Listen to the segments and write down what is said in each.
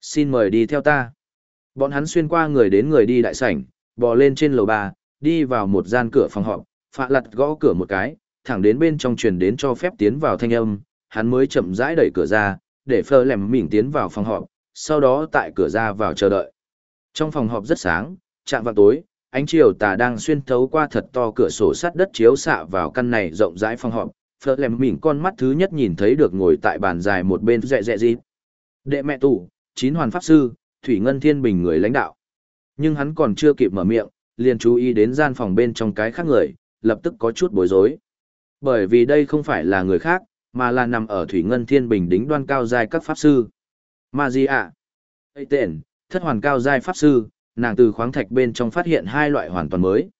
Xin mời đi theo ta. Bọn hắn xuyên qua người đến người đi đại sảnh, bò lên trên lầu ba, đi vào một gian cửa phòng họp, phạ lặt gõ cửa một cái, thẳng đến bên trong truyền đến cho phép tiến vào thanh âm, hắn mới chậm rãi đẩy cửa ra, để phơ lèm mỉm tiến vào phòng họp, sau đó tại cửa ra vào chờ đợi. Trong phòng họp rất sáng, chạm vào tối, ánh chiều tà đang xuyên thấu qua thật to cửa sổ sắt đất chiếu xạ vào căn này rộng rãi phòng họp. phơ lèm mỉm con mắt thứ nhất nhìn thấy được ngồi tại bàn dài một bên dẹ dẹ gì. Đệ mẹ tủ, chín hoàn pháp sư, Thủy Ngân Thiên Bình người lãnh đạo. Nhưng hắn còn chưa kịp mở miệng, liền chú ý đến gian phòng bên trong cái khác người, lập tức có chút bối rối. Bởi vì đây không phải là người khác, mà là nằm ở Thủy Ngân Thiên Bình đính đoan cao giai các pháp sư. Ma Di ạ. Ây tên, thất hoàn cao giai pháp sư, nàng từ khoáng thạch bên trong phát hiện hai loại hoàn toàn mới.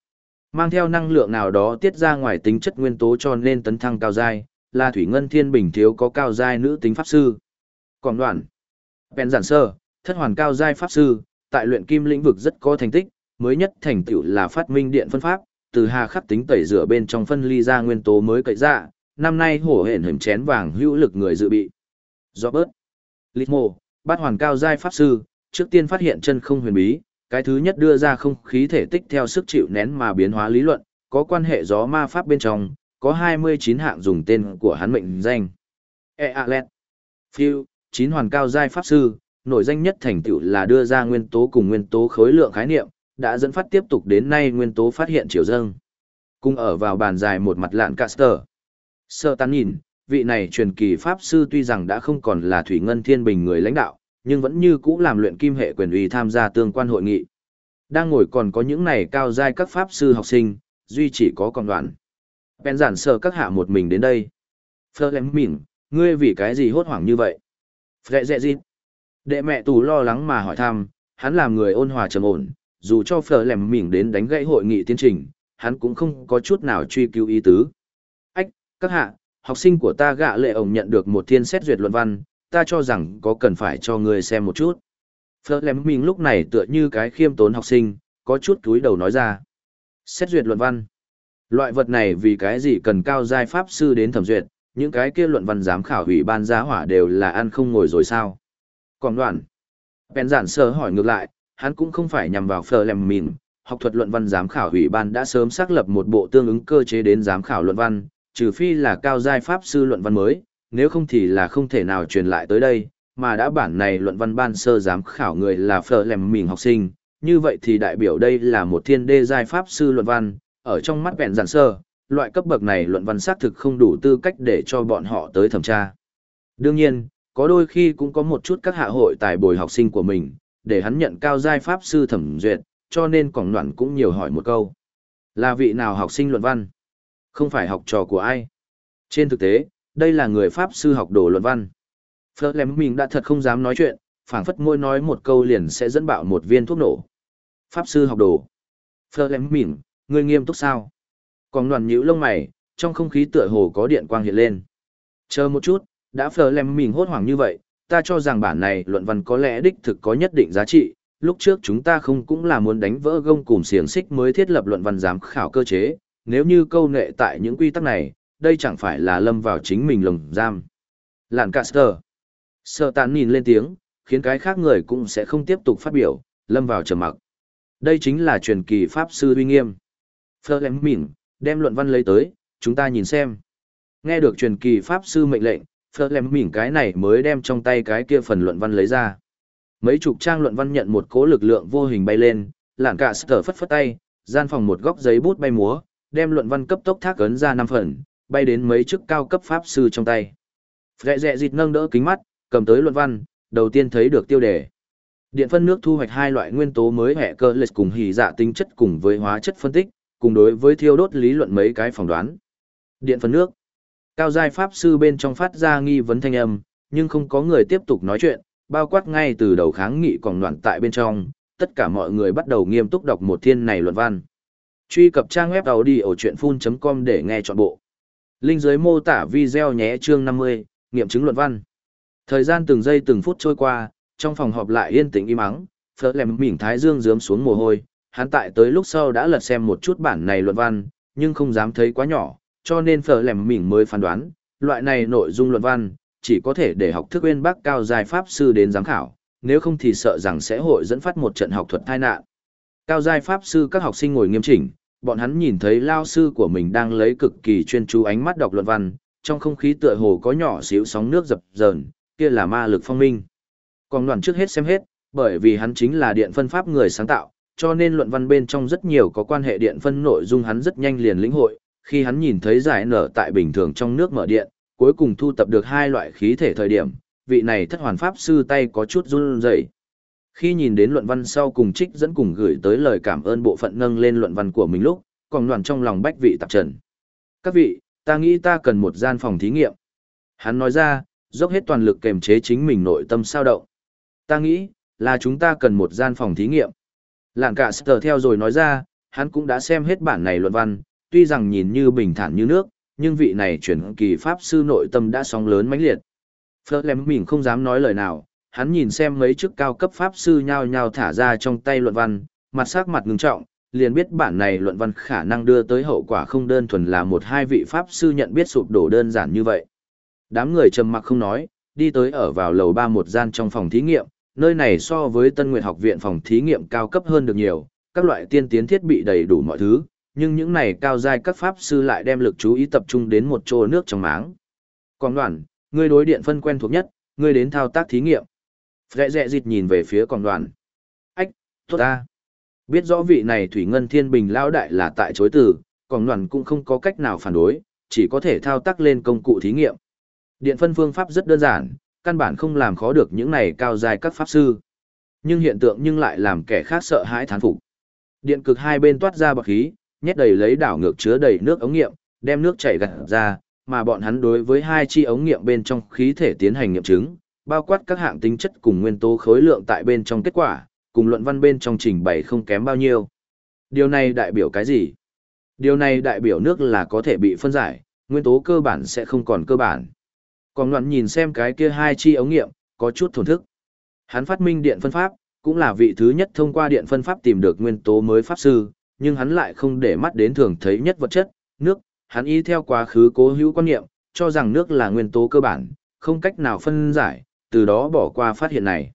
Mang theo năng lượng nào đó tiết ra ngoài tính chất nguyên tố cho nên tấn thăng cao giai, là Thủy Ngân Thiên Bình thiếu có cao giai nữ tính pháp sư. Còn đoạn. Bèn giản sơ, thất hoàn cao giai pháp sư, tại luyện kim lĩnh vực rất có thành tích, mới nhất thành tựu là phát minh điện phân pháp, từ hà khắc tính tẩy rửa bên trong phân ly ra nguyên tố mới cậy ra, năm nay hổ hển hình chén vàng hữu lực người dự bị. Robert, Litmo, bát hoàn cao giai pháp sư, trước tiên phát hiện chân không huyền bí, cái thứ nhất đưa ra không khí thể tích theo sức chịu nén mà biến hóa lý luận, có quan hệ gió ma pháp bên trong, có 29 hạng dùng tên của hắn mệnh danh. E-Alet, chín hoàn cao giai pháp sư, nổi danh nhất thành tựu là đưa ra nguyên tố cùng nguyên tố khối lượng khái niệm, đã dẫn phát tiếp tục đến nay nguyên tố phát hiện chiều dâng. Cùng ở vào bàn dài một mặt lạn caster. Sơ tán nhìn, vị này truyền kỳ pháp sư tuy rằng đã không còn là thủy ngân thiên bình người lãnh đạo, nhưng vẫn như cũ làm luyện kim hệ quyền uy tham gia tương quan hội nghị. Đang ngồi còn có những này cao giai các pháp sư học sinh, duy chỉ có còn đoạn. Bèn giản sơ các hạ một mình đến đây. Phơ lém mỉm, ngươi vì cái gì hốt hoảng như vậy? Phệ dẹ gì? Đệ mẹ tù lo lắng mà hỏi thăm, hắn làm người ôn hòa trầm ổn, dù cho phở lèm mỉm đến đánh gãy hội nghị tiến trình, hắn cũng không có chút nào truy cứu ý tứ. Ách, các hạ, học sinh của ta gạ lệ ổng nhận được một thiên xét duyệt luận văn, ta cho rằng có cần phải cho người xem một chút. Phở lèm mỉm lúc này tựa như cái khiêm tốn học sinh, có chút túi đầu nói ra. Xét duyệt luận văn. Loại vật này vì cái gì cần cao giai pháp sư đến thẩm duyệt, những cái kia luận văn giám khảo ủy ban giá hỏa đều là ăn không ngồi rồi sao. Còn đoạn, bèn giản sơ hỏi ngược lại, hắn cũng không phải nhằm vào phờ lèm mìn, học thuật luận văn giám khảo ủy ban đã sớm xác lập một bộ tương ứng cơ chế đến giám khảo luận văn, trừ phi là cao giai pháp sư luận văn mới, nếu không thì là không thể nào truyền lại tới đây, mà đã bản này luận văn ban sơ giám khảo người là phờ lèm mìn học sinh, như vậy thì đại biểu đây là một thiên đê giai pháp sư luận văn, ở trong mắt bèn giản sơ, loại cấp bậc này luận văn xác thực không đủ tư cách để cho bọn họ tới thẩm tra. Đương nhiên, có đôi khi cũng có một chút các hạ hội tài bồi học sinh của mình, để hắn nhận cao giai pháp sư thẩm duyệt, cho nên quảng đoạn cũng nhiều hỏi một câu. Là vị nào học sinh luận văn? Không phải học trò của ai? Trên thực tế, đây là người pháp sư học đồ luận văn. Phớt lém mình đã thật không dám nói chuyện, phảng phất môi nói một câu liền sẽ dẫn bạo một viên thuốc nổ. Pháp sư học đồ. Phớt lém mình, người nghiêm túc sao? Còn đoàn nhữ lông mày, trong không khí tựa hồ có điện quang hiện lên. Chờ một chút, đã phờ lem mình hốt hoảng như vậy, ta cho rằng bản này luận văn có lẽ đích thực có nhất định giá trị. Lúc trước chúng ta không cũng là muốn đánh vỡ gông cùng xiềng xích mới thiết lập luận văn giám khảo cơ chế, nếu như câu nệ tại những quy tắc này, đây chẳng phải là lâm vào chính mình lồng giam. Lạn Caster. Sợ tàn nhìn lên tiếng, khiến cái khác người cũng sẽ không tiếp tục phát biểu, lâm vào trầm mặc. Đây chính là truyền kỳ Pháp Sư uy nghiêm. Phơ lem mỉn, đem luận văn lấy tới, chúng ta nhìn xem. Nghe được truyền kỳ Pháp Sư mệnh lệnh, Phơ lem mỉm cái này mới đem trong tay cái kia phần luận văn lấy ra. Mấy chục trang luận văn nhận một cố lực lượng vô hình bay lên, lạn cả sở phất phất tay, gian phòng một góc giấy bút bay múa, đem luận văn cấp tốc thác ấn ra năm phần, bay đến mấy chức cao cấp pháp sư trong tay. Phệ dẹ dịt nâng đỡ kính mắt, cầm tới luận văn, đầu tiên thấy được tiêu đề. Điện phân nước thu hoạch hai loại nguyên tố mới hệ cơ lịch cùng hỉ dạ tính chất cùng với hóa chất phân tích, cùng đối với thiêu đốt lý luận mấy cái phỏng đoán. Điện phân nước. Cao giai pháp sư bên trong phát ra nghi vấn thanh âm, nhưng không có người tiếp tục nói chuyện, bao quát ngay từ đầu kháng nghị còn loạn tại bên trong, tất cả mọi người bắt đầu nghiêm túc đọc một thiên này luận văn. Truy cập trang web đầu đi ở chuyện full.com để nghe trọn bộ. Linh dưới mô tả video nhé chương 50, nghiệm chứng luận văn. Thời gian từng giây từng phút trôi qua, trong phòng họp lại yên tĩnh im ắng, phớt lèm mỉm thái dương dướm xuống mồ hôi, hắn tại tới lúc sau đã lật xem một chút bản này luận văn, nhưng không dám thấy quá nhỏ, cho nên phở lẻm mình mới phán đoán, loại này nội dung luận văn, chỉ có thể để học thức uyên bác cao dài pháp sư đến giám khảo, nếu không thì sợ rằng sẽ hội dẫn phát một trận học thuật tai nạn. Cao giai pháp sư các học sinh ngồi nghiêm chỉnh, bọn hắn nhìn thấy lao sư của mình đang lấy cực kỳ chuyên chú ánh mắt đọc luận văn, trong không khí tựa hồ có nhỏ xíu sóng nước dập dờn, kia là ma lực phong minh. Còn đoàn trước hết xem hết, bởi vì hắn chính là điện phân pháp người sáng tạo, cho nên luận văn bên trong rất nhiều có quan hệ điện phân nội dung hắn rất nhanh liền lĩnh hội, khi hắn nhìn thấy giải nở tại bình thường trong nước mở điện, cuối cùng thu tập được hai loại khí thể thời điểm, vị này thất hoàn pháp sư tay có chút run rẩy. Khi nhìn đến luận văn sau cùng trích dẫn cùng gửi tới lời cảm ơn bộ phận nâng lên luận văn của mình lúc, còn đoàn trong lòng bách vị tạp trần. Các vị, ta nghĩ ta cần một gian phòng thí nghiệm. Hắn nói ra, dốc hết toàn lực kềm chế chính mình nội tâm sao động. Ta nghĩ, là chúng ta cần một gian phòng thí nghiệm. Lạng cả sờ theo rồi nói ra, hắn cũng đã xem hết bản này luận văn, tuy rằng nhìn như bình thản như nước, nhưng vị này chuyển kỳ pháp sư nội tâm đã sóng lớn mãnh liệt. Phớt lém mình không dám nói lời nào, hắn nhìn xem mấy chức cao cấp pháp sư nhao nhao thả ra trong tay luận văn, mặt sắc mặt ngưng trọng, liền biết bản này luận văn khả năng đưa tới hậu quả không đơn thuần là một hai vị pháp sư nhận biết sụp đổ đơn giản như vậy. Đám người trầm mặc không nói, đi tới ở vào lầu ba một gian trong phòng thí nghiệm, nơi này so với Tân Nguyệt học viện phòng thí nghiệm cao cấp hơn được nhiều, các loại tiên tiến thiết bị đầy đủ mọi thứ, nhưng những này cao giai các pháp sư lại đem lực chú ý tập trung đến một chỗ nước trong máng. Còn đoàn, ngươi đối điện phân quen thuộc nhất, ngươi đến thao tác thí nghiệm. Rẽ rẽ dịt nhìn về phía còn đoàn. Ách, tốt ta. Biết rõ vị này Thủy Ngân Thiên Bình lao đại là tại chối từ, còn đoàn cũng không có cách nào phản đối, chỉ có thể thao tác lên công cụ thí nghiệm. Điện phân phương pháp rất đơn giản, căn bản không làm khó được những này cao dài các pháp sư. Nhưng hiện tượng nhưng lại làm kẻ khác sợ hãi thán phục. Điện cực hai bên toát ra bọc khí, nhét đầy lấy đảo ngược chứa đầy nước ống nghiệm, đem nước chảy gặt ra, mà bọn hắn đối với hai chi ống nghiệm bên trong khí thể tiến hành nghiệm chứng, bao quát các hạng tính chất cùng nguyên tố khối lượng tại bên trong kết quả, cùng luận văn bên trong trình bày không kém bao nhiêu. Điều này đại biểu cái gì? Điều này đại biểu nước là có thể bị phân giải, nguyên tố cơ bản sẽ không còn cơ bản. Còn loạn nhìn xem cái kia hai chi ống nghiệm, có chút thổn thức. Hắn phát minh điện phân pháp, cũng là vị thứ nhất thông qua điện phân pháp tìm được nguyên tố mới pháp sư, nhưng hắn lại không để mắt đến thường thấy nhất vật chất, nước, hắn y theo quá khứ cố hữu quan niệm, cho rằng nước là nguyên tố cơ bản, không cách nào phân giải, từ đó bỏ qua phát hiện này.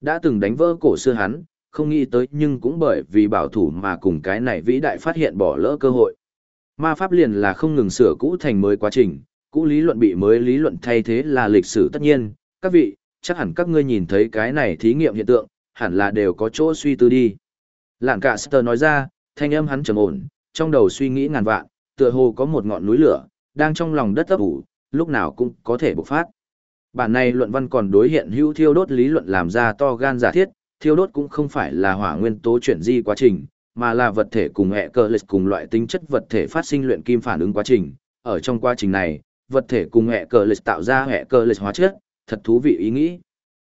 Đã từng đánh vỡ cổ xưa hắn, không nghĩ tới nhưng cũng bởi vì bảo thủ mà cùng cái này vĩ đại phát hiện bỏ lỡ cơ hội. Ma pháp liền là không ngừng sửa cũ thành mới quá trình, cũ lý luận bị mới lý luận thay thế là lịch sử tất nhiên. Các vị, chắc hẳn các ngươi nhìn thấy cái này thí nghiệm hiện tượng, hẳn là đều có chỗ suy tư đi. Lạng cả Sơ nói ra, thanh âm hắn trầm ổn, trong đầu suy nghĩ ngàn vạn, tựa hồ có một ngọn núi lửa, đang trong lòng đất ấp ủ, lúc nào cũng có thể bộc phát. Bản này luận văn còn đối hiện hữu thiêu đốt lý luận làm ra to gan giả thiết, thiêu đốt cũng không phải là hỏa nguyên tố chuyển di quá trình, mà là vật thể cùng hệ cơ lịch cùng loại tính chất vật thể phát sinh luyện kim phản ứng quá trình. Ở trong quá trình này, vật thể cùng hệ cờ lịch tạo ra hệ cờ lịch hóa chất, thật thú vị ý nghĩ.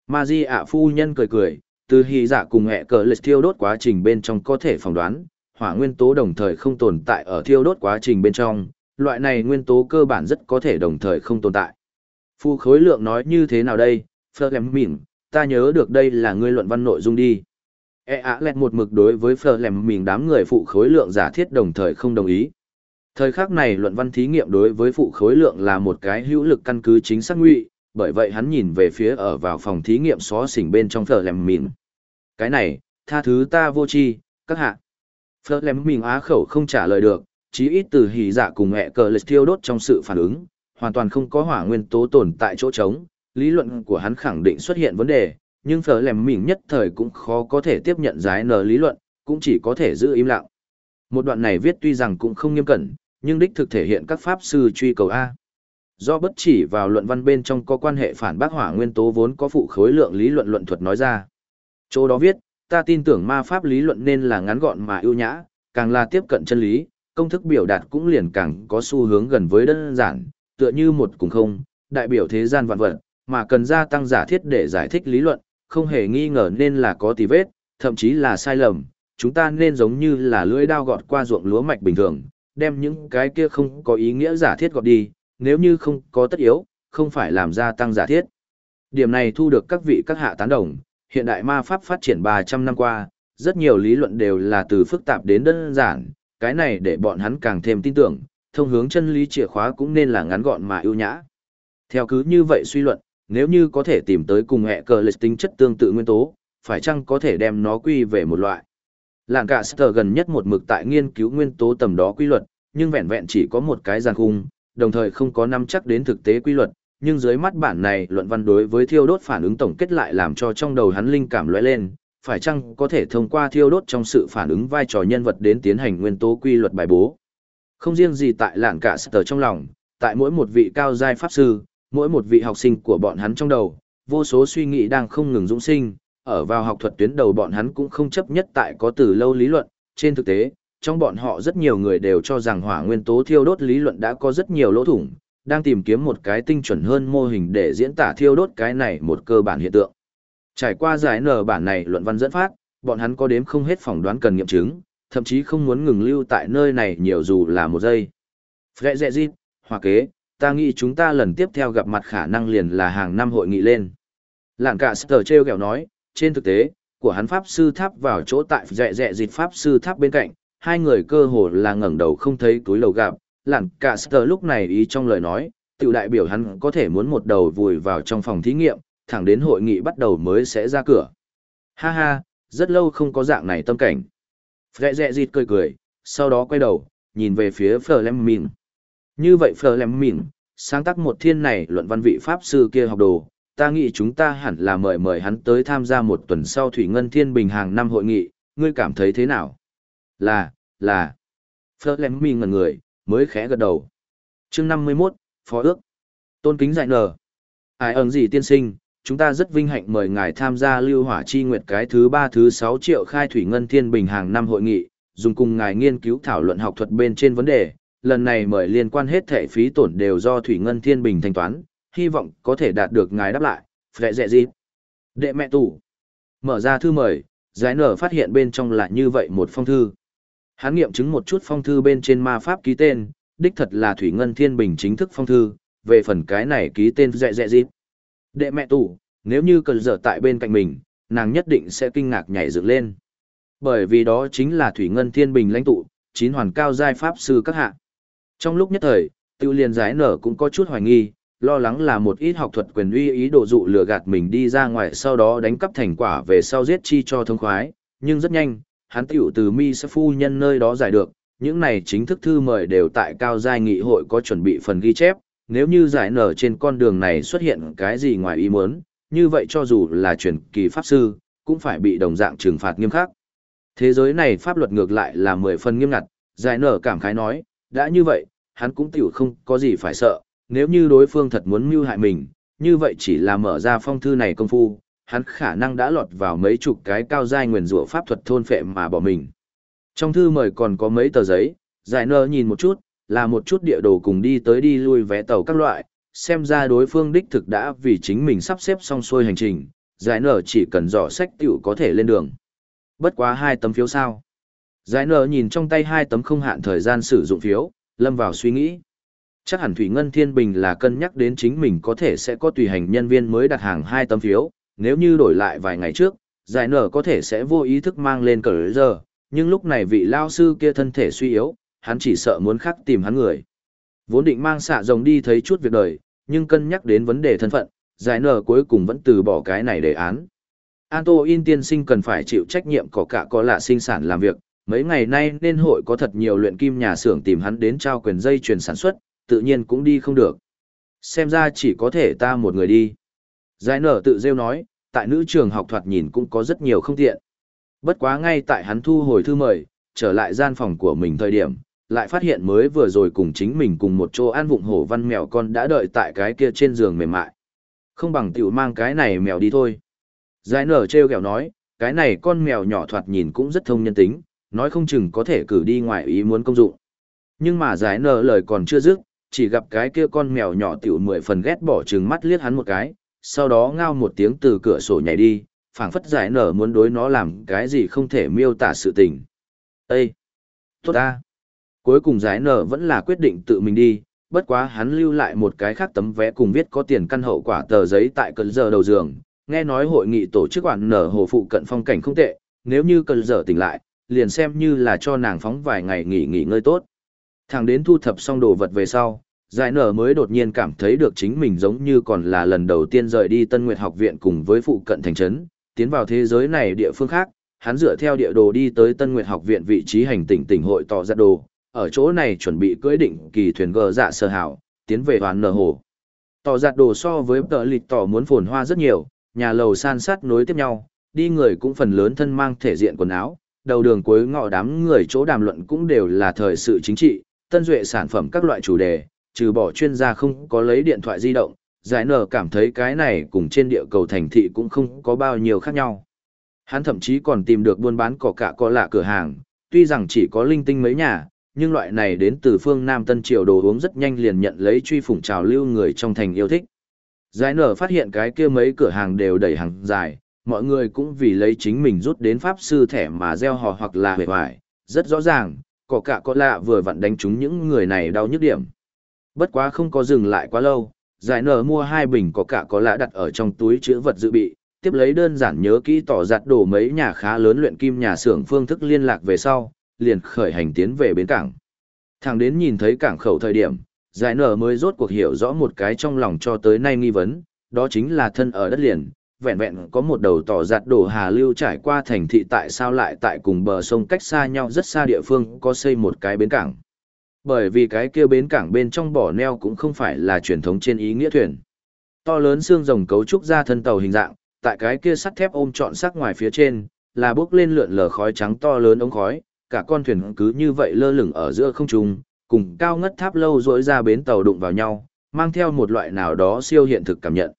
Ma Di ạ phu nhân cười cười, từ hy giả dạ cùng hệ cờ lịch thiêu đốt quá trình bên trong có thể phỏng đoán, hỏa nguyên tố đồng thời không tồn tại ở thiêu đốt quá trình bên trong, loại này nguyên tố cơ bản rất có thể đồng thời không tồn tại. Phu khối lượng nói như thế nào đây, Phơ Lem ta nhớ được đây là ngươi luận văn nội dung đi. E ạ lẹt một mực đối với Phơ Lem đám người phụ khối lượng giả thiết đồng thời không đồng ý. Thời khắc này luận văn thí nghiệm đối với phụ khối lượng là một cái hữu lực căn cứ chính xác ngụy, bởi vậy hắn nhìn về phía ở vào phòng thí nghiệm xó xỉnh bên trong phở lèm mìn. Cái này, tha thứ ta vô tri, các hạ. Phở lèm mìn á khẩu không trả lời được, chí ít từ hỉ dạ cùng mẹ cờ lịch thiêu đốt trong sự phản ứng, hoàn toàn không có hỏa nguyên tố tồn tại chỗ trống, lý luận của hắn khẳng định xuất hiện vấn đề, nhưng phở lèm mìn nhất thời cũng khó có thể tiếp nhận giải nở lý luận, cũng chỉ có thể giữ im lặng. Một đoạn này viết tuy rằng cũng không nghiêm cẩn, nhưng đích thực thể hiện các pháp sư truy cầu A. Do bất chỉ vào luận văn bên trong có quan hệ phản bác hỏa nguyên tố vốn có phụ khối lượng lý luận luận thuật nói ra. Chỗ đó viết, ta tin tưởng ma pháp lý luận nên là ngắn gọn mà ưu nhã, càng là tiếp cận chân lý, công thức biểu đạt cũng liền càng có xu hướng gần với đơn giản, tựa như một cùng không, đại biểu thế gian vạn vật, mà cần gia tăng giả thiết để giải thích lý luận, không hề nghi ngờ nên là có tì vết, thậm chí là sai lầm, chúng ta nên giống như là lưỡi dao gọt qua ruộng lúa mạch bình thường, đem những cái kia không có ý nghĩa giả thiết gọt đi, nếu như không có tất yếu, không phải làm ra tăng giả thiết. Điểm này thu được các vị các hạ tán đồng, hiện đại ma pháp phát triển 300 năm qua, rất nhiều lý luận đều là từ phức tạp đến đơn giản, cái này để bọn hắn càng thêm tin tưởng, thông hướng chân lý chìa khóa cũng nên là ngắn gọn mà ưu nhã. Theo cứ như vậy suy luận, nếu như có thể tìm tới cùng hệ cờ lịch tính chất tương tự nguyên tố, phải chăng có thể đem nó quy về một loại. Lạn cả sở gần nhất một mực tại nghiên cứu nguyên tố tầm đó quy luật, nhưng vẹn vẹn chỉ có một cái giàn khung, đồng thời không có nắm chắc đến thực tế quy luật, nhưng dưới mắt bản này luận văn đối với thiêu đốt phản ứng tổng kết lại làm cho trong đầu hắn linh cảm lóe lên, phải chăng có thể thông qua thiêu đốt trong sự phản ứng vai trò nhân vật đến tiến hành nguyên tố quy luật bài bố. Không riêng gì tại lạn cả sở trong lòng, tại mỗi một vị cao giai pháp sư, mỗi một vị học sinh của bọn hắn trong đầu, vô số suy nghĩ đang không ngừng dũng sinh, ở vào học thuật tuyến đầu bọn hắn cũng không chấp nhất tại có từ lâu lý luận, trên thực tế, trong bọn họ rất nhiều người đều cho rằng hỏa nguyên tố thiêu đốt lý luận đã có rất nhiều lỗ thủng, đang tìm kiếm một cái tinh chuẩn hơn mô hình để diễn tả thiêu đốt cái này một cơ bản hiện tượng. Trải qua giải nở bản này luận văn dẫn phát, bọn hắn có đếm không hết phỏng đoán cần nghiệm chứng, thậm chí không muốn ngừng lưu tại nơi này nhiều dù là một giây. Phệ dẹ dịp, hòa kế, ta nghĩ chúng ta lần tiếp theo gặp mặt khả năng liền là hàng năm hội nghị lên. lạng cả sở treo kẹo nói, trên thực tế, của hắn pháp sư tháp vào chỗ tại dẹ dẹ dịch pháp sư tháp bên cạnh, hai người cơ hồ là ngẩng đầu không thấy túi lầu gặp, lặn cả sờ lúc này ý trong lời nói, tiểu đại biểu hắn có thể muốn một đầu vùi vào trong phòng thí nghiệm, thẳng đến hội nghị bắt đầu mới sẽ ra cửa. Ha ha, rất lâu không có dạng này tâm cảnh. Dẹ dẹ dịch cười cười, sau đó quay đầu, nhìn về phía Fleming. Như vậy Fleming, sáng tác một thiên này luận văn vị pháp sư kia học đồ, ta nghĩ chúng ta hẳn là mời mời hắn tới tham gia một tuần sau Thủy Ngân Thiên Bình hàng năm hội nghị, ngươi cảm thấy thế nào? Là, là. Phớt lém mi ngần người, mới khẽ gật đầu. chương 51, Phó ước. Tôn kính dạy nở. Ai ẩn gì tiên sinh, chúng ta rất vinh hạnh mời ngài tham gia lưu hỏa chi nguyệt cái thứ ba thứ 6 triệu khai Thủy Ngân Thiên Bình hàng năm hội nghị, dùng cùng ngài nghiên cứu thảo luận học thuật bên trên vấn đề. Lần này mời liên quan hết thể phí tổn đều do Thủy Ngân Thiên Bình thanh toán, hy vọng có thể đạt được ngài đáp lại, phệ dẹ gì. Đệ mẹ tủ. Mở ra thư mời, giải nở phát hiện bên trong là như vậy một phong thư. Hắn nghiệm chứng một chút phong thư bên trên ma pháp ký tên, đích thật là Thủy Ngân Thiên Bình chính thức phong thư, về phần cái này ký tên dẹ dẹ dịp. Đệ mẹ tủ, nếu như cần dở tại bên cạnh mình, nàng nhất định sẽ kinh ngạc nhảy dựng lên. Bởi vì đó chính là Thủy Ngân Thiên Bình lãnh tụ, chín hoàn cao giai pháp sư các hạ. Trong lúc nhất thời, tiêu liền giải nở cũng có chút hoài nghi, lo lắng là một ít học thuật quyền uy ý đồ dụ lừa gạt mình đi ra ngoài sau đó đánh cắp thành quả về sau giết chi cho thông khoái, nhưng rất nhanh, hắn tiểu từ mi sẽ phu nhân nơi đó giải được, những này chính thức thư mời đều tại cao giai nghị hội có chuẩn bị phần ghi chép, nếu như giải nở trên con đường này xuất hiện cái gì ngoài ý muốn, như vậy cho dù là truyền kỳ pháp sư, cũng phải bị đồng dạng trừng phạt nghiêm khắc. Thế giới này pháp luật ngược lại là mười phần nghiêm ngặt, giải nở cảm khái nói, đã như vậy, hắn cũng tiểu không có gì phải sợ, nếu như đối phương thật muốn mưu hại mình, như vậy chỉ là mở ra phong thư này công phu, hắn khả năng đã lọt vào mấy chục cái cao giai nguyền rủa pháp thuật thôn phệ mà bỏ mình. Trong thư mời còn có mấy tờ giấy, giải nơ nhìn một chút, là một chút địa đồ cùng đi tới đi lui vé tàu các loại, xem ra đối phương đích thực đã vì chính mình sắp xếp xong xuôi hành trình, giải nở chỉ cần dò sách tiểu có thể lên đường. Bất quá hai tấm phiếu sao. Giải nở nhìn trong tay hai tấm không hạn thời gian sử dụng phiếu, lâm vào suy nghĩ. Chắc hẳn Thủy Ngân Thiên Bình là cân nhắc đến chính mình có thể sẽ có tùy hành nhân viên mới đặt hàng hai tấm phiếu, nếu như đổi lại vài ngày trước, giải nở có thể sẽ vô ý thức mang lên cờ giờ, nhưng lúc này vị lao sư kia thân thể suy yếu, hắn chỉ sợ muốn khắc tìm hắn người. Vốn định mang xạ rồng đi thấy chút việc đời, nhưng cân nhắc đến vấn đề thân phận, giải nở cuối cùng vẫn từ bỏ cái này đề án. Anto In tiên sinh cần phải chịu trách nhiệm có cả có lạ sinh sản làm việc, mấy ngày nay nên hội có thật nhiều luyện kim nhà xưởng tìm hắn đến trao quyền dây chuyền sản xuất, tự nhiên cũng đi không được. Xem ra chỉ có thể ta một người đi. Giải nở tự rêu nói, tại nữ trường học thoạt nhìn cũng có rất nhiều không tiện. Bất quá ngay tại hắn thu hồi thư mời, trở lại gian phòng của mình thời điểm, lại phát hiện mới vừa rồi cùng chính mình cùng một chỗ an vụng hổ văn mèo con đã đợi tại cái kia trên giường mềm mại. Không bằng tiểu mang cái này mèo đi thôi. Giải nở treo kẹo nói, cái này con mèo nhỏ thoạt nhìn cũng rất thông nhân tính, nói không chừng có thể cử đi ngoài ý muốn công dụng. Nhưng mà giải nở lời còn chưa dứt, chỉ gặp cái kia con mèo nhỏ tiểu mười phần ghét bỏ trừng mắt liếc hắn một cái, sau đó ngao một tiếng từ cửa sổ nhảy đi, phảng phất giải nở muốn đối nó làm cái gì không thể miêu tả sự tình. Ê! Tốt ta! Cuối cùng giải nở vẫn là quyết định tự mình đi, bất quá hắn lưu lại một cái khác tấm vé cùng viết có tiền căn hậu quả tờ giấy tại cơn giờ đầu giường. Nghe nói hội nghị tổ chức quản nở hồ phụ cận phong cảnh không tệ, nếu như cơn giờ tỉnh lại, liền xem như là cho nàng phóng vài ngày nghỉ nghỉ ngơi tốt. Thằng đến thu thập xong đồ vật về sau, giải nở mới đột nhiên cảm thấy được chính mình giống như còn là lần đầu tiên rời đi Tân Nguyệt học viện cùng với phụ cận thành trấn, tiến vào thế giới này địa phương khác, hắn dựa theo địa đồ đi tới Tân Nguyệt học viện vị trí hành tỉnh tỉnh hội tỏ ra đồ, ở chỗ này chuẩn bị cưỡi định kỳ thuyền gờ dạ sơ hảo, tiến về hoàn nở hồ. Tỏ giặt đồ so với tờ lịch tỏ muốn phồn hoa rất nhiều, nhà lầu san sát nối tiếp nhau, đi người cũng phần lớn thân mang thể diện quần áo, đầu đường cuối ngõ đám người chỗ đàm luận cũng đều là thời sự chính trị, tân duệ sản phẩm các loại chủ đề, trừ bỏ chuyên gia không có lấy điện thoại di động, giải nở cảm thấy cái này cùng trên địa cầu thành thị cũng không có bao nhiêu khác nhau. Hắn thậm chí còn tìm được buôn bán cỏ cả có lạ cửa hàng, tuy rằng chỉ có linh tinh mấy nhà, nhưng loại này đến từ phương Nam Tân Triều đồ uống rất nhanh liền nhận lấy truy phủng trào lưu người trong thành yêu thích. Giải nở phát hiện cái kia mấy cửa hàng đều đầy hàng dài, mọi người cũng vì lấy chính mình rút đến pháp sư thẻ mà gieo hò hoặc là hề hoài, rất rõ ràng, cỏ cả có lạ vừa vặn đánh trúng những người này đau nhức điểm. Bất quá không có dừng lại quá lâu, giải nở mua hai bình cỏ cả có lạ đặt ở trong túi chữ vật dự bị, tiếp lấy đơn giản nhớ kỹ tỏ giặt đổ mấy nhà khá lớn luyện kim nhà xưởng phương thức liên lạc về sau, liền khởi hành tiến về bến cảng. Thằng đến nhìn thấy cảng khẩu thời điểm, giải nở mới rốt cuộc hiểu rõ một cái trong lòng cho tới nay nghi vấn, đó chính là thân ở đất liền, vẹn vẹn có một đầu tỏ giặt đổ hà lưu trải qua thành thị tại sao lại tại cùng bờ sông cách xa nhau rất xa địa phương có xây một cái bến cảng. Bởi vì cái kia bến cảng bên trong bỏ neo cũng không phải là truyền thống trên ý nghĩa thuyền. To lớn xương rồng cấu trúc ra thân tàu hình dạng, tại cái kia sắt thép ôm trọn sắc ngoài phía trên, là bước lên lượn lờ khói trắng to lớn ống khói, cả con thuyền cứ như vậy lơ lửng ở giữa không trung, cùng cao ngất tháp lâu rỗi ra bến tàu đụng vào nhau, mang theo một loại nào đó siêu hiện thực cảm nhận.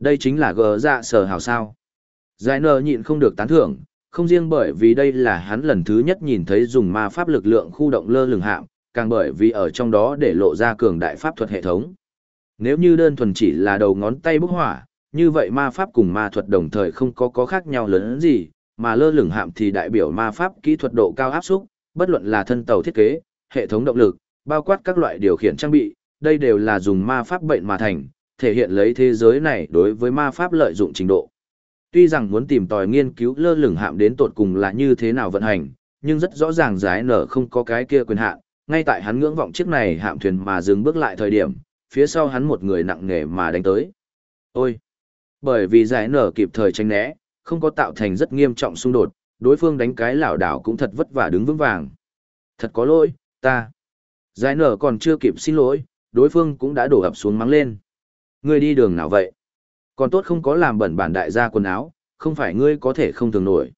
Đây chính là gờ dạ sở hào sao. Giải nờ nhịn không được tán thưởng, không riêng bởi vì đây là hắn lần thứ nhất nhìn thấy dùng ma pháp lực lượng khu động lơ lửng hạm, càng bởi vì ở trong đó để lộ ra cường đại pháp thuật hệ thống. Nếu như đơn thuần chỉ là đầu ngón tay bốc hỏa, như vậy ma pháp cùng ma thuật đồng thời không có có khác nhau lớn gì, mà lơ lửng hạm thì đại biểu ma pháp kỹ thuật độ cao áp xúc, bất luận là thân tàu thiết kế, hệ thống động lực, bao quát các loại điều khiển trang bị, đây đều là dùng ma pháp bệnh mà thành, thể hiện lấy thế giới này đối với ma pháp lợi dụng trình độ. Tuy rằng muốn tìm tòi nghiên cứu lơ lửng hạm đến tột cùng là như thế nào vận hành, nhưng rất rõ ràng giải nở không có cái kia quyền hạn, ngay tại hắn ngưỡng vọng chiếc này hạm thuyền mà dừng bước lại thời điểm, phía sau hắn một người nặng nề mà đánh tới. Ôi! Bởi vì giải nở kịp thời tránh né, không có tạo thành rất nghiêm trọng xung đột, đối phương đánh cái lảo đảo cũng thật vất vả đứng vững vàng. Thật có lỗi, ta. Giải nở còn chưa kịp xin lỗi, đối phương cũng đã đổ ập xuống mắng lên. Ngươi đi đường nào vậy? Còn tốt không có làm bẩn bản đại gia quần áo, không phải ngươi có thể không thường nổi.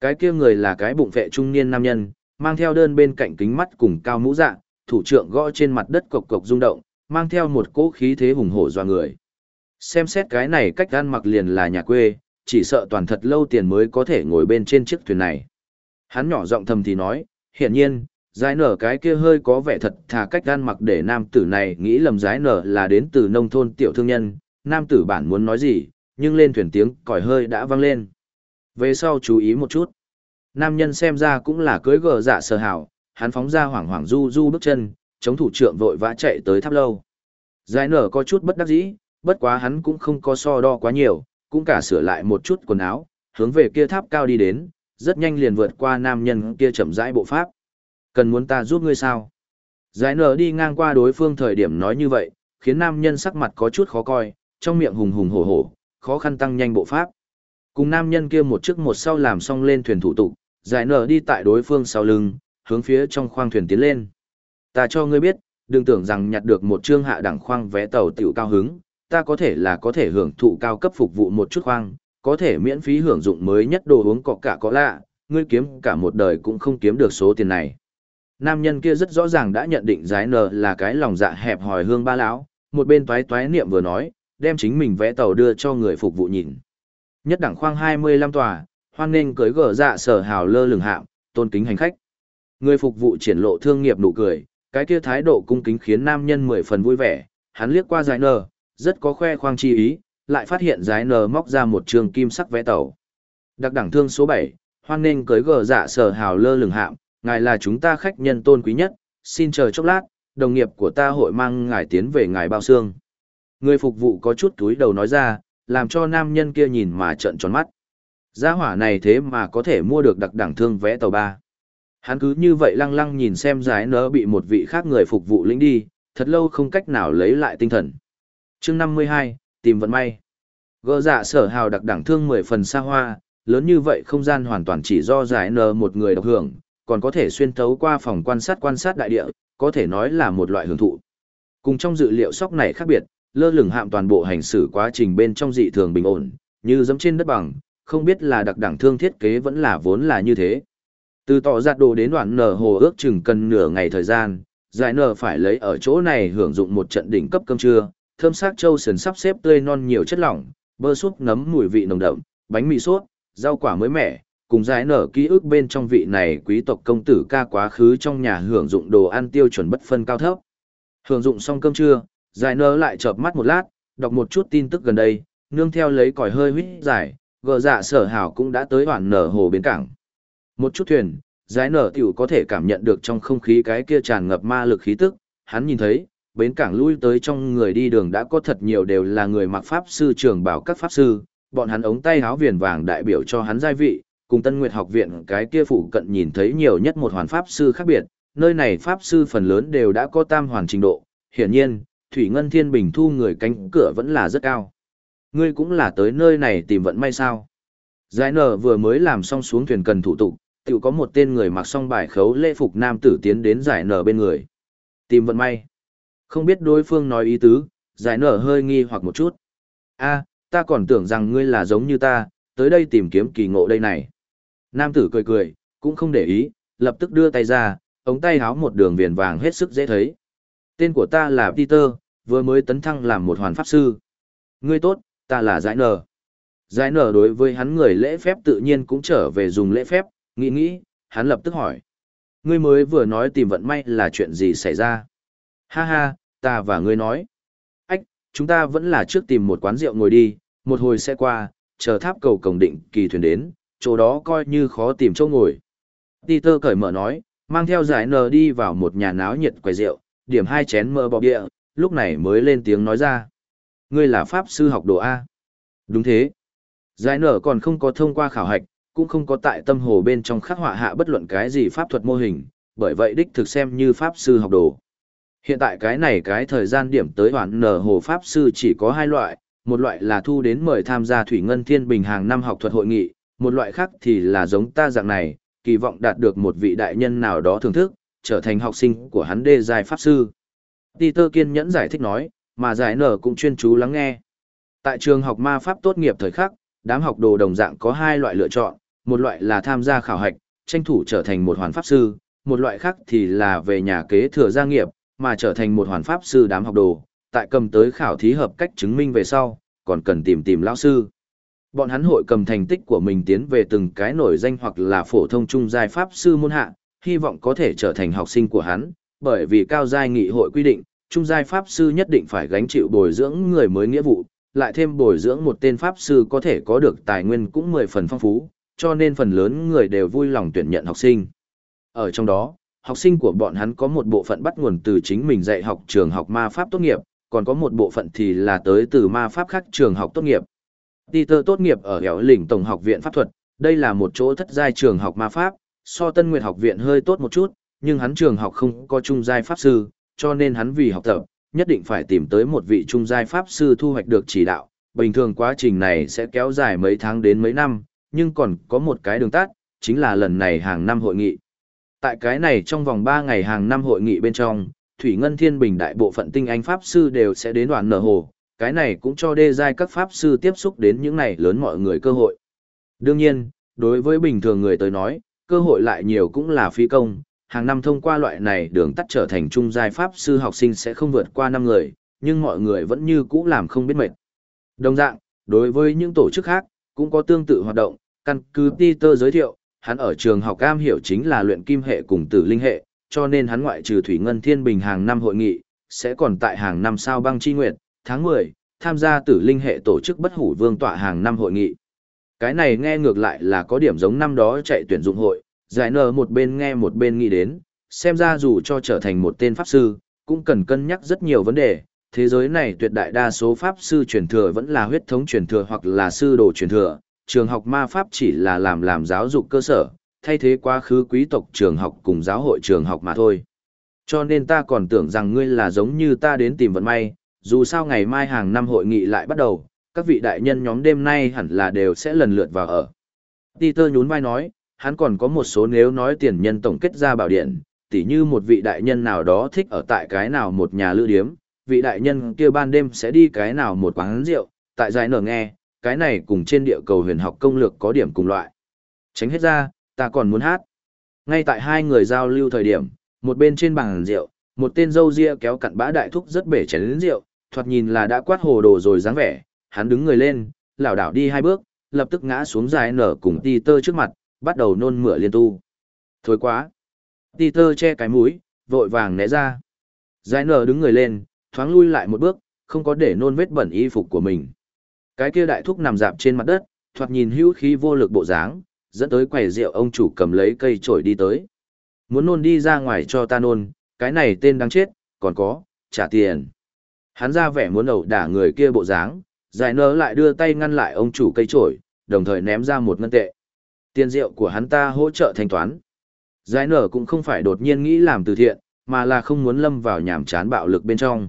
Cái kia người là cái bụng vệ trung niên nam nhân, mang theo đơn bên cạnh kính mắt cùng cao mũ dạ, thủ trưởng gõ trên mặt đất cộc cộc rung động, mang theo một cỗ khí thế hùng hổ doa người. Xem xét cái này cách ăn mặc liền là nhà quê, chỉ sợ toàn thật lâu tiền mới có thể ngồi bên trên chiếc thuyền này. Hắn nhỏ giọng thầm thì nói, hiển nhiên, giải nở cái kia hơi có vẻ thật thà cách gan mặc để nam tử này nghĩ lầm giải nở là đến từ nông thôn tiểu thương nhân, nam tử bản muốn nói gì, nhưng lên thuyền tiếng còi hơi đã vang lên. Về sau chú ý một chút. Nam nhân xem ra cũng là cưới gờ dạ sờ hảo, hắn phóng ra hoảng hoảng du du bước chân, chống thủ trưởng vội vã chạy tới tháp lâu. Giải nở có chút bất đắc dĩ, bất quá hắn cũng không có so đo quá nhiều, cũng cả sửa lại một chút quần áo, hướng về kia tháp cao đi đến, rất nhanh liền vượt qua nam nhân kia chậm rãi bộ pháp. Cần muốn ta giúp ngươi sao? Giải nở đi ngang qua đối phương thời điểm nói như vậy, khiến nam nhân sắc mặt có chút khó coi, trong miệng hùng hùng hổ hổ, khó khăn tăng nhanh bộ pháp. Cùng nam nhân kia một trước một sau làm xong lên thuyền thủ tục, giải nở đi tại đối phương sau lưng, hướng phía trong khoang thuyền tiến lên. Ta cho ngươi biết, đừng tưởng rằng nhặt được một chương hạ đẳng khoang vé tàu tiểu cao hứng, ta có thể là có thể hưởng thụ cao cấp phục vụ một chút khoang, có thể miễn phí hưởng dụng mới nhất đồ uống cọ cả có lạ, ngươi kiếm cả một đời cũng không kiếm được số tiền này. Nam nhân kia rất rõ ràng đã nhận định giái nờ là cái lòng dạ hẹp hòi hương ba lão, một bên toái toái niệm vừa nói, đem chính mình vẽ tàu đưa cho người phục vụ nhìn. Nhất đẳng khoang 25 tòa, hoan nên cưới gở dạ sở hào lơ lửng hạm, tôn kính hành khách. Người phục vụ triển lộ thương nghiệp nụ cười, cái kia thái độ cung kính khiến nam nhân mười phần vui vẻ, hắn liếc qua giải Nờ, rất có khoe khoang chi ý, lại phát hiện giải Nờ móc ra một trường kim sắc vẽ tàu. Đặc đẳng thương số 7, hoan nên cưới gở dạ sở hào lơ lửng hạm, ngài là chúng ta khách nhân tôn quý nhất, xin chờ chốc lát, đồng nghiệp của ta hội mang ngài tiến về ngài bao xương. Người phục vụ có chút túi đầu nói ra, làm cho nam nhân kia nhìn mà trợn tròn mắt. Gia hỏa này thế mà có thể mua được đặc đẳng thương vẽ tàu ba. Hắn cứ như vậy lăng lăng nhìn xem giải nỡ bị một vị khác người phục vụ lĩnh đi, thật lâu không cách nào lấy lại tinh thần. chương 52, tìm vận may. Gỡ dạ sở hào đặc đẳng thương 10 phần xa hoa, lớn như vậy không gian hoàn toàn chỉ do giải nờ một người độc hưởng, còn có thể xuyên thấu qua phòng quan sát quan sát đại địa, có thể nói là một loại hưởng thụ. Cùng trong dự liệu sóc này khác biệt, lơ lửng hạm toàn bộ hành xử quá trình bên trong dị thường bình ổn, như dẫm trên đất bằng, không biết là đặc đẳng thương thiết kế vẫn là vốn là như thế. Từ tỏ giặt đồ đến đoạn nở hồ ước chừng cần nửa ngày thời gian, giải nở phải lấy ở chỗ này hưởng dụng một trận đỉnh cấp cơm trưa, thơm sắc châu sườn sắp xếp tươi non nhiều chất lỏng, bơ súp nấm mùi vị nồng đậm, bánh mì sốt, rau quả mới mẻ, cùng giải nở ký ức bên trong vị này quý tộc công tử ca quá khứ trong nhà hưởng dụng đồ ăn tiêu chuẩn bất phân cao thấp. Hưởng dụng xong cơm trưa, giải nở lại chợp mắt một lát, đọc một chút tin tức gần đây, nương theo lấy còi hơi huyết giải, gờ dạ sở hảo cũng đã tới hoàn nở hồ bến cảng. Một chút thuyền, giải nở tiểu có thể cảm nhận được trong không khí cái kia tràn ngập ma lực khí tức, hắn nhìn thấy, bến cảng lui tới trong người đi đường đã có thật nhiều đều là người mặc pháp sư trường bảo các pháp sư, bọn hắn ống tay háo viền vàng đại biểu cho hắn giai vị, cùng Tân Nguyệt học viện cái kia phụ cận nhìn thấy nhiều nhất một hoàn pháp sư khác biệt, nơi này pháp sư phần lớn đều đã có tam hoàn trình độ, hiển nhiên, Thủy Ngân Thiên Bình thu người cánh cửa vẫn là rất cao. Ngươi cũng là tới nơi này tìm vận may sao? Giải nở vừa mới làm xong xuống thuyền cần thủ tục, tự có một tên người mặc xong bài khấu lễ phục nam tử tiến đến giải nở bên người. Tìm vận may. Không biết đối phương nói ý tứ, giải nở hơi nghi hoặc một chút. a ta còn tưởng rằng ngươi là giống như ta, tới đây tìm kiếm kỳ ngộ đây này. Nam tử cười cười, cũng không để ý, lập tức đưa tay ra, ống tay háo một đường viền vàng hết sức dễ thấy. Tên của ta là Peter, vừa mới tấn thăng làm một hoàn pháp sư. Ngươi tốt, ta là giải nở. Giải nở đối với hắn người lễ phép tự nhiên cũng trở về dùng lễ phép, nghĩ nghĩ, hắn lập tức hỏi. Ngươi mới vừa nói tìm vận may là chuyện gì xảy ra? Ha ha, ta và ngươi nói. Ách, chúng ta vẫn là trước tìm một quán rượu ngồi đi, một hồi sẽ qua, chờ tháp cầu cổng định kỳ thuyền đến, chỗ đó coi như khó tìm chỗ ngồi. Peter cởi mở nói, mang theo giải nờ đi vào một nhà náo nhiệt quầy rượu, điểm hai chén mơ bọc địa, lúc này mới lên tiếng nói ra. Ngươi là pháp sư học đồ A. Đúng thế. Giải nở còn không có thông qua khảo hạch, cũng không có tại tâm hồ bên trong khắc họa hạ bất luận cái gì pháp thuật mô hình, bởi vậy đích thực xem như pháp sư học đồ. Hiện tại cái này cái thời gian điểm tới hoàn nở hồ pháp sư chỉ có hai loại, một loại là thu đến mời tham gia Thủy Ngân Thiên Bình hàng năm học thuật hội nghị, một loại khác thì là giống ta dạng này, kỳ vọng đạt được một vị đại nhân nào đó thưởng thức, trở thành học sinh của hắn đê dài pháp sư. Peter kiên nhẫn giải thích nói, mà giải nở cũng chuyên chú lắng nghe. Tại trường học ma pháp tốt nghiệp thời khắc, đám học đồ đồng dạng có hai loại lựa chọn, một loại là tham gia khảo hạch, tranh thủ trở thành một hoàn pháp sư, một loại khác thì là về nhà kế thừa gia nghiệp, mà trở thành một hoàn pháp sư đám học đồ, tại cầm tới khảo thí hợp cách chứng minh về sau, còn cần tìm tìm lão sư. Bọn hắn hội cầm thành tích của mình tiến về từng cái nổi danh hoặc là phổ thông trung giai pháp sư môn hạ, hy vọng có thể trở thành học sinh của hắn, bởi vì cao giai nghị hội quy định, trung giai pháp sư nhất định phải gánh chịu bồi dưỡng người mới nghĩa vụ, lại thêm bồi dưỡng một tên pháp sư có thể có được tài nguyên cũng mười phần phong phú, cho nên phần lớn người đều vui lòng tuyển nhận học sinh. Ở trong đó, học sinh của bọn hắn có một bộ phận bắt nguồn từ chính mình dạy học trường học ma pháp tốt nghiệp, còn có một bộ phận thì là tới từ ma pháp khác trường học tốt nghiệp. Peter tốt nghiệp ở Hẻo Lĩnh Tổng học viện pháp thuật, đây là một chỗ thất giai trường học ma pháp, so Tân Nguyệt học viện hơi tốt một chút, nhưng hắn trường học không có trung giai pháp sư, cho nên hắn vì học tập, nhất định phải tìm tới một vị trung giai pháp sư thu hoạch được chỉ đạo. Bình thường quá trình này sẽ kéo dài mấy tháng đến mấy năm, nhưng còn có một cái đường tắt, chính là lần này hàng năm hội nghị. Tại cái này trong vòng 3 ngày hàng năm hội nghị bên trong, Thủy Ngân Thiên Bình đại bộ phận tinh anh pháp sư đều sẽ đến đoàn nở hồ, cái này cũng cho đê giai các pháp sư tiếp xúc đến những này lớn mọi người cơ hội. Đương nhiên, đối với bình thường người tới nói, cơ hội lại nhiều cũng là phi công, hàng năm thông qua loại này đường tắt trở thành trung giai pháp sư học sinh sẽ không vượt qua 5 người, nhưng mọi người vẫn như cũ làm không biết mệt. Đồng dạng, đối với những tổ chức khác, cũng có tương tự hoạt động, căn cứ Peter giới thiệu, hắn ở trường học cam hiểu chính là luyện kim hệ cùng tử linh hệ, cho nên hắn ngoại trừ Thủy Ngân Thiên Bình hàng năm hội nghị, sẽ còn tại hàng năm sao băng chi nguyệt, tháng 10, tham gia tử linh hệ tổ chức bất hủ vương tọa hàng năm hội nghị. Cái này nghe ngược lại là có điểm giống năm đó chạy tuyển dụng hội, giải nờ một bên nghe một bên nghĩ đến, xem ra dù cho trở thành một tên pháp sư, cũng cần cân nhắc rất nhiều vấn đề. Thế giới này tuyệt đại đa số pháp sư truyền thừa vẫn là huyết thống truyền thừa hoặc là sư đồ truyền thừa, trường học ma pháp chỉ là làm làm giáo dục cơ sở, thay thế quá khứ quý tộc trường học cùng giáo hội trường học mà thôi. Cho nên ta còn tưởng rằng ngươi là giống như ta đến tìm vận may, dù sao ngày mai hàng năm hội nghị lại bắt đầu, các vị đại nhân nhóm đêm nay hẳn là đều sẽ lần lượt vào ở. Peter nhún vai nói, hắn còn có một số nếu nói tiền nhân tổng kết ra bảo điện, tỉ như một vị đại nhân nào đó thích ở tại cái nào một nhà lữ điếm, vị đại nhân kia ban đêm sẽ đi cái nào một quán rượu, tại giải nở nghe, cái này cùng trên địa cầu huyền học công lược có điểm cùng loại. Tránh hết ra, ta còn muốn hát. Ngay tại hai người giao lưu thời điểm, một bên trên bàn rượu, một tên dâu ria kéo cặn bã đại thúc rất bể chén rượu, thoạt nhìn là đã quát hồ đồ rồi dáng vẻ, hắn đứng người lên, lảo đảo đi hai bước, lập tức ngã xuống dài nở cùng ti tơ trước mặt, bắt đầu nôn mửa liên tu. Thôi quá! Ti tơ che cái mũi, vội vàng né ra. Dài nở đứng người lên, thoáng lui lại một bước, không có để nôn vết bẩn y phục của mình. Cái kia đại thúc nằm dạp trên mặt đất, thoạt nhìn hữu khí vô lực bộ dáng, dẫn tới quầy rượu ông chủ cầm lấy cây chổi đi tới. Muốn nôn đi ra ngoài cho ta nôn, cái này tên đáng chết, còn có, trả tiền. Hắn ra vẻ muốn ẩu đả người kia bộ dáng, giải nở lại đưa tay ngăn lại ông chủ cây chổi, đồng thời ném ra một ngân tệ. Tiền rượu của hắn ta hỗ trợ thanh toán. Giải nở cũng không phải đột nhiên nghĩ làm từ thiện, mà là không muốn lâm vào nhảm chán bạo lực bên trong.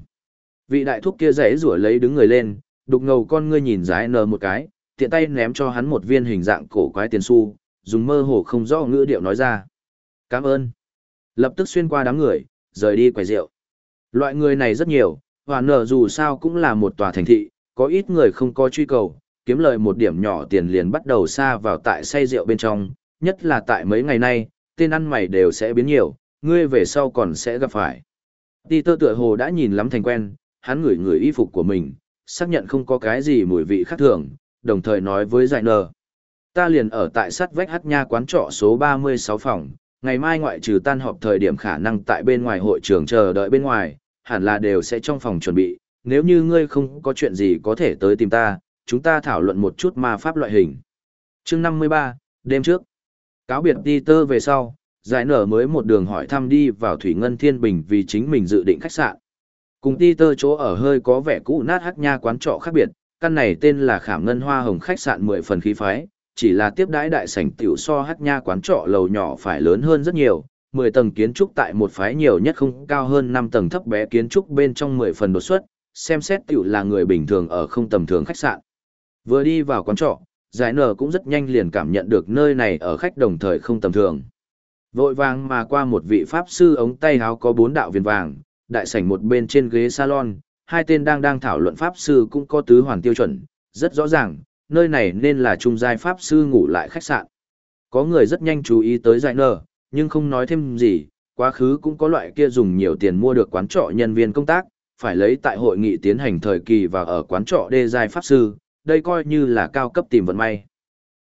Vị đại thúc kia rẽ rủa lấy đứng người lên, đục ngầu con ngươi nhìn giải nở một cái, tiện tay ném cho hắn một viên hình dạng cổ quái tiền xu, dùng mơ hồ không rõ ngữ điệu nói ra. Cảm ơn. Lập tức xuyên qua đám người, rời đi quầy rượu. Loại người này rất nhiều, và nở dù sao cũng là một tòa thành thị, có ít người không có truy cầu, kiếm lời một điểm nhỏ tiền liền bắt đầu xa vào tại say rượu bên trong, nhất là tại mấy ngày nay, tên ăn mày đều sẽ biến nhiều, ngươi về sau còn sẽ gặp phải. Ti tơ tựa hồ đã nhìn lắm thành quen, hắn ngửi ngửi y phục của mình, xác nhận không có cái gì mùi vị khác thường, đồng thời nói với giải nờ. Ta liền ở tại sắt vách hát nha quán trọ số 36 phòng, ngày mai ngoại trừ tan họp thời điểm khả năng tại bên ngoài hội trường chờ đợi bên ngoài, hẳn là đều sẽ trong phòng chuẩn bị, nếu như ngươi không có chuyện gì có thể tới tìm ta, chúng ta thảo luận một chút ma pháp loại hình. chương 53, đêm trước, cáo biệt Peter về sau, giải nở mới một đường hỏi thăm đi vào Thủy Ngân Thiên Bình vì chính mình dự định khách sạn. Cùng Peter chỗ ở hơi có vẻ cũ nát hắc nha quán trọ khác biệt, căn này tên là Khảm Ngân Hoa Hồng khách sạn 10 phần khí phái, chỉ là tiếp đãi đại sảnh tiểu so hắc nha quán trọ lầu nhỏ phải lớn hơn rất nhiều, 10 tầng kiến trúc tại một phái nhiều nhất không cao hơn 5 tầng thấp bé kiến trúc bên trong 10 phần đột xuất, xem xét tiểu là người bình thường ở không tầm thường khách sạn. Vừa đi vào quán trọ, giải nở cũng rất nhanh liền cảm nhận được nơi này ở khách đồng thời không tầm thường. Vội vàng mà qua một vị pháp sư ống tay áo có bốn đạo viền vàng, đại sảnh một bên trên ghế salon, hai tên đang đang thảo luận pháp sư cũng có tứ hoàn tiêu chuẩn, rất rõ ràng, nơi này nên là trung giai pháp sư ngủ lại khách sạn. Có người rất nhanh chú ý tới giải nở, nhưng không nói thêm gì, quá khứ cũng có loại kia dùng nhiều tiền mua được quán trọ nhân viên công tác, phải lấy tại hội nghị tiến hành thời kỳ và ở quán trọ đê giai pháp sư, đây coi như là cao cấp tìm vận may.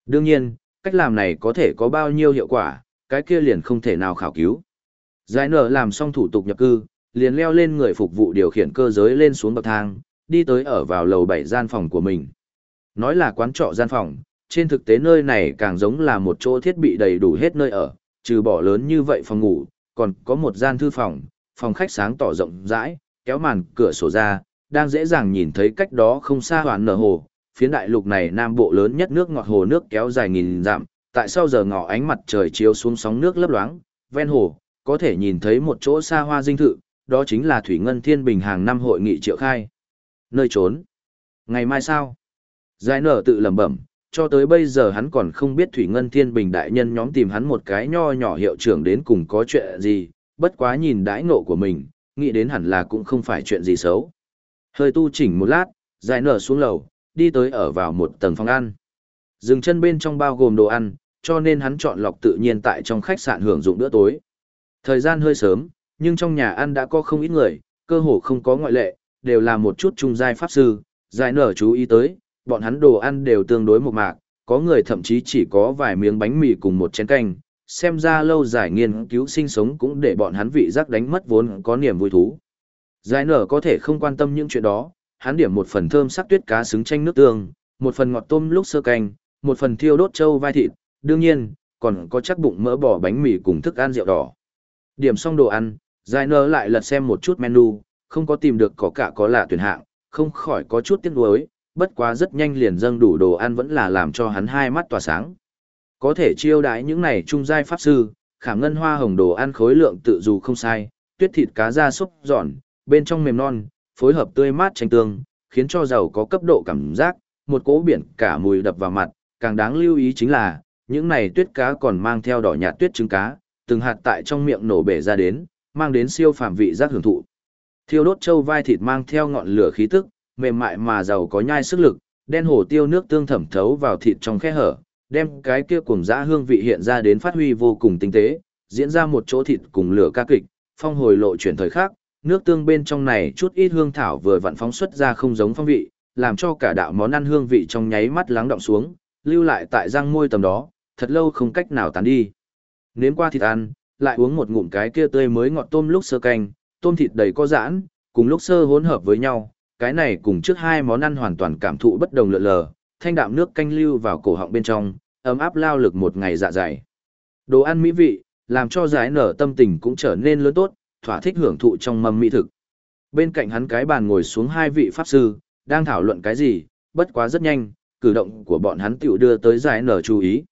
Đương nhiên, cách làm này có thể có bao nhiêu hiệu quả, cái kia liền không thể nào khảo cứu. Giải nở làm xong thủ tục nhập cư, liền leo lên người phục vụ điều khiển cơ giới lên xuống bậc thang, đi tới ở vào lầu 7 gian phòng của mình. Nói là quán trọ gian phòng, trên thực tế nơi này càng giống là một chỗ thiết bị đầy đủ hết nơi ở, trừ bỏ lớn như vậy phòng ngủ, còn có một gian thư phòng, phòng khách sáng tỏ rộng rãi, kéo màn cửa sổ ra, đang dễ dàng nhìn thấy cách đó không xa hoàn nở hồ, phiến đại lục này nam bộ lớn nhất nước ngọt hồ nước kéo dài nghìn dặm, tại sau giờ ngọ ánh mặt trời chiếu xuống sóng nước lấp loáng, ven hồ, có thể nhìn thấy một chỗ xa hoa dinh thự, đó chính là Thủy Ngân Thiên Bình hàng năm hội nghị triệu khai. Nơi trốn. Ngày mai sao? Giải nở tự lẩm bẩm, cho tới bây giờ hắn còn không biết Thủy Ngân Thiên Bình đại nhân nhóm tìm hắn một cái nho nhỏ hiệu trưởng đến cùng có chuyện gì, bất quá nhìn đãi ngộ của mình, nghĩ đến hẳn là cũng không phải chuyện gì xấu. Hơi tu chỉnh một lát, dài nở xuống lầu, đi tới ở vào một tầng phòng ăn. Dừng chân bên trong bao gồm đồ ăn, cho nên hắn chọn lọc tự nhiên tại trong khách sạn hưởng dụng bữa tối. Thời gian hơi sớm, nhưng trong nhà ăn đã có không ít người, cơ hồ không có ngoại lệ, đều là một chút trung giai pháp sư, Dài nở chú ý tới, bọn hắn đồ ăn đều tương đối một mạc, có người thậm chí chỉ có vài miếng bánh mì cùng một chén canh, xem ra lâu dài nghiên cứu sinh sống cũng để bọn hắn vị giác đánh mất vốn có niềm vui thú. Giải nở có thể không quan tâm những chuyện đó, hắn điểm một phần thơm sắc tuyết cá xứng chanh nước tương, một phần ngọt tôm lúc sơ canh, một phần thiêu đốt trâu vai thịt, đương nhiên, còn có chắc bụng mỡ bò bánh mì cùng thức ăn rượu đỏ. Điểm xong đồ ăn, Giải nở lại lật xem một chút menu, không có tìm được có cả có lạ tuyển hạng, không khỏi có chút tiếc nuối, bất quá rất nhanh liền dâng đủ đồ ăn vẫn là làm cho hắn hai mắt tỏa sáng. Có thể chiêu đãi những này trung giai pháp sư, khảm ngân hoa hồng đồ ăn khối lượng tự dù không sai, tuyết thịt cá da xúc giòn, bên trong mềm non, phối hợp tươi mát chanh tương, khiến cho giàu có cấp độ cảm giác, một cỗ biển cả mùi đập vào mặt, càng đáng lưu ý chính là, những này tuyết cá còn mang theo đỏ nhạt tuyết trứng cá, từng hạt tại trong miệng nổ bể ra đến, mang đến siêu phàm vị giác hưởng thụ. Thiêu đốt châu vai thịt mang theo ngọn lửa khí tức, mềm mại mà giàu có nhai sức lực, đen hổ tiêu nước tương thẩm thấu vào thịt trong khe hở, đem cái kia cùng dã hương vị hiện ra đến phát huy vô cùng tinh tế, diễn ra một chỗ thịt cùng lửa ca kịch, phong hồi lộ chuyển thời khác, nước tương bên trong này chút ít hương thảo vừa vặn phóng xuất ra không giống phong vị, làm cho cả đạo món ăn hương vị trong nháy mắt lắng động xuống, lưu lại tại răng môi tầm đó, thật lâu không cách nào tán đi. Nếm qua thịt ăn, lại uống một ngụm cái kia tươi mới ngọt tôm lúc sơ canh, tôm thịt đầy có giãn, cùng lúc sơ hỗn hợp với nhau, cái này cùng trước hai món ăn hoàn toàn cảm thụ bất đồng lượn lờ, thanh đạm nước canh lưu vào cổ họng bên trong, ấm áp lao lực một ngày dạ dày. Đồ ăn mỹ vị, làm cho giải nở tâm tình cũng trở nên lớn tốt, thỏa thích hưởng thụ trong mâm mỹ thực. Bên cạnh hắn cái bàn ngồi xuống hai vị pháp sư, đang thảo luận cái gì, bất quá rất nhanh, cử động của bọn hắn tiểu đưa tới giải nở chú ý.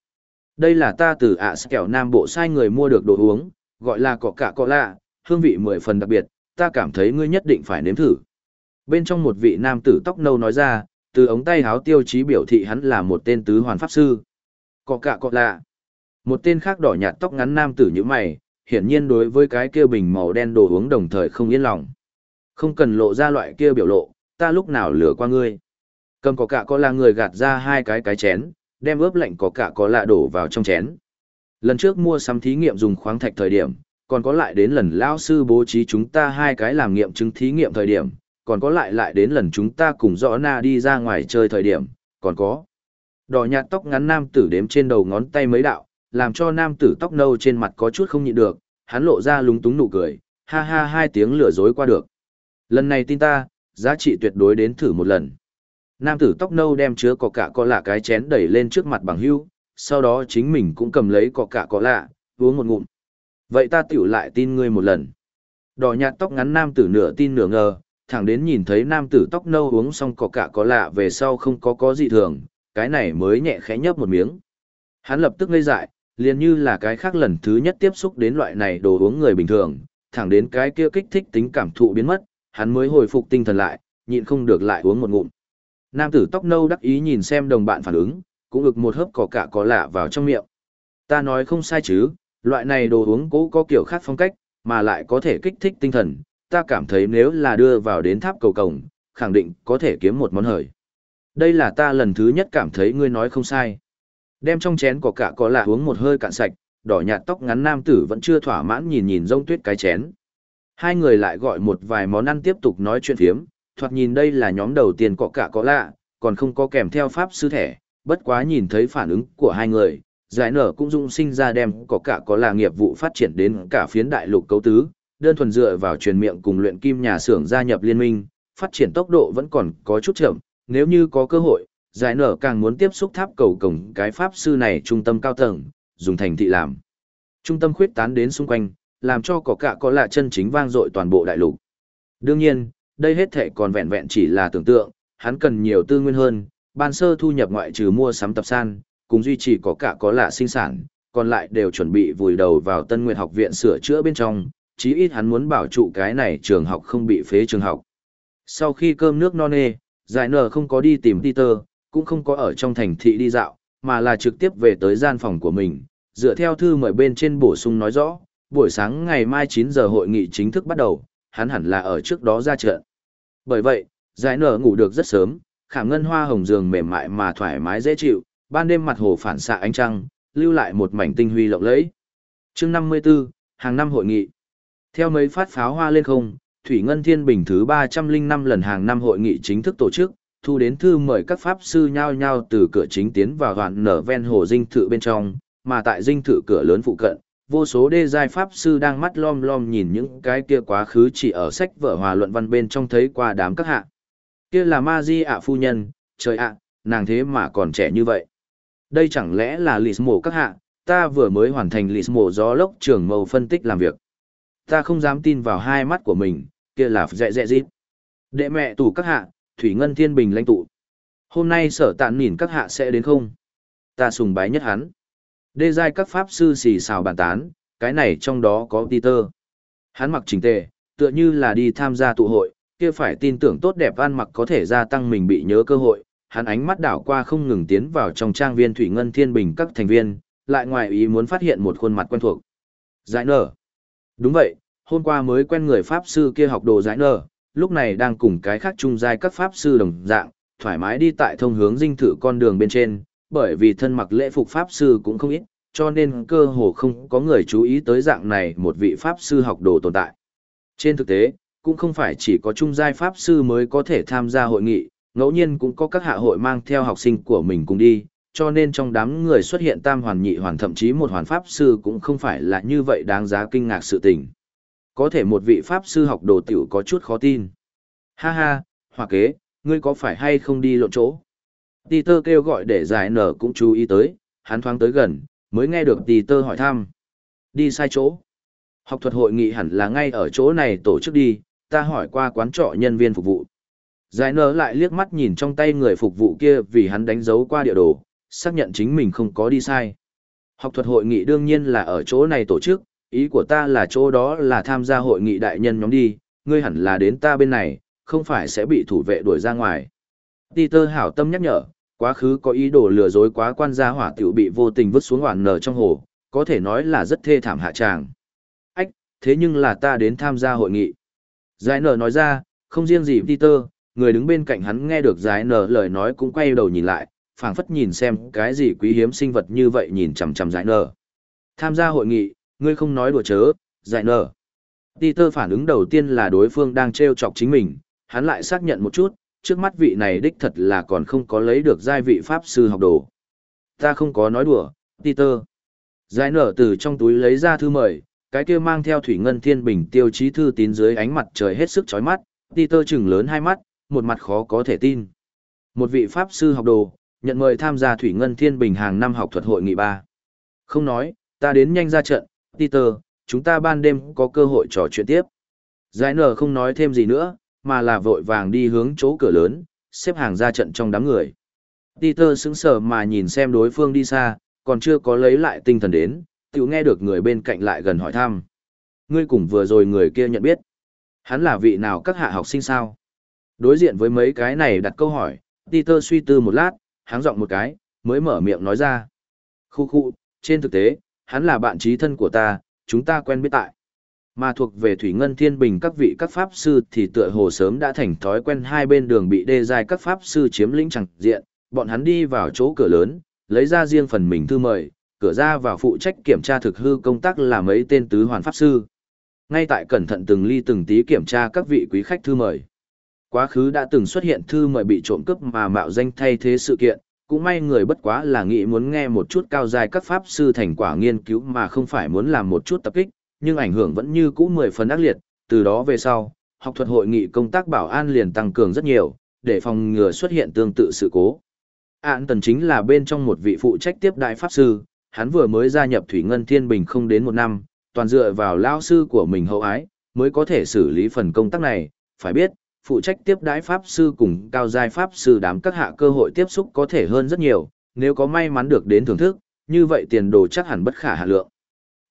Đây là ta từ ạ à kẹo Nam Bộ sai người mua được đồ uống, gọi là cọ cả cọ lạ, hương vị mười phần đặc biệt, ta cảm thấy ngươi nhất định phải nếm thử. Bên trong một vị nam tử tóc nâu nói ra, từ ống tay háo tiêu chí biểu thị hắn là một tên tứ hoàn pháp sư. Cọ cả cọ lạ. Một tên khác đỏ nhạt tóc ngắn nam tử như mày, hiển nhiên đối với cái kia bình màu đen đồ uống đồng thời không yên lòng. Không cần lộ ra loại kia biểu lộ, ta lúc nào lừa qua ngươi. Cầm có cả có là người gạt ra hai cái cái chén, đem ướp lạnh có cả có lạ đổ vào trong chén. Lần trước mua sắm thí nghiệm dùng khoáng thạch thời điểm, còn có lại đến lần lão sư bố trí chúng ta hai cái làm nghiệm chứng thí nghiệm thời điểm, còn có lại lại đến lần chúng ta cùng rõ na đi ra ngoài chơi thời điểm, còn có. Đỏ nhạt tóc ngắn nam tử đếm trên đầu ngón tay mấy đạo, làm cho nam tử tóc nâu trên mặt có chút không nhịn được, hắn lộ ra lúng túng nụ cười, ha ha hai tiếng lừa dối qua được. Lần này tin ta, giá trị tuyệt đối đến thử một lần. Nam tử tóc nâu đem chứa có cả có lạ cái chén đẩy lên trước mặt bằng hưu, sau đó chính mình cũng cầm lấy có cả có lạ, uống một ngụm. Vậy ta tiểu lại tin ngươi một lần. Đỏ nhạt tóc ngắn nam tử nửa tin nửa ngờ, thẳng đến nhìn thấy nam tử tóc nâu uống xong có cả có lạ về sau không có có gì thường, cái này mới nhẹ khẽ nhấp một miếng. Hắn lập tức ngây dại, liền như là cái khác lần thứ nhất tiếp xúc đến loại này đồ uống người bình thường, thẳng đến cái kia kích thích tính cảm thụ biến mất, hắn mới hồi phục tinh thần lại, nhịn không được lại uống một ngụm. Nam tử tóc nâu đắc ý nhìn xem đồng bạn phản ứng, cũng ực một hớp cỏ cả có lạ vào trong miệng. Ta nói không sai chứ, loại này đồ uống cố có kiểu khác phong cách, mà lại có thể kích thích tinh thần, ta cảm thấy nếu là đưa vào đến tháp cầu cổng, khẳng định có thể kiếm một món hời. Đây là ta lần thứ nhất cảm thấy ngươi nói không sai. Đem trong chén có cả có lạ uống một hơi cạn sạch, đỏ nhạt tóc ngắn nam tử vẫn chưa thỏa mãn nhìn nhìn rông tuyết cái chén. Hai người lại gọi một vài món ăn tiếp tục nói chuyện phiếm, thoạt nhìn đây là nhóm đầu tiên có cả có lạ, còn không có kèm theo pháp sư thẻ, bất quá nhìn thấy phản ứng của hai người, giải nở cũng dung sinh ra đem có cả có là nghiệp vụ phát triển đến cả phiến đại lục cấu tứ, đơn thuần dựa vào truyền miệng cùng luyện kim nhà xưởng gia nhập liên minh, phát triển tốc độ vẫn còn có chút chậm, nếu như có cơ hội, giải nở càng muốn tiếp xúc tháp cầu cổng cái pháp sư này trung tâm cao tầng, dùng thành thị làm. Trung tâm khuyết tán đến xung quanh, làm cho có cả có lạ chân chính vang dội toàn bộ đại lục. Đương nhiên, đây hết thể còn vẹn vẹn chỉ là tưởng tượng, hắn cần nhiều tư nguyên hơn, ban sơ thu nhập ngoại trừ mua sắm tập san, cùng duy trì có cả có lạ sinh sản, còn lại đều chuẩn bị vùi đầu vào Tân Nguyệt học viện sửa chữa bên trong, chí ít hắn muốn bảo trụ cái này trường học không bị phế trường học. Sau khi cơm nước no nê, giải nở không có đi tìm Peter, cũng không có ở trong thành thị đi dạo, mà là trực tiếp về tới gian phòng của mình, dựa theo thư mời bên trên bổ sung nói rõ, buổi sáng ngày mai 9 giờ hội nghị chính thức bắt đầu, hắn hẳn là ở trước đó ra trận. Bởi vậy, giải nở ngủ được rất sớm, khảm ngân hoa hồng giường mềm mại mà thoải mái dễ chịu, ban đêm mặt hồ phản xạ ánh trăng, lưu lại một mảnh tinh huy lộng lẫy. Chương 54, hàng năm hội nghị. Theo mấy phát pháo hoa lên không, Thủy Ngân Thiên Bình thứ 305 lần hàng năm hội nghị chính thức tổ chức, thu đến thư mời các pháp sư nhao nhao từ cửa chính tiến vào đoạn nở ven hồ dinh thự bên trong, mà tại dinh thự cửa lớn phụ cận, vô số đê giai pháp sư đang mắt lom lom nhìn những cái kia quá khứ chỉ ở sách vở hòa luận văn bên trong thấy qua đám các hạ. Kia là ma di ạ phu nhân, trời ạ, nàng thế mà còn trẻ như vậy. Đây chẳng lẽ là lì mổ các hạ, ta vừa mới hoàn thành lì mổ gió lốc trưởng màu phân tích làm việc. Ta không dám tin vào hai mắt của mình, kia là dẹ dẹ dít. Đệ mẹ tủ các hạ, Thủy Ngân Thiên Bình lãnh tụ. Hôm nay sở tạn nhìn các hạ sẽ đến không? Ta sùng bái nhất hắn. Đê giai các pháp sư xì xào bàn tán, cái này trong đó có Peter. Hắn mặc chỉnh tề, tựa như là đi tham gia tụ hội, kia phải tin tưởng tốt đẹp ăn mặc có thể gia tăng mình bị nhớ cơ hội. Hắn ánh mắt đảo qua không ngừng tiến vào trong trang viên Thủy Ngân Thiên Bình các thành viên, lại ngoài ý muốn phát hiện một khuôn mặt quen thuộc. Giải nở. Đúng vậy, hôm qua mới quen người Pháp sư kia học đồ giải nở, lúc này đang cùng cái khác chung giai các Pháp sư đồng dạng, thoải mái đi tại thông hướng dinh thự con đường bên trên, bởi vì thân mặc lễ phục Pháp sư cũng không ít, cho nên cơ hồ không có người chú ý tới dạng này một vị Pháp sư học đồ tồn tại. Trên thực tế, cũng không phải chỉ có trung giai Pháp sư mới có thể tham gia hội nghị, ngẫu nhiên cũng có các hạ hội mang theo học sinh của mình cùng đi, cho nên trong đám người xuất hiện tam hoàn nhị hoàn thậm chí một hoàn Pháp sư cũng không phải là như vậy đáng giá kinh ngạc sự tình. Có thể một vị Pháp sư học đồ tiểu có chút khó tin. Ha ha, hòa kế, ngươi có phải hay không đi lộn chỗ? tì tơ kêu gọi để giải nở cũng chú ý tới, hắn thoáng tới gần, mới nghe được tì tơ hỏi thăm. Đi sai chỗ. Học thuật hội nghị hẳn là ngay ở chỗ này tổ chức đi, ta hỏi qua quán trọ nhân viên phục vụ. Giải nở lại liếc mắt nhìn trong tay người phục vụ kia vì hắn đánh dấu qua địa đồ, xác nhận chính mình không có đi sai. Học thuật hội nghị đương nhiên là ở chỗ này tổ chức, ý của ta là chỗ đó là tham gia hội nghị đại nhân nhóm đi, ngươi hẳn là đến ta bên này, không phải sẽ bị thủ vệ đuổi ra ngoài. Peter hảo tâm nhắc nhở, quá khứ có ý đồ lừa dối quá quan gia hỏa tiểu bị vô tình vứt xuống hoàn nở trong hồ, có thể nói là rất thê thảm hạ tràng. Ách, thế nhưng là ta đến tham gia hội nghị. Giải nở nói ra, không riêng gì Peter, người đứng bên cạnh hắn nghe được giải nở lời nói cũng quay đầu nhìn lại, phảng phất nhìn xem cái gì quý hiếm sinh vật như vậy nhìn chằm chằm giải nở. Tham gia hội nghị, ngươi không nói đùa chớ, giải nở. Peter phản ứng đầu tiên là đối phương đang trêu chọc chính mình, hắn lại xác nhận một chút, trước mắt vị này đích thật là còn không có lấy được giai vị pháp sư học đồ. Ta không có nói đùa, Peter. Giải nở từ trong túi lấy ra thư mời, cái kia mang theo thủy ngân thiên bình tiêu chí thư tín dưới ánh mặt trời hết sức chói mắt, Peter trừng lớn hai mắt, một mặt khó có thể tin. Một vị pháp sư học đồ, nhận mời tham gia thủy ngân thiên bình hàng năm học thuật hội nghị ba. Không nói, ta đến nhanh ra trận, Peter, chúng ta ban đêm có cơ hội trò chuyện tiếp. Giải nở không nói thêm gì nữa, mà là vội vàng đi hướng chỗ cửa lớn, xếp hàng ra trận trong đám người. Peter sững sờ mà nhìn xem đối phương đi xa, còn chưa có lấy lại tinh thần đến, tiểu nghe được người bên cạnh lại gần hỏi thăm. Ngươi cùng vừa rồi người kia nhận biết. Hắn là vị nào các hạ học sinh sao? Đối diện với mấy cái này đặt câu hỏi, Peter suy tư một lát, háng giọng một cái, mới mở miệng nói ra. Khu khu, trên thực tế, hắn là bạn trí thân của ta, chúng ta quen biết tại. Mà thuộc về Thủy Ngân Thiên Bình các vị các pháp sư thì tựa hồ sớm đã thành thói quen hai bên đường bị đê dài các pháp sư chiếm lĩnh chẳng diện, bọn hắn đi vào chỗ cửa lớn, lấy ra riêng phần mình thư mời, cửa ra vào phụ trách kiểm tra thực hư công tác là mấy tên tứ hoàn pháp sư. Ngay tại cẩn thận từng ly từng tí kiểm tra các vị quý khách thư mời. Quá khứ đã từng xuất hiện thư mời bị trộm cướp mà mạo danh thay thế sự kiện, cũng may người bất quá là nghĩ muốn nghe một chút cao dài các pháp sư thành quả nghiên cứu mà không phải muốn làm một chút tập kích, nhưng ảnh hưởng vẫn như cũ mười phần ác liệt, từ đó về sau, học thuật hội nghị công tác bảo an liền tăng cường rất nhiều, để phòng ngừa xuất hiện tương tự sự cố. Án tần chính là bên trong một vị phụ trách tiếp đại pháp sư, hắn vừa mới gia nhập Thủy Ngân Thiên Bình không đến một năm, toàn dựa vào lao sư của mình hậu ái, mới có thể xử lý phần công tác này, phải biết, phụ trách tiếp đái pháp sư cùng cao giai pháp sư đám các hạ cơ hội tiếp xúc có thể hơn rất nhiều, nếu có may mắn được đến thưởng thức, như vậy tiền đồ chắc hẳn bất khả hạ lượng.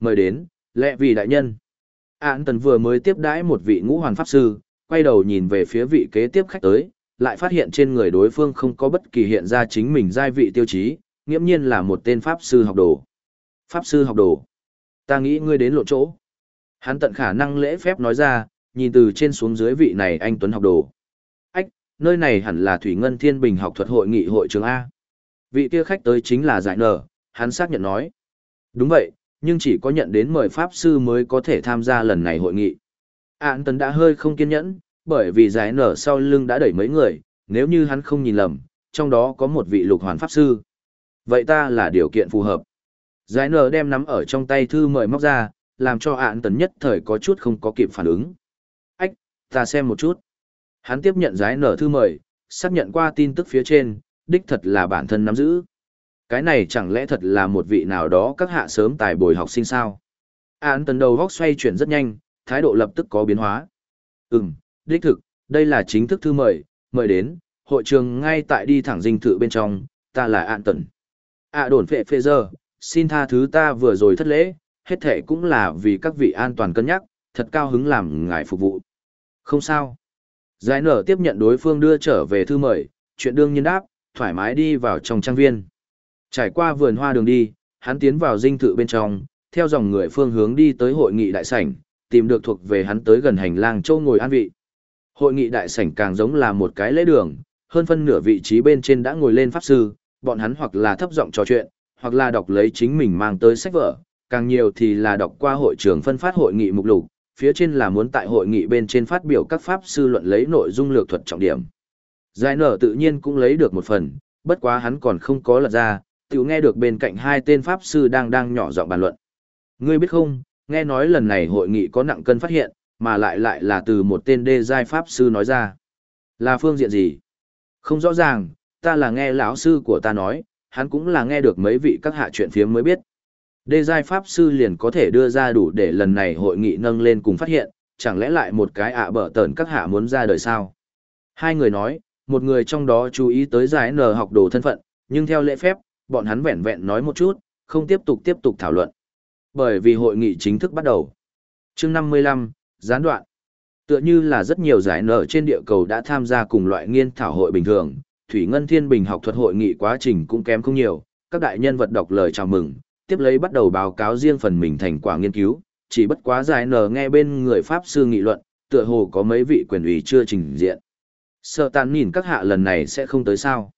Mời đến, lẽ vì đại nhân. Án tần vừa mới tiếp đái một vị ngũ hoàn pháp sư, quay đầu nhìn về phía vị kế tiếp khách tới, lại phát hiện trên người đối phương không có bất kỳ hiện ra chính mình giai vị tiêu chí, nghiễm nhiên là một tên pháp sư học đồ. Pháp sư học đồ. Ta nghĩ ngươi đến lộ chỗ. Hắn tận khả năng lễ phép nói ra, nhìn từ trên xuống dưới vị này anh Tuấn học đồ. Ách, nơi này hẳn là Thủy Ngân Thiên Bình học thuật hội nghị hội trường A. Vị kia khách tới chính là giải nở, hắn xác nhận nói. Đúng vậy, nhưng chỉ có nhận đến mời Pháp Sư mới có thể tham gia lần này hội nghị. Án tấn đã hơi không kiên nhẫn, bởi vì giải nở sau lưng đã đẩy mấy người, nếu như hắn không nhìn lầm, trong đó có một vị lục hoàn Pháp Sư. Vậy ta là điều kiện phù hợp. Giải nở đem nắm ở trong tay thư mời móc ra, làm cho Án tấn nhất thời có chút không có kịp phản ứng. Ta xem một chút. Hắn tiếp nhận giái nở thư mời, xác nhận qua tin tức phía trên, đích thật là bản thân nắm giữ. Cái này chẳng lẽ thật là một vị nào đó các hạ sớm tài bồi học sinh sao? Án tần đầu góc xoay chuyển rất nhanh, thái độ lập tức có biến hóa. Ừm, đích thực, đây là chính thức thư mời, mời đến, hội trường ngay tại đi thẳng dinh thự bên trong, ta là Án Tần. À đồn phệ phê giờ, xin tha thứ ta vừa rồi thất lễ, hết thể cũng là vì các vị an toàn cân nhắc, thật cao hứng làm ngài phục vụ. Không sao. Giải nở tiếp nhận đối phương đưa trở về thư mời, chuyện đương nhiên đáp, thoải mái đi vào trong trang viên. Trải qua vườn hoa đường đi, hắn tiến vào dinh thự bên trong, theo dòng người phương hướng đi tới hội nghị đại sảnh, tìm được thuộc về hắn tới gần hành lang châu ngồi an vị. Hội nghị đại sảnh càng giống là một cái lễ đường, hơn phân nửa vị trí bên trên đã ngồi lên pháp sư, bọn hắn hoặc là thấp giọng trò chuyện, hoặc là đọc lấy chính mình mang tới sách vở, càng nhiều thì là đọc qua hội trường phân phát hội nghị mục lục, phía trên là muốn tại hội nghị bên trên phát biểu các pháp sư luận lấy nội dung lược thuật trọng điểm. Giải nở tự nhiên cũng lấy được một phần, bất quá hắn còn không có lật ra, tiểu nghe được bên cạnh hai tên pháp sư đang đang nhỏ giọng bàn luận. Ngươi biết không, nghe nói lần này hội nghị có nặng cân phát hiện, mà lại lại là từ một tên đê giai pháp sư nói ra. Là phương diện gì? Không rõ ràng, ta là nghe lão sư của ta nói, hắn cũng là nghe được mấy vị các hạ chuyện phiếm mới biết. Đê giai pháp sư liền có thể đưa ra đủ để lần này hội nghị nâng lên cùng phát hiện, chẳng lẽ lại một cái ạ bở tờn các hạ muốn ra đời sao? Hai người nói, một người trong đó chú ý tới giải nờ học đồ thân phận, nhưng theo lễ phép, bọn hắn vẹn vẹn nói một chút, không tiếp tục tiếp tục thảo luận. Bởi vì hội nghị chính thức bắt đầu. chương 55, gián đoạn. Tựa như là rất nhiều giải nở trên địa cầu đã tham gia cùng loại nghiên thảo hội bình thường, Thủy Ngân Thiên Bình học thuật hội nghị quá trình cũng kém không nhiều, các đại nhân vật đọc lời chào mừng, tiếp lấy bắt đầu báo cáo riêng phần mình thành quả nghiên cứu, chỉ bất quá giải nở nghe bên người Pháp sư nghị luận, tựa hồ có mấy vị quyền ủy chưa trình diện. Sợ tàn nhìn các hạ lần này sẽ không tới sao.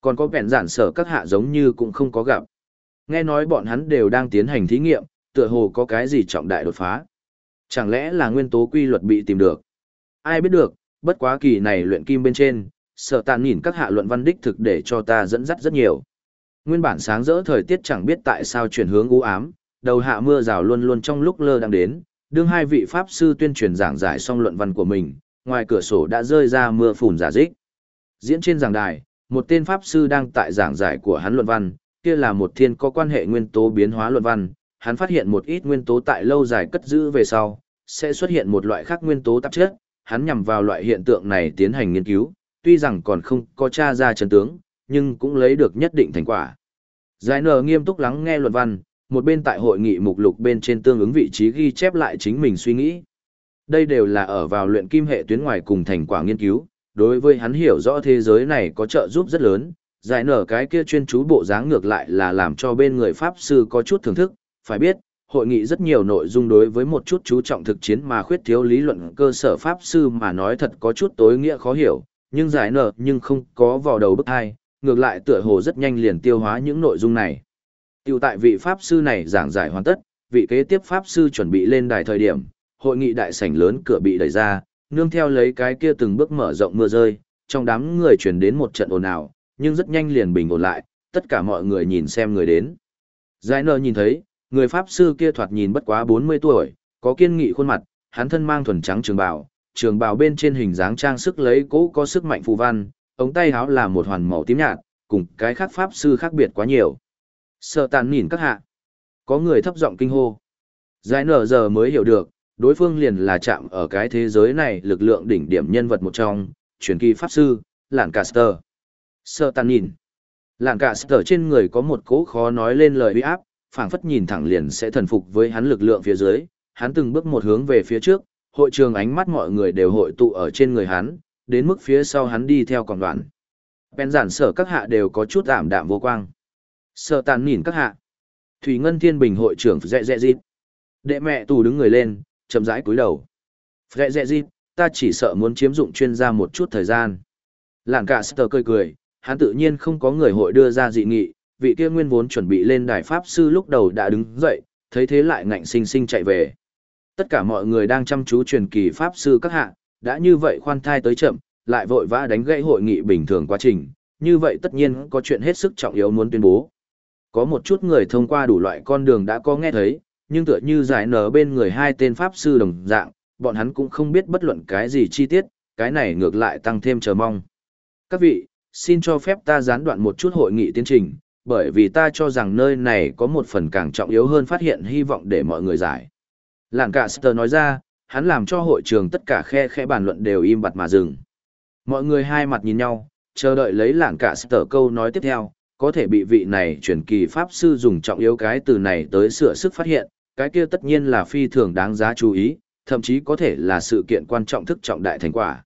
Còn có vẹn giản sở các hạ giống như cũng không có gặp. Nghe nói bọn hắn đều đang tiến hành thí nghiệm, tựa hồ có cái gì trọng đại đột phá. Chẳng lẽ là nguyên tố quy luật bị tìm được? Ai biết được, bất quá kỳ này luyện kim bên trên, sợ tàn nhìn các hạ luận văn đích thực để cho ta dẫn dắt rất nhiều. Nguyên bản sáng rỡ thời tiết chẳng biết tại sao chuyển hướng u ám, đầu hạ mưa rào luôn luôn trong lúc lơ đang đến, đương hai vị pháp sư tuyên truyền giảng giải xong luận văn của mình, ngoài cửa sổ đã rơi ra mưa phùn giả dích. Diễn trên giảng đài, một tên pháp sư đang tại giảng giải của hắn luận văn, kia là một thiên có quan hệ nguyên tố biến hóa luận văn, hắn phát hiện một ít nguyên tố tại lâu dài cất giữ về sau, sẽ xuất hiện một loại khác nguyên tố tạp chất, hắn nhằm vào loại hiện tượng này tiến hành nghiên cứu, tuy rằng còn không có tra ra chân tướng, nhưng cũng lấy được nhất định thành quả. Giải nở nghiêm túc lắng nghe luận văn, một bên tại hội nghị mục lục bên trên tương ứng vị trí ghi chép lại chính mình suy nghĩ. Đây đều là ở vào luyện kim hệ tuyến ngoài cùng thành quả nghiên cứu, đối với hắn hiểu rõ thế giới này có trợ giúp rất lớn, giải nở cái kia chuyên chú bộ dáng ngược lại là làm cho bên người Pháp sư có chút thưởng thức, phải biết, hội nghị rất nhiều nội dung đối với một chút chú trọng thực chiến mà khuyết thiếu lý luận cơ sở Pháp sư mà nói thật có chút tối nghĩa khó hiểu, nhưng giải nở nhưng không có vào đầu bức hai, ngược lại tựa hồ rất nhanh liền tiêu hóa những nội dung này. Tiêu tại vị Pháp sư này giảng giải hoàn tất, vị kế tiếp Pháp sư chuẩn bị lên đài thời điểm, hội nghị đại sảnh lớn cửa bị đẩy ra, nương theo lấy cái kia từng bước mở rộng mưa rơi, trong đám người truyền đến một trận ồn ào, nhưng rất nhanh liền bình ổn lại, tất cả mọi người nhìn xem người đến. Giải nơ nhìn thấy, người Pháp sư kia thoạt nhìn bất quá 40 tuổi, có kiên nghị khuôn mặt, hắn thân mang thuần trắng trường bào, trường bào bên trên hình dáng trang sức lấy cố có sức mạnh phù văn, ống tay Háo là một hoàn màu tím nhạt, cùng cái khác Pháp sư khác biệt quá nhiều. Sợ tàn nhìn các hạ. Có người thấp giọng kinh hô. Giải nở giờ mới hiểu được, đối phương liền là chạm ở cái thế giới này lực lượng đỉnh điểm nhân vật một trong, truyền kỳ pháp sư, Lạn Caster. Sơ tàn nhìn. Lạn Caster trên người có một cố khó nói lên lời uy áp, phảng phất nhìn thẳng liền sẽ thần phục với hắn lực lượng phía dưới, hắn từng bước một hướng về phía trước, hội trường ánh mắt mọi người đều hội tụ ở trên người hắn, đến mức phía sau hắn đi theo còn đoạn. Bèn giản sở các hạ đều có chút ảm đạm vô quang. Sợ tàn nhìn các hạ. Thủy Ngân Thiên Bình hội trưởng dẹ dẹ dịp. Đệ mẹ tù đứng người lên, chậm rãi cúi đầu. Dẹ dẹ dịp, ta chỉ sợ muốn chiếm dụng chuyên gia một chút thời gian. Làng cả sờ cười cười, hắn tự nhiên không có người hội đưa ra dị nghị, vị kia nguyên vốn chuẩn bị lên đài pháp sư lúc đầu đã đứng dậy, thấy thế lại ngạnh sinh sinh chạy về. Tất cả mọi người đang chăm chú truyền kỳ pháp sư các hạ, đã như vậy khoan thai tới chậm, lại vội vã đánh gãy hội nghị bình thường quá trình, như vậy tất nhiên có chuyện hết sức trọng yếu muốn tuyên bố. Có một chút người thông qua đủ loại con đường đã có nghe thấy, nhưng tựa như giải nở bên người hai tên pháp sư đồng dạng, bọn hắn cũng không biết bất luận cái gì chi tiết, cái này ngược lại tăng thêm chờ mong. Các vị, xin cho phép ta gián đoạn một chút hội nghị tiến trình, bởi vì ta cho rằng nơi này có một phần càng trọng yếu hơn phát hiện hy vọng để mọi người giải. Làng cả Sơ nói ra, hắn làm cho hội trường tất cả khe khẽ bàn luận đều im bặt mà dừng. Mọi người hai mặt nhìn nhau, chờ đợi lấy làng cả sở câu nói tiếp theo, có thể bị vị này truyền kỳ pháp sư dùng trọng yếu cái từ này tới sửa sức phát hiện, cái kia tất nhiên là phi thường đáng giá chú ý, thậm chí có thể là sự kiện quan trọng thức trọng đại thành quả.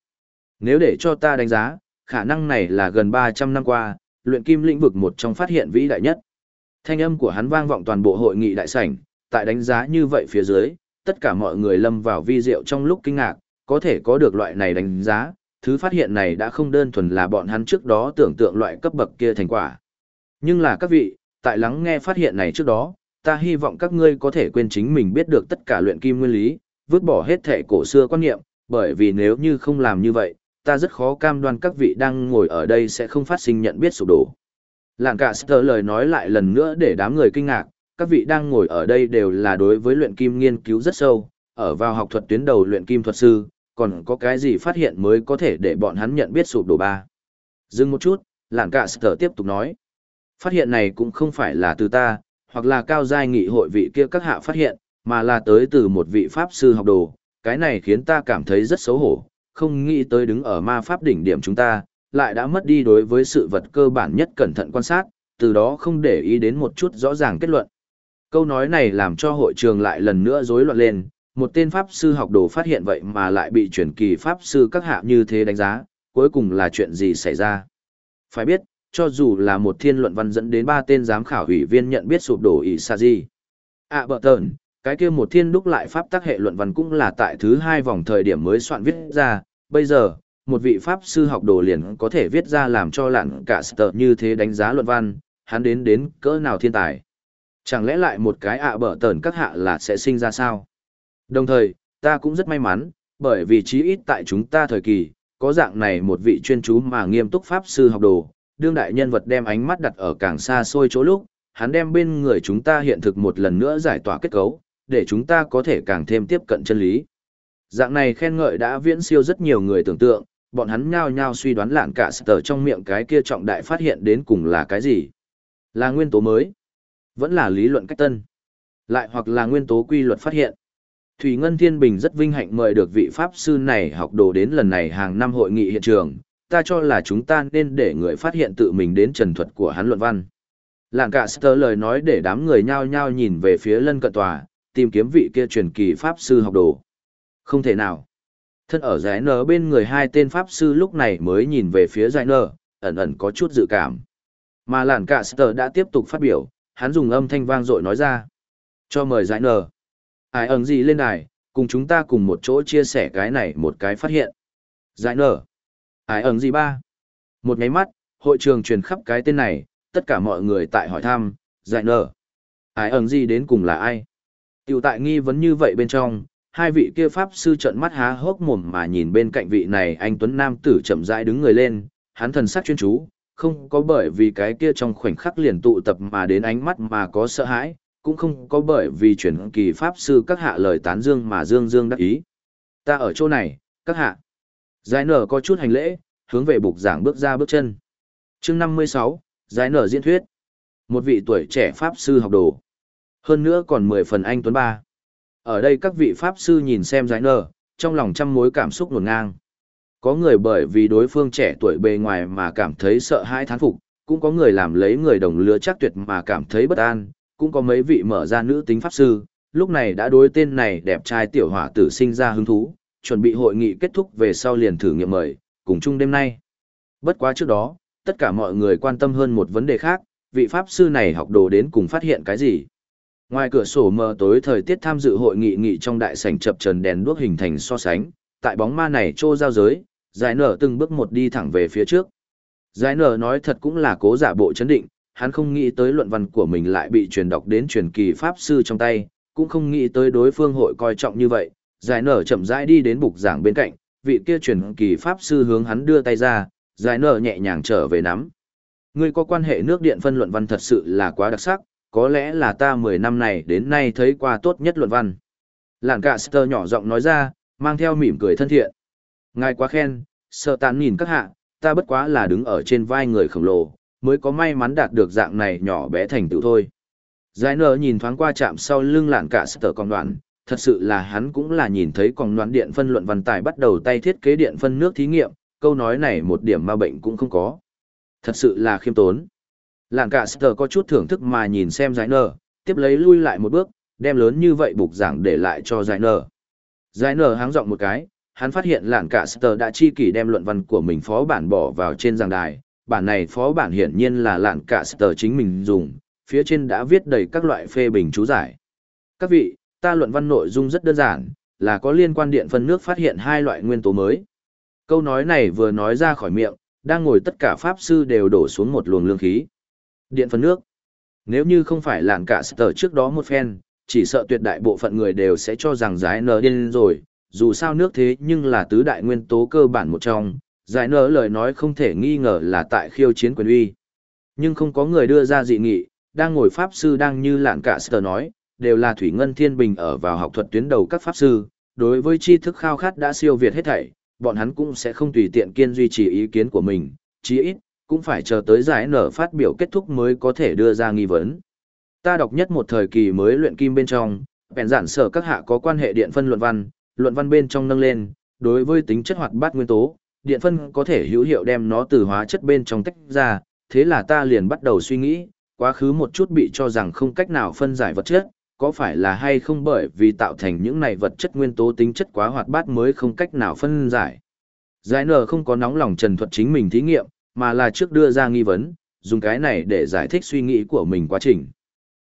Nếu để cho ta đánh giá, khả năng này là gần 300 năm qua, luyện kim lĩnh vực một trong phát hiện vĩ đại nhất. Thanh âm của hắn vang vọng toàn bộ hội nghị đại sảnh, tại đánh giá như vậy phía dưới, tất cả mọi người lâm vào vi diệu trong lúc kinh ngạc, có thể có được loại này đánh giá, thứ phát hiện này đã không đơn thuần là bọn hắn trước đó tưởng tượng loại cấp bậc kia thành quả. Nhưng là các vị, tại lắng nghe phát hiện này trước đó, ta hy vọng các ngươi có thể quên chính mình biết được tất cả luyện kim nguyên lý, vứt bỏ hết thể cổ xưa quan niệm, bởi vì nếu như không làm như vậy, ta rất khó cam đoan các vị đang ngồi ở đây sẽ không phát sinh nhận biết sụp đổ. Lạng cả Sơ lời nói lại lần nữa để đám người kinh ngạc, các vị đang ngồi ở đây đều là đối với luyện kim nghiên cứu rất sâu, ở vào học thuật tuyến đầu luyện kim thuật sư, còn có cái gì phát hiện mới có thể để bọn hắn nhận biết sụp đổ ba. Dừng một chút, Lạng cả sở tiếp tục nói. Phát hiện này cũng không phải là từ ta, hoặc là cao giai nghị hội vị kia các hạ phát hiện, mà là tới từ một vị pháp sư học đồ, cái này khiến ta cảm thấy rất xấu hổ, không nghĩ tới đứng ở ma pháp đỉnh điểm chúng ta, lại đã mất đi đối với sự vật cơ bản nhất cẩn thận quan sát, từ đó không để ý đến một chút rõ ràng kết luận. Câu nói này làm cho hội trường lại lần nữa rối loạn lên, một tên pháp sư học đồ phát hiện vậy mà lại bị chuyển kỳ pháp sư các hạ như thế đánh giá, cuối cùng là chuyện gì xảy ra. Phải biết, cho dù là một thiên luận văn dẫn đến ba tên giám khảo ủy viên nhận biết sụp đổ ỷ sa gì. À bợ tờn, cái kia một thiên đúc lại pháp tác hệ luận văn cũng là tại thứ hai vòng thời điểm mới soạn viết ra, bây giờ, một vị pháp sư học đồ liền có thể viết ra làm cho lặn cả sở như thế đánh giá luận văn, hắn đến đến cỡ nào thiên tài. Chẳng lẽ lại một cái ạ à bở tờn các hạ là sẽ sinh ra sao? Đồng thời, ta cũng rất may mắn, bởi vì chí ít tại chúng ta thời kỳ, có dạng này một vị chuyên chú mà nghiêm túc pháp sư học đồ, đương đại nhân vật đem ánh mắt đặt ở càng xa xôi chỗ lúc, hắn đem bên người chúng ta hiện thực một lần nữa giải tỏa kết cấu, để chúng ta có thể càng thêm tiếp cận chân lý. Dạng này khen ngợi đã viễn siêu rất nhiều người tưởng tượng, bọn hắn nhao nhao suy đoán lạn cả sở trong miệng cái kia trọng đại phát hiện đến cùng là cái gì. Là nguyên tố mới, vẫn là lý luận cách tân, lại hoặc là nguyên tố quy luật phát hiện. Thủy Ngân Thiên Bình rất vinh hạnh mời được vị Pháp sư này học đồ đến lần này hàng năm hội nghị hiện trường, ta cho là chúng ta nên để người phát hiện tự mình đến trần thuật của hắn luận văn. Lạng cả Sơ lời nói để đám người nhao nhao nhìn về phía lân cận tòa, tìm kiếm vị kia truyền kỳ Pháp sư học đồ. Không thể nào. Thân ở giải nở bên người hai tên Pháp sư lúc này mới nhìn về phía giải nở, ẩn ẩn có chút dự cảm. Mà làn cả Sơ đã tiếp tục phát biểu, hắn dùng âm thanh vang dội nói ra. Cho mời giải nở. Ai ẩn gì lên đài, cùng chúng ta cùng một chỗ chia sẻ cái này một cái phát hiện. Giải nở. Ai ẩn gì ba? Một nháy mắt, hội trường truyền khắp cái tên này, tất cả mọi người tại hỏi thăm, giải nở. Ai ẩn gì đến cùng là ai? Tiểu tại nghi vấn như vậy bên trong, hai vị kia pháp sư trợn mắt há hốc mồm mà nhìn bên cạnh vị này anh Tuấn Nam tử chậm rãi đứng người lên, hắn thần sắc chuyên chú, không có bởi vì cái kia trong khoảnh khắc liền tụ tập mà đến ánh mắt mà có sợ hãi, cũng không có bởi vì chuyển kỳ pháp sư các hạ lời tán dương mà dương dương đắc ý. Ta ở chỗ này, các hạ. Giải nở có chút hành lễ, hướng về bục giảng bước ra bước chân. chương 56, giải nở diễn thuyết. Một vị tuổi trẻ pháp sư học đồ. Hơn nữa còn 10 phần anh Tuấn Ba. Ở đây các vị pháp sư nhìn xem giải nở, trong lòng trăm mối cảm xúc nguồn ngang. Có người bởi vì đối phương trẻ tuổi bề ngoài mà cảm thấy sợ hãi thán phục, cũng có người làm lấy người đồng lứa chắc tuyệt mà cảm thấy bất an, cũng có mấy vị mở ra nữ tính pháp sư, lúc này đã đối tên này đẹp trai tiểu hỏa tử sinh ra hứng thú, chuẩn bị hội nghị kết thúc về sau liền thử nghiệm mời, cùng chung đêm nay. Bất quá trước đó, tất cả mọi người quan tâm hơn một vấn đề khác, vị pháp sư này học đồ đến cùng phát hiện cái gì. Ngoài cửa sổ mờ tối thời tiết tham dự hội nghị nghị trong đại sảnh chập trần đèn đuốc hình thành so sánh, tại bóng ma này trô giao giới, giải nở từng bước một đi thẳng về phía trước. Giải nở nói thật cũng là cố giả bộ chấn định, hắn không nghĩ tới luận văn của mình lại bị truyền đọc đến truyền kỳ pháp sư trong tay, cũng không nghĩ tới đối phương hội coi trọng như vậy, giải nở chậm rãi đi đến bục giảng bên cạnh, vị kia truyền kỳ pháp sư hướng hắn đưa tay ra, giải nở nhẹ nhàng trở về nắm. Ngươi có quan hệ nước điện phân luận văn thật sự là quá đặc sắc, có lẽ là ta 10 năm này đến nay thấy qua tốt nhất luận văn. Lạn cả Sơ nhỏ giọng nói ra, mang theo mỉm cười thân thiện. Ngài quá khen, sợ tàn nhìn các hạ, ta bất quá là đứng ở trên vai người khổng lồ, mới có may mắn đạt được dạng này nhỏ bé thành tựu thôi. Giải nở nhìn thoáng qua chạm sau lưng lạn cả Sơ con đoạn, thật sự là hắn cũng là nhìn thấy còn đoán điện phân luận văn tài bắt đầu tay thiết kế điện phân nước thí nghiệm, câu nói này một điểm ma bệnh cũng không có. Thật sự là khiêm tốn. Lạng cả Sơ có chút thưởng thức mà nhìn xem giải nở, tiếp lấy lui lại một bước, đem lớn như vậy bục giảng để lại cho giải nở. Giải nở háng giọng một cái, hắn phát hiện lạn cả Sơ đã chi kỷ đem luận văn của mình phó bản bỏ vào trên giảng đài. Bản này phó bản hiển nhiên là lạn cả Sơ chính mình dùng, phía trên đã viết đầy các loại phê bình chú giải. Các vị, ta luận văn nội dung rất đơn giản, là có liên quan điện phân nước phát hiện hai loại nguyên tố mới. Câu nói này vừa nói ra khỏi miệng, đang ngồi tất cả pháp sư đều đổ xuống một luồng lương khí. Điện phân nước. Nếu như không phải lạn cả Sơ trước đó một phen, chỉ sợ tuyệt đại bộ phận người đều sẽ cho rằng giải nở điên rồi, dù sao nước thế nhưng là tứ đại nguyên tố cơ bản một trong, giải nở lời nói không thể nghi ngờ là tại khiêu chiến quyền uy. Nhưng không có người đưa ra dị nghị, đang ngồi pháp sư đang như lạn cả sờ nói, đều là thủy ngân thiên bình ở vào học thuật tuyến đầu các pháp sư, đối với tri thức khao khát đã siêu việt hết thảy, bọn hắn cũng sẽ không tùy tiện kiên duy trì ý kiến của mình, chí ít, cũng phải chờ tới giải nở phát biểu kết thúc mới có thể đưa ra nghi vấn. Ta đọc nhất một thời kỳ mới luyện kim bên trong, bèn giản sở các hạ có quan hệ điện phân luận văn, luận văn bên trong nâng lên, đối với tính chất hoạt bát nguyên tố, điện phân có thể hữu hiệu đem nó từ hóa chất bên trong tách ra, thế là ta liền bắt đầu suy nghĩ, quá khứ một chút bị cho rằng không cách nào phân giải vật chất, có phải là hay không bởi vì tạo thành những này vật chất nguyên tố tính chất quá hoạt bát mới không cách nào phân giải. Giải nở không có nóng lòng trần thuật chính mình thí nghiệm, mà là trước đưa ra nghi vấn, dùng cái này để giải thích suy nghĩ của mình quá trình.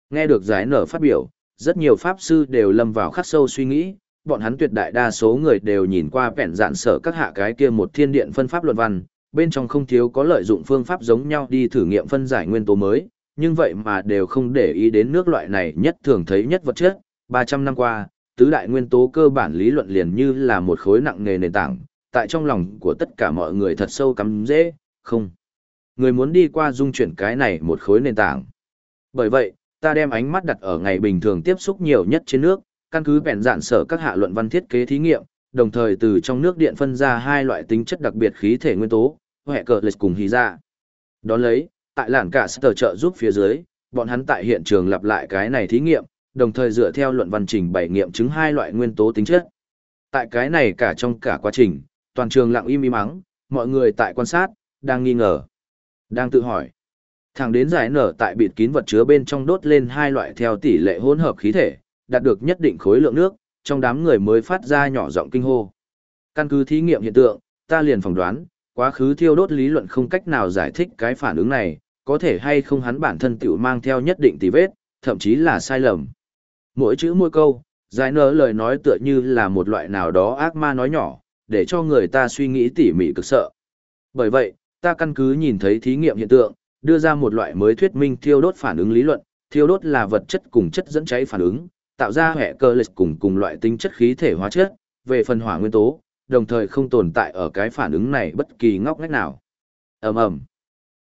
Nghe được giải nở phát biểu, rất nhiều pháp sư đều lâm vào khắc sâu suy nghĩ, bọn hắn tuyệt đại đa số người đều nhìn qua vẹn dạn sở các hạ cái kia một thiên điện phân pháp luận văn, bên trong không thiếu có lợi dụng phương pháp giống nhau đi thử nghiệm phân giải nguyên tố mới, nhưng vậy mà đều không để ý đến nước loại này nhất thường thấy nhất vật chất. 300 năm qua, tứ đại nguyên tố cơ bản lý luận liền như là một khối nặng nề nền tảng, tại trong lòng của tất cả mọi người thật sâu cắm dễ, không. Người muốn đi qua dung chuyển cái này một khối nền tảng. Bởi vậy, ta đem ánh mắt đặt ở ngày bình thường tiếp xúc nhiều nhất trên nước, căn cứ bèn dạn sở các hạ luận văn thiết kế thí nghiệm, đồng thời từ trong nước điện phân ra hai loại tính chất đặc biệt khí thể nguyên tố, hệ cờ lịch cùng hí ra. Dạ. Đón lấy, tại làn cả sở trợ giúp phía dưới, bọn hắn tại hiện trường lặp lại cái này thí nghiệm, đồng thời dựa theo luận văn trình bày nghiệm chứng hai loại nguyên tố tính chất. Tại cái này cả trong cả quá trình, toàn trường lặng im im mắng, mọi người tại quan sát, đang nghi ngờ, đang tự hỏi. Thẳng đến giải nở tại bịt kín vật chứa bên trong đốt lên hai loại theo tỷ lệ hỗn hợp khí thể, đạt được nhất định khối lượng nước, trong đám người mới phát ra nhỏ giọng kinh hô. Căn cứ thí nghiệm hiện tượng, ta liền phỏng đoán, quá khứ thiêu đốt lý luận không cách nào giải thích cái phản ứng này, có thể hay không hắn bản thân tiểu mang theo nhất định tì vết, thậm chí là sai lầm. Mỗi chữ mỗi câu, giải nở lời nói tựa như là một loại nào đó ác ma nói nhỏ, để cho người ta suy nghĩ tỉ mỉ cực sợ. Bởi vậy, ta căn cứ nhìn thấy thí nghiệm hiện tượng, đưa ra một loại mới thuyết minh thiêu đốt phản ứng lý luận, thiêu đốt là vật chất cùng chất dẫn cháy phản ứng, tạo ra hệ cơ lịch cùng cùng loại tính chất khí thể hóa chất, về phần hỏa nguyên tố, đồng thời không tồn tại ở cái phản ứng này bất kỳ ngóc ngách nào. ầm ầm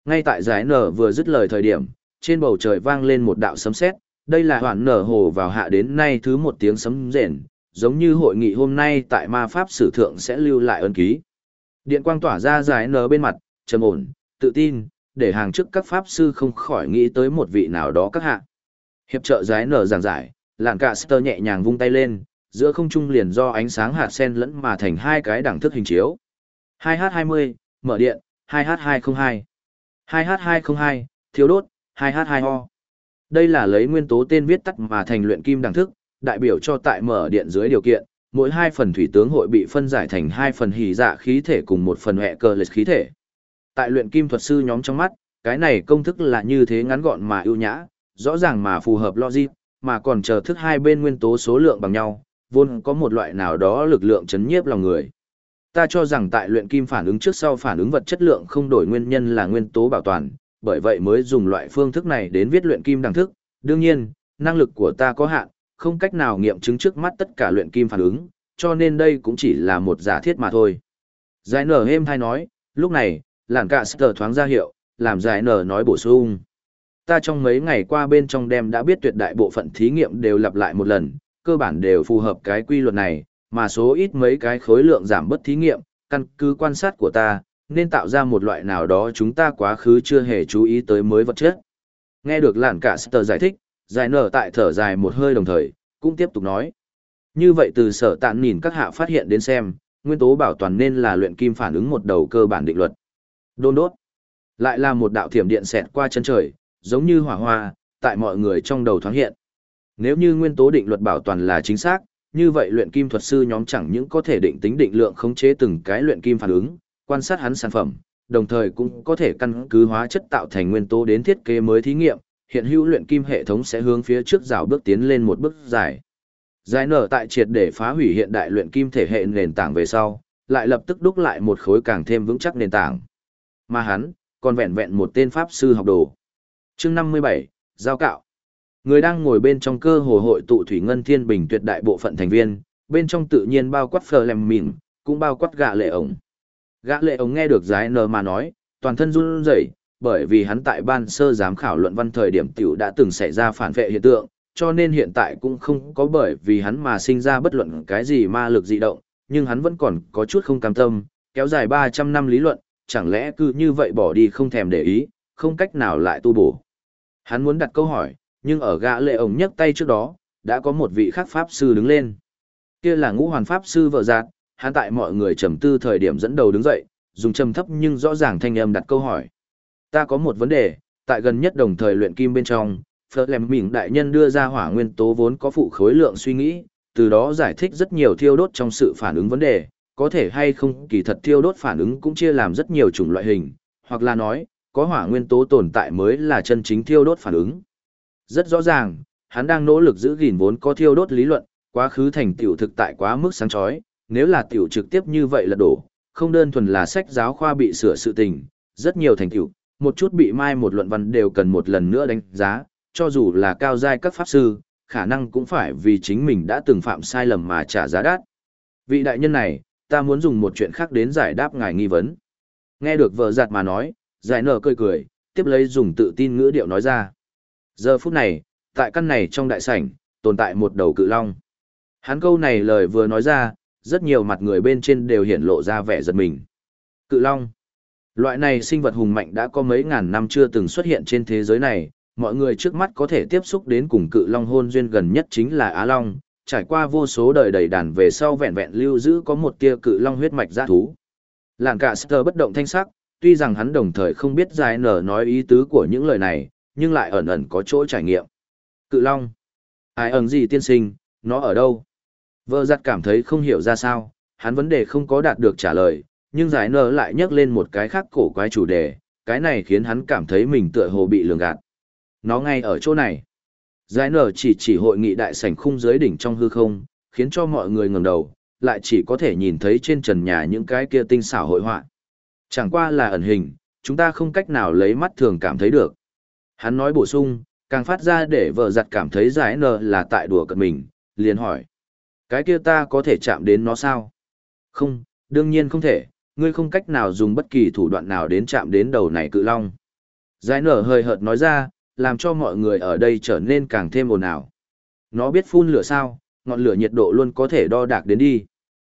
Ngay tại giải nở vừa dứt lời thời điểm, trên bầu trời vang lên một đạo sấm sét, đây là hoàn nở hồ vào hạ đến nay thứ một tiếng sấm rền, giống như hội nghị hôm nay tại ma pháp sử thượng sẽ lưu lại ân ký. Điện quang tỏa ra giải nở bên mặt, trầm ổn, tự tin, để hàng trước các pháp sư không khỏi nghĩ tới một vị nào đó các hạ. Hiệp trợ giải nở giảng giải, lạng cả sơ nhẹ nhàng vung tay lên, giữa không trung liền do ánh sáng hạt sen lẫn mà thành hai cái đẳng thức hình chiếu. 2H20, mở điện, 2H202. 2H202, thiếu đốt, 2H2O. Đây là lấy nguyên tố tên viết tắt mà thành luyện kim đẳng thức, đại biểu cho tại mở điện dưới điều kiện, mỗi hai phần thủy tướng hội bị phân giải thành hai phần hỉ dạ khí thể cùng một phần hệ cơ lệch khí thể tại luyện kim thuật sư nhóm trong mắt, cái này công thức là như thế ngắn gọn mà ưu nhã, rõ ràng mà phù hợp logic, mà còn chờ thức hai bên nguyên tố số lượng bằng nhau, vốn có một loại nào đó lực lượng chấn nhiếp lòng người. Ta cho rằng tại luyện kim phản ứng trước sau phản ứng vật chất lượng không đổi nguyên nhân là nguyên tố bảo toàn, bởi vậy mới dùng loại phương thức này đến viết luyện kim đẳng thức. Đương nhiên, năng lực của ta có hạn, không cách nào nghiệm chứng trước mắt tất cả luyện kim phản ứng, cho nên đây cũng chỉ là một giả thiết mà thôi. Giải nở êm hay nói, lúc này, làn cả sờ thoáng ra hiệu, làm giải nở nói bổ sung. Ta trong mấy ngày qua bên trong đem đã biết tuyệt đại bộ phận thí nghiệm đều lặp lại một lần, cơ bản đều phù hợp cái quy luật này, mà số ít mấy cái khối lượng giảm bất thí nghiệm, căn cứ quan sát của ta, nên tạo ra một loại nào đó chúng ta quá khứ chưa hề chú ý tới mới vật chất. Nghe được lản cả sờ giải thích, giải nở tại thở dài một hơi đồng thời, cũng tiếp tục nói. Như vậy từ sở tạn nhìn các hạ phát hiện đến xem, nguyên tố bảo toàn nên là luyện kim phản ứng một đầu cơ bản định luật. Đôn đốt. Lại là một đạo thiểm điện xẹt qua chân trời, giống như hỏa hoa, tại mọi người trong đầu thoáng hiện. Nếu như nguyên tố định luật bảo toàn là chính xác, như vậy luyện kim thuật sư nhóm chẳng những có thể định tính định lượng khống chế từng cái luyện kim phản ứng, quan sát hắn sản phẩm, đồng thời cũng có thể căn cứ hóa chất tạo thành nguyên tố đến thiết kế mới thí nghiệm, hiện hữu luyện kim hệ thống sẽ hướng phía trước rào bước tiến lên một bước dài. Giải nở tại triệt để phá hủy hiện đại luyện kim thể hệ nền tảng về sau, lại lập tức đúc lại một khối càng thêm vững chắc nền tảng. Mà hắn, còn vẹn vẹn một tên pháp sư học đồ. Chương 57, Giao cạo. Người đang ngồi bên trong cơ hồ hội tụ thủy ngân thiên bình tuyệt đại bộ phận thành viên, bên trong tự nhiên bao quát phờ lem mịn, cũng bao quát gạ lệ ổng. Gã lệ ổng nghe được giải nờ mà nói, toàn thân run rẩy, bởi vì hắn tại ban sơ giám khảo luận văn thời điểm tiểu đã từng xảy ra phản vệ hiện tượng, cho nên hiện tại cũng không có bởi vì hắn mà sinh ra bất luận cái gì ma lực dị động, nhưng hắn vẫn còn có chút không cam tâm, kéo dài 300 năm lý luận, chẳng lẽ cứ như vậy bỏ đi không thèm để ý, không cách nào lại tu bổ. Hắn muốn đặt câu hỏi, nhưng ở gã lệ ổng nhấc tay trước đó, đã có một vị khác pháp sư đứng lên. Kia là ngũ hoàn pháp sư vợ giạt, hắn tại mọi người trầm tư thời điểm dẫn đầu đứng dậy, dùng trầm thấp nhưng rõ ràng thanh âm đặt câu hỏi. Ta có một vấn đề, tại gần nhất đồng thời luyện kim bên trong, Phật lèm Mỉng đại nhân đưa ra hỏa nguyên tố vốn có phụ khối lượng suy nghĩ, từ đó giải thích rất nhiều thiêu đốt trong sự phản ứng vấn đề, có thể hay không kỳ thật thiêu đốt phản ứng cũng chia làm rất nhiều chủng loại hình, hoặc là nói, có hỏa nguyên tố tồn tại mới là chân chính thiêu đốt phản ứng. Rất rõ ràng, hắn đang nỗ lực giữ gìn vốn có thiêu đốt lý luận, quá khứ thành tiểu thực tại quá mức sáng chói, nếu là tiểu trực tiếp như vậy là đổ, không đơn thuần là sách giáo khoa bị sửa sự tình, rất nhiều thành tiểu, một chút bị mai một luận văn đều cần một lần nữa đánh giá, cho dù là cao giai các pháp sư, khả năng cũng phải vì chính mình đã từng phạm sai lầm mà trả giá đắt. Vị đại nhân này, ta muốn dùng một chuyện khác đến giải đáp ngài nghi vấn. Nghe được vợ giặt mà nói, giải nở cười cười, tiếp lấy dùng tự tin ngữ điệu nói ra. Giờ phút này, tại căn này trong đại sảnh, tồn tại một đầu cự long. Hắn câu này lời vừa nói ra, rất nhiều mặt người bên trên đều hiện lộ ra vẻ giật mình. Cự long. Loại này sinh vật hùng mạnh đã có mấy ngàn năm chưa từng xuất hiện trên thế giới này, mọi người trước mắt có thể tiếp xúc đến cùng cự long hôn duyên gần nhất chính là Á Long, trải qua vô số đời đầy đàn về sau vẹn vẹn lưu giữ có một tia cự long huyết mạch giã thú. Làng cả Sơ bất động thanh sắc, tuy rằng hắn đồng thời không biết giải nở nói ý tứ của những lời này, nhưng lại ẩn ẩn có chỗ trải nghiệm. Cự long. Ai ẩn gì tiên sinh, nó ở đâu? Vợ giặt cảm thấy không hiểu ra sao, hắn vấn đề không có đạt được trả lời, nhưng giải nở lại nhắc lên một cái khác cổ quái chủ đề, cái này khiến hắn cảm thấy mình tựa hồ bị lường gạt. Nó ngay ở chỗ này. Giải nở chỉ chỉ hội nghị đại sảnh khung dưới đỉnh trong hư không, khiến cho mọi người ngẩng đầu, lại chỉ có thể nhìn thấy trên trần nhà những cái kia tinh xảo hội họa. Chẳng qua là ẩn hình, chúng ta không cách nào lấy mắt thường cảm thấy được. Hắn nói bổ sung, càng phát ra để vợ giặt cảm thấy giải nờ là tại đùa cận mình, liền hỏi. Cái kia ta có thể chạm đến nó sao? Không, đương nhiên không thể, ngươi không cách nào dùng bất kỳ thủ đoạn nào đến chạm đến đầu này cự long. Giải nở hơi hợt nói ra, làm cho mọi người ở đây trở nên càng thêm ồn ào. Nó biết phun lửa sao, ngọn lửa nhiệt độ luôn có thể đo đạc đến đi.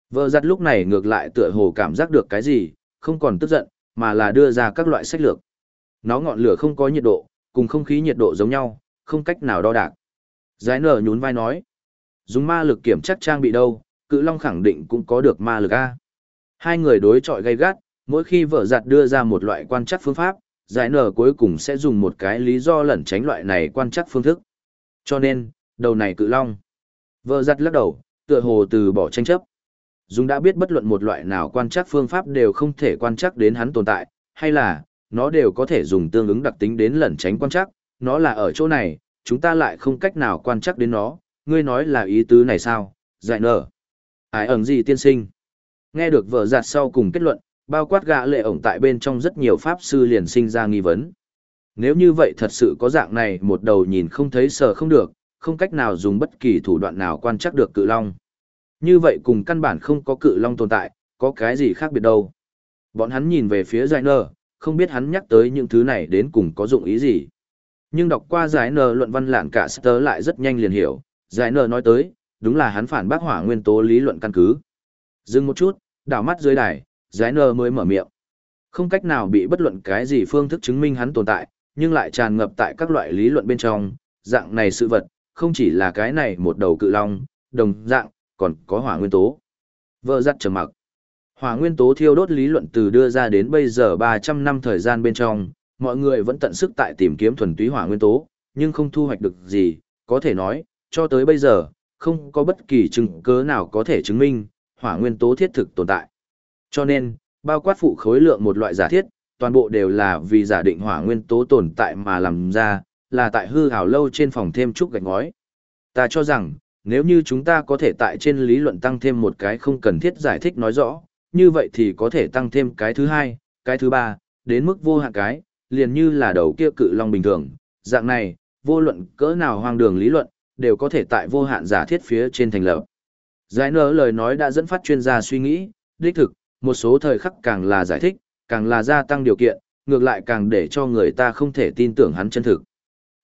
Vợ giặt lúc này ngược lại tựa hồ cảm giác được cái gì, không còn tức giận, mà là đưa ra các loại sách lược. Nó ngọn lửa không có nhiệt độ, cùng không khí nhiệt độ giống nhau, không cách nào đo đạc. Giải nở nhún vai nói, dùng ma lực kiểm chắc trang bị đâu, cự long khẳng định cũng có được ma lực A. Hai người đối chọi gay gắt, mỗi khi vợ giặt đưa ra một loại quan chắc phương pháp, giải nở cuối cùng sẽ dùng một cái lý do lẩn tránh loại này quan chắc phương thức. Cho nên, đầu này cự long. Vợ giặt lắc đầu, tựa hồ từ bỏ tranh chấp. Dùng đã biết bất luận một loại nào quan trắc phương pháp đều không thể quan trắc đến hắn tồn tại, hay là, nó đều có thể dùng tương ứng đặc tính đến lẩn tránh quan trắc. nó là ở chỗ này, chúng ta lại không cách nào quan trắc đến nó, ngươi nói là ý tứ này sao, giải nở. Ai ẩn gì tiên sinh? Nghe được vợ giặt sau cùng kết luận, bao quát gã lệ ổng tại bên trong rất nhiều pháp sư liền sinh ra nghi vấn. Nếu như vậy thật sự có dạng này một đầu nhìn không thấy sờ không được, không cách nào dùng bất kỳ thủ đoạn nào quan trắc được cự long. Như vậy cùng căn bản không có cự long tồn tại, có cái gì khác biệt đâu. Bọn hắn nhìn về phía giải Nờ, không biết hắn nhắc tới những thứ này đến cùng có dụng ý gì. Nhưng đọc qua giải Nờ luận văn lạng cả sơ lại rất nhanh liền hiểu, giải Nờ nói tới, đúng là hắn phản bác hỏa nguyên tố lý luận căn cứ. Dừng một chút, đảo mắt dưới đài, giải Nờ mới mở miệng. Không cách nào bị bất luận cái gì phương thức chứng minh hắn tồn tại, nhưng lại tràn ngập tại các loại lý luận bên trong, dạng này sự vật, không chỉ là cái này một đầu cự long, đồng dạng, còn có hỏa nguyên tố. Vợ giặt trầm mặc. Hỏa nguyên tố thiêu đốt lý luận từ đưa ra đến bây giờ 300 năm thời gian bên trong, mọi người vẫn tận sức tại tìm kiếm thuần túy hỏa nguyên tố, nhưng không thu hoạch được gì, có thể nói, cho tới bây giờ, không có bất kỳ chứng cứ nào có thể chứng minh hỏa nguyên tố thiết thực tồn tại. Cho nên, bao quát phụ khối lượng một loại giả thiết, toàn bộ đều là vì giả định hỏa nguyên tố tồn tại mà làm ra, là tại hư hào lâu trên phòng thêm chút gạch ngói. Ta cho rằng, nếu như chúng ta có thể tại trên lý luận tăng thêm một cái không cần thiết giải thích nói rõ, như vậy thì có thể tăng thêm cái thứ hai, cái thứ ba, đến mức vô hạn cái, liền như là đầu kia cự long bình thường. Dạng này, vô luận cỡ nào hoang đường lý luận, đều có thể tại vô hạn giả thiết phía trên thành lập. Giải nở lời nói đã dẫn phát chuyên gia suy nghĩ, đích thực, một số thời khắc càng là giải thích, càng là gia tăng điều kiện, ngược lại càng để cho người ta không thể tin tưởng hắn chân thực.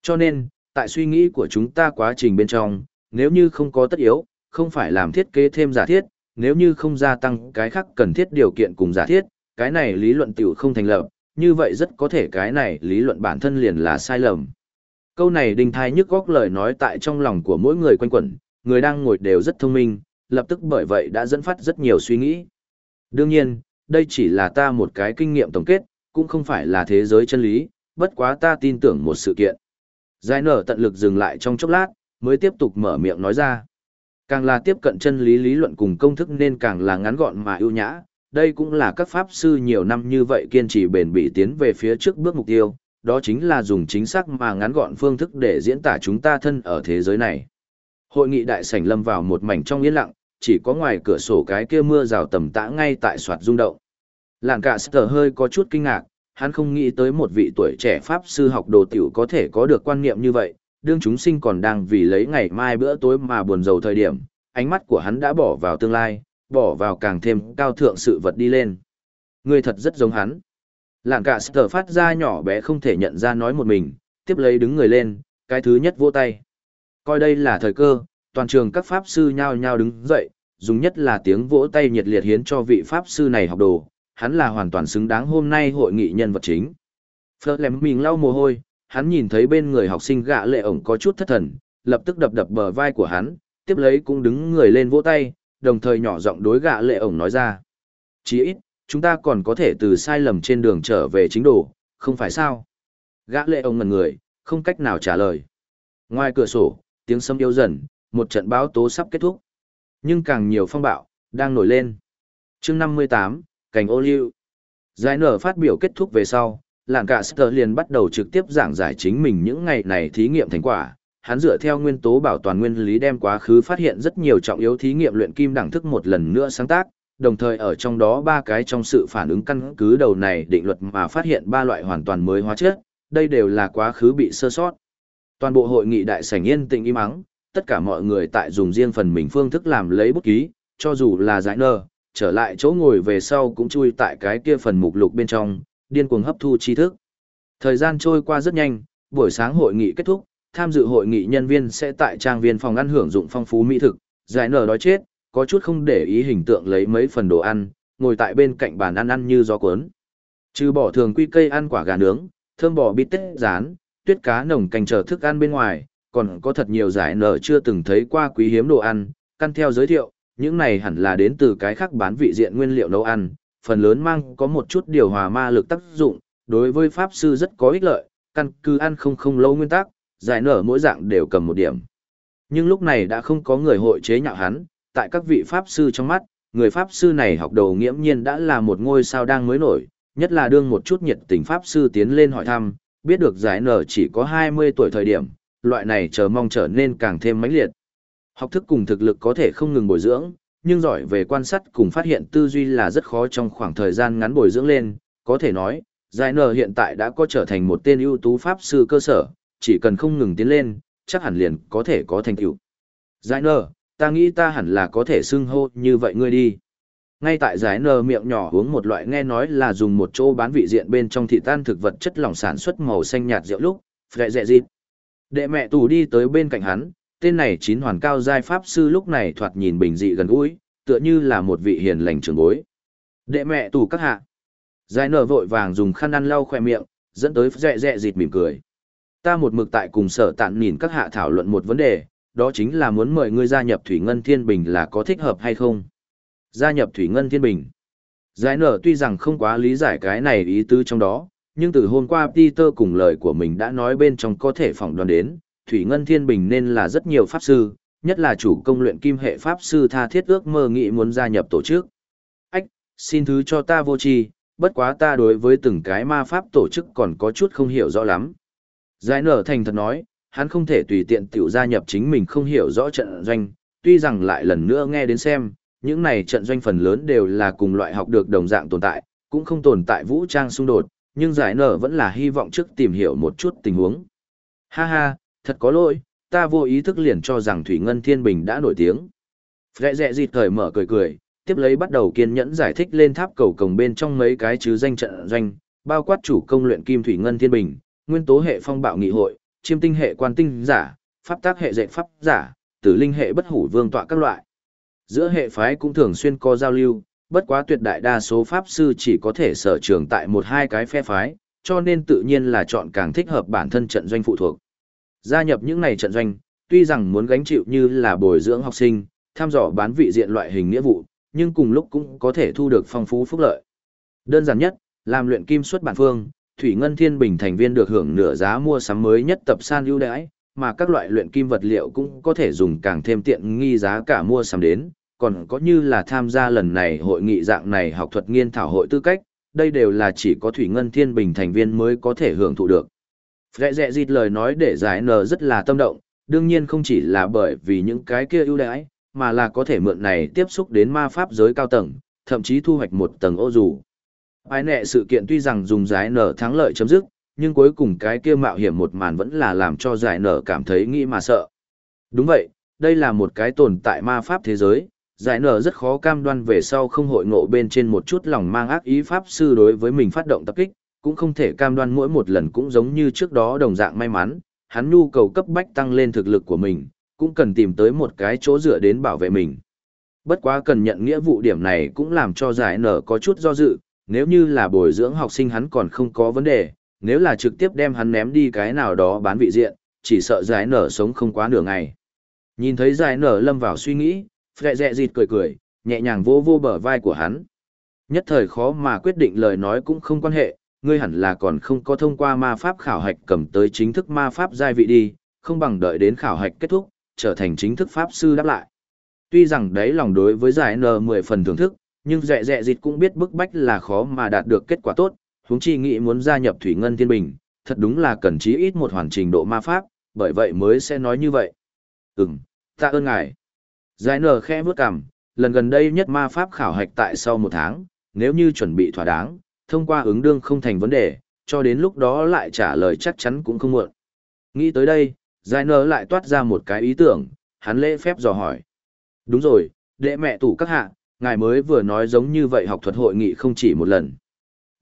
Cho nên, tại suy nghĩ của chúng ta quá trình bên trong, nếu như không có tất yếu, không phải làm thiết kế thêm giả thiết, nếu như không gia tăng cái khác cần thiết điều kiện cùng giả thiết, cái này lý luận tiểu không thành lập, như vậy rất có thể cái này lý luận bản thân liền là sai lầm. Câu này đinh thai nhức góc lời nói tại trong lòng của mỗi người quanh quẩn, người đang ngồi đều rất thông minh, lập tức bởi vậy đã dẫn phát rất nhiều suy nghĩ. Đương nhiên, đây chỉ là ta một cái kinh nghiệm tổng kết, cũng không phải là thế giới chân lý, bất quá ta tin tưởng một sự kiện. Giải nở tận lực dừng lại trong chốc lát, mới tiếp tục mở miệng nói ra. Càng là tiếp cận chân lý lý luận cùng công thức nên càng là ngắn gọn mà ưu nhã, đây cũng là các pháp sư nhiều năm như vậy kiên trì bền bỉ tiến về phía trước bước mục tiêu, đó chính là dùng chính xác mà ngắn gọn phương thức để diễn tả chúng ta thân ở thế giới này. Hội nghị đại sảnh lâm vào một mảnh trong yên lặng, chỉ có ngoài cửa sổ cái kia mưa rào tầm tã ngay tại soạt rung động. Làng cả sở hơi có chút kinh ngạc, hắn không nghĩ tới một vị tuổi trẻ pháp sư học đồ tiểu có thể có được quan niệm như vậy, đương chúng sinh còn đang vì lấy ngày mai bữa tối mà buồn rầu thời điểm, ánh mắt của hắn đã bỏ vào tương lai, bỏ vào càng thêm cao thượng sự vật đi lên. Người thật rất giống hắn. lạng cả sở phát ra nhỏ bé không thể nhận ra nói một mình, tiếp lấy đứng người lên, cái thứ nhất vỗ tay. Coi đây là thời cơ, toàn trường các pháp sư nhao nhao đứng dậy, dùng nhất là tiếng vỗ tay nhiệt liệt hiến cho vị pháp sư này học đồ, hắn là hoàn toàn xứng đáng hôm nay hội nghị nhân vật chính. Phớt lém mình lau mồ hôi, hắn nhìn thấy bên người học sinh gạ lệ ổng có chút thất thần, lập tức đập đập bờ vai của hắn, tiếp lấy cũng đứng người lên vỗ tay, đồng thời nhỏ giọng đối gạ lệ ổng nói ra. Chỉ ít, chúng ta còn có thể từ sai lầm trên đường trở về chính đồ, không phải sao? Gã lệ ổng ngẩn người, không cách nào trả lời. Ngoài cửa sổ, tiếng sấm yếu dần, một trận báo tố sắp kết thúc. Nhưng càng nhiều phong bạo, đang nổi lên. chương 58, cảnh ô liu. Giải nở phát biểu kết thúc về sau, làng cả Sơ liền bắt đầu trực tiếp giảng giải chính mình những ngày này thí nghiệm thành quả. Hắn dựa theo nguyên tố bảo toàn nguyên lý đem quá khứ phát hiện rất nhiều trọng yếu thí nghiệm luyện kim đẳng thức một lần nữa sáng tác, đồng thời ở trong đó ba cái trong sự phản ứng căn cứ đầu này định luật mà phát hiện ba loại hoàn toàn mới hóa chất, đây đều là quá khứ bị sơ sót. Toàn bộ hội nghị đại sảnh yên tĩnh im lặng. tất cả mọi người tại dùng riêng phần mình phương thức làm lấy bút ký, cho dù là giải nơ, trở lại chỗ ngồi về sau cũng chui tại cái kia phần mục lục bên trong, điên cuồng hấp thu tri thức. Thời gian trôi qua rất nhanh, buổi sáng hội nghị kết thúc, tham dự hội nghị nhân viên sẽ tại trang viên phòng ăn hưởng dụng phong phú mỹ thực, giải nở đói chết, có chút không để ý hình tượng lấy mấy phần đồ ăn, ngồi tại bên cạnh bàn ăn ăn như gió cuốn. Trừ bỏ thường quy cây ăn quả gà nướng, thơm bò bít tết rán, tuyết cá nồng canh chờ thức ăn bên ngoài, còn có thật nhiều giải nở chưa từng thấy qua quý hiếm đồ ăn, căn theo giới thiệu, những này hẳn là đến từ cái khác bán vị diện nguyên liệu nấu ăn, phần lớn mang có một chút điều hòa ma lực tác dụng, đối với pháp sư rất có ích lợi, căn cứ ăn không không lâu nguyên tắc, giải nở mỗi dạng đều cầm một điểm. Nhưng lúc này đã không có người hội chế nhạo hắn, tại các vị pháp sư trong mắt, người pháp sư này học đầu nghiễm nhiên đã là một ngôi sao đang mới nổi, nhất là đương một chút nhiệt tình pháp sư tiến lên hỏi thăm, biết được giải nở chỉ có 20 tuổi thời điểm, loại này chờ mong trở nên càng thêm mãnh liệt. Học thức cùng thực lực có thể không ngừng bồi dưỡng, nhưng giỏi về quan sát cùng phát hiện tư duy là rất khó trong khoảng thời gian ngắn bồi dưỡng lên, có thể nói, giải nở hiện tại đã có trở thành một tên ưu tú pháp sư cơ sở, chỉ cần không ngừng tiến lên, chắc hẳn liền có thể có thành tựu. Giải nở, ta nghĩ ta hẳn là có thể xưng hô như vậy ngươi đi. Ngay tại giải nờ miệng nhỏ uống một loại nghe nói là dùng một chỗ bán vị diện bên trong thị tan thực vật chất lỏng sản xuất màu xanh nhạt rượu lúc, phệ dẹ dịt. Đệ mẹ tù đi tới bên cạnh hắn, tên này chín hoàn cao giai pháp sư lúc này thoạt nhìn bình dị gần gũi, tựa như là một vị hiền lành trưởng bối. Đệ mẹ tù các hạ. Giải nở vội vàng dùng khăn ăn lau khoe miệng, dẫn tới dẹ dẹ dịt mỉm cười. Ta một mực tại cùng sở tạn nhìn các hạ thảo luận một vấn đề, đó chính là muốn mời ngươi gia nhập Thủy Ngân Thiên Bình là có thích hợp hay không. Gia nhập Thủy Ngân Thiên Bình. Giải nở tuy rằng không quá lý giải cái này ý tứ trong đó, nhưng từ hôm qua Peter cùng lời của mình đã nói bên trong có thể phỏng đoán đến, Thủy Ngân Thiên Bình nên là rất nhiều pháp sư, nhất là chủ công luyện kim hệ pháp sư tha thiết ước mơ nghị muốn gia nhập tổ chức. Ách, xin thứ cho ta vô tri, bất quá ta đối với từng cái ma pháp tổ chức còn có chút không hiểu rõ lắm. Giải nở thành thật nói, hắn không thể tùy tiện tiểu gia nhập chính mình không hiểu rõ trận doanh, tuy rằng lại lần nữa nghe đến xem, những này trận doanh phần lớn đều là cùng loại học được đồng dạng tồn tại, cũng không tồn tại vũ trang xung đột, nhưng giải nở vẫn là hy vọng trước tìm hiểu một chút tình huống. Ha ha, thật có lỗi, ta vô ý thức liền cho rằng Thủy Ngân Thiên Bình đã nổi tiếng. rẽ rẽ dịt thời mở cười cười, tiếp lấy bắt đầu kiên nhẫn giải thích lên tháp cầu cổng bên trong mấy cái chứ danh trận doanh, bao quát chủ công luyện kim Thủy Ngân Thiên Bình, nguyên tố hệ phong bạo nghị hội, chiêm tinh hệ quan tinh giả, pháp tác hệ dạy pháp giả, tử linh hệ bất hủ vương tọa các loại. Giữa hệ phái cũng thường xuyên có giao lưu, bất quá tuyệt đại đa số pháp sư chỉ có thể sở trường tại một hai cái phe phái, cho nên tự nhiên là chọn càng thích hợp bản thân trận doanh phụ thuộc. Gia nhập những này trận doanh, tuy rằng muốn gánh chịu như là bồi dưỡng học sinh, tham dò bán vị diện loại hình nghĩa vụ, nhưng cùng lúc cũng có thể thu được phong phú phúc lợi. Đơn giản nhất, làm luyện kim xuất bản phương, Thủy Ngân Thiên Bình thành viên được hưởng nửa giá mua sắm mới nhất tập san ưu đãi, mà các loại luyện kim vật liệu cũng có thể dùng càng thêm tiện nghi giá cả mua sắm đến, còn có như là tham gia lần này hội nghị dạng này học thuật nghiên thảo hội tư cách, đây đều là chỉ có Thủy Ngân Thiên Bình thành viên mới có thể hưởng thụ được. Rẹ rẹ dịt lời nói để giải nờ rất là tâm động, đương nhiên không chỉ là bởi vì những cái kia ưu đãi, mà là có thể mượn này tiếp xúc đến ma pháp giới cao tầng, thậm chí thu hoạch một tầng ô dù. Ai nẹ sự kiện tuy rằng dùng giải nở thắng lợi chấm dứt, nhưng cuối cùng cái kia mạo hiểm một màn vẫn là làm cho giải nở cảm thấy nghĩ mà sợ. Đúng vậy, đây là một cái tồn tại ma pháp thế giới, giải nở rất khó cam đoan về sau không hội ngộ bên trên một chút lòng mang ác ý pháp sư đối với mình phát động tập kích, cũng không thể cam đoan mỗi một lần cũng giống như trước đó đồng dạng may mắn, hắn nhu cầu cấp bách tăng lên thực lực của mình, cũng cần tìm tới một cái chỗ dựa đến bảo vệ mình. Bất quá cần nhận nghĩa vụ điểm này cũng làm cho giải nở có chút do dự, nếu như là bồi dưỡng học sinh hắn còn không có vấn đề, nếu là trực tiếp đem hắn ném đi cái nào đó bán vị diện, chỉ sợ giải nở sống không quá nửa ngày. Nhìn thấy giải nở lâm vào suy nghĩ, phẹ dẹ dịt cười cười, nhẹ nhàng vô vô bờ vai của hắn. Nhất thời khó mà quyết định lời nói cũng không quan hệ, ngươi hẳn là còn không có thông qua ma pháp khảo hạch cầm tới chính thức ma pháp giai vị đi, không bằng đợi đến khảo hạch kết thúc, trở thành chính thức pháp sư đáp lại. Tuy rằng đấy lòng đối với giải N 10 phần thưởng thức, nhưng dẹ dẹ dịt cũng biết bức bách là khó mà đạt được kết quả tốt, huống chi nghĩ muốn gia nhập Thủy Ngân Thiên Bình, thật đúng là cần chí ít một hoàn trình độ ma pháp, bởi vậy mới sẽ nói như vậy. Ừm, ta ơn ngài. Giải N khẽ bước cằm, lần gần đây nhất ma pháp khảo hạch tại sau một tháng, nếu như chuẩn bị thỏa đáng, thông qua ứng đương không thành vấn đề, cho đến lúc đó lại trả lời chắc chắn cũng không muộn. Nghĩ tới đây, Giải nở lại toát ra một cái ý tưởng, hắn lễ phép dò hỏi. Đúng rồi, đệ mẹ tủ các hạ, ngài mới vừa nói giống như vậy học thuật hội nghị không chỉ một lần.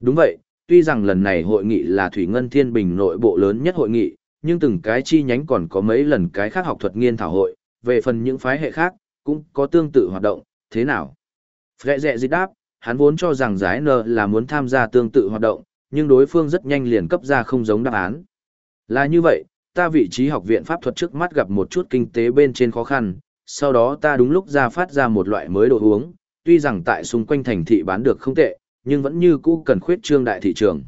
Đúng vậy, tuy rằng lần này hội nghị là Thủy Ngân Thiên Bình nội bộ lớn nhất hội nghị, nhưng từng cái chi nhánh còn có mấy lần cái khác học thuật nghiên thảo hội, về phần những phái hệ khác, cũng có tương tự hoạt động, thế nào? Phệ dẹ dịch đáp, hắn vốn cho rằng giải nờ là muốn tham gia tương tự hoạt động, nhưng đối phương rất nhanh liền cấp ra không giống đáp án. Là như vậy, ta vị trí học viện pháp thuật trước mắt gặp một chút kinh tế bên trên khó khăn, sau đó ta đúng lúc ra phát ra một loại mới đồ uống, tuy rằng tại xung quanh thành thị bán được không tệ, nhưng vẫn như cũ cần khuyết trương đại thị trường.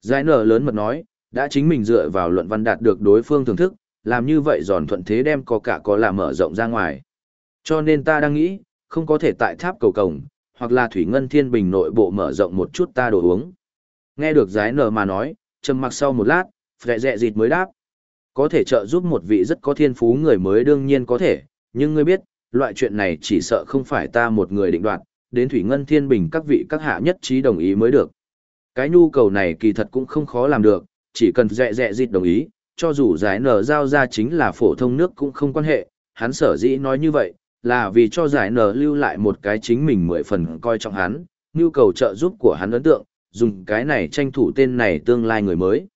Giải nở lớn mật nói, đã chính mình dựa vào luận văn đạt được đối phương thưởng thức, làm như vậy giòn thuận thế đem có cả có là mở rộng ra ngoài. Cho nên ta đang nghĩ, không có thể tại tháp cầu cổng, hoặc là thủy ngân thiên bình nội bộ mở rộng một chút ta đồ uống. Nghe được giải nở mà nói, trầm mặc sau một lát, phệ dẹ dịt mới đáp. Có thể trợ giúp một vị rất có thiên phú người mới đương nhiên có thể, nhưng ngươi biết, loại chuyện này chỉ sợ không phải ta một người định đoạt, đến thủy ngân thiên bình các vị các hạ nhất trí đồng ý mới được. Cái nhu cầu này kỳ thật cũng không khó làm được, chỉ cần dẹ dẹ dịt đồng ý, cho dù giải nở giao ra chính là phổ thông nước cũng không quan hệ, hắn sở dĩ nói như vậy, là vì cho giải nở lưu lại một cái chính mình mười phần coi trọng hắn, nhu cầu trợ giúp của hắn ấn tượng, dùng cái này tranh thủ tên này tương lai người mới.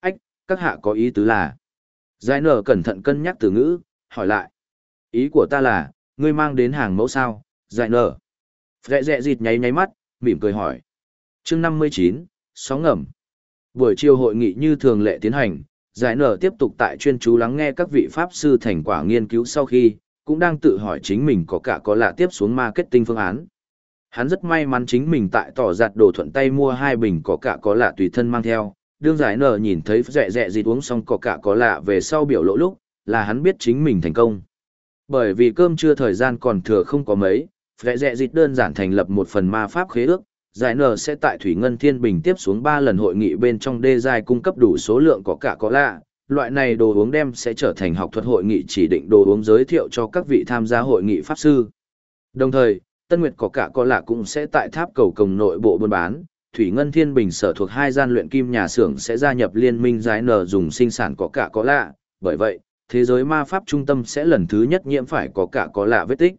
Ách, các hạ có ý tứ là. Giải nở cẩn thận cân nhắc từ ngữ, hỏi lại. Ý của ta là, ngươi mang đến hàng mẫu sao, giải nở. Rẹ rẹ dịt nháy nháy mắt, mỉm cười hỏi. chương 59, sóng ngầm. Buổi chiều hội nghị như thường lệ tiến hành, giải nở tiếp tục tại chuyên chú lắng nghe các vị pháp sư thành quả nghiên cứu sau khi, cũng đang tự hỏi chính mình có cả có lạ tiếp xuống marketing phương án. Hắn rất may mắn chính mình tại tỏ giặt đồ thuận tay mua hai bình có cả có lạ tùy thân mang theo. Đương giải nở nhìn thấy rẻ rẻ gì uống xong có cả có lạ về sau biểu lộ lúc, là hắn biết chính mình thành công. Bởi vì cơm trưa thời gian còn thừa không có mấy, Phệ Dẹ Dịch đơn giản thành lập một phần ma pháp khế ước, giải nở sẽ tại Thủy Ngân Thiên Bình tiếp xuống 3 lần hội nghị bên trong đê dài cung cấp đủ số lượng có cả có lạ. Loại này đồ uống đem sẽ trở thành học thuật hội nghị chỉ định đồ uống giới thiệu cho các vị tham gia hội nghị pháp sư. Đồng thời, Tân Nguyệt có cả có lạ cũng sẽ tại tháp cầu cổng nội bộ buôn bán, Thủy Ngân Thiên Bình sở thuộc hai gian luyện kim nhà xưởng sẽ gia nhập liên minh giải nở dùng sinh sản có cả có lạ, bởi vậy, thế giới ma pháp trung tâm sẽ lần thứ nhất nhiễm phải có cả có lạ vết tích.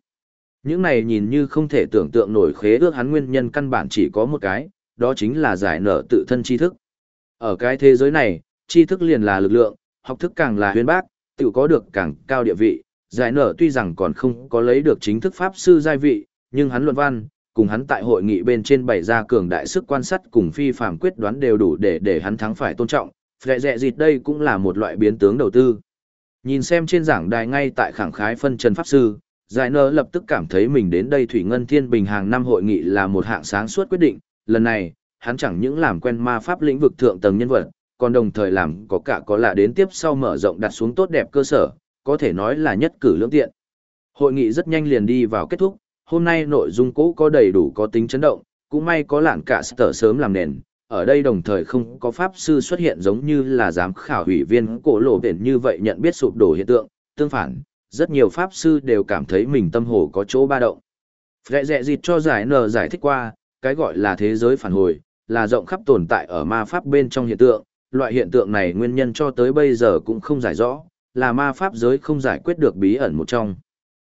Những này nhìn như không thể tưởng tượng nổi khế ước hắn nguyên nhân căn bản chỉ có một cái, đó chính là giải nở tự thân tri thức. Ở cái thế giới này, tri thức liền là lực lượng, học thức càng là huyền bác, tự có được càng cao địa vị. Giải nở tuy rằng còn không có lấy được chính thức pháp sư giai vị, nhưng hắn luận văn, cùng hắn tại hội nghị bên trên bày ra cường đại sức quan sát cùng phi phạm quyết đoán đều đủ để để hắn thắng phải tôn trọng. Phệ dẹ dịt đây cũng là một loại biến tướng đầu tư. Nhìn xem trên giảng đài ngay tại khẳng khái phân trần pháp sư, Giải nở lập tức cảm thấy mình đến đây Thủy Ngân Thiên Bình hàng năm hội nghị là một hạng sáng suốt quyết định, lần này, hắn chẳng những làm quen ma pháp lĩnh vực thượng tầng nhân vật, còn đồng thời làm có cả có lạ đến tiếp sau mở rộng đặt xuống tốt đẹp cơ sở, có thể nói là nhất cử lưỡng tiện. Hội nghị rất nhanh liền đi vào kết thúc, hôm nay nội dung cũ có đầy đủ có tính chấn động, cũng may có lạn cả sở sớm làm nền, ở đây đồng thời không có pháp sư xuất hiện giống như là giám khảo hủy viên cổ lộ biển như vậy nhận biết sụp đổ hiện tượng, tương phản, rất nhiều pháp sư đều cảm thấy mình tâm hồ có chỗ ba động. Rẹ rẹ dịt cho giải nờ giải thích qua, cái gọi là thế giới phản hồi, là rộng khắp tồn tại ở ma pháp bên trong hiện tượng, loại hiện tượng này nguyên nhân cho tới bây giờ cũng không giải rõ, là ma pháp giới không giải quyết được bí ẩn một trong.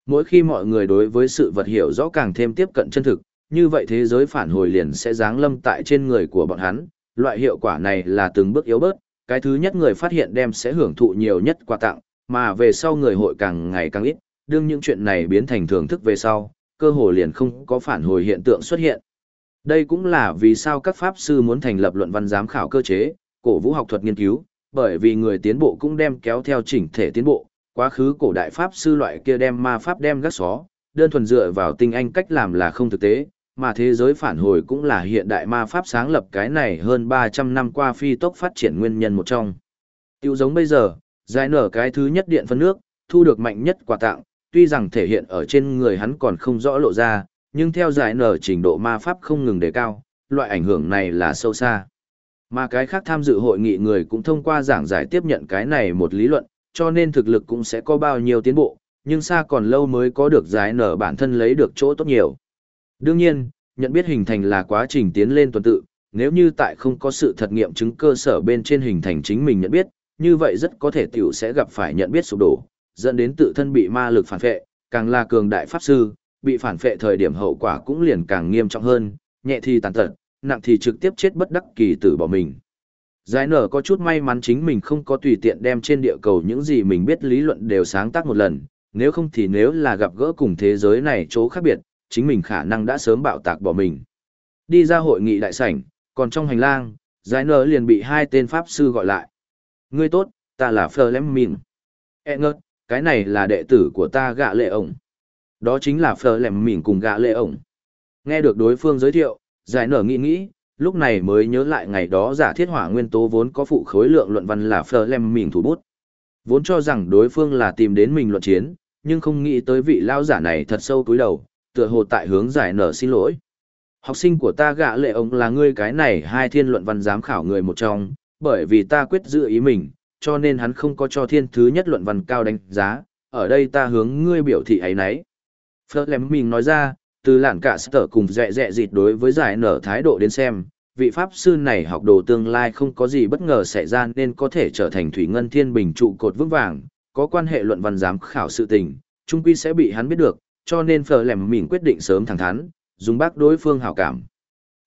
Mỗi khi mọi người đối với sự vật hiểu rõ càng thêm tiếp cận chân thực, như vậy thế giới phản hồi liền sẽ giáng lâm tại trên người của bọn hắn, loại hiệu quả này là từng bước yếu bớt, cái thứ nhất người phát hiện đem sẽ hưởng thụ nhiều nhất quà tặng, mà về sau người hội càng ngày càng ít, đương những chuyện này biến thành thưởng thức về sau, cơ hội liền không có phản hồi hiện tượng xuất hiện. Đây cũng là vì sao các pháp sư muốn thành lập luận văn giám khảo cơ chế, cổ vũ học thuật nghiên cứu, bởi vì người tiến bộ cũng đem kéo theo chỉnh thể tiến bộ, quá khứ cổ đại pháp sư loại kia đem ma pháp đem gắt xó, đơn thuần dựa vào tinh anh cách làm là không thực tế, mà thế giới phản hồi cũng là hiện đại ma pháp sáng lập cái này hơn 300 năm qua phi tốc phát triển nguyên nhân một trong. Tiêu giống bây giờ, giải nở cái thứ nhất điện phân nước, thu được mạnh nhất quà tặng, tuy rằng thể hiện ở trên người hắn còn không rõ lộ ra, nhưng theo giải nở trình độ ma pháp không ngừng đề cao, loại ảnh hưởng này là sâu xa. Mà cái khác tham dự hội nghị người cũng thông qua giảng giải tiếp nhận cái này một lý luận, cho nên thực lực cũng sẽ có bao nhiêu tiến bộ, nhưng xa còn lâu mới có được giải nở bản thân lấy được chỗ tốt nhiều. Đương nhiên, nhận biết hình thành là quá trình tiến lên tuần tự, nếu như tại không có sự thật nghiệm chứng cơ sở bên trên hình thành chính mình nhận biết, như vậy rất có thể tiểu sẽ gặp phải nhận biết sụp đổ, dẫn đến tự thân bị ma lực phản phệ, càng là cường đại pháp sư, bị phản phệ thời điểm hậu quả cũng liền càng nghiêm trọng hơn, nhẹ thì tàn tật, nặng thì trực tiếp chết bất đắc kỳ tử bỏ mình. Giải nở có chút may mắn chính mình không có tùy tiện đem trên địa cầu những gì mình biết lý luận đều sáng tác một lần, nếu không thì nếu là gặp gỡ cùng thế giới này chỗ khác biệt, chính mình khả năng đã sớm bạo tạc bỏ mình. Đi ra hội nghị đại sảnh, còn trong hành lang, giải nở liền bị hai tên pháp sư gọi lại. Ngươi tốt, ta là Fleming. E ngớt, cái này là đệ tử của ta gạ lệ ổng. Đó chính là Fleming cùng gạ lệ ổng. Nghe được đối phương giới thiệu, giải nở nghĩ nghĩ, lúc này mới nhớ lại ngày đó giả thiết hỏa nguyên tố vốn có phụ khối lượng luận văn là Fleming thủ bút. Vốn cho rằng đối phương là tìm đến mình luận chiến, nhưng không nghĩ tới vị lao giả này thật sâu túi đầu, tựa hồ tại hướng giải nở xin lỗi. Học sinh của ta gạ lệ ông là ngươi cái này hai thiên luận văn giám khảo người một trong, bởi vì ta quyết giữ ý mình, cho nên hắn không có cho thiên thứ nhất luận văn cao đánh giá, ở đây ta hướng ngươi biểu thị ấy nấy. Phớt lem mình nói ra, từ lản cả sở cùng dẹ dẹ dịt đối với giải nở thái độ đến xem, vị pháp sư này học đồ tương lai không có gì bất ngờ xảy ra nên có thể trở thành thủy ngân thiên bình trụ cột vững vàng, có quan hệ luận văn giám khảo sự tình, trung quy sẽ bị hắn biết được, cho nên phở lẻm mình quyết định sớm thẳng thắn, dùng bác đối phương hảo cảm.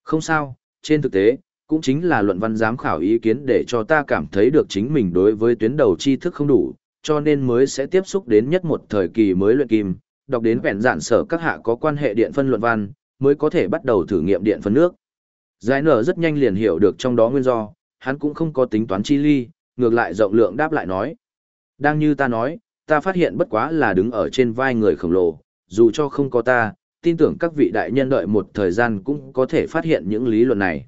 Không sao, trên thực tế, cũng chính là luận văn giám khảo ý kiến để cho ta cảm thấy được chính mình đối với tuyến đầu tri thức không đủ, cho nên mới sẽ tiếp xúc đến nhất một thời kỳ mới luyện kim, đọc đến vẹn giản sở các hạ có quan hệ điện phân luận văn, mới có thể bắt đầu thử nghiệm điện phân nước. Giải nở rất nhanh liền hiểu được trong đó nguyên do, hắn cũng không có tính toán chi ly, ngược lại rộng lượng đáp lại nói. Đang như ta nói, ta phát hiện bất quá là đứng ở trên vai người khổng lồ, dù cho không có ta, tin tưởng các vị đại nhân đợi một thời gian cũng có thể phát hiện những lý luận này.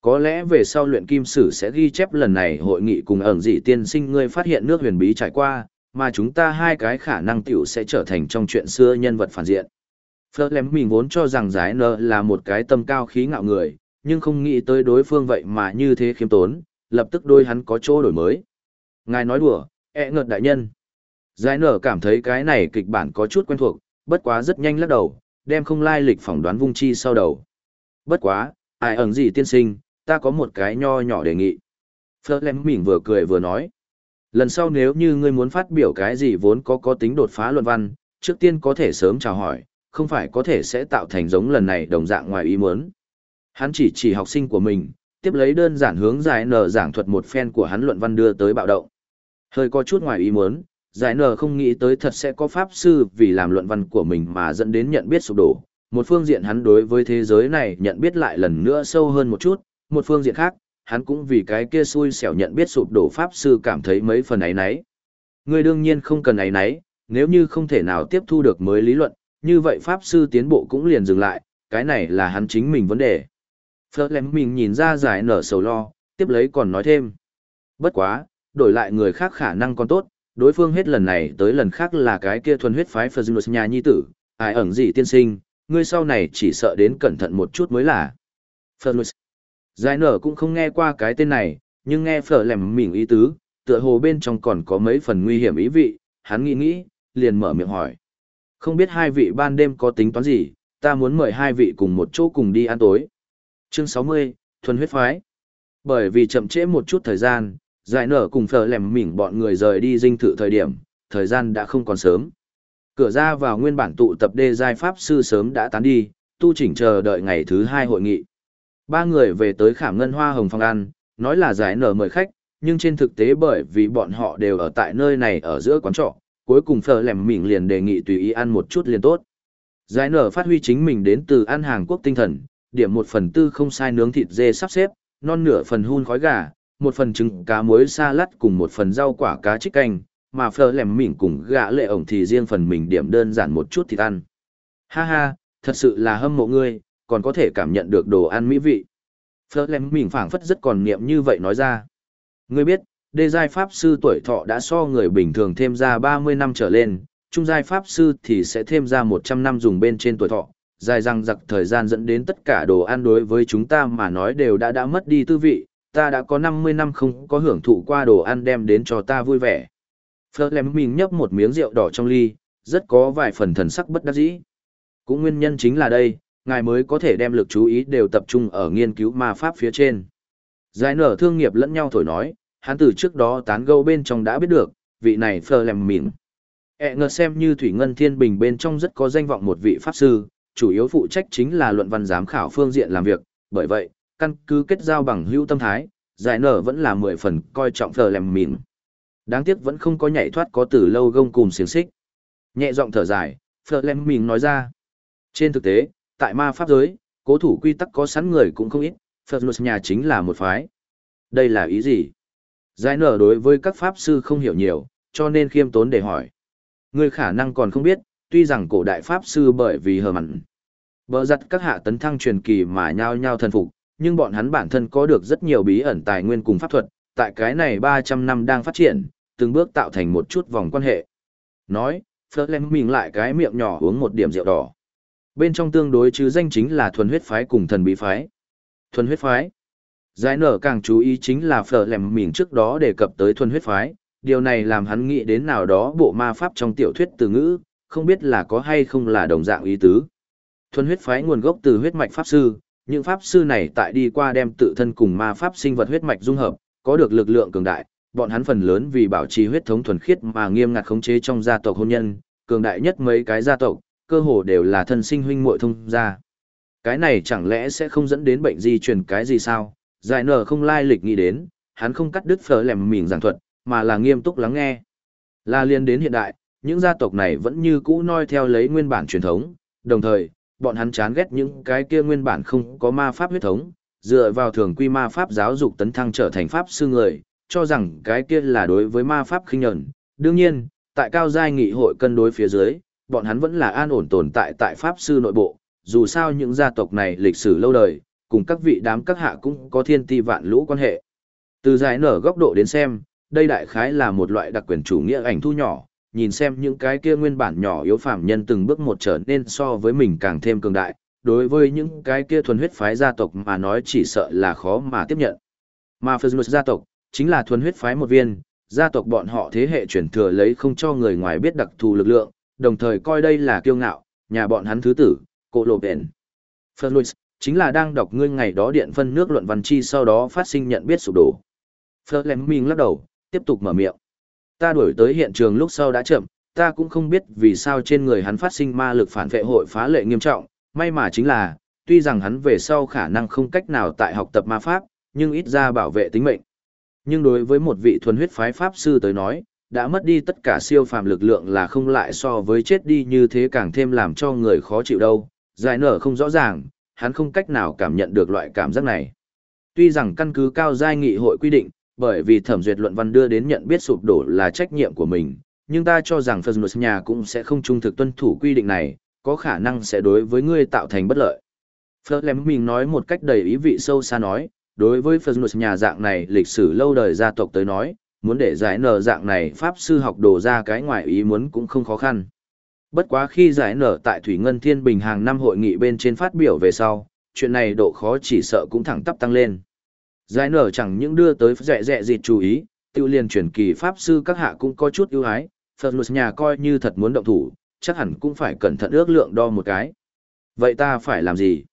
Có lẽ về sau luyện kim sử sẽ ghi chép lần này hội nghị cùng ẩn dị tiên sinh ngươi phát hiện nước huyền bí trải qua, mà chúng ta hai cái khả năng tiểu sẽ trở thành trong chuyện xưa nhân vật phản diện. Phớt lém mình vốn cho rằng giải nợ là một cái tâm cao khí ngạo người, nhưng không nghĩ tới đối phương vậy mà như thế khiêm tốn, lập tức đôi hắn có chỗ đổi mới. Ngài nói đùa, ẹ ngợt đại nhân. Giải nở cảm thấy cái này kịch bản có chút quen thuộc, bất quá rất nhanh lắc đầu, đem không lai lịch phỏng đoán vung chi sau đầu. Bất quá, ai ẩn gì tiên sinh, ta có một cái nho nhỏ đề nghị. Phớt lém mình vừa cười vừa nói. Lần sau nếu như ngươi muốn phát biểu cái gì vốn có có tính đột phá luận văn, trước tiên có thể sớm chào hỏi, không phải có thể sẽ tạo thành giống lần này đồng dạng ngoài ý muốn. Hắn chỉ chỉ học sinh của mình, tiếp lấy đơn giản hướng giải nở giảng thuật một phen của hắn luận văn đưa tới bạo động. Hơi có chút ngoài ý muốn, giải nở không nghĩ tới thật sẽ có pháp sư vì làm luận văn của mình mà dẫn đến nhận biết sụp đổ. Một phương diện hắn đối với thế giới này nhận biết lại lần nữa sâu hơn một chút, một phương diện khác, hắn cũng vì cái kia xui xẻo nhận biết sụp đổ pháp sư cảm thấy mấy phần ấy nấy. Người đương nhiên không cần ấy nấy, nếu như không thể nào tiếp thu được mới lý luận, như vậy pháp sư tiến bộ cũng liền dừng lại, cái này là hắn chính mình vấn đề. Phớt lém mình nhìn ra giải nở sầu lo, tiếp lấy còn nói thêm. Bất quá, đổi lại người khác khả năng còn tốt, đối phương hết lần này tới lần khác là cái kia thuần huyết phái Phật Dương nhà nhi tử, ai ẩn gì tiên sinh, ngươi sau này chỉ sợ đến cẩn thận một chút mới là. Phật Giải nở cũng không nghe qua cái tên này, nhưng nghe phở lẻm mỉm ý tứ, tựa hồ bên trong còn có mấy phần nguy hiểm ý vị, hắn nghĩ nghĩ, liền mở miệng hỏi. Không biết hai vị ban đêm có tính toán gì, ta muốn mời hai vị cùng một chỗ cùng đi ăn tối. Chương 60, Thuần huyết phái. Bởi vì chậm trễ một chút thời gian, giải nở cùng phở lẻm mỉm bọn người rời đi dinh thự thời điểm, thời gian đã không còn sớm. Cửa ra vào nguyên bản tụ tập đê giai pháp sư sớm đã tán đi, tu chỉnh chờ đợi ngày thứ hai hội nghị. Ba người về tới khảm ngân hoa hồng phong ăn, nói là giải nở mời khách, nhưng trên thực tế bởi vì bọn họ đều ở tại nơi này ở giữa quán trọ, cuối cùng phở lẻm mỉm liền đề nghị tùy ý ăn một chút liền tốt. Giải nở phát huy chính mình đến từ ăn hàng quốc tinh thần, điểm một phần tư không sai nướng thịt dê sắp xếp, non nửa phần hun khói gà, một phần trứng cá muối sa lát cùng một phần rau quả cá trích canh, mà phở lẻm mỉm cùng gã lệ ổng thì riêng phần mình điểm đơn giản một chút thịt ăn. Ha ha, thật sự là hâm mộ ngươi, còn có thể cảm nhận được đồ ăn mỹ vị. Phở lem mình phảng phất rất còn niệm như vậy nói ra. Ngươi biết, đê giai pháp sư tuổi thọ đã so người bình thường thêm ra 30 năm trở lên, trung giai pháp sư thì sẽ thêm ra 100 năm dùng bên trên tuổi thọ, dài răng giặc thời gian dẫn đến tất cả đồ ăn đối với chúng ta mà nói đều đã đã mất đi tư vị, ta đã có 50 năm không có hưởng thụ qua đồ ăn đem đến cho ta vui vẻ. Phở lem mình nhấp một miếng rượu đỏ trong ly, rất có vài phần thần sắc bất đắc dĩ. Cũng nguyên nhân chính là đây, ngài mới có thể đem lực chú ý đều tập trung ở nghiên cứu ma pháp phía trên. Giải nở thương nghiệp lẫn nhau thổi nói, hắn từ trước đó tán gẫu bên trong đã biết được, vị này phờ lèm mỉm. E ngờ xem như Thủy Ngân Thiên Bình bên trong rất có danh vọng một vị pháp sư, chủ yếu phụ trách chính là luận văn giám khảo phương diện làm việc, bởi vậy, căn cứ kết giao bằng hữu tâm thái, giải nở vẫn là mười phần coi trọng phờ lèm mỉm. Đáng tiếc vẫn không có nhảy thoát có từ lâu gông cùng xiềng xích. Nhẹ giọng thở dài, phờ lèm mỉm nói ra. Trên thực tế, tại ma pháp giới, cố thủ quy tắc có sẵn người cũng không ít, Phật luật nhà chính là một phái. Đây là ý gì? Giải nở đối với các pháp sư không hiểu nhiều, cho nên khiêm tốn để hỏi. Người khả năng còn không biết, tuy rằng cổ đại pháp sư bởi vì hờ mặn. Bờ giặt các hạ tấn thăng truyền kỳ mà nhao nhao thần phục, nhưng bọn hắn bản thân có được rất nhiều bí ẩn tài nguyên cùng pháp thuật, tại cái này 300 năm đang phát triển, từng bước tạo thành một chút vòng quan hệ. Nói, Phật lem mình lại cái miệng nhỏ uống một điểm rượu đỏ. Bên trong tương đối chứ danh chính là thuần huyết phái cùng thần bí phái. Thuần huyết phái. Giải nở càng chú ý chính là phở lèm mình trước đó đề cập tới thuần huyết phái, điều này làm hắn nghĩ đến nào đó bộ ma pháp trong tiểu thuyết từ ngữ, không biết là có hay không là đồng dạng ý tứ. Thuần huyết phái nguồn gốc từ huyết mạch pháp sư, những pháp sư này tại đi qua đem tự thân cùng ma pháp sinh vật huyết mạch dung hợp, có được lực lượng cường đại, bọn hắn phần lớn vì bảo trì huyết thống thuần khiết mà nghiêm ngặt khống chế trong gia tộc hôn nhân, cường đại nhất mấy cái gia tộc, cơ hồ đều là thân sinh huynh muội thông gia. Cái này chẳng lẽ sẽ không dẫn đến bệnh di truyền cái gì sao? Giải nở không lai lịch nghĩ đến, hắn không cắt đứt phở lèm mỉm giảng thuật, mà là nghiêm túc lắng nghe. Là liên đến hiện đại, những gia tộc này vẫn như cũ noi theo lấy nguyên bản truyền thống, đồng thời, bọn hắn chán ghét những cái kia nguyên bản không có ma pháp huyết thống, dựa vào thường quy ma pháp giáo dục tấn thăng trở thành pháp sư người, cho rằng cái kia là đối với ma pháp khinh nhẫn. Đương nhiên, tại cao giai nghị hội cân đối phía dưới, bọn hắn vẫn là an ổn tồn tại tại pháp sư nội bộ, dù sao những gia tộc này lịch sử lâu đời, cùng các vị đám các hạ cũng có thiên ti vạn lũ quan hệ. Từ giải nở góc độ đến xem, đây đại khái là một loại đặc quyền chủ nghĩa ảnh thu nhỏ, nhìn xem những cái kia nguyên bản nhỏ yếu phạm nhân từng bước một trở nên so với mình càng thêm cường đại, đối với những cái kia thuần huyết phái gia tộc mà nói chỉ sợ là khó mà tiếp nhận. Mà Phật gia tộc, chính là thuần huyết phái một viên, gia tộc bọn họ thế hệ chuyển thừa lấy không cho người ngoài biết đặc thù lực lượng, đồng thời coi đây là kiêu ngạo, nhà bọn hắn thứ tử, cổ lộ bền. Phật chính là đang đọc ngươi ngày đó điện phân nước luận văn chi sau đó phát sinh nhận biết sụp đổ. Fleming lắc đầu, tiếp tục mở miệng. Ta đuổi tới hiện trường lúc sau đã chậm, ta cũng không biết vì sao trên người hắn phát sinh ma lực phản vệ hội phá lệ nghiêm trọng, may mà chính là, tuy rằng hắn về sau khả năng không cách nào tại học tập ma pháp, nhưng ít ra bảo vệ tính mệnh. Nhưng đối với một vị thuần huyết phái pháp sư tới nói, đã mất đi tất cả siêu phàm lực lượng là không lại so với chết đi như thế càng thêm làm cho người khó chịu đâu. Giải nở không rõ ràng, hắn không cách nào cảm nhận được loại cảm giác này. Tuy rằng căn cứ cao giai nghị hội quy định, bởi vì thẩm duyệt luận văn đưa đến nhận biết sụp đổ là trách nhiệm của mình, nhưng ta cho rằng Phật nhà cũng sẽ không trung thực tuân thủ quy định này, có khả năng sẽ đối với ngươi tạo thành bất lợi. Phật lém mình nói một cách đầy ý vị sâu xa nói, đối với Phật nhà dạng này lịch sử lâu đời gia tộc tới nói, muốn để giải nở dạng này pháp sư học đồ ra cái ngoài ý muốn cũng không khó khăn. Bất quá khi giải nở tại Thủy Ngân Thiên Bình hàng năm hội nghị bên trên phát biểu về sau, chuyện này độ khó chỉ sợ cũng thẳng tắp tăng lên. Giải nở chẳng những đưa tới rẻ rẻ dịt chú ý, tiêu liền chuyển kỳ pháp sư các hạ cũng có chút ưu ái, Phật nhà coi như thật muốn động thủ, chắc hẳn cũng phải cẩn thận ước lượng đo một cái. Vậy ta phải làm gì?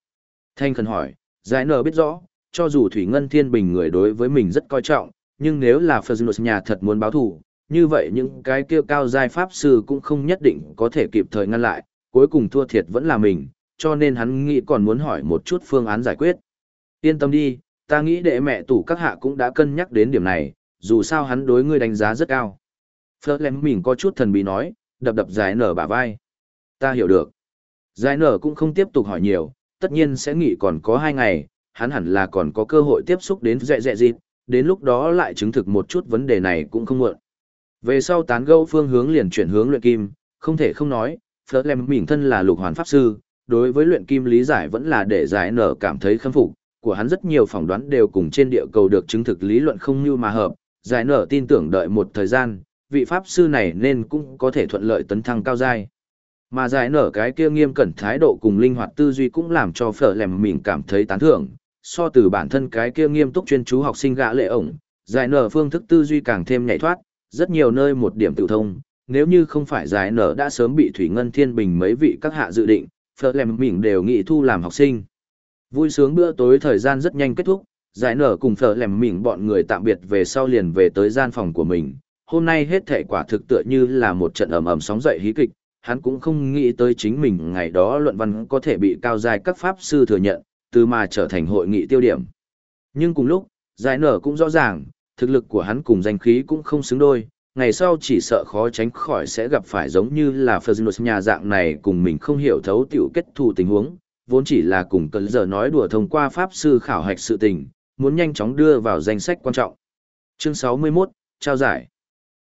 Thanh khẩn hỏi, giải nở biết rõ, cho dù Thủy Ngân Thiên Bình người đối với mình rất coi trọng, nhưng nếu là Phật nhà thật muốn báo thù, như vậy những cái kia cao giai pháp sư cũng không nhất định có thể kịp thời ngăn lại, cuối cùng thua thiệt vẫn là mình, cho nên hắn nghĩ còn muốn hỏi một chút phương án giải quyết. Yên tâm đi, ta nghĩ đệ mẹ tủ các hạ cũng đã cân nhắc đến điểm này, dù sao hắn đối ngươi đánh giá rất cao. Phật lem mình có chút thần bí nói, đập đập giải nở bả vai. Ta hiểu được. Giải nở cũng không tiếp tục hỏi nhiều, tất nhiên sẽ nghĩ còn có hai ngày, hắn hẳn là còn có cơ hội tiếp xúc đến dẹ dẹ dịp, đến lúc đó lại chứng thực một chút vấn đề này cũng không muộn. Về sau tán gẫu phương hướng liền chuyển hướng luyện kim, không thể không nói, Phớt Lem mình thân là lục hoàn pháp sư, đối với luyện kim lý giải vẫn là để giải nở cảm thấy khâm phục, của hắn rất nhiều phỏng đoán đều cùng trên địa cầu được chứng thực lý luận không như mà hợp, giải nở tin tưởng đợi một thời gian, vị pháp sư này nên cũng có thể thuận lợi tấn thăng cao giai. Mà giải nở cái kia nghiêm cẩn thái độ cùng linh hoạt tư duy cũng làm cho phở lèm mình cảm thấy tán thưởng, so từ bản thân cái kia nghiêm túc chuyên chú học sinh gã lệ ổng, giải nở phương thức tư duy càng thêm nhảy thoát, rất nhiều nơi một điểm tự thông, nếu như không phải giải nở đã sớm bị Thủy Ngân Thiên Bình mấy vị các hạ dự định, phở lèm mình đều nghị thu làm học sinh. Vui sướng bữa tối thời gian rất nhanh kết thúc, giải nở cùng phở lèm mình bọn người tạm biệt về sau liền về tới gian phòng của mình. Hôm nay hết thể quả thực tựa như là một trận ầm ầm sóng dậy hí kịch, hắn cũng không nghĩ tới chính mình ngày đó luận văn có thể bị cao dài các pháp sư thừa nhận, từ mà trở thành hội nghị tiêu điểm. Nhưng cùng lúc, giải nở cũng rõ ràng, thực lực của hắn cùng danh khí cũng không xứng đôi, ngày sau chỉ sợ khó tránh khỏi sẽ gặp phải giống như là Ferzinus nhà dạng này cùng mình không hiểu thấu tiểu kết thù tình huống, vốn chỉ là cùng cơn giờ nói đùa thông qua pháp sư khảo hạch sự tình, muốn nhanh chóng đưa vào danh sách quan trọng. Chương 61, trao giải.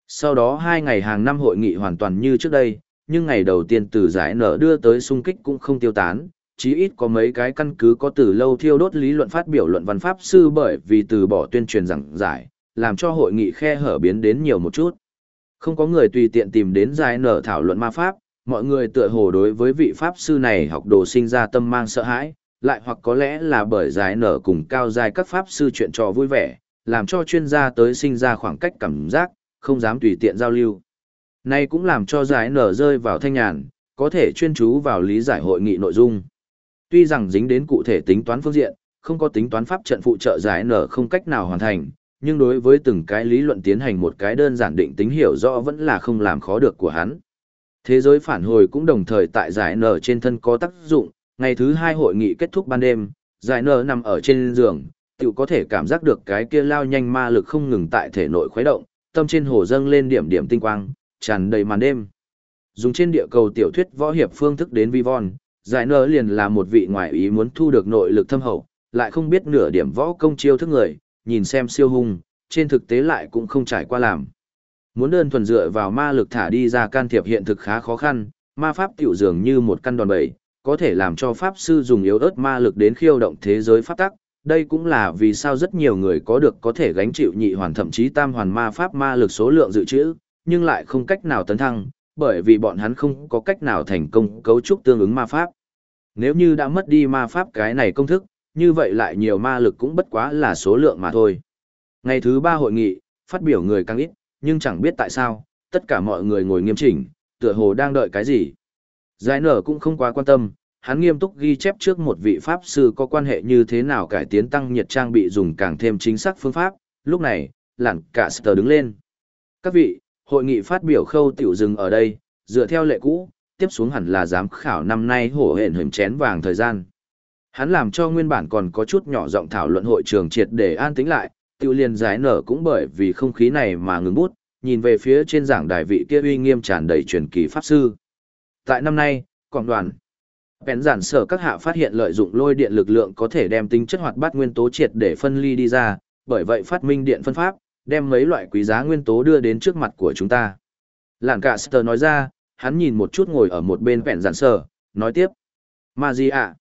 Sau đó hai ngày hàng năm hội nghị hoàn toàn như trước đây, nhưng ngày đầu tiên từ giải nở đưa tới xung kích cũng không tiêu tán, chí ít có mấy cái căn cứ có từ lâu thiêu đốt lý luận phát biểu luận văn pháp sư bởi vì từ bỏ tuyên truyền giảng giải, làm cho hội nghị khe hở biến đến nhiều một chút. Không có người tùy tiện tìm đến giải nở thảo luận ma pháp, mọi người tựa hồ đối với vị pháp sư này học đồ sinh ra tâm mang sợ hãi, lại hoặc có lẽ là bởi giải nở cùng cao dài các pháp sư chuyện trò vui vẻ, làm cho chuyên gia tới sinh ra khoảng cách cảm giác, không dám tùy tiện giao lưu. Này cũng làm cho giải nở rơi vào thanh nhàn, có thể chuyên chú vào lý giải hội nghị nội dung. Tuy rằng dính đến cụ thể tính toán phương diện, không có tính toán pháp trận phụ trợ giải nở không cách nào hoàn thành, nhưng đối với từng cái lý luận tiến hành một cái đơn giản định tính hiểu rõ vẫn là không làm khó được của hắn. Thế giới phản hồi cũng đồng thời tại giải nở trên thân có tác dụng, ngày thứ hai hội nghị kết thúc ban đêm, giải nở nằm ở trên giường, tự có thể cảm giác được cái kia lao nhanh ma lực không ngừng tại thể nội khuấy động, tâm trên hồ dâng lên điểm điểm tinh quang, tràn đầy màn đêm. Dùng trên địa cầu tiểu thuyết võ hiệp phương thức đến vi von, giải nở liền là một vị ngoại ý muốn thu được nội lực thâm hậu, lại không biết nửa điểm võ công chiêu thức người, nhìn xem siêu hung, trên thực tế lại cũng không trải qua làm. Muốn đơn thuần dựa vào ma lực thả đi ra can thiệp hiện thực khá khó khăn, ma pháp tiểu dường như một căn đòn bẩy, có thể làm cho pháp sư dùng yếu ớt ma lực đến khiêu động thế giới pháp tắc, đây cũng là vì sao rất nhiều người có được có thể gánh chịu nhị hoàn thậm chí tam hoàn ma pháp ma lực số lượng dự trữ, nhưng lại không cách nào tấn thăng, bởi vì bọn hắn không có cách nào thành công cấu trúc tương ứng ma pháp. Nếu như đã mất đi ma pháp cái này công thức, như vậy lại nhiều ma lực cũng bất quá là số lượng mà thôi. Ngày thứ ba hội nghị, phát biểu người càng ít, nhưng chẳng biết tại sao, tất cả mọi người ngồi nghiêm chỉnh, tựa hồ đang đợi cái gì. Giải nở cũng không quá quan tâm, hắn nghiêm túc ghi chép trước một vị pháp sư có quan hệ như thế nào cải tiến tăng nhiệt trang bị dùng càng thêm chính xác phương pháp. Lúc này, lặn cả sờ đứng lên. Các vị, hội nghị phát biểu khâu tiểu dừng ở đây, dựa theo lệ cũ, tiếp xuống hẳn là giám khảo năm nay hổ hển hình chén vàng thời gian. Hắn làm cho nguyên bản còn có chút nhỏ giọng thảo luận hội trường triệt để an tĩnh lại, tiêu liền giải nở cũng bởi vì không khí này mà ngừng bút, nhìn về phía trên giảng đài vị kia uy nghiêm tràn đầy truyền kỳ pháp sư. Tại năm nay, quảng đoàn Bèn giản sở các hạ phát hiện lợi dụng lôi điện lực lượng có thể đem tính chất hoạt bát nguyên tố triệt để phân ly đi ra, bởi vậy phát minh điện phân pháp, đem mấy loại quý giá nguyên tố đưa đến trước mặt của chúng ta. Lạng cả Sơ nói ra, hắn nhìn một chút ngồi ở một bên vẹn giản sở, nói tiếp. Mà gì ạ?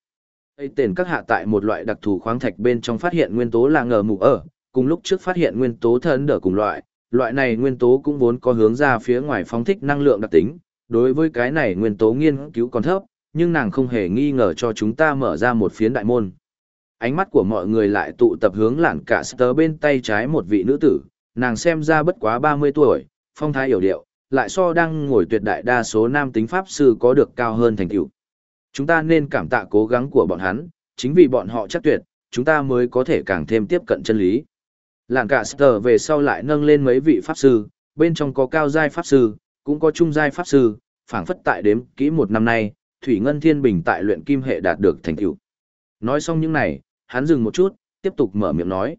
Ây tên các hạ tại một loại đặc thù khoáng thạch bên trong phát hiện nguyên tố là ngờ mù ở, cùng lúc trước phát hiện nguyên tố thân đỡ cùng loại, loại này nguyên tố cũng vốn có hướng ra phía ngoài phóng thích năng lượng đặc tính, đối với cái này nguyên tố nghiên cứu còn thấp, nhưng nàng không hề nghi ngờ cho chúng ta mở ra một phiến đại môn. Ánh mắt của mọi người lại tụ tập hướng lạn cả sơ bên tay trái một vị nữ tử, nàng xem ra bất quá 30 tuổi, phong thái hiểu điệu, lại so đang ngồi tuyệt đại đa số nam tính pháp sư có được cao hơn thành tựu. Chúng ta nên cảm tạ cố gắng của bọn hắn, chính vì bọn họ chắc tuyệt, chúng ta mới có thể càng thêm tiếp cận chân lý. Làng cả sờ về sau lại nâng lên mấy vị pháp sư, bên trong có cao giai pháp sư, cũng có trung giai pháp sư, phảng phất tại đếm kỹ một năm nay, Thủy Ngân Thiên Bình tại luyện kim hệ đạt được thành tựu. Nói xong những này, hắn dừng một chút, tiếp tục mở miệng nói.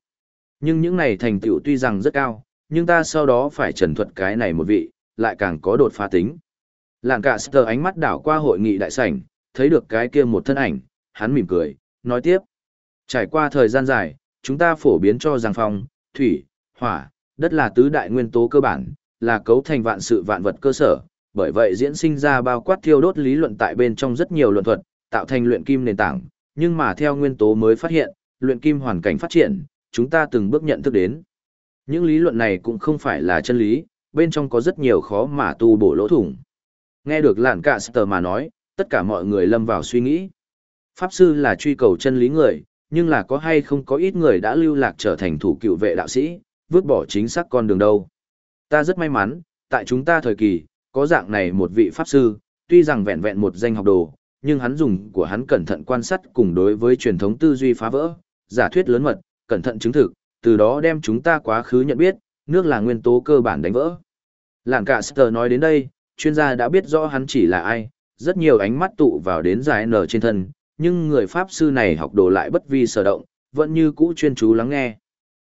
Nhưng những này thành tựu tuy rằng rất cao, nhưng ta sau đó phải trần thuật cái này một vị, lại càng có đột phá tính. Lạng cả sờ ánh mắt đảo qua hội nghị đại sảnh, thấy được cái kia một thân ảnh, hắn mỉm cười, nói tiếp. Trải qua thời gian dài, chúng ta phổ biến cho rằng phong, thủy, hỏa, đất là tứ đại nguyên tố cơ bản, là cấu thành vạn sự vạn vật cơ sở, bởi vậy diễn sinh ra bao quát thiêu đốt lý luận tại bên trong rất nhiều luận thuật, tạo thành luyện kim nền tảng, nhưng mà theo nguyên tố mới phát hiện, luyện kim hoàn cảnh phát triển, chúng ta từng bước nhận thức đến. Những lý luận này cũng không phải là chân lý, bên trong có rất nhiều khó mà tu bổ lỗ thủng. Nghe được lạn cả sờ mà nói, tất cả mọi người lâm vào suy nghĩ. Pháp sư là truy cầu chân lý người, nhưng là có hay không có ít người đã lưu lạc trở thành thủ cựu vệ đạo sĩ, vứt bỏ chính xác con đường đâu. Ta rất may mắn, tại chúng ta thời kỳ, có dạng này một vị pháp sư, tuy rằng vẹn vẹn một danh học đồ, nhưng hắn dùng của hắn cẩn thận quan sát cùng đối với truyền thống tư duy phá vỡ, giả thuyết lớn mật, cẩn thận chứng thực, từ đó đem chúng ta quá khứ nhận biết, nước là nguyên tố cơ bản đánh vỡ. Lạng cả Sister nói đến đây, chuyên gia đã biết rõ hắn chỉ là ai, rất nhiều ánh mắt tụ vào đến giải nở trên thân, nhưng người Pháp sư này học đồ lại bất vi sở động, vẫn như cũ chuyên chú lắng nghe.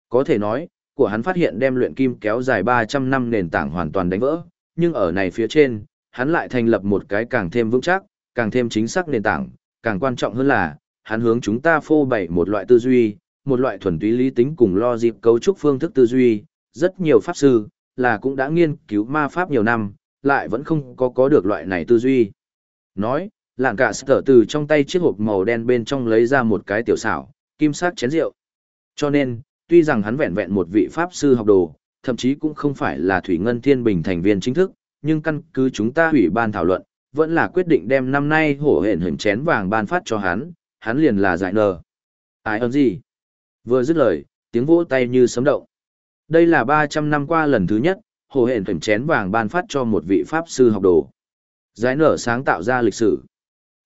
Có thể nói, của hắn phát hiện đem luyện kim kéo dài 300 năm nền tảng hoàn toàn đánh vỡ, nhưng ở này phía trên, hắn lại thành lập một cái càng thêm vững chắc, càng thêm chính xác nền tảng, càng quan trọng hơn là, hắn hướng chúng ta phô bày một loại tư duy, một loại thuần túy lý tính cùng lo dịp cấu trúc phương thức tư duy, rất nhiều pháp sư, là cũng đã nghiên cứu ma pháp nhiều năm, lại vẫn không có có được loại này tư duy. Nói, lạng cả sở từ trong tay chiếc hộp màu đen bên trong lấy ra một cái tiểu xảo, kim sắc chén rượu. Cho nên, tuy rằng hắn vẹn vẹn một vị pháp sư học đồ, thậm chí cũng không phải là Thủy Ngân Thiên Bình thành viên chính thức, nhưng căn cứ chúng ta hủy ban thảo luận, vẫn là quyết định đem năm nay hổ hển hình chén vàng ban phát cho hắn, hắn liền là giải nờ. Ai ơn gì? Vừa dứt lời, tiếng vỗ tay như sấm động. Đây là 300 năm qua lần thứ nhất, hồ hển hình chén vàng ban phát cho một vị pháp sư học đồ. Giải nở sáng tạo ra lịch sử.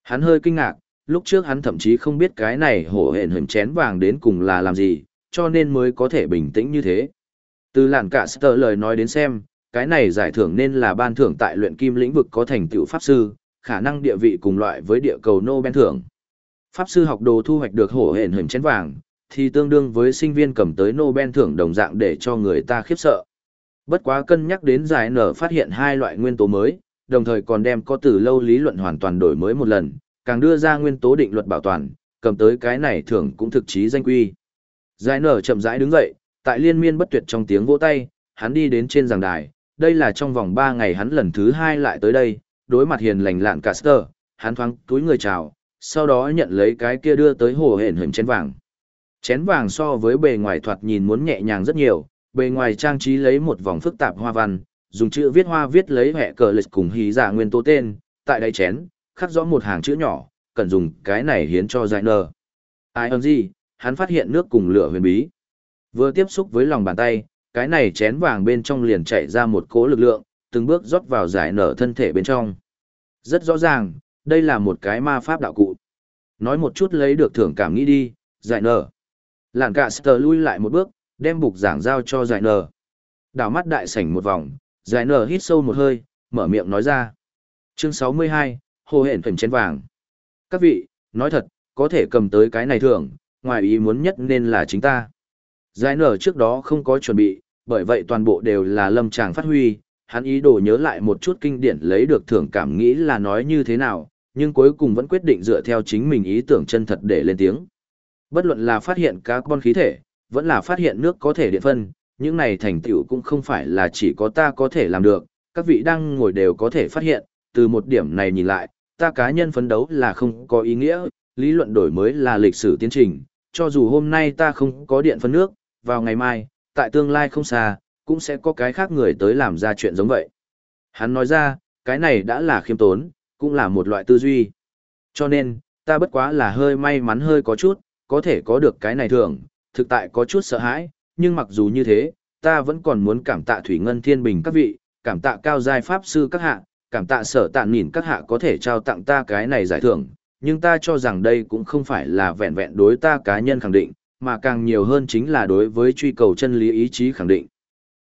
Hắn hơi kinh ngạc, lúc trước hắn thậm chí không biết cái này hổ hển hình chén vàng đến cùng là làm gì, cho nên mới có thể bình tĩnh như thế. Từ làn cả sơ lời nói đến xem, cái này giải thưởng nên là ban thưởng tại luyện kim lĩnh vực có thành tựu pháp sư, khả năng địa vị cùng loại với địa cầu Nobel thưởng. Pháp sư học đồ thu hoạch được hổ hển hình chén vàng, thì tương đương với sinh viên cầm tới Nobel thưởng đồng dạng để cho người ta khiếp sợ. Bất quá cân nhắc đến giải nở phát hiện hai loại nguyên tố mới, đồng thời còn đem có từ lâu lý luận hoàn toàn đổi mới một lần, càng đưa ra nguyên tố định luật bảo toàn, cầm tới cái này thưởng cũng thực chí danh quy. Giải nở chậm rãi đứng dậy, tại liên miên bất tuyệt trong tiếng vỗ tay, hắn đi đến trên giảng đài, đây là trong vòng 3 ngày hắn lần thứ 2 lại tới đây, đối mặt hiền lành lạn Caster, hắn thoáng túi người chào, sau đó nhận lấy cái kia đưa tới hồ hển hình chén vàng. Chén vàng so với bề ngoài thoạt nhìn muốn nhẹ nhàng rất nhiều, bề ngoài trang trí lấy một vòng phức tạp hoa văn, dùng chữ viết hoa viết lấy hệ cờ lịch cùng hí giả nguyên tố tên, tại đây chén, khắc rõ một hàng chữ nhỏ, cần dùng cái này hiến cho giải nờ. Ai ơn gì, hắn phát hiện nước cùng lửa huyền bí. Vừa tiếp xúc với lòng bàn tay, cái này chén vàng bên trong liền chạy ra một cỗ lực lượng, từng bước rót vào giải nở thân thể bên trong. Rất rõ ràng, đây là một cái ma pháp đạo cụ. Nói một chút lấy được thưởng cảm nghĩ đi, giải nở. Lạn cả sờ lui lại một bước, đem bục giảng giao cho giải nờ Đảo mắt đại sảnh một vòng, giải nờ hít sâu một hơi, mở miệng nói ra. Chương 62, Hồ hển phềm chén vàng. Các vị, nói thật, có thể cầm tới cái này thưởng, ngoài ý muốn nhất nên là chính ta. Giải nờ trước đó không có chuẩn bị, bởi vậy toàn bộ đều là lâm tràng phát huy, hắn ý đồ nhớ lại một chút kinh điển lấy được thưởng cảm nghĩ là nói như thế nào, nhưng cuối cùng vẫn quyết định dựa theo chính mình ý tưởng chân thật để lên tiếng. Bất luận là phát hiện carbon khí thể, vẫn là phát hiện nước có thể điện phân, những này thành tựu cũng không phải là chỉ có ta có thể làm được, các vị đang ngồi đều có thể phát hiện, từ một điểm này nhìn lại, ta cá nhân phấn đấu là không có ý nghĩa, lý luận đổi mới là lịch sử tiến trình, cho dù hôm nay ta không có điện phân nước, vào ngày mai, tại tương lai không xa, cũng sẽ có cái khác người tới làm ra chuyện giống vậy. Hắn nói ra, cái này đã là khiêm tốn, cũng là một loại tư duy. Cho nên, ta bất quá là hơi may mắn hơi có chút, có thể có được cái này thường, thực tại có chút sợ hãi, nhưng mặc dù như thế, ta vẫn còn muốn cảm tạ Thủy Ngân Thiên Bình các vị, cảm tạ cao giai pháp sư các hạ, cảm tạ sở tạn nhìn các hạ có thể trao tặng ta cái này giải thưởng, nhưng ta cho rằng đây cũng không phải là vẹn vẹn đối ta cá nhân khẳng định, mà càng nhiều hơn chính là đối với truy cầu chân lý ý chí khẳng định.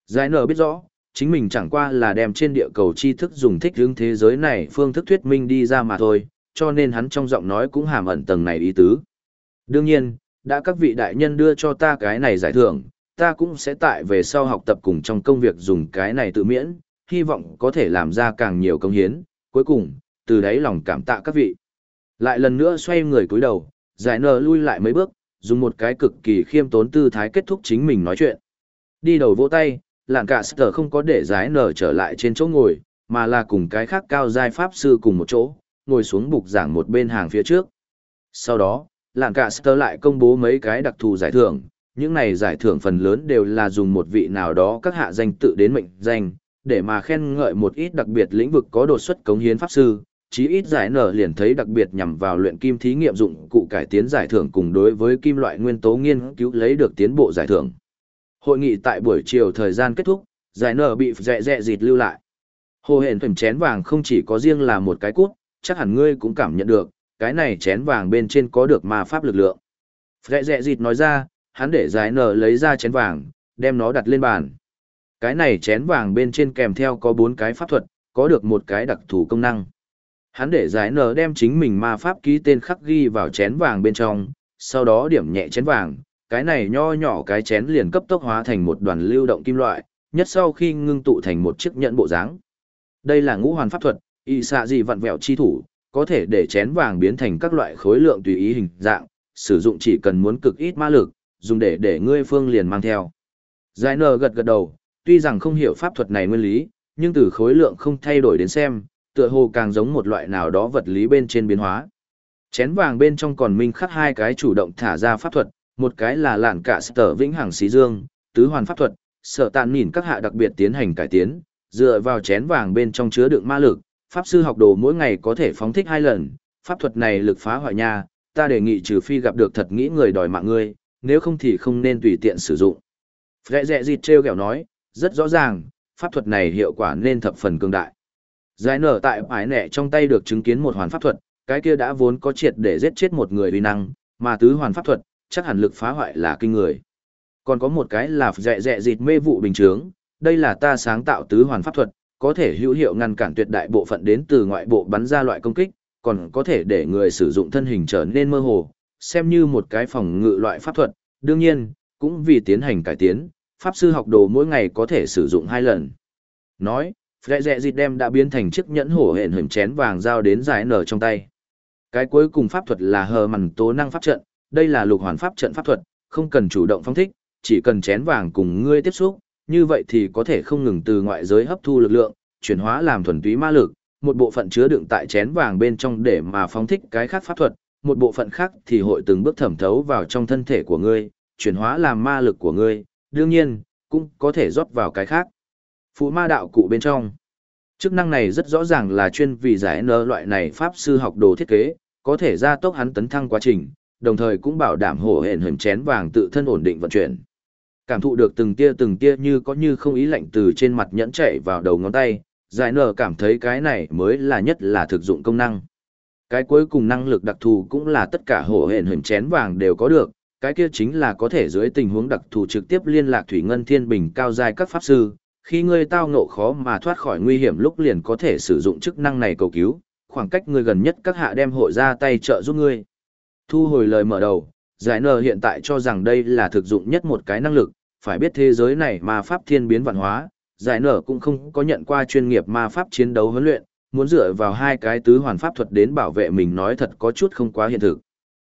Giải nở biết rõ, chính mình chẳng qua là đem trên địa cầu tri thức dùng thích hướng thế giới này phương thức thuyết minh đi ra mà thôi, cho nên hắn trong giọng nói cũng hàm ẩn tầng này ý tứ. Đương nhiên, đã các vị đại nhân đưa cho ta cái này giải thưởng, ta cũng sẽ tại về sau học tập cùng trong công việc dùng cái này tự miễn, hy vọng có thể làm ra càng nhiều công hiến, cuối cùng, từ đấy lòng cảm tạ các vị. Lại lần nữa xoay người cúi đầu, giải nở lui lại mấy bước, dùng một cái cực kỳ khiêm tốn tư thái kết thúc chính mình nói chuyện. Đi đầu vỗ tay, lạng cả sở không có để giải nở trở lại trên chỗ ngồi, mà là cùng cái khác cao giai pháp sư cùng một chỗ, ngồi xuống bục giảng một bên hàng phía trước. Sau đó, lạng cả Sơ lại công bố mấy cái đặc thù giải thưởng, những này giải thưởng phần lớn đều là dùng một vị nào đó các hạ danh tự đến mệnh danh, để mà khen ngợi một ít đặc biệt lĩnh vực có đột xuất cống hiến pháp sư, chí ít giải nở liền thấy đặc biệt nhằm vào luyện kim thí nghiệm dụng cụ cải tiến giải thưởng cùng đối với kim loại nguyên tố nghiên cứu lấy được tiến bộ giải thưởng. Hội nghị tại buổi chiều thời gian kết thúc, giải nở bị dẹ dẹ dịt lưu lại. Hồ hển thuyền chén vàng không chỉ có riêng là một cái cút, chắc hẳn ngươi cũng cảm nhận được, cái này chén vàng bên trên có được ma pháp lực lượng. Dẹ dẹ dịt nói ra, hắn để giải nở lấy ra chén vàng, đem nó đặt lên bàn. Cái này chén vàng bên trên kèm theo có bốn cái pháp thuật, có được một cái đặc thù công năng. Hắn để giải nở đem chính mình ma pháp ký tên khắc ghi vào chén vàng bên trong, sau đó điểm nhẹ chén vàng, cái này nho nhỏ cái chén liền cấp tốc hóa thành một đoàn lưu động kim loại, nhất sau khi ngưng tụ thành một chiếc nhẫn bộ dáng. Đây là ngũ hoàn pháp thuật, y xạ gì vặn vẹo chi thủ, có thể để chén vàng biến thành các loại khối lượng tùy ý hình dạng, sử dụng chỉ cần muốn cực ít ma lực, dùng để để ngươi phương liền mang theo. Giải nờ gật gật đầu, tuy rằng không hiểu pháp thuật này nguyên lý, nhưng từ khối lượng không thay đổi đến xem, tựa hồ càng giống một loại nào đó vật lý bên trên biến hóa. Chén vàng bên trong còn minh khắc hai cái chủ động thả ra pháp thuật, một cái là lạn cả sở vĩnh hằng xí dương, tứ hoàn pháp thuật, sở tàn nhìn các hạ đặc biệt tiến hành cải tiến, dựa vào chén vàng bên trong chứa đựng ma lực, pháp sư học đồ mỗi ngày có thể phóng thích hai lần, pháp thuật này lực phá hoại nha, ta đề nghị trừ phi gặp được thật nghĩ người đòi mạng ngươi, nếu không thì không nên tùy tiện sử dụng. Phệ dẹ dịt treo kẹo nói, rất rõ ràng, pháp thuật này hiệu quả nên thập phần cường đại. Giải nở tại ái nẻ trong tay được chứng kiến một hoàn pháp thuật, cái kia đã vốn có triệt để giết chết một người uy năng, mà tứ hoàn pháp thuật, chắc hẳn lực phá hoại là kinh người. Còn có một cái là dẹ dẹ dịt mê vụ bình chướng, đây là ta sáng tạo tứ hoàn pháp thuật, có thể hữu hiệu ngăn cản tuyệt đại bộ phận đến từ ngoại bộ bắn ra loại công kích, còn có thể để người sử dụng thân hình trở nên mơ hồ, xem như một cái phòng ngự loại pháp thuật, đương nhiên, cũng vì tiến hành cải tiến, pháp sư học đồ mỗi ngày có thể sử dụng hai lần. Nói, Phệ dẹ Dịch đem đã biến thành chiếc nhẫn hổ hển hửm chén vàng giao đến giải nở trong tay. Cái cuối cùng pháp thuật là hờ mằn tố năng pháp trận, đây là lục hoàn pháp trận pháp thuật, không cần chủ động phong thích, chỉ cần chén vàng cùng ngươi tiếp xúc, như vậy thì có thể không ngừng từ ngoại giới hấp thu lực lượng, chuyển hóa làm thuần túy ma lực, một bộ phận chứa đựng tại chén vàng bên trong để mà phóng thích cái khác pháp thuật, một bộ phận khác thì hội từng bước thẩm thấu vào trong thân thể của ngươi, chuyển hóa làm ma lực của ngươi, đương nhiên, cũng có thể rót vào cái khác. Phụ ma đạo cụ bên trong. Chức năng này rất rõ ràng là chuyên vì giải nơ loại này pháp sư học đồ thiết kế, có thể gia tốc hắn tấn thăng quá trình, đồng thời cũng bảo đảm hổ hển hình chén vàng tự thân ổn định vận chuyển. Cảm thụ được từng tia từng tia như có như không ý lạnh từ trên mặt nhẫn chạy vào đầu ngón tay, giải nở cảm thấy cái này mới là nhất là thực dụng công năng. Cái cuối cùng năng lực đặc thù cũng là tất cả hổ hển hình chén vàng đều có được, cái kia chính là có thể dưới tình huống đặc thù trực tiếp liên lạc thủy ngân thiên bình cao giai các pháp sư, khi ngươi tao ngộ khó mà thoát khỏi nguy hiểm lúc liền có thể sử dụng chức năng này cầu cứu, khoảng cách ngươi gần nhất các hạ đem hội ra tay trợ giúp ngươi. Thu hồi lời mở đầu, giải nờ hiện tại cho rằng đây là thực dụng nhất một cái năng lực, phải biết thế giới này ma pháp thiên biến vạn hóa, giải nở cũng không có nhận qua chuyên nghiệp ma pháp chiến đấu huấn luyện, muốn dựa vào hai cái tứ hoàn pháp thuật đến bảo vệ mình nói thật có chút không quá hiện thực.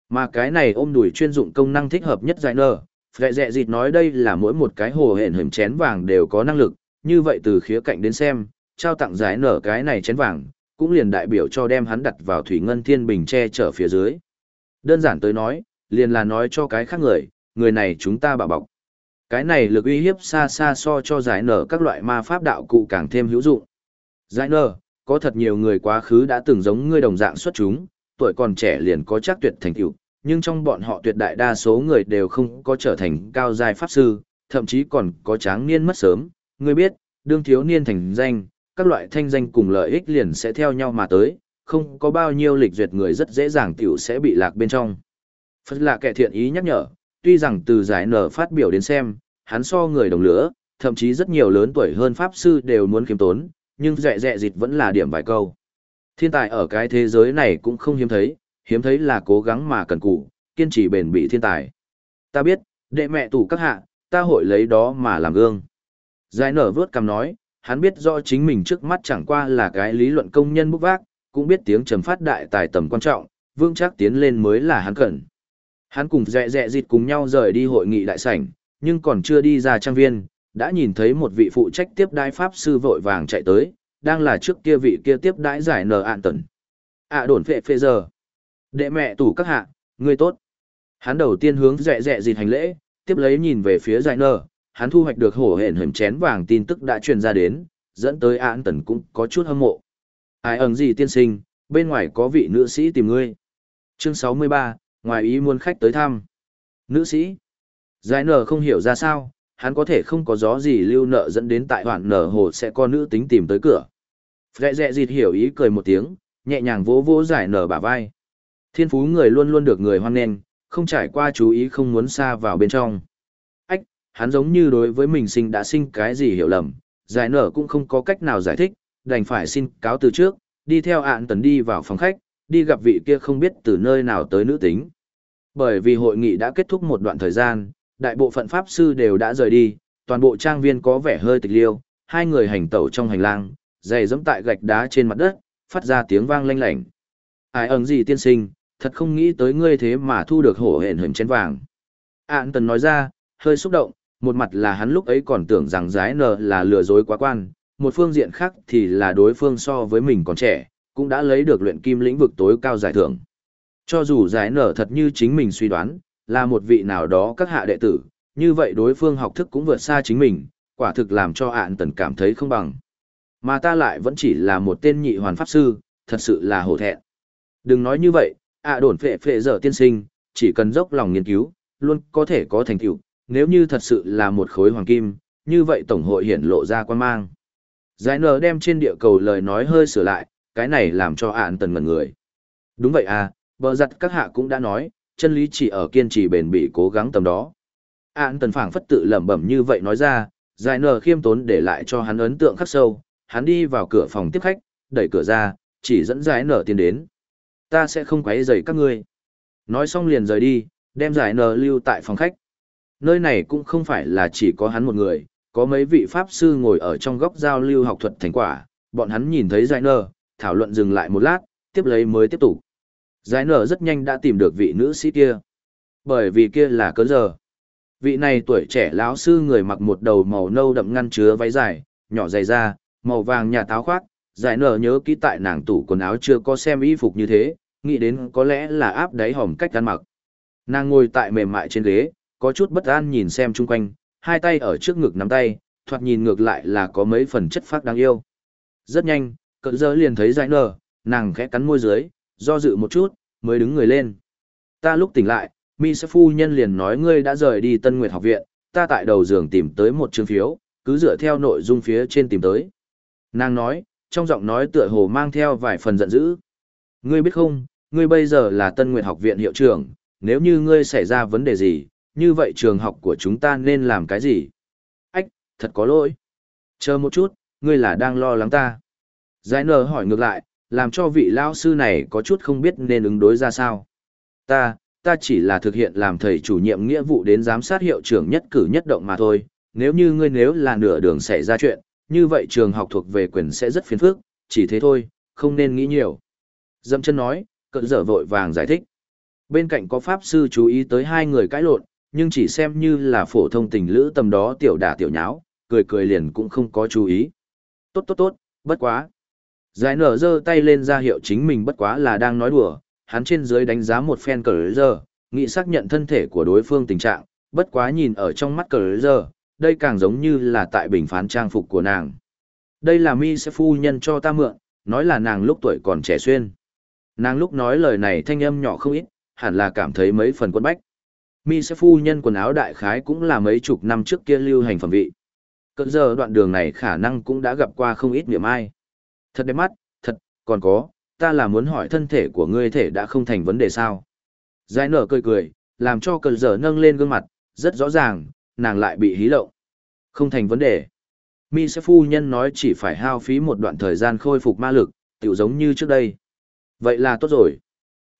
Mà cái này ôm đùi chuyên dụng công năng thích hợp nhất giải nở, Phệ dẹ dịt nói đây là mỗi một cái hồ hển hình chén vàng đều có năng lực, như vậy từ khía cạnh đến xem, trao tặng giải nở cái này chén vàng, cũng liền đại biểu cho đem hắn đặt vào thủy ngân thiên bình che chở phía dưới. Đơn giản tới nói, liền là nói cho cái khác người, người này chúng ta bảo bọc. Cái này lực uy hiếp xa xa so cho giải nở các loại ma pháp đạo cụ càng thêm hữu dụng. Giải nở, có thật nhiều người quá khứ đã từng giống ngươi đồng dạng xuất chúng, tuổi còn trẻ liền có chắc tuyệt thành tựu, nhưng trong bọn họ tuyệt đại đa số người đều không có trở thành cao giai pháp sư, thậm chí còn có tráng niên mất sớm. Ngươi biết, đương thiếu niên thành danh, các loại thanh danh cùng lợi ích liền sẽ theo nhau mà tới, không có bao nhiêu lịch duyệt người rất dễ dàng tiểu sẽ bị lạc bên trong. Phật là kẻ thiện ý nhắc nhở, tuy rằng từ giải nở phát biểu đến xem, hắn so người đồng lửa, thậm chí rất nhiều lớn tuổi hơn pháp sư đều muốn kiếm tốn, nhưng dẹ dẹ dịt vẫn là điểm vài câu. Thiên tài ở cái thế giới này cũng không hiếm thấy, hiếm thấy là cố gắng mà cần cù, kiên trì bền bỉ thiên tài. Ta biết, đệ mẹ tủ các hạ, ta hội lấy đó mà làm gương. Giải nở vớt cầm nói, hắn biết rõ chính mình trước mắt chẳng qua là cái lý luận công nhân bức vác, cũng biết tiếng trầm phát đại tài tầm quan trọng, vương chắc tiến lên mới là hắn cần. Hắn cùng dẹ dẹ dịt cùng nhau rời đi hội nghị đại sảnh, nhưng còn chưa đi ra trang viên, đã nhìn thấy một vị phụ trách tiếp đái pháp sư vội vàng chạy tới, đang là trước kia vị kia tiếp đái giải nờ ạn tần. ạ đồn phệ phê giờ. Đệ mẹ tủ các hạ, người tốt. Hắn đầu tiên hướng dẹ dẹ dịt hành lễ, tiếp lấy nhìn về phía giải nờ, hắn thu hoạch được hổ hển hềm chén vàng tin tức đã truyền ra đến, dẫn tới ạn tần cũng có chút hâm mộ. Ai ẩn gì tiên sinh, bên ngoài có vị nữ sĩ tìm ngươi. Chương 63, ngoài ý muốn khách tới thăm. Nữ sĩ. Giải nở không hiểu ra sao, hắn có thể không có gió gì lưu nợ dẫn đến tại hoạn nở hồ sẽ có nữ tính tìm tới cửa. Phệ dẹ dịt hiểu ý cười một tiếng, nhẹ nhàng vỗ vỗ giải nở bả vai. Thiên phú người luôn luôn được người hoan nghênh, không trải qua chú ý không muốn xa vào bên trong. Ách, hắn giống như đối với mình sinh đã sinh cái gì hiểu lầm, giải nở cũng không có cách nào giải thích, đành phải xin cáo từ trước, đi theo ạn tần đi vào phòng khách, đi gặp vị kia không biết từ nơi nào tới nữ tính. Bởi vì hội nghị đã kết thúc một đoạn thời gian, đại bộ phận pháp sư đều đã rời đi, toàn bộ trang viên có vẻ hơi tịch liêu, hai người hành tẩu trong hành lang, giày dẫm tại gạch đá trên mặt đất, phát ra tiếng vang lanh lảnh. Ai ẩn gì tiên sinh, thật không nghĩ tới ngươi thế mà thu được hổ hển hình chén vàng. Ản tần nói ra, hơi xúc động, một mặt là hắn lúc ấy còn tưởng rằng giái nờ là lừa dối quá quan, một phương diện khác thì là đối phương so với mình còn trẻ, cũng đã lấy được luyện kim lĩnh vực tối cao giải thưởng. Cho dù giải nở thật như chính mình suy đoán, là một vị nào đó các hạ đệ tử, như vậy đối phương học thức cũng vượt xa chính mình, quả thực làm cho ạn tần cảm thấy không bằng. Mà ta lại vẫn chỉ là một tên nhị hoàn pháp sư, thật sự là hổ thẹn. Đừng nói như vậy, ạ đồn phệ phệ giờ tiên sinh, chỉ cần dốc lòng nghiên cứu, luôn có thể có thành tựu. nếu như thật sự là một khối hoàng kim, như vậy Tổng hội hiển lộ ra quan mang. Giải nở đem trên địa cầu lời nói hơi sửa lại, cái này làm cho ạn tần ngẩn người. Đúng vậy à, bờ giặt các hạ cũng đã nói, chân lý chỉ ở kiên trì bền bỉ cố gắng tầm đó. ạn tần phảng phất tự lẩm bẩm như vậy nói ra, giải nở khiêm tốn để lại cho hắn ấn tượng khắc sâu, hắn đi vào cửa phòng tiếp khách, đẩy cửa ra, chỉ dẫn giải nở tiến đến. Ta sẽ không quấy rầy các ngươi. Nói xong liền rời đi, đem giải nở lưu tại phòng khách. Nơi này cũng không phải là chỉ có hắn một người, có mấy vị pháp sư ngồi ở trong góc giao lưu học thuật thành quả, bọn hắn nhìn thấy giải nở, thảo luận dừng lại một lát, tiếp lấy mới tiếp tục. Giải nở rất nhanh đã tìm được vị nữ sĩ kia. Bởi vì kia là cớ giờ. Vị này tuổi trẻ lão sư người mặc một đầu màu nâu đậm ngăn chứa váy dài, nhỏ dày da, màu vàng nhà táo khoác. Giải nở nhớ kỹ tại nàng tủ quần áo chưa có xem y phục như thế, nghĩ đến có lẽ là áp đáy hòm cách ăn mặc. Nàng ngồi tại mềm mại trên ghế, có chút bất an nhìn xem chung quanh, hai tay ở trước ngực nắm tay, thoạt nhìn ngược lại là có mấy phần chất phác đáng yêu. Rất nhanh, cỡ giờ liền thấy giải nở, nàng khẽ cắn môi dưới, do dự một chút, mới đứng người lên. Ta lúc tỉnh lại, mi sẽ phu nhân liền nói ngươi đã rời đi Tân Nguyệt học viện, ta tại đầu giường tìm tới một chương phiếu, cứ dựa theo nội dung phía trên tìm tới. Nàng nói, trong giọng nói tựa hồ mang theo vài phần giận dữ. Ngươi biết không, ngươi bây giờ là Tân Nguyệt học viện hiệu trưởng, nếu như ngươi xảy ra vấn đề gì, như vậy trường học của chúng ta nên làm cái gì? Ách, thật có lỗi. Chờ một chút, ngươi là đang lo lắng ta. Giải nở hỏi ngược lại, làm cho vị lao sư này có chút không biết nên ứng đối ra sao. Ta, ta chỉ là thực hiện làm thầy chủ nhiệm nghĩa vụ đến giám sát hiệu trưởng nhất cử nhất động mà thôi. Nếu như ngươi nếu là nửa đường xảy ra chuyện, như vậy trường học thuộc về quyền sẽ rất phiền phức, chỉ thế thôi, không nên nghĩ nhiều. Dâm chân nói, cận dở vội vàng giải thích. Bên cạnh có pháp sư chú ý tới hai người cãi lộn, nhưng chỉ xem như là phổ thông tình lữ tầm đó tiểu đả tiểu nháo, cười cười liền cũng không có chú ý. Tốt tốt tốt, bất quá. Giải nở giơ tay lên ra hiệu chính mình bất quá là đang nói đùa, hắn trên dưới đánh giá một phen cờ giờ, nghĩ xác nhận thân thể của đối phương tình trạng, bất quá nhìn ở trong mắt cờ giờ, đây càng giống như là tại bình phán trang phục của nàng. Đây là mi sẽ phu nhân cho ta mượn, nói là nàng lúc tuổi còn trẻ xuyên. Nàng lúc nói lời này thanh âm nhỏ không ít, hẳn là cảm thấy mấy phần quân bách. Mi sẽ phu nhân quần áo đại khái cũng là mấy chục năm trước kia lưu hành phẩm vị. Cận giờ đoạn đường này khả năng cũng đã gặp qua không ít niệm ai. Thật đẹp mắt, thật, còn có, ta là muốn hỏi thân thể của ngươi thể đã không thành vấn đề sao. Giải nở cười cười, làm cho cờ dở nâng lên gương mặt, rất rõ ràng, nàng lại bị hí lộng. Không thành vấn đề. Mi sẽ phu nhân nói chỉ phải hao phí một đoạn thời gian khôi phục ma lực, tiểu giống như trước đây. Vậy là tốt rồi.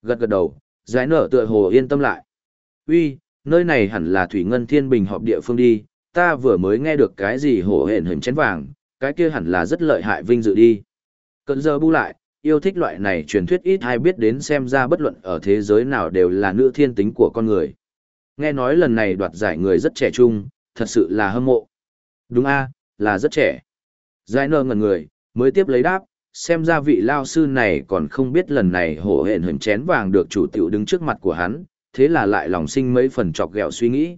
Gật gật đầu, giải nở tựa hồ yên tâm lại. Uy, nơi này hẳn là Thủy Ngân Thiên Bình họp địa phương đi, ta vừa mới nghe được cái gì hổ hển hình chén vàng, cái kia hẳn là rất lợi hại vinh dự đi. Cận giờ bu lại, yêu thích loại này truyền thuyết ít ai biết đến xem ra bất luận ở thế giới nào đều là nữ thiên tính của con người. Nghe nói lần này đoạt giải người rất trẻ trung, thật sự là hâm mộ. Đúng a, là rất trẻ. Giải nơ ngần người, mới tiếp lấy đáp, xem ra vị lao sư này còn không biết lần này hổ hển hình chén vàng được chủ tiểu đứng trước mặt của hắn, thế là lại lòng sinh mấy phần chọc ghẹo suy nghĩ.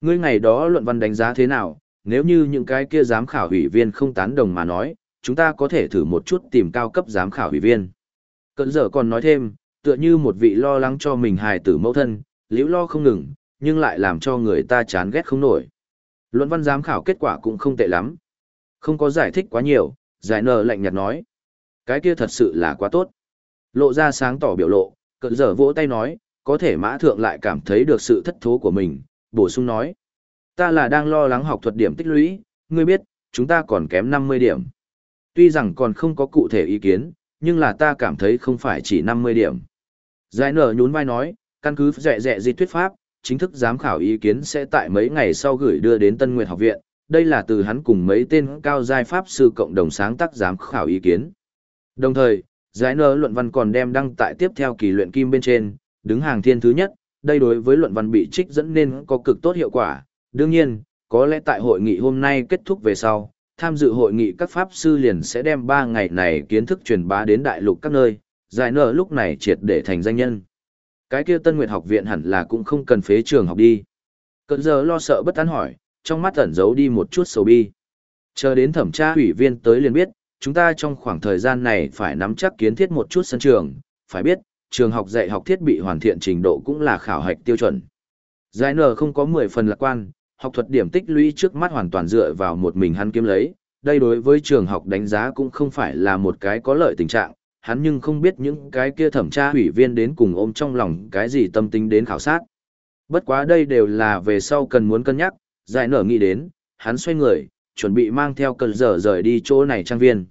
Ngươi ngày đó luận văn đánh giá thế nào, nếu như những cái kia giám khảo hủy viên không tán đồng mà nói, chúng ta có thể thử một chút tìm cao cấp giám khảo ủy viên. Cận giờ còn nói thêm, tựa như một vị lo lắng cho mình hài tử mẫu thân, liễu lo không ngừng, nhưng lại làm cho người ta chán ghét không nổi. Luận văn giám khảo kết quả cũng không tệ lắm. Không có giải thích quá nhiều, giải nờ lạnh nhạt nói. Cái kia thật sự là quá tốt. Lộ ra sáng tỏ biểu lộ, cận giờ vỗ tay nói, có thể mã thượng lại cảm thấy được sự thất thố của mình, bổ sung nói. Ta là đang lo lắng học thuật điểm tích lũy, ngươi biết, chúng ta còn kém 50 điểm. Tuy rằng còn không có cụ thể ý kiến, nhưng là ta cảm thấy không phải chỉ 50 điểm. Giải nở nhún vai nói, căn cứ dẹ dẹ di thuyết pháp, chính thức giám khảo ý kiến sẽ tại mấy ngày sau gửi đưa đến Tân Nguyệt học viện. Đây là từ hắn cùng mấy tên cao giai pháp sư cộng đồng sáng tác giám khảo ý kiến. Đồng thời, giải nở luận văn còn đem đăng tại tiếp theo kỳ luyện kim bên trên, đứng hàng thiên thứ nhất, đây đối với luận văn bị trích dẫn nên có cực tốt hiệu quả. Đương nhiên, có lẽ tại hội nghị hôm nay kết thúc về sau, tham dự hội nghị các pháp sư liền sẽ đem 3 ngày này kiến thức truyền bá đến đại lục các nơi, giải nở lúc này triệt để thành danh nhân. Cái kia Tân Nguyệt học viện hẳn là cũng không cần phế trường học đi. Cận giờ lo sợ bất tán hỏi, trong mắt ẩn giấu đi một chút sầu bi. Chờ đến thẩm tra ủy viên tới liền biết, chúng ta trong khoảng thời gian này phải nắm chắc kiến thiết một chút sân trường, phải biết, trường học dạy học thiết bị hoàn thiện trình độ cũng là khảo hạch tiêu chuẩn. Giải nở không có 10 phần lạc quan, học thuật điểm tích lũy trước mắt hoàn toàn dựa vào một mình hắn kiếm lấy, đây đối với trường học đánh giá cũng không phải là một cái có lợi tình trạng, hắn nhưng không biết những cái kia thẩm tra ủy viên đến cùng ôm trong lòng cái gì tâm tính đến khảo sát. Bất quá đây đều là về sau cần muốn cân nhắc, giải nở nghĩ đến, hắn xoay người, chuẩn bị mang theo cơn giờ rời đi chỗ này trang viên.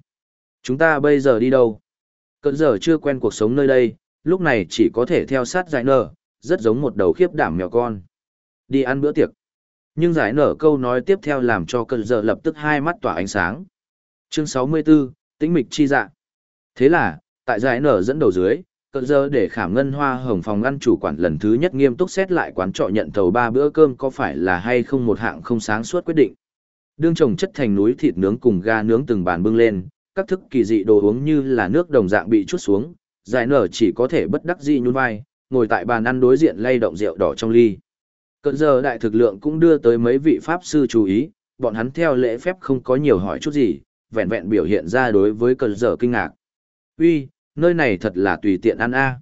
Chúng ta bây giờ đi đâu? Cơn giờ chưa quen cuộc sống nơi đây, lúc này chỉ có thể theo sát giải nở, rất giống một đầu khiếp đảm mèo con. Đi ăn bữa tiệc. Nhưng giải nở câu nói tiếp theo làm cho cơn giờ lập tức hai mắt tỏa ánh sáng. Chương 64, tĩnh mịch chi dạ. Thế là, tại giải nở dẫn đầu dưới, cơn giờ để khảm ngân hoa hồng phòng ngăn chủ quản lần thứ nhất nghiêm túc xét lại quán trọ nhận thầu ba bữa cơm có phải là hay không một hạng không sáng suốt quyết định. Đương trồng chất thành núi thịt nướng cùng ga nướng từng bàn bưng lên, các thức kỳ dị đồ uống như là nước đồng dạng bị chút xuống, Giải nở chỉ có thể bất đắc dĩ nhún vai, ngồi tại bàn ăn đối diện lay động rượu đỏ trong ly. Cận giờ đại thực lượng cũng đưa tới mấy vị pháp sư chú ý, bọn hắn theo lễ phép không có nhiều hỏi chút gì, vẹn vẹn biểu hiện ra đối với cận giờ kinh ngạc. Uy, nơi này thật là tùy tiện ăn a.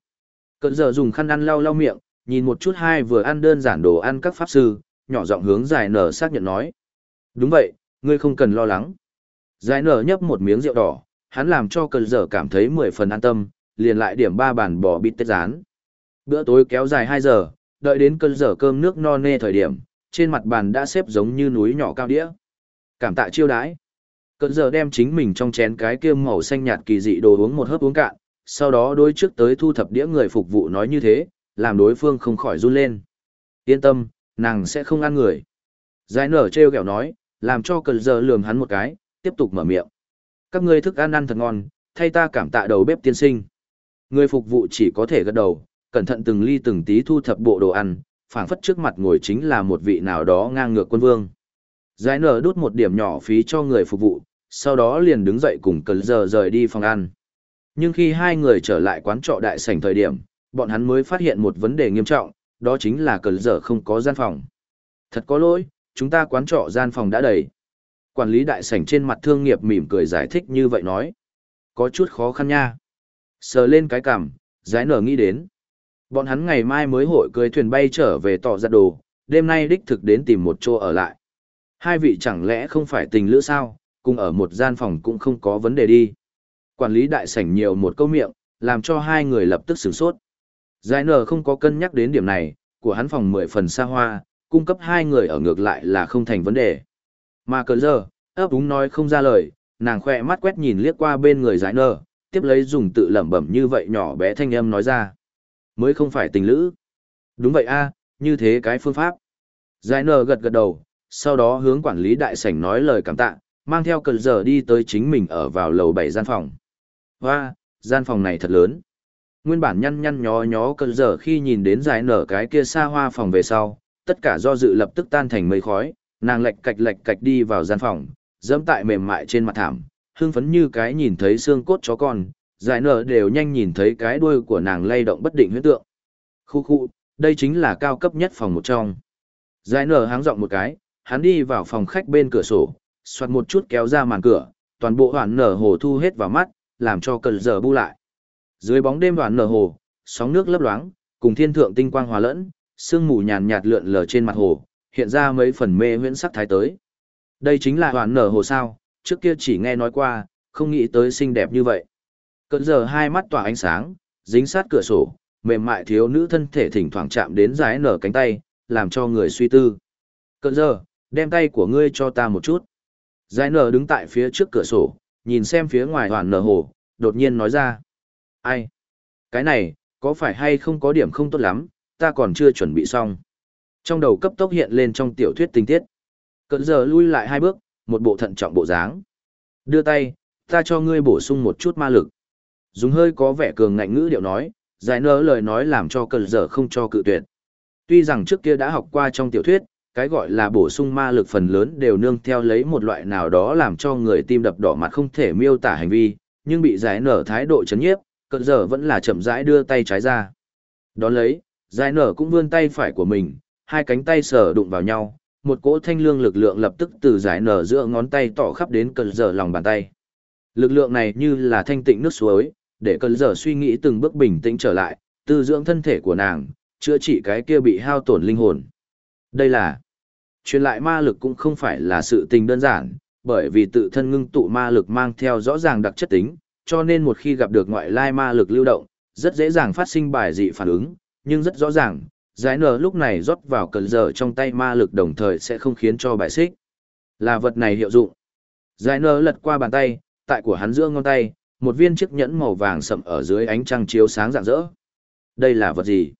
Cận giờ dùng khăn ăn lau lau miệng, nhìn một chút hai vừa ăn đơn giản đồ ăn các pháp sư, nhỏ giọng hướng giải nở xác nhận nói. Đúng vậy, ngươi không cần lo lắng. Giải nở nhấp một miếng rượu đỏ, hắn làm cho cận giờ cảm thấy mười phần an tâm, liền lại điểm ba bàn bò bít tết rán. Bữa tối kéo dài hai giờ, đợi đến cơn giờ cơm nước no nê thời điểm, trên mặt bàn đã xếp giống như núi nhỏ cao đĩa. Cảm tạ chiêu đãi. Cơn giờ đem chính mình trong chén cái kia màu xanh nhạt kỳ dị đồ uống một hớp uống cạn, sau đó đối trước tới thu thập đĩa người phục vụ nói như thế, làm đối phương không khỏi run lên. Yên tâm, nàng sẽ không ăn người. Giải nở treo kẹo nói, làm cho cơn giờ lườm hắn một cái, tiếp tục mở miệng. Các ngươi thức ăn ăn thật ngon, thay ta cảm tạ đầu bếp tiên sinh. Người phục vụ chỉ có thể gật đầu, cẩn thận từng ly từng tí thu thập bộ đồ ăn, phảng phất trước mặt ngồi chính là một vị nào đó ngang ngược quân vương. Giải nở đút một điểm nhỏ phí cho người phục vụ, sau đó liền đứng dậy cùng cờ giờ rời đi phòng ăn. Nhưng khi hai người trở lại quán trọ đại sảnh thời điểm, bọn hắn mới phát hiện một vấn đề nghiêm trọng, đó chính là cờ giờ không có gian phòng. Thật có lỗi, chúng ta quán trọ gian phòng đã đầy. Quản lý đại sảnh trên mặt thương nghiệp mỉm cười giải thích như vậy nói. Có chút khó khăn nha. Sờ lên cái cằm, giải nở nghĩ đến. Bọn hắn ngày mai mới hội cưới thuyền bay trở về tỏ giặt đồ, đêm nay đích thực đến tìm một chỗ ở lại. Hai vị chẳng lẽ không phải tình lữ sao, cùng ở một gian phòng cũng không có vấn đề đi. Quản lý đại sảnh nhiều một câu miệng, làm cho hai người lập tức sửng sốt. Giải nở không có cân nhắc đến điểm này, của hắn phòng mười phần xa hoa, cung cấp hai người ở ngược lại là không thành vấn đề. Mà cờ giờ, ấp úng nói không ra lời, nàng khỏe mắt quét nhìn liếc qua bên người giải nở, tiếp lấy dùng tự lẩm bẩm như vậy nhỏ bé thanh âm nói ra. Mới không phải tình lữ. Đúng vậy a, như thế cái phương pháp. Giải nở gật gật đầu, sau đó hướng quản lý đại sảnh nói lời cảm tạ, mang theo cờ giờ đi tới chính mình ở vào lầu bảy gian phòng. Hoa, gian phòng này thật lớn. Nguyên bản nhăn nhăn nhó nhó cờ giờ khi nhìn đến giải nở cái kia xa hoa phòng về sau, tất cả do dự lập tức tan thành mây khói, nàng lệch cạch lệch cạch đi vào gian phòng, dẫm tại mềm mại trên mặt thảm, hương phấn như cái nhìn thấy xương cốt chó con, giải nở đều nhanh nhìn thấy cái đuôi của nàng lay động bất định huyết tượng. Khu khu, đây chính là cao cấp nhất phòng một trong. Giải nở háng rộng một cái, hắn đi vào phòng khách bên cửa sổ, soạt một chút kéo ra màn cửa, toàn bộ hoàn nở hồ thu hết vào mắt, làm cho cần giờ bu lại. Dưới bóng đêm hoàn nở hồ, sóng nước lấp loáng, cùng thiên thượng tinh quang hòa lẫn, sương mù nhàn nhạt lượn lờ trên mặt hồ, hiện ra mấy phần mê huyễn sắc thái tới. Đây chính là hoàn nở hồ sao, trước kia chỉ nghe nói qua, không nghĩ tới xinh đẹp như vậy. Cận giờ hai mắt tỏa ánh sáng, dính sát cửa sổ, mềm mại thiếu nữ thân thể thỉnh thoảng chạm đến dái nở cánh tay, làm cho người suy tư. Cận giờ, đem tay của ngươi cho ta một chút. Giải nở đứng tại phía trước cửa sổ, nhìn xem phía ngoài hoàn nở hồ, đột nhiên nói ra. Ai? Cái này, có phải hay không có điểm không tốt lắm, ta còn chưa chuẩn bị xong. Trong đầu cấp tốc hiện lên trong tiểu thuyết tình tiết. Cận giờ lui lại hai bước, một bộ thận trọng bộ dáng. Đưa tay, ta cho ngươi bổ sung một chút ma lực. Dùng hơi có vẻ cường ngạnh ngữ điệu nói, giải nở lời nói làm cho cờ giờ không cho cự tuyệt. Tuy rằng trước kia đã học qua trong tiểu thuyết, cái gọi là bổ sung ma lực phần lớn đều nương theo lấy một loại nào đó làm cho người tim đập đỏ mặt không thể miêu tả hành vi, nhưng bị giải nở thái độ chấn nhiếp, cờ giờ vẫn là chậm rãi đưa tay trái ra. Đón lấy, giải nở cũng vươn tay phải của mình, hai cánh tay sờ đụng vào nhau, một cỗ thanh lương lực lượng lập tức từ giải nở giữa ngón tay tỏ khắp đến cờ giờ lòng bàn tay. Lực lượng này như là thanh tịnh nước suối, để cơn giờ suy nghĩ từng bước bình tĩnh trở lại, tư dưỡng thân thể của nàng, chữa trị cái kia bị hao tổn linh hồn. Đây là truyền lại ma lực cũng không phải là sự tình đơn giản, bởi vì tự thân ngưng tụ ma lực mang theo rõ ràng đặc chất tính, cho nên một khi gặp được ngoại lai ma lực lưu động, rất dễ dàng phát sinh bài dị phản ứng, nhưng rất rõ ràng, giải nở lúc này rót vào cơn giờ trong tay ma lực đồng thời sẽ không khiến cho bài xích. Là vật này hiệu dụng. Giải nở lật qua bàn tay, tại của hắn giữa ngón tay, một viên chiếc nhẫn màu vàng sậm ở dưới ánh trăng chiếu sáng rạng rỡ. Đây là vật gì?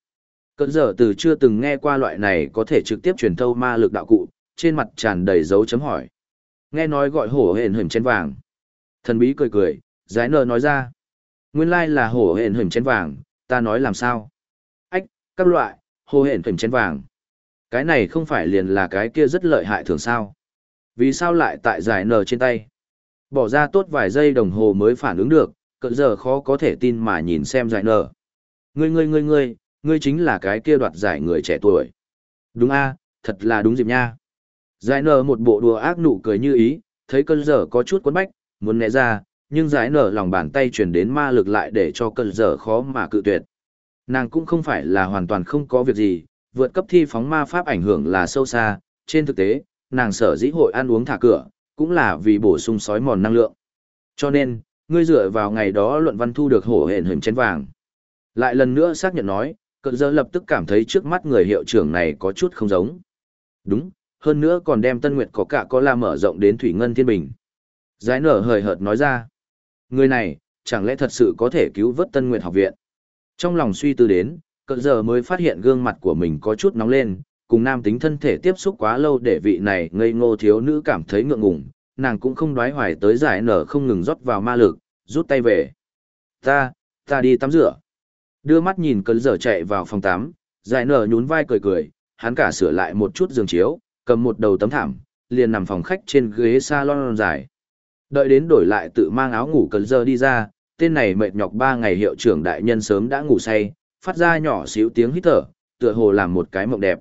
Cơn giờ từ chưa từng nghe qua loại này có thể trực tiếp truyền thâu ma lực đạo cụ, trên mặt tràn đầy dấu chấm hỏi. Nghe nói gọi hổ hển hửm chén vàng. Thần bí cười cười, giải nờ nói ra. Nguyên lai là hổ hển hửm chén vàng, ta nói làm sao? Ách, các loại, hổ hển hửm chén vàng. Cái này không phải liền là cái kia rất lợi hại thường sao? Vì sao lại tại giải nờ trên tay? Bỏ ra tốt vài giây đồng hồ mới phản ứng được, cỡ giờ khó có thể tin mà nhìn xem giải nở. Ngươi ngươi ngươi ngươi, ngươi chính là cái kia đoạt giải người trẻ tuổi. Đúng a, thật là đúng dịp nha. Giải nở một bộ đùa ác nụ cười như ý, thấy cơn giờ có chút quấn bách, muốn né ra, nhưng giải nở lòng bàn tay chuyển đến ma lực lại để cho cơn giờ khó mà cự tuyệt. Nàng cũng không phải là hoàn toàn không có việc gì, vượt cấp thi phóng ma pháp ảnh hưởng là sâu xa, trên thực tế, nàng sở dĩ hội ăn uống thả cửa, cũng là vì bổ sung sói mòn năng lượng. Cho nên, ngươi dựa vào ngày đó luận văn thu được hổ hển hình chén vàng. Lại lần nữa xác nhận nói, cận giờ lập tức cảm thấy trước mắt người hiệu trưởng này có chút không giống. Đúng, hơn nữa còn đem Tân Nguyệt có cả có la mở rộng đến Thủy Ngân Thiên Bình. Giải nở hời hợt nói ra. Người này, chẳng lẽ thật sự có thể cứu vớt Tân Nguyệt học viện? Trong lòng suy tư đến, cận giờ mới phát hiện gương mặt của mình có chút nóng lên, cùng nam tính thân thể tiếp xúc quá lâu để vị này ngây ngô thiếu nữ cảm thấy ngượng ngùng, nàng cũng không đoái hoài tới giải nở không ngừng rót vào ma lực, rút tay về. Ta, ta đi tắm rửa. Đưa mắt nhìn cơn dở chạy vào phòng tắm, giải nở nhún vai cười cười, hắn cả sửa lại một chút giường chiếu, cầm một đầu tấm thảm, liền nằm phòng khách trên ghế salon dài. Đợi đến đổi lại tự mang áo ngủ cơn dơ đi ra, tên này mệt nhọc ba ngày hiệu trưởng đại nhân sớm đã ngủ say, phát ra nhỏ xíu tiếng hít thở, tựa hồ làm một cái mộng đẹp.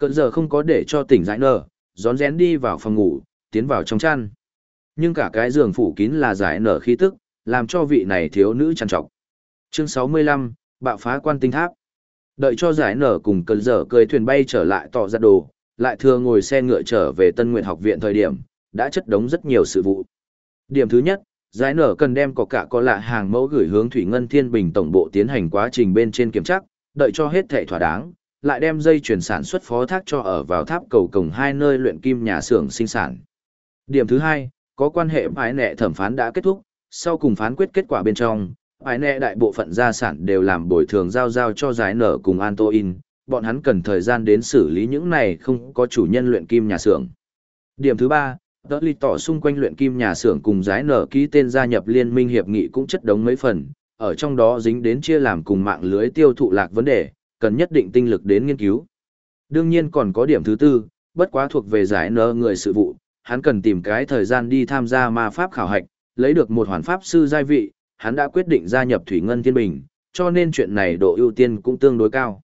Cận giờ không có để cho tỉnh dãi nở, rón rén đi vào phòng ngủ, tiến vào trong chăn. Nhưng cả cái giường phủ kín là giải nở khí tức, làm cho vị này thiếu nữ trằn trọc. Chương 65, bạo phá quan tinh tháp. Đợi cho giải nở cùng cơn dở cười thuyền bay trở lại tỏ ra đồ, lại thừa ngồi xe ngựa trở về Tân Nguyệt học viện thời điểm, đã chất đống rất nhiều sự vụ. Điểm thứ nhất, giải nở cần đem có cả có lạ hàng mẫu gửi hướng Thủy Ngân Thiên Bình tổng bộ tiến hành quá trình bên trên kiểm tra, đợi cho hết thể thỏa đáng, lại đem dây chuyển sản xuất phó thác cho ở vào tháp cầu cổng hai nơi luyện kim nhà xưởng sinh sản. Điểm thứ hai, có quan hệ phái nệ thẩm phán đã kết thúc, sau cùng phán quyết kết quả bên trong, phái nệ đại bộ phận gia sản đều làm bồi thường giao giao cho giải nở cùng Antoin, bọn hắn cần thời gian đến xử lý những này không có chủ nhân luyện kim nhà xưởng. Điểm thứ ba, đỡ ly tỏ xung quanh luyện kim nhà xưởng cùng giải nở ký tên gia nhập liên minh hiệp nghị cũng chất đống mấy phần, ở trong đó dính đến chia làm cùng mạng lưới tiêu thụ lạc vấn đề, cần nhất định tinh lực đến nghiên cứu. Đương nhiên còn có điểm thứ tư, bất quá thuộc về giải nợ người sự vụ, hắn cần tìm cái thời gian đi tham gia ma pháp khảo hạch, lấy được một hoàn pháp sư giai vị, hắn đã quyết định gia nhập Thủy Ngân Thiên Bình, cho nên chuyện này độ ưu tiên cũng tương đối cao.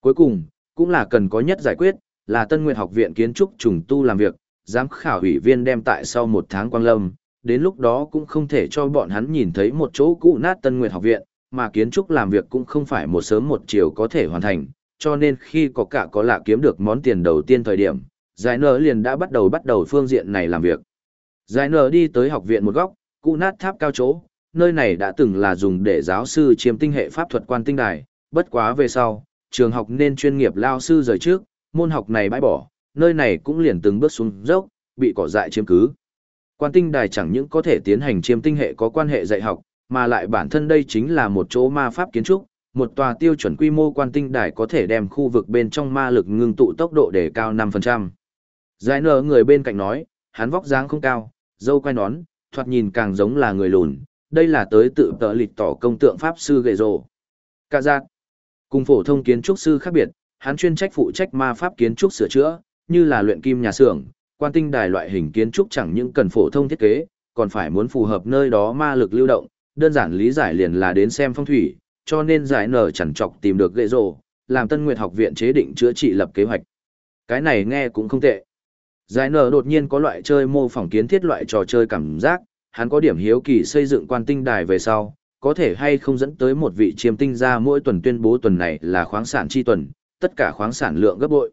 Cuối cùng, cũng là cần có nhất giải quyết, là Tân Nguyệt Học viện Kiến trúc trùng tu làm việc, giám khảo ủy viên đem tại sau một tháng quang lâm, đến lúc đó cũng không thể cho bọn hắn nhìn thấy một chỗ cũ nát Tân Nguyệt Học viện, mà kiến trúc làm việc cũng không phải một sớm một chiều có thể hoàn thành, cho nên khi có cả có lạ kiếm được món tiền đầu tiên thời điểm, giải nở liền đã bắt đầu bắt đầu phương diện này làm việc. Giải nở đi tới học viện một góc, cụ nát tháp cao chỗ, nơi này đã từng là dùng để giáo sư chiếm tinh hệ pháp thuật quan tinh đài, bất quá về sau, trường học nên chuyên nghiệp lao sư rời trước, môn học này bãi bỏ, nơi này cũng liền từng bước xuống dốc, bị cỏ dại chiếm cứ. Quan tinh đài chẳng những có thể tiến hành chiêm tinh hệ có quan hệ dạy học, mà lại bản thân đây chính là một chỗ ma pháp kiến trúc, một tòa tiêu chuẩn quy mô quan tinh đài có thể đem khu vực bên trong ma lực ngưng tụ tốc độ để cao 5%. Giải nở người bên cạnh nói, hắn vóc dáng không cao, dâu quai nón, thoạt nhìn càng giống là người lùn, đây là tới tự tợ lịch tỏ công tượng pháp sư gậy rồ. Cả giác, cùng phổ thông kiến trúc sư khác biệt, hắn chuyên trách phụ trách ma pháp kiến trúc sửa chữa, như là luyện kim nhà xưởng, quan tinh đài loại hình kiến trúc chẳng những cần phổ thông thiết kế, còn phải muốn phù hợp nơi đó ma lực lưu động, đơn giản lý giải liền là đến xem phong thủy, cho nên giải nở chẳng chọc tìm được gậy rồ, làm Tân Nguyệt học viện chế định chữa trị lập kế hoạch. Cái này nghe cũng không tệ. Giải nở đột nhiên có loại chơi mô phỏng kiến thiết loại trò chơi cảm giác, hắn có điểm hiếu kỳ xây dựng quan tinh đài về sau, có thể hay không dẫn tới một vị chiêm tinh ra mỗi tuần tuyên bố tuần này là khoáng sản chi tuần, tất cả khoáng sản lượng gấp bội.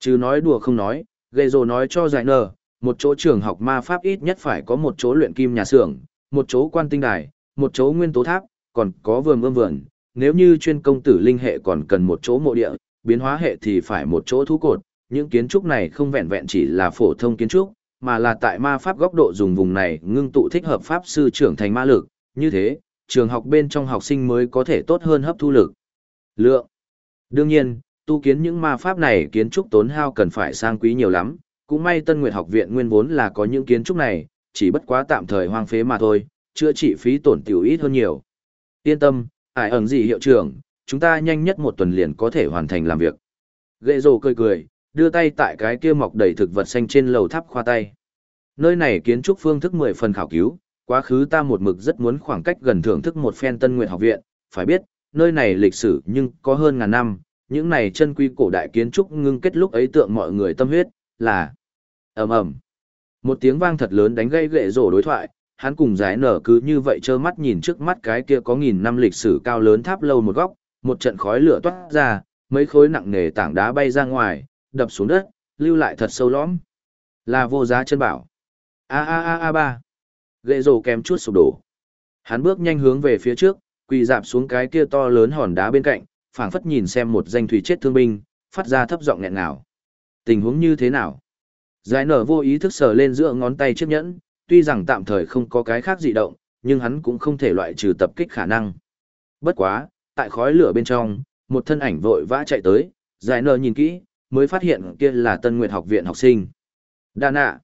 Chứ nói đùa không nói, gây rồ nói cho giải nở, một chỗ trường học ma pháp ít nhất phải có một chỗ luyện kim nhà xưởng, một chỗ quan tinh đài, một chỗ nguyên tố tháp, còn có vườn ươm vườn, nếu như chuyên công tử linh hệ còn cần một chỗ mộ địa, biến hóa hệ thì phải một chỗ thú cột, những kiến trúc này không vẹn vẹn chỉ là phổ thông kiến trúc, mà là tại ma pháp góc độ dùng vùng này ngưng tụ thích hợp pháp sư trưởng thành ma lực, như thế, trường học bên trong học sinh mới có thể tốt hơn hấp thu lực. Lượng. Đương nhiên, tu kiến những ma pháp này kiến trúc tốn hao cần phải sang quý nhiều lắm, cũng may Tân Nguyệt học viện nguyên vốn là có những kiến trúc này, chỉ bất quá tạm thời hoang phế mà thôi, chữa trị phí tổn tiểu ít hơn nhiều. Yên tâm, ải ẩn gì hiệu trưởng, chúng ta nhanh nhất một tuần liền có thể hoàn thành làm việc. Gệ rồ cười cười, đưa tay tại cái kia mọc đầy thực vật xanh trên lầu tháp khoa tay. Nơi này kiến trúc phương thức mười phần khảo cứu, Quá khứ ta một mực rất muốn khoảng cách gần thưởng thức một phen Tân Nguyệt học viện, phải biết, nơi này lịch sử nhưng có hơn ngàn năm, những này chân quy cổ đại kiến trúc ngưng kết lúc ấy tượng mọi người tâm huyết, là ầm ầm. Một tiếng vang thật lớn đánh gây gệ rổ đối thoại, hắn cùng giải nở cứ như vậy trơ mắt nhìn trước mắt cái kia có nghìn năm lịch sử cao lớn tháp lâu một góc, một trận khói lửa toát ra, mấy khối nặng nề tảng đá bay ra ngoài, đập xuống đất, lưu lại thật sâu lõm. Là vô giá chân bảo. A a a a ba. Gệ rổ kèm chút sụp đổ. Hắn bước nhanh hướng về phía trước, quỳ dạp xuống cái kia to lớn hòn đá bên cạnh, phảng phất nhìn xem một danh thủy chết thương binh, phát ra thấp giọng nghẹn ngào. Tình huống như thế nào? Giải nở vô ý thức sờ lên giữa ngón tay chiếc nhẫn, tuy rằng tạm thời không có cái khác dị động, nhưng hắn cũng không thể loại trừ tập kích khả năng. Bất quá, tại khói lửa bên trong, một thân ảnh vội vã chạy tới, giải nở nhìn kỹ, mới phát hiện kia là Tân Nguyệt học viện học sinh. Đà nạ,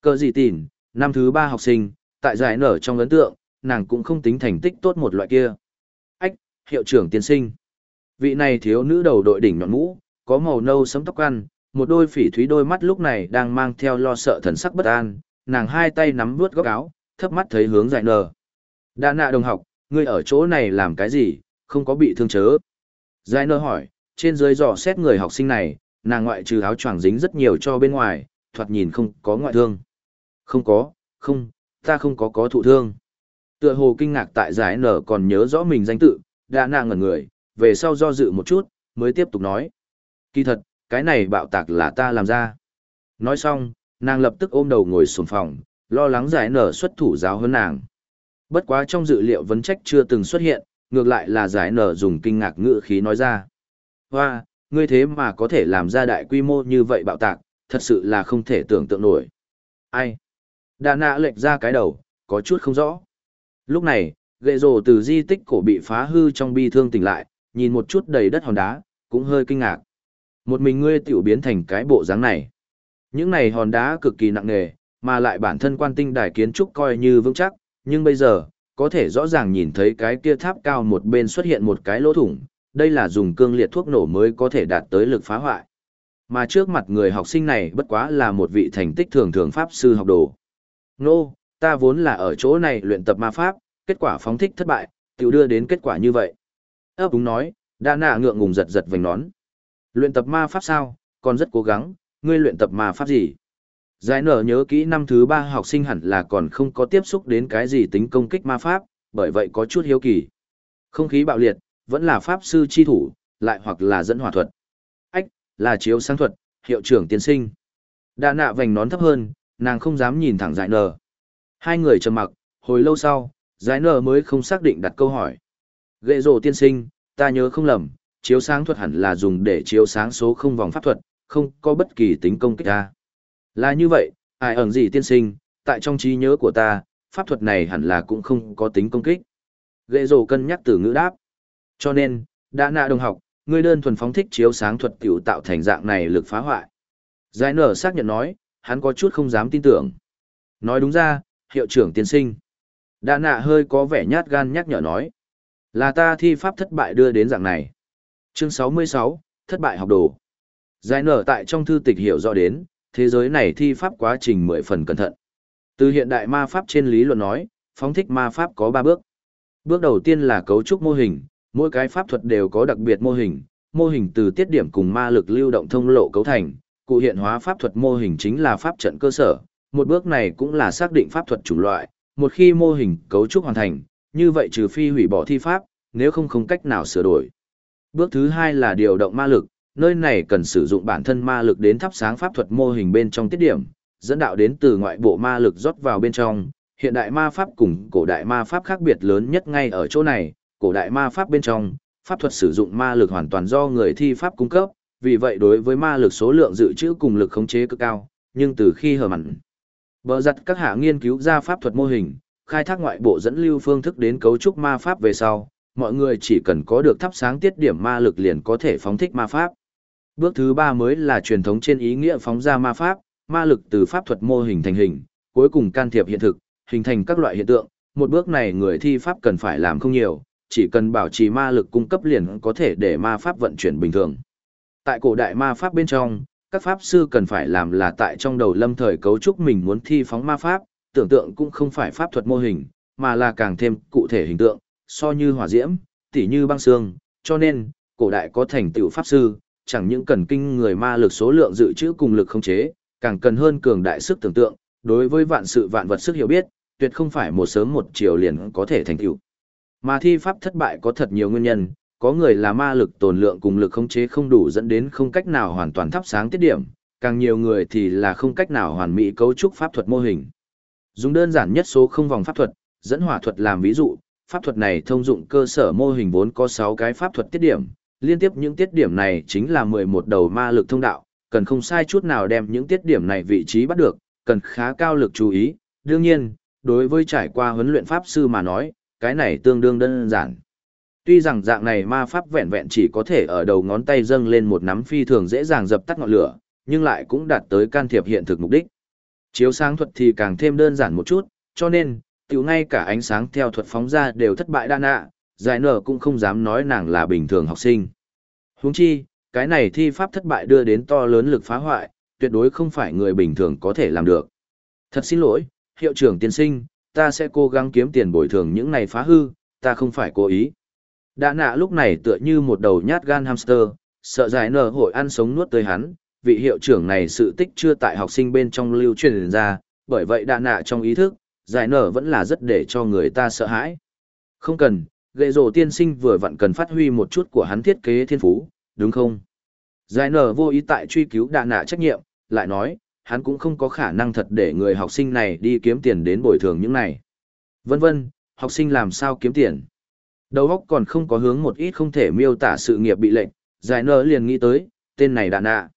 cơ gì tỉn, năm thứ ba học sinh, tại giải nở trong ấn tượng, nàng cũng không tính thành tích tốt một loại kia. Ách, hiệu trưởng tiên sinh. Vị này thiếu nữ đầu đội đỉnh nhọn mũ, có màu nâu sẫm tóc ăn, một đôi phỉ thúy đôi mắt lúc này đang mang theo lo sợ thần sắc bất an, nàng hai tay nắm vuốt góc áo, thấp mắt thấy hướng giải nở. Đa nạ đồng học, ngươi ở chỗ này làm cái gì, không có bị thương chớ. Giải nở hỏi, trên dưới dò xét người học sinh này, nàng ngoại trừ áo choàng dính rất nhiều cho bên ngoài, thoạt nhìn không có ngoại thương. Không có, không, ta không có có thụ thương. Tựa hồ kinh ngạc tại giải nở còn nhớ rõ mình danh tự, đã nạ ngẩn người, về sau do dự một chút, mới tiếp tục nói. Kỳ thật, cái này bạo tạc là ta làm ra. Nói xong, nàng lập tức ôm đầu ngồi xuống phòng, lo lắng giải nở xuất thủ giáo hơn nàng. Bất quá trong dự liệu vấn trách chưa từng xuất hiện, ngược lại là giải nở dùng kinh ngạc ngữ khí nói ra. Hoa, ngươi thế mà có thể làm ra đại quy mô như vậy bạo tạc, thật sự là không thể tưởng tượng nổi. Ai? Đà nạ lệch ra cái đầu, có chút không rõ. Lúc này, gệ rồ từ di tích cổ bị phá hư trong bi thương tỉnh lại, nhìn một chút đầy đất hòn đá, cũng hơi kinh ngạc. Một mình ngươi tiểu biến thành cái bộ dáng này. Những này hòn đá cực kỳ nặng nề, mà lại bản thân quan tinh đài kiến trúc coi như vững chắc, nhưng bây giờ, có thể rõ ràng nhìn thấy cái kia tháp cao một bên xuất hiện một cái lỗ thủng, đây là dùng cương liệt thuốc nổ mới có thể đạt tới lực phá hoại. Mà trước mặt người học sinh này bất quá là một vị thành tích thường thường pháp sư học đồ. Nô, ta vốn là ở chỗ này luyện tập ma pháp, kết quả phóng thích thất bại, tiểu đưa đến kết quả như vậy. Ấp đúng nói, đã nạ ngượng ngùng giật giật vành nón. Luyện tập ma pháp sao, còn rất cố gắng, ngươi luyện tập ma pháp gì? Giải nở nhớ kỹ năm thứ ba học sinh hẳn là còn không có tiếp xúc đến cái gì tính công kích ma pháp, bởi vậy có chút hiếu kỳ. Không khí bạo liệt, vẫn là pháp sư chi thủ, lại hoặc là dẫn hỏa thuật. Ách, là chiếu sáng thuật, hiệu trưởng tiên sinh. Đà nạ vành nón thấp hơn, nàng không dám nhìn thẳng giải nở. Hai người trầm mặc, hồi lâu sau, giải nở mới không xác định đặt câu hỏi. Gệ rồ tiên sinh, ta nhớ không lầm, chiếu sáng thuật hẳn là dùng để chiếu sáng số không vòng pháp thuật, không có bất kỳ tính công kích ta. Là như vậy, ai ẩn gì tiên sinh, tại trong trí nhớ của ta, pháp thuật này hẳn là cũng không có tính công kích. Ghệ rồ cân nhắc từ ngữ đáp. Cho nên, đã nạ đồng học, ngươi đơn thuần phóng thích chiếu sáng thuật tiểu tạo thành dạng này lực phá hoại. Giải nở xác nhận nói, hắn có chút không dám tin tưởng. Nói đúng ra, hiệu trưởng tiên sinh. Đã nạ hơi có vẻ nhát gan nhắc nhở nói. Là ta thi pháp thất bại đưa đến dạng này. Chương 66, thất bại học đồ. Giải nở tại trong thư tịch hiểu rõ đến, thế giới này thi pháp quá trình mười phần cẩn thận. Từ hiện đại ma pháp trên lý luận nói, phóng thích ma pháp có ba bước. Bước đầu tiên là cấu trúc mô hình, mỗi cái pháp thuật đều có đặc biệt mô hình, mô hình từ tiết điểm cùng ma lực lưu động thông lộ cấu thành, cụ hiện hóa pháp thuật mô hình chính là pháp trận cơ sở, một bước này cũng là xác định pháp thuật chủng loại, một khi mô hình cấu trúc hoàn thành, như vậy trừ phi hủy bỏ thi pháp, nếu không không cách nào sửa đổi. Bước thứ hai là điều động ma lực, nơi này cần sử dụng bản thân ma lực đến thắp sáng pháp thuật mô hình bên trong tiết điểm, dẫn đạo đến từ ngoại bộ ma lực rót vào bên trong. Hiện đại ma pháp cùng cổ đại ma pháp khác biệt lớn nhất ngay ở chỗ này, cổ đại ma pháp bên trong, pháp thuật sử dụng ma lực hoàn toàn do người thi pháp cung cấp, vì vậy đối với ma lực số lượng dự trữ cùng lực khống chế cực cao, nhưng từ khi hờ mặn, bờ giặt các hạ nghiên cứu ra pháp thuật mô hình, khai thác ngoại bộ dẫn lưu phương thức đến cấu trúc ma pháp về sau, mọi người chỉ cần có được thắp sáng tiết điểm ma lực liền có thể phóng thích ma pháp. Bước thứ ba mới là truyền thống trên ý nghĩa phóng ra ma pháp, ma lực từ pháp thuật mô hình thành hình, cuối cùng can thiệp hiện thực, hình thành các loại hiện tượng. Một bước này người thi pháp cần phải làm không nhiều, chỉ cần bảo trì ma lực cung cấp liền có thể để ma pháp vận chuyển bình thường. Tại cổ đại ma pháp bên trong, các pháp sư cần phải làm là tại trong đầu lâm thời cấu trúc mình muốn thi phóng ma pháp, tưởng tượng cũng không phải pháp thuật mô hình, mà là càng thêm cụ thể hình tượng, so như hỏa diễm, tỉ như băng xương, cho nên, cổ đại có thành tựu pháp sư, chẳng những cần kinh người ma lực số lượng dự trữ cùng lực khống chế, càng cần hơn cường đại sức tưởng tượng, đối với vạn sự vạn vật sức hiểu biết, tuyệt không phải một sớm một chiều liền có thể thành tựu. Mà thi pháp thất bại có thật nhiều nguyên nhân, có người là ma lực tồn lượng cùng lực khống chế không đủ dẫn đến không cách nào hoàn toàn thắp sáng tiết điểm, càng nhiều người thì là không cách nào hoàn mỹ cấu trúc pháp thuật mô hình. Dùng đơn giản nhất số không vòng pháp thuật, dẫn hỏa thuật làm ví dụ, pháp thuật này thông dụng cơ sở mô hình vốn có 6 cái pháp thuật tiết điểm, liên tiếp những tiết điểm này chính là 11 đầu ma lực thông đạo, cần không sai chút nào đem những tiết điểm này vị trí bắt được, cần khá cao lực chú ý. Đương nhiên, đối với trải qua huấn luyện pháp sư mà nói, cái này tương đương đơn giản. Tuy rằng dạng này ma pháp vẹn vẹn chỉ có thể ở đầu ngón tay dâng lên một nắm phi thường dễ dàng dập tắt ngọn lửa, nhưng lại cũng đạt tới can thiệp hiện thực mục đích. Chiếu sáng thuật thì càng thêm đơn giản một chút, cho nên, tiểu ngay cả ánh sáng theo thuật phóng ra đều thất bại đa nạ, giải nở cũng không dám nói nàng là bình thường học sinh. Huống chi, cái này thi pháp thất bại đưa đến to lớn lực phá hoại, tuyệt đối không phải người bình thường có thể làm được. Thật xin lỗi, hiệu trưởng tiên sinh, ta sẽ cố gắng kiếm tiền bồi thường những này phá hư, ta không phải cố ý. Đã nạ lúc này tựa như một đầu nhát gan hamster, sợ giải nở hội ăn sống nuốt tới hắn, vị hiệu trưởng này sự tích chưa tại học sinh bên trong lưu truyền ra, bởi vậy đã nạ trong ý thức, giải nở vẫn là rất để cho người ta sợ hãi. Không cần, Gậy rổ tiên sinh vừa vặn cần phát huy một chút của hắn thiết kế thiên phú, đúng không? Giải nở vô ý tại truy cứu đà nạ trách nhiệm, lại nói, hắn cũng không có khả năng thật để người học sinh này đi kiếm tiền đến bồi thường những này. Vân vân, học sinh làm sao kiếm tiền? Đầu óc còn không có hướng một ít không thể miêu tả sự nghiệp bị lệnh, giải nở liền nghĩ tới, tên này đà nạ.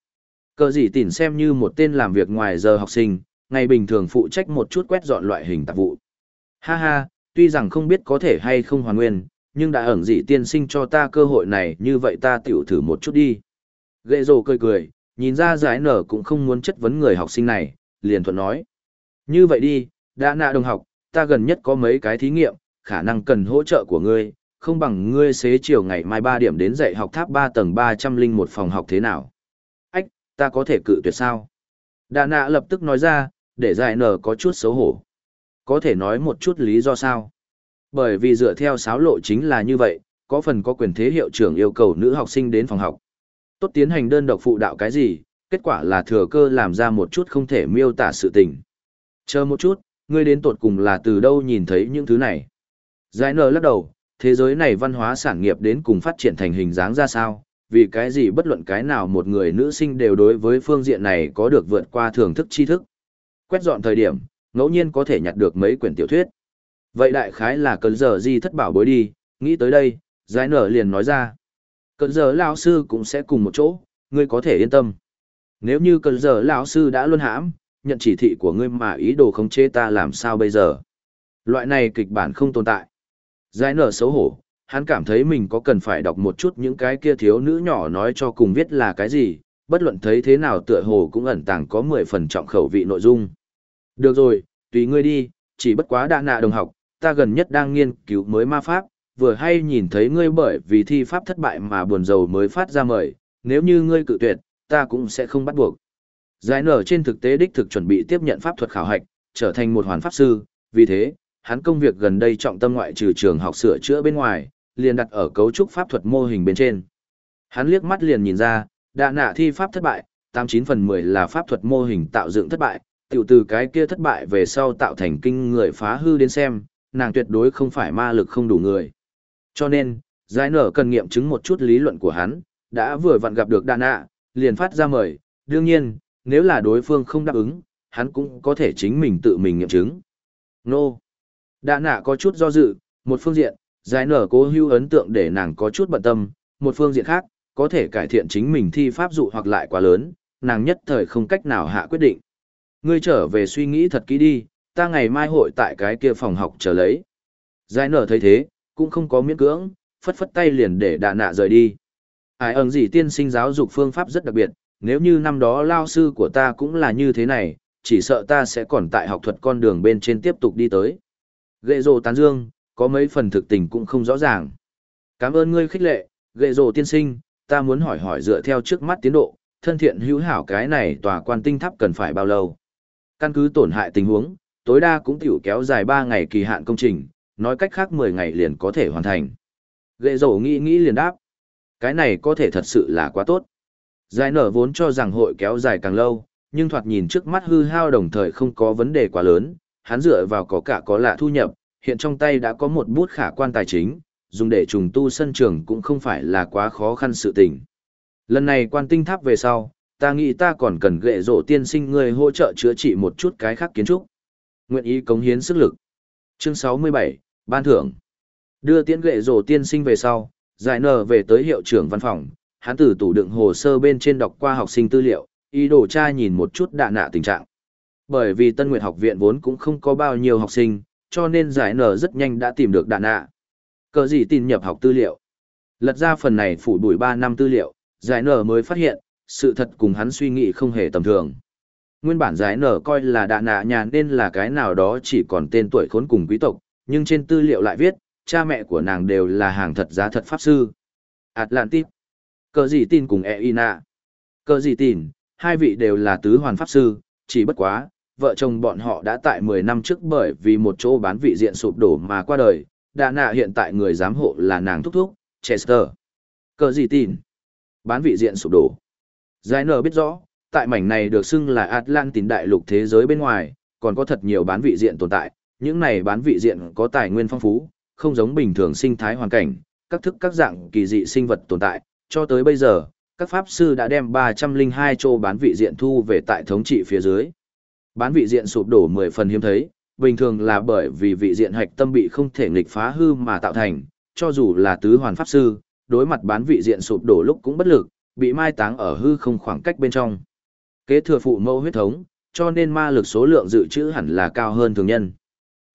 Cờ gì tỉn xem như một tên làm việc ngoài giờ học sinh, ngày bình thường phụ trách một chút quét dọn loại hình tạp vụ. Ha ha, tuy rằng không biết có thể hay không hoàn nguyên, nhưng đã ẩn dị tiên sinh cho ta cơ hội này như vậy ta tiểu thử một chút đi. Gệ rồ cười cười, nhìn ra giải nở cũng không muốn chất vấn người học sinh này, liền thuận nói. Như vậy đi, đã nạ đồng học, ta gần nhất có mấy cái thí nghiệm, khả năng cần hỗ trợ của ngươi, không bằng ngươi xế chiều ngày mai 3 điểm đến dạy học tháp 3 tầng 301 phòng học thế nào. Ách, ta có thể cự tuyệt sao? Đà nạ lập tức nói ra, để giải nở có chút xấu hổ. Có thể nói một chút lý do sao? Bởi vì dựa theo sáo lộ chính là như vậy, có phần có quyền thế hiệu trưởng yêu cầu nữ học sinh đến phòng học. Tốt tiến hành đơn độc phụ đạo cái gì, kết quả là thừa cơ làm ra một chút không thể miêu tả sự tình. Chờ một chút, ngươi đến tột cùng là từ đâu nhìn thấy những thứ này? Giải nở lắc đầu, thế giới này văn hóa sản nghiệp đến cùng phát triển thành hình dáng ra sao? Vì cái gì bất luận cái nào một người nữ sinh đều đối với phương diện này có được vượt qua thưởng thức tri thức. Quét dọn thời điểm, ngẫu nhiên có thể nhặt được mấy quyển tiểu thuyết. Vậy đại khái là cơn giờ di thất bảo bối đi, nghĩ tới đây, giải nở liền nói ra. Cơn giờ lão sư cũng sẽ cùng một chỗ, ngươi có thể yên tâm. Nếu như cơn giờ lão sư đã luân hãm, nhận chỉ thị của ngươi mà ý đồ khống chế ta làm sao bây giờ? Loại này kịch bản không tồn tại. Giải nở xấu hổ, hắn cảm thấy mình có cần phải đọc một chút những cái kia thiếu nữ nhỏ nói cho cùng viết là cái gì, bất luận thấy thế nào tựa hồ cũng ẩn tàng có 10 phần trọng khẩu vị nội dung. Được rồi, tùy ngươi đi, chỉ bất quá đã nạ đồng học, ta gần nhất đang nghiên cứu mới ma pháp, vừa hay nhìn thấy ngươi bởi vì thi pháp thất bại mà buồn rầu mới phát ra mời, nếu như ngươi cự tuyệt, ta cũng sẽ không bắt buộc. Giải nở trên thực tế đích thực chuẩn bị tiếp nhận pháp thuật khảo hạch, trở thành một hoàn pháp sư, vì thế, hắn công việc gần đây trọng tâm ngoại trừ trường học sửa chữa bên ngoài, liền đặt ở cấu trúc pháp thuật mô hình bên trên. Hắn liếc mắt liền nhìn ra, đạ nạ thi pháp thất bại, 89 phần 10 là pháp thuật mô hình tạo dựng thất bại, tiểu từ cái kia thất bại về sau tạo thành kinh người phá hư đến xem, nàng tuyệt đối không phải ma lực không đủ người. Cho nên, giải nở cần nghiệm chứng một chút lý luận của hắn, đã vừa vặn gặp được đàn nạ, liền phát ra mời, đương nhiên, nếu là đối phương không đáp ứng, hắn cũng có thể chính mình tự mình nghiệm chứng. Nô! Đạ nạ có chút do dự, một phương diện, giải nở cố hưu ấn tượng để nàng có chút bận tâm, một phương diện khác, có thể cải thiện chính mình thi pháp dụ hoặc lại quá lớn, nàng nhất thời không cách nào hạ quyết định. Ngươi trở về suy nghĩ thật kỹ đi, ta ngày mai hội tại cái kia phòng học chờ lấy. Giải nở thấy thế, cũng không có miễn cưỡng, phất phất tay liền để đà nạ rời đi. Ai ẩn gì tiên sinh giáo dục phương pháp rất đặc biệt, nếu như năm đó lao sư của ta cũng là như thế này, chỉ sợ ta sẽ còn tại học thuật con đường bên trên tiếp tục đi tới. Gệ rồ tán dương, có mấy phần thực tình cũng không rõ ràng. Cảm ơn ngươi khích lệ, gệ rồ tiên sinh, ta muốn hỏi hỏi dựa theo trước mắt tiến độ, thân thiện hữu hảo cái này tòa quan tinh tháp cần phải bao lâu. Căn cứ tổn hại tình huống, tối đa cũng tiểu kéo dài 3 ngày kỳ hạn công trình, nói cách khác 10 ngày liền có thể hoàn thành. Gệ rổ nghĩ nghĩ liền đáp. Cái này có thể thật sự là quá tốt. Giải nở vốn cho rằng hội kéo dài càng lâu, nhưng thoạt nhìn trước mắt hư hao đồng thời không có vấn đề quá lớn, hắn dựa vào có cả có lạ thu nhập, hiện trong tay đã có một bút khả quan tài chính, dùng để trùng tu sân trường cũng không phải là quá khó khăn sự tình. Lần này quan tinh tháp về sau, ta nghĩ ta còn cần gệ rổ tiên sinh người hỗ trợ chữa trị một chút cái khác kiến trúc. Nguyện ý cống hiến sức lực. Chương 67, Ban thưởng. Đưa tiễn gệ rổ tiên sinh về sau, giải nở về tới hiệu trưởng văn phòng, hắn từ tủ đựng hồ sơ bên trên đọc qua học sinh tư liệu, ý đồ tra nhìn một chút đạ nạ tình trạng. Bởi vì Tân Nguyệt học viện vốn cũng không có bao nhiêu học sinh, cho nên giải nở rất nhanh đã tìm được đạ nạ. Cờ gì tin nhập học tư liệu. Lật ra phần này phủ đuổi 3 năm tư liệu, giải nở mới phát hiện, sự thật cùng hắn suy nghĩ không hề tầm thường. Nguyên bản giải nở coi là đạ nạ nhà nên là cái nào đó chỉ còn tên tuổi khốn cùng quý tộc, nhưng trên tư liệu lại viết, cha mẹ của nàng đều là hàng thật giá thật pháp sư. Atlantis, cờ gì tin cùng Eina. Cờ gì tin, hai vị đều là tứ hoàn pháp sư, chỉ bất quá, vợ chồng bọn họ đã tại 10 năm trước bởi vì một chỗ bán vị diện sụp đổ mà qua đời, Đạ nạ hiện tại người giám hộ là nàng thúc thúc, Chester. Cờ gì tin? Bán vị diện sụp đổ. Giải nở biết rõ, tại mảnh này được xưng là Atlantin đại lục thế giới bên ngoài, còn có thật nhiều bán vị diện tồn tại, những này bán vị diện có tài nguyên phong phú, không giống bình thường sinh thái hoàn cảnh, các thức các dạng kỳ dị sinh vật tồn tại, cho tới bây giờ, các pháp sư đã đem 302 chỗ bán vị diện thu về tại thống trị phía dưới. Bán vị diện sụp đổ 10 phần hiếm thấy, bình thường là bởi vì vị diện hạch tâm bị không thể nghịch phá hư mà tạo thành, cho dù là tứ hoàn pháp sư, đối mặt bán vị diện sụp đổ lúc cũng bất lực, bị mai táng ở hư không khoảng cách bên trong. Kế thừa phụ mẫu huyết thống, cho nên ma lực số lượng dự trữ hẳn là cao hơn thường nhân.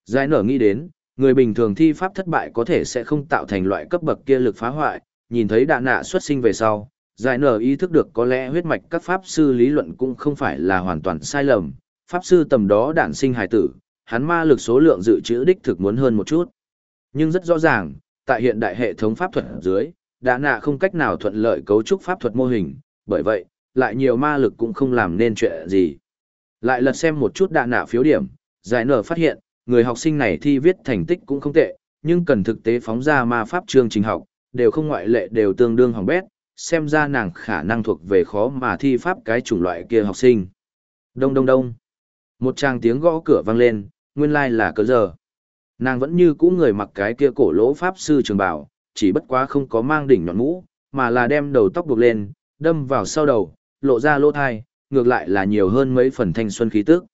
Giải nở nghĩ đến, người bình thường thi pháp thất bại có thể sẽ không tạo thành loại cấp bậc kia lực phá hoại, nhìn thấy đạn nạ xuất sinh về sau, giải nở ý thức được có lẽ huyết mạch các pháp sư lý luận cũng không phải là hoàn toàn sai lầm, pháp sư tầm đó đản sinh hài tử, hắn ma lực số lượng dự trữ đích thực muốn hơn một chút. Nhưng rất rõ ràng, tại hiện đại hệ thống pháp thuật dưới, đã nạ không cách nào thuận lợi cấu trúc pháp thuật mô hình, bởi vậy, lại nhiều ma lực cũng không làm nên chuyện gì. Lại lật xem một chút đạ nạ phiếu điểm, giải nở phát hiện, người học sinh này thi viết thành tích cũng không tệ, nhưng cần thực tế phóng ra ma pháp chương trình học, đều không ngoại lệ đều tương đương hỏng bét, xem ra nàng khả năng thuộc về khó mà thi pháp cái chủng loại kia học sinh. Đông đông đông. Một tràng tiếng gõ cửa vang lên, nguyên lai like là cỡ giờ. Nàng vẫn như cũ người mặc cái kia cổ lỗ pháp sư trường bảo, chỉ bất quá không có mang đỉnh nhọn mũ, mà là đem đầu tóc buộc lên, đâm vào sau đầu, lộ ra lỗ thai, ngược lại là nhiều hơn mấy phần thanh xuân khí tức.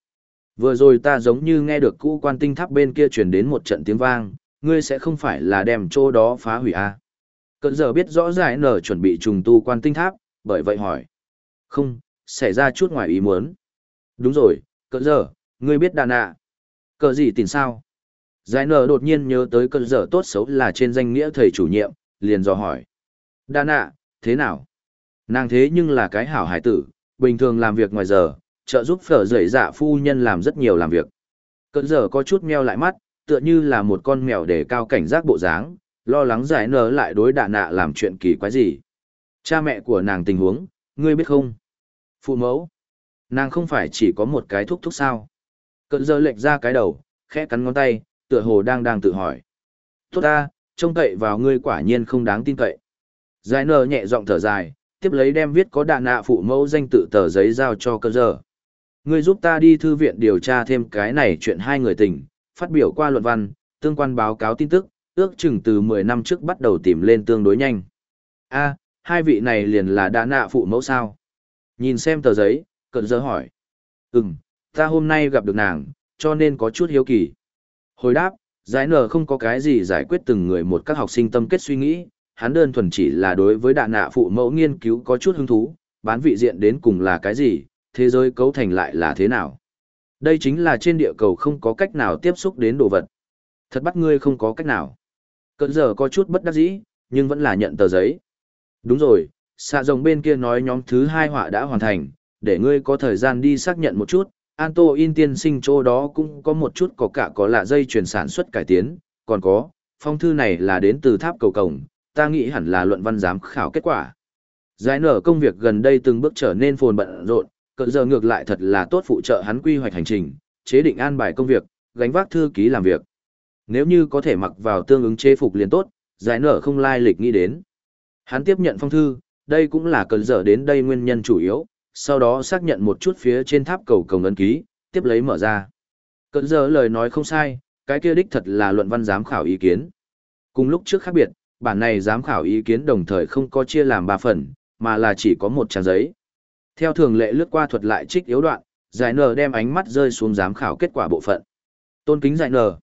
Vừa rồi ta giống như nghe được cũ quan tinh tháp bên kia truyền đến một trận tiếng vang, ngươi sẽ không phải là đem chỗ đó phá hủy à? Cận giờ biết rõ ràng nở chuẩn bị trùng tu quan tinh tháp, bởi vậy hỏi. Không, xảy ra chút ngoài ý muốn. Đúng rồi, cận giờ, ngươi biết đàn ạ. Cờ gì tìm sao? Giải nở đột nhiên nhớ tới cơn dở tốt xấu là trên danh nghĩa thầy chủ nhiệm, liền dò hỏi. Đàn nạ, thế nào? Nàng thế nhưng là cái hảo hải tử, bình thường làm việc ngoài giờ, trợ giúp phở dậy dạ phu nhân làm rất nhiều làm việc. Cơn dở có chút meo lại mắt, tựa như là một con mèo để cao cảnh giác bộ dáng, lo lắng giải nở lại đối đạ nạ làm chuyện kỳ quái gì. Cha mẹ của nàng tình huống, ngươi biết không? Phụ mẫu. Nàng không phải chỉ có một cái thúc thúc sao. Cận dở lệch ra cái đầu, khẽ cắn ngón tay, tựa hồ đang đang tự hỏi. Tốt ta, trông cậy vào ngươi quả nhiên không đáng tin cậy. Giải nở nhẹ giọng thở dài, tiếp lấy đem viết có đạ nạ phụ mẫu danh tự tờ giấy giao cho cơ giờ. Ngươi giúp ta đi thư viện điều tra thêm cái này chuyện hai người tình, phát biểu qua luận văn, tương quan báo cáo tin tức, ước chừng từ 10 năm trước bắt đầu tìm lên tương đối nhanh. A, hai vị này liền là đạn nạ phụ mẫu sao? Nhìn xem tờ giấy, cận giờ hỏi. Ừm, ta hôm nay gặp được nàng, cho nên có chút hiếu kỳ. Hồi đáp, giải nở không có cái gì giải quyết từng người một các học sinh tâm kết suy nghĩ, hắn đơn thuần chỉ là đối với đạn nạ phụ mẫu nghiên cứu có chút hứng thú, bán vị diện đến cùng là cái gì, thế giới cấu thành lại là thế nào. Đây chính là trên địa cầu không có cách nào tiếp xúc đến đồ vật. Thật bắt ngươi không có cách nào. Cận giờ có chút bất đắc dĩ, nhưng vẫn là nhận tờ giấy. Đúng rồi, xạ rồng bên kia nói nhóm thứ hai họa đã hoàn thành, để ngươi có thời gian đi xác nhận một chút. Anto in tiên sinh chỗ đó cũng có một chút có cả có lạ dây chuyển sản xuất cải tiến, còn có, phong thư này là đến từ tháp cầu cổng, ta nghĩ hẳn là luận văn giám khảo kết quả. Giải nở công việc gần đây từng bước trở nên phồn bận rộn, cỡ giờ ngược lại thật là tốt phụ trợ hắn quy hoạch hành trình, chế định an bài công việc, gánh vác thư ký làm việc. Nếu như có thể mặc vào tương ứng chế phục liền tốt, giải nở không lai lịch nghĩ đến. Hắn tiếp nhận phong thư, đây cũng là cần dở đến đây nguyên nhân chủ yếu, sau đó xác nhận một chút phía trên tháp cầu cổng ấn ký, tiếp lấy mở ra. Cận giờ lời nói không sai, cái kia đích thật là luận văn giám khảo ý kiến. Cùng lúc trước khác biệt, bản này giám khảo ý kiến đồng thời không có chia làm ba phần, mà là chỉ có một trang giấy. Theo thường lệ lướt qua thuật lại trích yếu đoạn, giải nờ đem ánh mắt rơi xuống giám khảo kết quả bộ phận. Tôn kính giải nờ.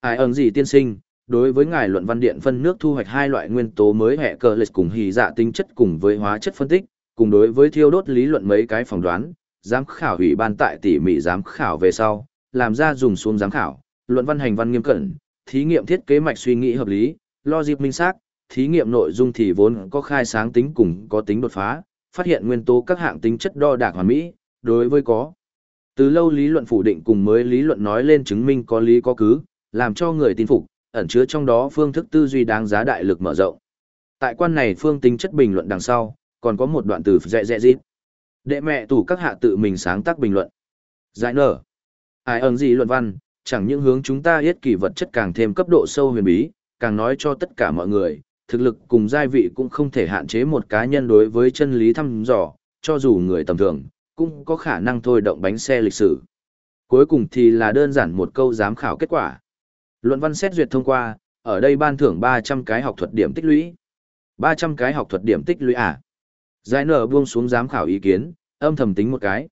Ai ẩn gì tiên sinh, đối với ngài luận văn điện phân nước thu hoạch hai loại nguyên tố mới hệ cờ lịch cùng hì dạ tính chất cùng với hóa chất phân tích, cùng đối với thiêu đốt lý luận mấy cái phỏng đoán, giám khảo ủy ban tại tỉ mỉ giám khảo về sau, làm ra dùng xuống giám khảo, luận văn hành văn nghiêm cẩn, thí nghiệm thiết kế mạch suy nghĩ hợp lý, logic minh xác, thí nghiệm nội dung thì vốn có khai sáng tính cùng có tính đột phá, phát hiện nguyên tố các hạng tính chất đo đạc hoàn mỹ, đối với có. Từ lâu lý luận phủ định cùng mới lý luận nói lên chứng minh có lý có cứ, làm cho người tin phục, ẩn chứa trong đó phương thức tư duy đáng giá đại lực mở rộng. Tại quan này phương tính chất bình luận đằng sau, còn có một đoạn từ dẹ dẹ dít. Đệ mẹ tủ các hạ tự mình sáng tác bình luận. Giải nở. Ai ẩn gì luận văn, chẳng những hướng chúng ta yết kỳ vật chất càng thêm cấp độ sâu huyền bí, càng nói cho tất cả mọi người, thực lực cùng giai vị cũng không thể hạn chế một cá nhân đối với chân lý thăm dò, cho dù người tầm thường, cũng có khả năng thôi động bánh xe lịch sử. Cuối cùng thì là đơn giản một câu giám khảo kết quả. Luận văn xét duyệt thông qua, ở đây ban thưởng 300 cái học thuật điểm tích lũy. 300 cái học thuật điểm tích lũy à? Giải nở buông xuống giám khảo ý kiến, âm thầm tính một cái.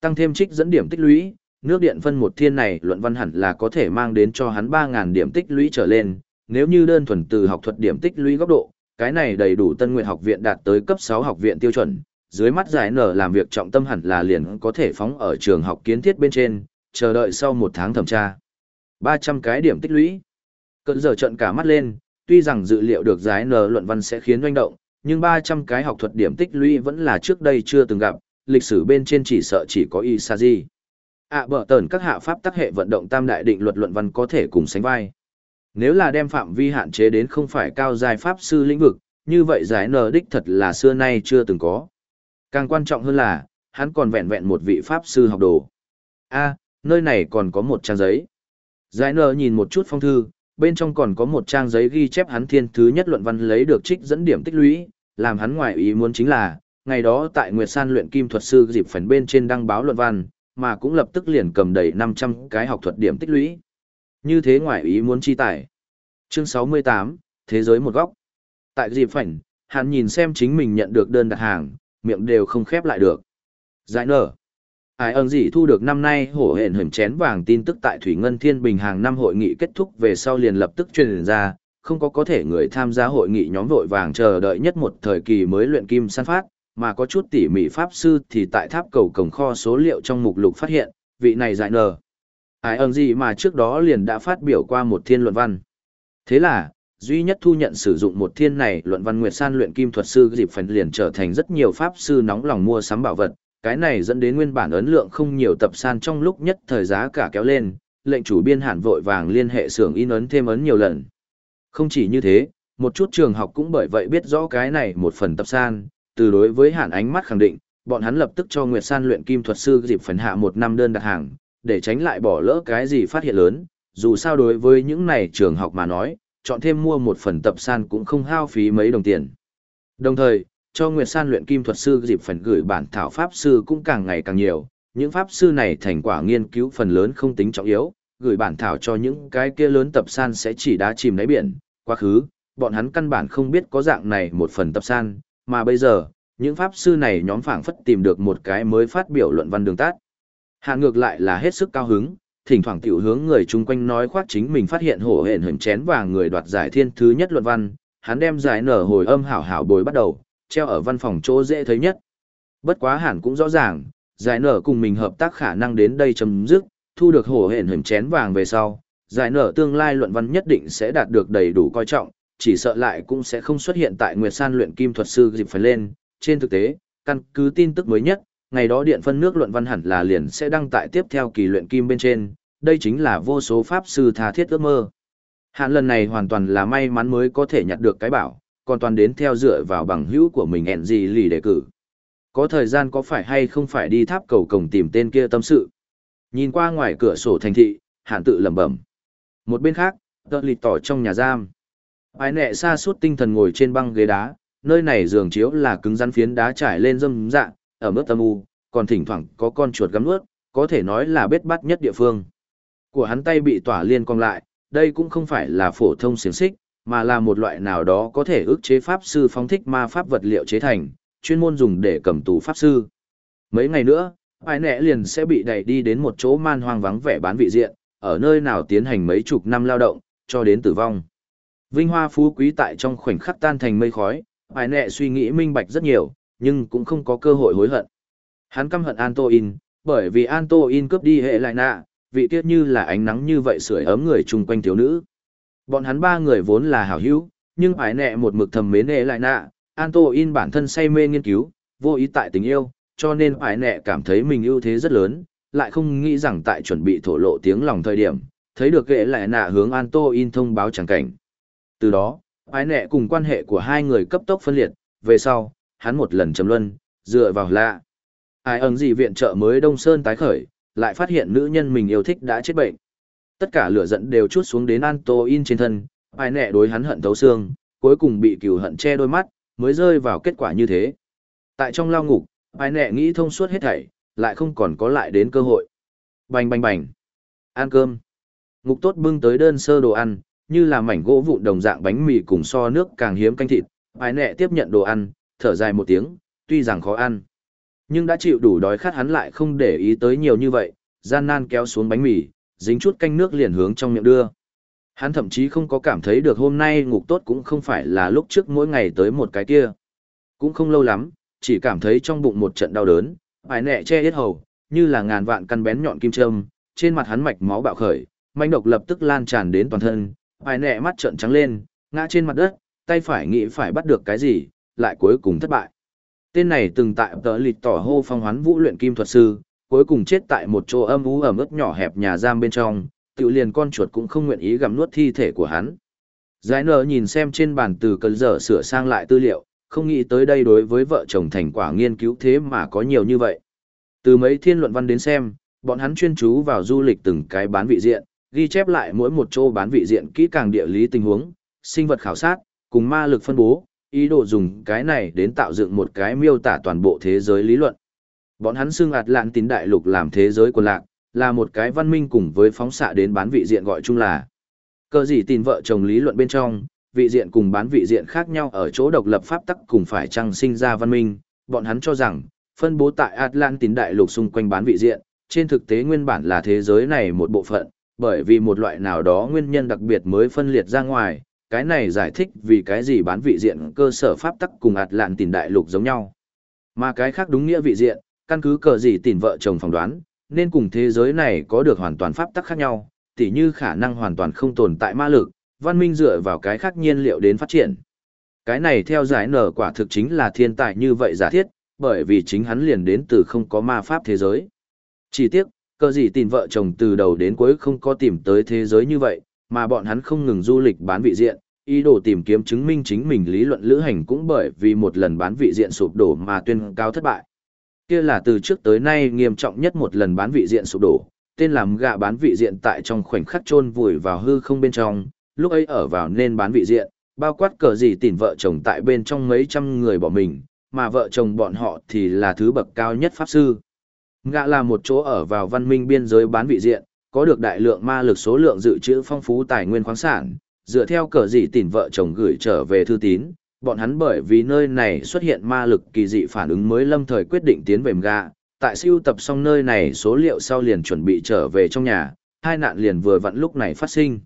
Tăng thêm trích dẫn điểm tích lũy, nước điện phân một thiên này luận văn hẳn là có thể mang đến cho hắn 3.000 điểm tích lũy trở lên, nếu như đơn thuần từ học thuật điểm tích lũy góc độ, cái này đầy đủ Tân nguyện học viện đạt tới cấp 6 học viện tiêu chuẩn, dưới mắt giải nở làm việc trọng tâm hẳn là liền có thể phóng ở trường học kiến thiết bên trên, chờ đợi sau một tháng thẩm tra. 300 cái điểm tích lũy. Cận giờ trận cả mắt lên, tuy rằng dự liệu được giải nở luận văn sẽ khiến doanh động, nhưng 300 cái học thuật điểm tích lũy vẫn là trước đây chưa từng gặp, lịch sử bên trên chỉ sợ chỉ có Isaji. À bở tờn các hạ pháp tác hệ vận động tam đại định luật luận văn có thể cùng sánh vai. Nếu là đem phạm vi hạn chế đến không phải cao giai pháp sư lĩnh vực, như vậy giải nờ đích thật là xưa nay chưa từng có. Càng quan trọng hơn là, hắn còn vẹn vẹn một vị pháp sư học đồ. A, nơi này còn có một trang giấy. Giải nờ nhìn một chút phong thư, bên trong còn có một trang giấy ghi chép hắn thiên thứ nhất luận văn lấy được trích dẫn điểm tích lũy, làm hắn ngoại ý muốn chính là, ngày đó tại Nguyệt San luyện kim thuật sư dịp phần bên trên đăng báo luận văn, mà cũng lập tức liền cầm đầy 500 cái học thuật điểm tích lũy. Như thế ngoại ý muốn chi tải Chương 68, Thế giới một góc. Tại dịp phảnh, hắn nhìn xem chính mình nhận được đơn đặt hàng, miệng đều không khép lại được. Giải nở. Ai ơn gì thu được năm nay hổ hển hửm chén vàng tin tức tại Thủy Ngân Thiên Bình hàng năm hội nghị kết thúc về sau liền lập tức truyền ra, không có có thể người tham gia hội nghị nhóm vội vàng chờ đợi nhất một thời kỳ mới luyện kim săn phát, mà có chút tỉ mỉ pháp sư thì tại tháp cầu cổng kho số liệu trong mục lục phát hiện, vị này giải nở. Ai ơn gì mà trước đó liền đã phát biểu qua một thiên luận văn. Thế là, duy nhất thu nhận sử dụng một thiên này luận văn nguyệt san luyện kim thuật sư dịp phần liền trở thành rất nhiều pháp sư nóng lòng mua sắm bảo vật, cái này dẫn đến nguyên bản ấn lượng không nhiều tập san trong lúc nhất thời giá cả kéo lên, lệnh chủ biên hạn vội vàng liên hệ xưởng in ấn thêm ấn nhiều lần. Không chỉ như thế, một chút trường học cũng bởi vậy biết rõ cái này một phần tập san, từ đối với hạn ánh mắt khẳng định, bọn hắn lập tức cho Nguyệt San luyện kim thuật sư dịp phần hạ một năm đơn đặt hàng, để tránh lại bỏ lỡ cái gì phát hiện lớn, dù sao đối với những này trường học mà nói, chọn thêm mua một phần tập san cũng không hao phí mấy đồng tiền. Đồng thời, cho Nguyệt San luyện kim thuật sư dịp phần gửi bản thảo pháp sư cũng càng ngày càng nhiều, những pháp sư này thành quả nghiên cứu phần lớn không tính trọng yếu, gửi bản thảo cho những cái kia lớn tập san sẽ chỉ đá chìm đáy biển, quá khứ, bọn hắn căn bản không biết có dạng này một phần tập san, mà bây giờ, những pháp sư này nhóm phảng phất tìm được một cái mới phát biểu luận văn đường tát. Hạ ngược lại là hết sức cao hứng, thỉnh thoảng tiểu hướng người chung quanh nói khoác chính mình phát hiện hổ hển hửng chén vàng người đoạt giải thiên thứ nhất luận văn, hắn đem giải nở hồi âm hảo hảo bồi bắt đầu, treo ở văn phòng chỗ dễ thấy nhất. Bất quá hẳn cũng rõ ràng, giải nở cùng mình hợp tác khả năng đến đây chấm dứt, thu được hổ hển hửng chén vàng về sau, giải nở tương lai luận văn nhất định sẽ đạt được đầy đủ coi trọng, chỉ sợ lại cũng sẽ không xuất hiện tại Nguyệt San luyện kim thuật sư dịp phải lên, trên thực tế, căn cứ tin tức mới nhất, ngày đó điện phân nước luận văn hẳn là liền sẽ đăng tại tiếp theo kỳ luyện kim bên trên, đây chính là vô số pháp sư tha thiết ước mơ. Hạn lần này hoàn toàn là may mắn mới có thể nhặt được cái bảo, còn toàn đến theo dựa vào bằng hữu của mình hẹn gì lì đề cử. Có thời gian có phải hay không phải đi tháp cầu cổng tìm tên kia tâm sự. Nhìn qua ngoài cửa sổ thành thị, hạn tự lẩm bẩm. Một bên khác, tợ lịt tỏ trong nhà giam. ai nẹ xa suốt tinh thần ngồi trên băng ghế đá, nơi này giường chiếu là cứng rắn phiến đá trải lên dâm dạ, ở mức tâm u, còn thỉnh thoảng có con chuột gắm ướt, có thể nói là bết bắt nhất địa phương. Của hắn tay bị tỏa liên cong lại, đây cũng không phải là phổ thông xiềng xích, mà là một loại nào đó có thể ức chế pháp sư phóng thích ma pháp vật liệu chế thành, chuyên môn dùng để cầm tù pháp sư. Mấy ngày nữa, ai nẹ liền sẽ bị đẩy đi đến một chỗ man hoang vắng vẻ bán vị diện, ở nơi nào tiến hành mấy chục năm lao động, cho đến tử vong. Vinh hoa phú quý tại trong khoảnh khắc tan thành mây khói, ai nẹ suy nghĩ minh bạch rất nhiều, nhưng cũng không có cơ hội hối hận. Hắn căm hận Antoin, bởi vì Antoin cướp đi hệ lại nạ, vị tiết như là ánh nắng như vậy sưởi ấm người chung quanh thiếu nữ. Bọn hắn ba người vốn là hảo hữu, nhưng ái nẹ một mực thầm mến hệ lại nạ, Antoin bản thân say mê nghiên cứu, vô ý tại tình yêu, cho nên ái nẹ cảm thấy mình ưu thế rất lớn, lại không nghĩ rằng tại chuẩn bị thổ lộ tiếng lòng thời điểm, thấy được ghệ lại nạ hướng Antoin thông báo chẳng cảnh. Từ đó, ái nẹ cùng quan hệ của hai người cấp tốc phân liệt, về sau, hắn một lần chấm luân, dựa vào lạ. Ai ẩn gì viện trợ mới Đông Sơn tái khởi, lại phát hiện nữ nhân mình yêu thích đã chết bệnh. Tất cả lửa giận đều chút xuống đến Antoin trên thân, ai nẹ đối hắn hận thấu xương, cuối cùng bị cừu hận che đôi mắt, mới rơi vào kết quả như thế. Tại trong lao ngục, ai nẹ nghĩ thông suốt hết thảy, lại không còn có lại đến cơ hội. Bành bành bành. Ăn cơm. Ngục tốt bưng tới đơn sơ đồ ăn, như là mảnh gỗ vụn đồng dạng bánh mì cùng so nước càng hiếm canh thịt. Ai nẹ tiếp nhận đồ ăn, thở dài một tiếng, tuy rằng khó ăn. Nhưng đã chịu đủ đói khát hắn lại không để ý tới nhiều như vậy, gian nan kéo xuống bánh mì, dính chút canh nước liền hướng trong miệng đưa. Hắn thậm chí không có cảm thấy được hôm nay ngục tốt cũng không phải là lúc trước mỗi ngày tới một cái kia. Cũng không lâu lắm, chỉ cảm thấy trong bụng một trận đau đớn, ải nẹ che hết hầu, như là ngàn vạn căn bén nhọn kim châm, trên mặt hắn mạch máu bạo khởi, manh độc lập tức lan tràn đến toàn thân, ải nẹ mắt trợn trắng lên, ngã trên mặt đất, tay phải nghĩ phải bắt được cái gì, lại cuối cùng thất bại. Tên này từng tại tờ lịch tỏ hô phong hoán vũ luyện kim thuật sư, cuối cùng chết tại một chỗ âm ú ẩm ướt nhỏ hẹp nhà giam bên trong, tự liền con chuột cũng không nguyện ý gặm nuốt thi thể của hắn. Giải nở nhìn xem trên bàn từ cần dở sửa sang lại tư liệu, không nghĩ tới đây đối với vợ chồng thành quả nghiên cứu thế mà có nhiều như vậy. Từ mấy thiên luận văn đến xem, bọn hắn chuyên chú vào du lịch từng cái bán vị diện, ghi chép lại mỗi một chỗ bán vị diện kỹ càng địa lý tình huống, sinh vật khảo sát, cùng ma lực phân bố, ý đồ dùng cái này đến tạo dựng một cái miêu tả toàn bộ thế giới lý luận. Bọn hắn xưng ạt lạn tín đại lục làm thế giới của lạc, là một cái văn minh cùng với phóng xạ đến bán vị diện gọi chung là. Cơ gì tin vợ chồng lý luận bên trong, vị diện cùng bán vị diện khác nhau ở chỗ độc lập pháp tắc cùng phải chăng sinh ra văn minh, bọn hắn cho rằng, phân bố tại Atlantis đại lục xung quanh bán vị diện, trên thực tế nguyên bản là thế giới này một bộ phận, bởi vì một loại nào đó nguyên nhân đặc biệt mới phân liệt ra ngoài, cái này giải thích vì cái gì bán vị diện cơ sở pháp tắc cùng Atlantis đại lục giống nhau. Mà cái khác đúng nghĩa vị diện, căn cứ cờ gì tìm vợ chồng phỏng đoán, nên cùng thế giới này có được hoàn toàn pháp tắc khác nhau, tỉ như khả năng hoàn toàn không tồn tại ma lực, văn minh dựa vào cái khác nhiên liệu đến phát triển. Cái này theo giải nở quả thực chính là thiên tài như vậy giả thiết, bởi vì chính hắn liền đến từ không có ma pháp thế giới. Chỉ tiếc, cơ gì tìm vợ chồng từ đầu đến cuối không có tìm tới thế giới như vậy, mà bọn hắn không ngừng du lịch bán vị diện, ý đồ tìm kiếm chứng minh chính mình lý luận lữ hành cũng bởi vì một lần bán vị diện sụp đổ mà tuyên cao thất bại. Kia là từ trước tới nay nghiêm trọng nhất một lần bán vị diện sụp đổ, tên làm gạ bán vị diện tại trong khoảnh khắc chôn vùi vào hư không bên trong, lúc ấy ở vào nên bán vị diện, bao quát cờ gì tìm vợ chồng tại bên trong mấy trăm người bỏ mình, mà vợ chồng bọn họ thì là thứ bậc cao nhất pháp sư. Gạ là một chỗ ở vào văn minh biên giới bán vị diện, có được đại lượng ma lực số lượng dự trữ phong phú tài nguyên khoáng sản, dựa theo cờ gì tìm vợ chồng gửi trở về thư tín, bọn hắn bởi vì nơi này xuất hiện ma lực kỳ dị phản ứng mới lâm thời quyết định tiến về gạ, tại siêu tập xong nơi này số liệu sau liền chuẩn bị trở về trong nhà, hai nạn liền vừa vặn lúc này phát sinh.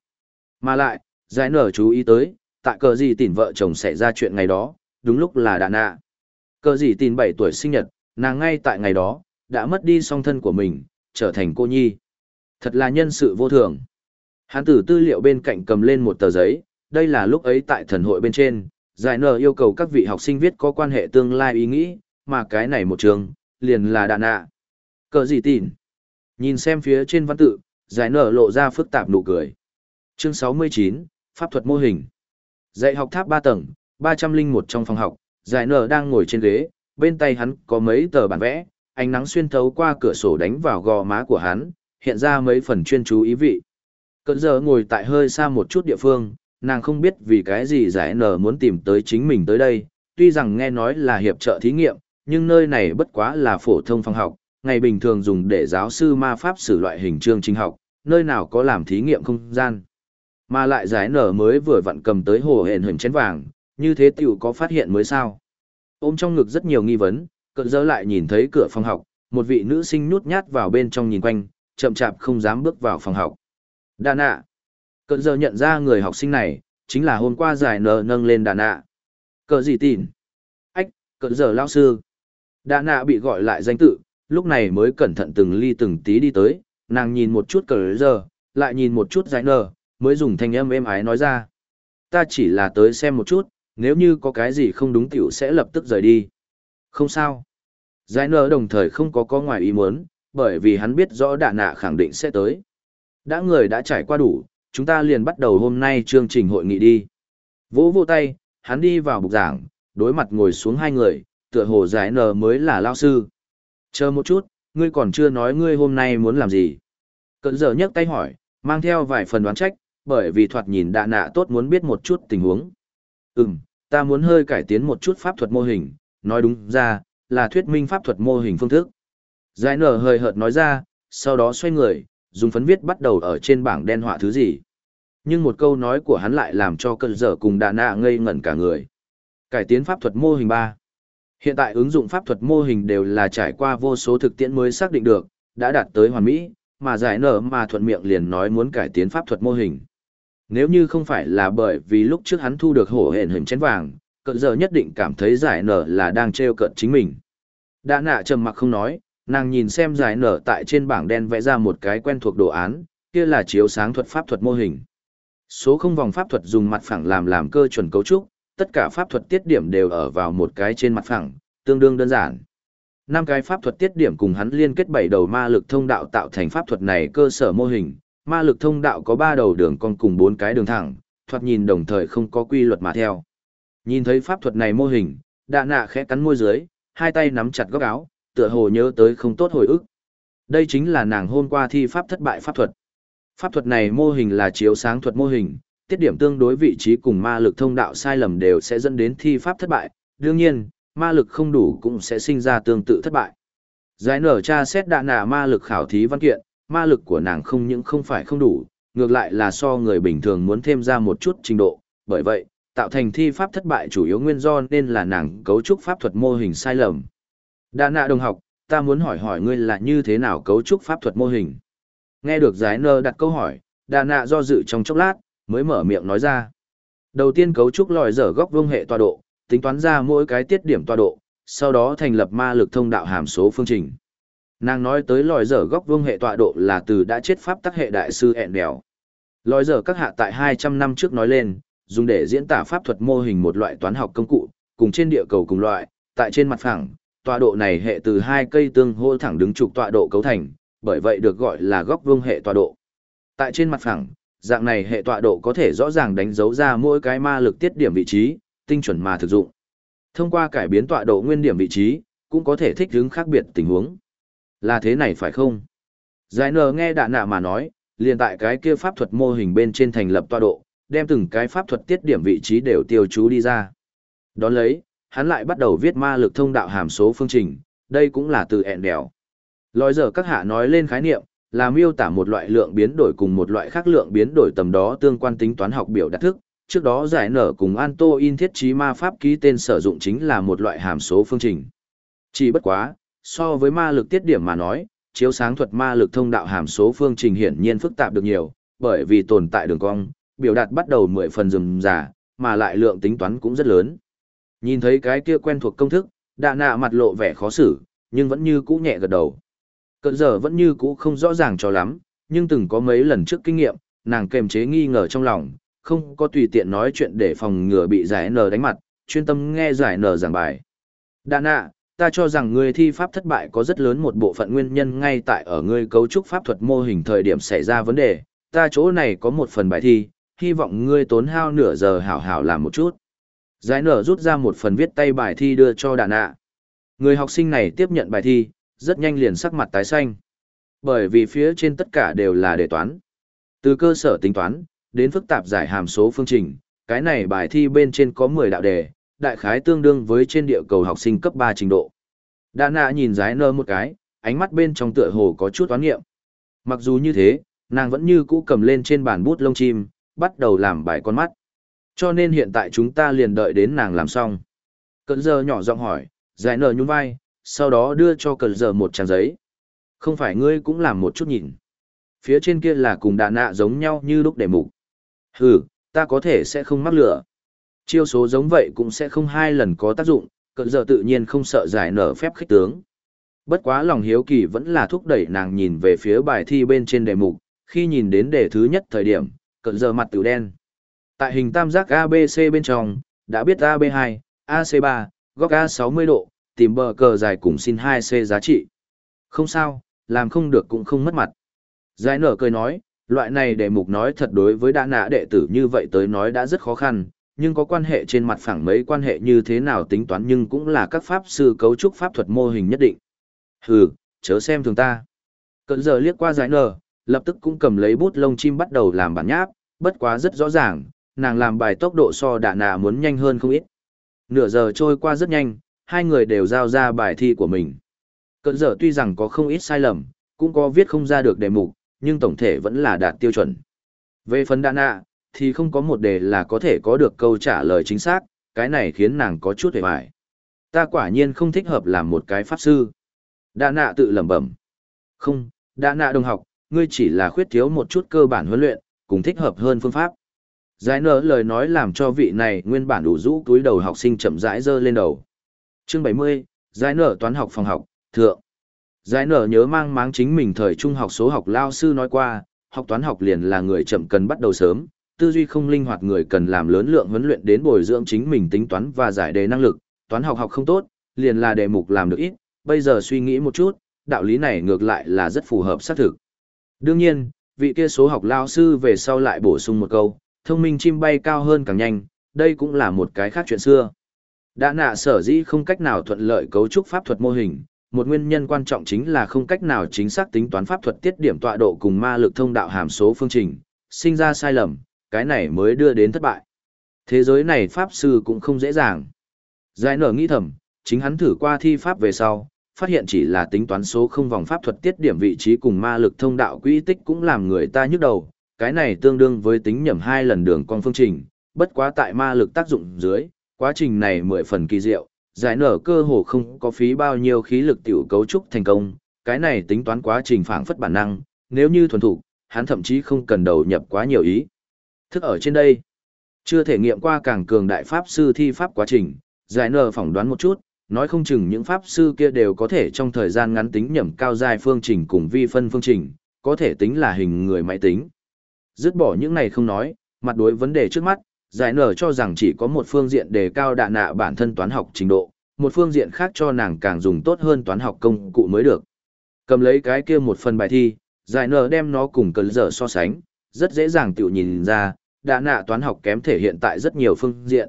Mà lại, giải nở chú ý tới, tại cờ gì tìm vợ chồng xảy ra chuyện ngày đó, đúng lúc là đạn nạ. Cờ gì tìm 7 tuổi sinh nhật, nàng ngay tại ngày đó, đã mất đi song thân của mình, trở thành cô nhi. Thật là nhân sự vô thường. Hán tử tư liệu bên cạnh cầm lên một tờ giấy, đây là lúc ấy tại thần hội bên trên, giải nở yêu cầu các vị học sinh viết có quan hệ tương lai ý nghĩ, mà cái này một trường, liền là đạn nạ. Cờ gì tin? Nhìn xem phía trên văn tự, giải nở lộ ra phức tạp nụ cười. Chương 69, Pháp thuật mô hình. Dạy học tháp 3 tầng, 301 trong phòng học, giải nở đang ngồi trên ghế, bên tay hắn có mấy tờ bản vẽ, ánh nắng xuyên thấu qua cửa sổ đánh vào gò má của hắn, hiện ra mấy phần chuyên chú ý vị. Cận giờ ngồi tại hơi xa một chút địa phương, nàng không biết vì cái gì giải nở muốn tìm tới chính mình tới đây, tuy rằng nghe nói là hiệp trợ thí nghiệm, nhưng nơi này bất quá là phổ thông phòng học, ngày bình thường dùng để giáo sư ma pháp sử loại hình chương trình học, nơi nào có làm thí nghiệm không gian. Mà lại giải nở mới vừa vặn cầm tới hồ hển hình chén vàng, như thế tiểu có phát hiện mới sao. Ôm trong ngực rất nhiều nghi vấn, cận dơ lại nhìn thấy cửa phòng học, một vị nữ sinh nhút nhát vào bên trong nhìn quanh, chậm chạp không dám bước vào phòng học. Đà nạ. Cận dơ nhận ra người học sinh này, chính là hôm qua giải nở nâng lên đà nạ. Cờ gì tìn? Ách, cận dơ lao sư. Đà nạ bị gọi lại danh tự, lúc này mới cẩn thận từng ly từng tí đi tới, nàng nhìn một chút cờ giờ, lại nhìn một chút giải nở, mới dùng thanh âm êm ái nói ra. Ta chỉ là tới xem một chút, nếu như có cái gì không đúng tiểu sẽ lập tức rời đi. Không sao. Giải nở đồng thời không có có ngoài ý muốn, bởi vì hắn biết rõ đạ nạ khẳng định sẽ tới. Đã người đã trải qua đủ, chúng ta liền bắt đầu hôm nay chương trình hội nghị đi. Vỗ vỗ tay, hắn đi vào bục giảng, đối mặt ngồi xuống hai người, tựa hồ giải nở mới là lao sư. Chờ một chút, ngươi còn chưa nói ngươi hôm nay muốn làm gì. Cận giờ nhấc tay hỏi, mang theo vài phần đoán trách, bởi vì thoạt nhìn đạ nạ tốt muốn biết một chút tình huống. Ừm, ta muốn hơi cải tiến một chút pháp thuật mô hình, nói đúng ra, là thuyết minh pháp thuật mô hình phương thức. Giải nở hơi hợt nói ra, sau đó xoay người, dùng phấn viết bắt đầu ở trên bảng đen họa thứ gì. Nhưng một câu nói của hắn lại làm cho cơn dở cùng đà nạ ngây ngẩn cả người. Cải tiến pháp thuật mô hình 3. Hiện tại ứng dụng pháp thuật mô hình đều là trải qua vô số thực tiễn mới xác định được, đã đạt tới hoàn mỹ, mà giải nở mà thuận miệng liền nói muốn cải tiến pháp thuật mô hình. Nếu như không phải là bởi vì lúc trước hắn thu được hổ hển hình chén vàng, cận giờ nhất định cảm thấy giải nở là đang trêu cận chính mình. Đã nạ trầm mặc không nói, nàng nhìn xem giải nở tại trên bảng đen vẽ ra một cái quen thuộc đồ án, kia là chiếu sáng thuật pháp thuật mô hình. Số không vòng pháp thuật dùng mặt phẳng làm làm cơ chuẩn cấu trúc, tất cả pháp thuật tiết điểm đều ở vào một cái trên mặt phẳng, tương đương đơn giản. Năm cái pháp thuật tiết điểm cùng hắn liên kết bảy đầu ma lực thông đạo tạo thành pháp thuật này cơ sở mô hình, ma lực thông đạo có ba đầu đường cong cùng bốn cái đường thẳng, thoạt nhìn đồng thời không có quy luật mà theo. Nhìn thấy pháp thuật này mô hình, đạ nạ khẽ cắn môi dưới, hai tay nắm chặt góc áo, tựa hồ nhớ tới không tốt hồi ức. Đây chính là nàng hôm qua thi pháp thất bại pháp thuật. Pháp thuật này mô hình là chiếu sáng thuật mô hình, tiết điểm tương đối vị trí cùng ma lực thông đạo sai lầm đều sẽ dẫn đến thi pháp thất bại, đương nhiên, ma lực không đủ cũng sẽ sinh ra tương tự thất bại. Giải nở tra xét đạ nạ ma lực khảo thí văn kiện, ma lực của nàng không những không phải không đủ, ngược lại là so người bình thường muốn thêm ra một chút trình độ, bởi vậy, tạo thành thi pháp thất bại chủ yếu nguyên do nên là nàng cấu trúc pháp thuật mô hình sai lầm. Đa nạ đồng học, ta muốn hỏi hỏi ngươi là như thế nào cấu trúc pháp thuật mô hình. Nghe được giải nơ đặt câu hỏi, đa nạ do dự trong chốc lát, mới mở miệng nói ra. Đầu tiên cấu trúc lòi dở góc vương hệ tọa độ, tính toán ra mỗi cái tiết điểm tọa độ, sau đó thành lập ma lực thông đạo hàm số phương trình. Nàng nói tới lòi dở góc vương hệ tọa độ là từ đã chết pháp tắc hệ đại sư ẹn đèo. Lòi dở các hạ tại 200 năm trước nói lên, dùng để diễn tả pháp thuật mô hình một loại toán học công cụ, cùng trên địa cầu cùng loại, tại trên mặt phẳng, tọa độ này hệ từ hai cây tương hô thẳng đứng trục tọa độ cấu thành, bởi vậy được gọi là góc vương hệ tọa độ. Tại trên mặt phẳng, dạng này hệ tọa độ có thể rõ ràng đánh dấu ra mỗi cái ma lực tiết điểm vị trí, tinh chuẩn mà thực dụng. Thông qua cải biến tọa độ nguyên điểm vị trí, cũng có thể thích ứng khác biệt tình huống. Là thế này phải không? Giải nờ nghe đạn nạ mà nói, liền tại cái kia pháp thuật mô hình bên trên thành lập tọa độ, đem từng cái pháp thuật tiết điểm vị trí đều tiêu chú đi ra. Đón lấy, hắn lại bắt đầu viết ma lực thông đạo hàm số phương trình, đây cũng là từ ẹn đèo. Lòi giờ các hạ nói lên khái niệm, là miêu tả một loại lượng biến đổi cùng một loại khác lượng biến đổi tầm đó tương quan tính toán học biểu đạt thức. Trước đó giải nở cùng Anto in thiết trí ma pháp ký tên sử dụng chính là một loại hàm số phương trình. Chỉ bất quá, so với ma lực tiết điểm mà nói, chiếu sáng thuật ma lực thông đạo hàm số phương trình hiển nhiên phức tạp được nhiều, bởi vì tồn tại đường cong, biểu đạt bắt đầu mười phần rườm rà, mà lại lượng tính toán cũng rất lớn. Nhìn thấy cái kia quen thuộc công thức, đạ nạ mặt lộ vẻ khó xử, nhưng vẫn như cũ nhẹ gật đầu. Cận giờ vẫn như cũ không rõ ràng cho lắm, nhưng từng có mấy lần trước kinh nghiệm, nàng kềm chế nghi ngờ trong lòng, không có tùy tiện nói chuyện để phòng ngừa bị giải nở đánh mặt, chuyên tâm nghe giải nở giảng bài. Đạ nạ, ta cho rằng ngươi thi pháp thất bại có rất lớn một bộ phận nguyên nhân ngay tại ở ngươi cấu trúc pháp thuật mô hình thời điểm xảy ra vấn đề, ta chỗ này có một phần bài thi, hy vọng ngươi tốn hao nửa giờ hảo hảo làm một chút. Giải nở rút ra một phần viết tay bài thi đưa cho đà nạ. Người học sinh này tiếp nhận bài thi, rất nhanh liền sắc mặt tái xanh. Bởi vì phía trên tất cả đều là đề toán. Từ cơ sở tính toán, đến phức tạp giải hàm số phương trình, cái này bài thi bên trên có 10 đạo đề, đại khái tương đương với trên địa cầu học sinh cấp 3 trình độ. Đa nạ nhìn giái nơ một cái, ánh mắt bên trong tựa hồ có chút toán nghiệm. Mặc dù như thế, nàng vẫn như cũ cầm lên trên bàn bút lông chim, bắt đầu làm bài con mắt. Cho nên hiện tại chúng ta liền đợi đến nàng làm xong. Cận giờ nhỏ giọng hỏi, giải nở nhún vai, sau đó đưa cho cận giờ một trang giấy. Không phải ngươi cũng làm một chút nhìn. Phía trên kia là cùng đà nạ giống nhau như lúc đề mục. Hừ, ta có thể sẽ không mắc lửa. Chiêu số giống vậy cũng sẽ không hai lần có tác dụng, cận giờ tự nhiên không sợ giải nở phép khích tướng. Bất quá lòng hiếu kỳ vẫn là thúc đẩy nàng nhìn về phía bài thi bên trên đề mục, khi nhìn đến đề thứ nhất thời điểm, cận giờ mặt tiểu đen. Tại hình tam giác ABC bên trong, đã biết AB2, AC3, góc A60 độ, tìm bờ cờ dài cùng xin 2C giá trị. Không sao, làm không được cũng không mất mặt. Giải nở cười nói, loại này đề mục nói thật đối với đã nã đệ tử như vậy tới nói đã rất khó khăn, nhưng có quan hệ trên mặt phẳng mấy quan hệ như thế nào tính toán nhưng cũng là các pháp sư cấu trúc pháp thuật mô hình nhất định. Hừ, chớ xem thường ta. Cận giờ liếc qua giải nở, lập tức cũng cầm lấy bút lông chim bắt đầu làm bản nháp, bất quá rất rõ ràng, nàng làm bài tốc độ so đạ nạ muốn nhanh hơn không ít. Nửa giờ trôi qua rất nhanh, hai người đều giao ra bài thi của mình. Cận giờ tuy rằng có không ít sai lầm, cũng có viết không ra được đề mục, nhưng tổng thể vẫn là đạt tiêu chuẩn. Về phần đạ nạ, thì không có một đề là có thể có được câu trả lời chính xác, cái này khiến nàng có chút hề bại. Ta quả nhiên không thích hợp làm một cái pháp sư. đa nạ tự lẩm bẩm. Không, đa nạ đồng học, ngươi chỉ là khuyết thiếu một chút cơ bản huấn luyện, cùng thích hợp hơn phương pháp. Giải nở lời nói làm cho vị này nguyên bản đủ rũ túi đầu học sinh chậm rãi dơ lên đầu. Chương 70, Giải nở toán học phòng học, thượng. Giải nở nhớ mang máng chính mình thời trung học số học lao sư nói qua, học toán học liền là người chậm cần bắt đầu sớm, tư duy không linh hoạt người cần làm lớn lượng huấn luyện đến bồi dưỡng chính mình tính toán và giải đề năng lực, toán học học không tốt, liền là đề mục làm được ít, bây giờ suy nghĩ một chút, đạo lý này ngược lại là rất phù hợp xác thực. Đương nhiên, vị kia số học lao sư về sau lại bổ sung một câu, thông minh chim bay cao hơn càng nhanh, đây cũng là một cái khác chuyện xưa. Đã nạ sở dĩ không cách nào thuận lợi cấu trúc pháp thuật mô hình, một nguyên nhân quan trọng chính là không cách nào chính xác tính toán pháp thuật tiết điểm tọa độ cùng ma lực thông đạo hàm số phương trình, sinh ra sai lầm, cái này mới đưa đến thất bại. Thế giới này pháp sư cũng không dễ dàng. Giải nở nghĩ thầm, chính hắn thử qua thi pháp về sau, phát hiện chỉ là tính toán số không vòng pháp thuật tiết điểm vị trí cùng ma lực thông đạo quỹ tích cũng làm người ta nhức đầu, cái này tương đương với tính nhầm hai lần đường con phương trình, bất quá tại ma lực tác dụng dưới, quá trình này mười phần kỳ diệu, giải nở cơ hồ không có phí bao nhiêu khí lực tiểu cấu trúc thành công, cái này tính toán quá trình phản phất bản năng, nếu như thuần thủ, hắn thậm chí không cần đầu nhập quá nhiều ý. Thức ở trên đây, chưa thể nghiệm qua càng cường đại pháp sư thi pháp quá trình, giải nở phỏng đoán một chút, nói không chừng những pháp sư kia đều có thể trong thời gian ngắn tính nhẩm cao dài phương trình cùng vi phân phương trình, có thể tính là hình người máy tính. Dứt bỏ những này không nói, mặt đối vấn đề trước mắt, giải nở cho rằng chỉ có một phương diện đề cao đạ nạ bản thân toán học trình độ, một phương diện khác cho nàng càng dùng tốt hơn toán học công cụ mới được. Cầm lấy cái kia một phần bài thi, giải nở đem nó cùng cấn dở so sánh, rất dễ dàng tự nhìn ra, đạ nạ toán học kém thể hiện tại rất nhiều phương diện.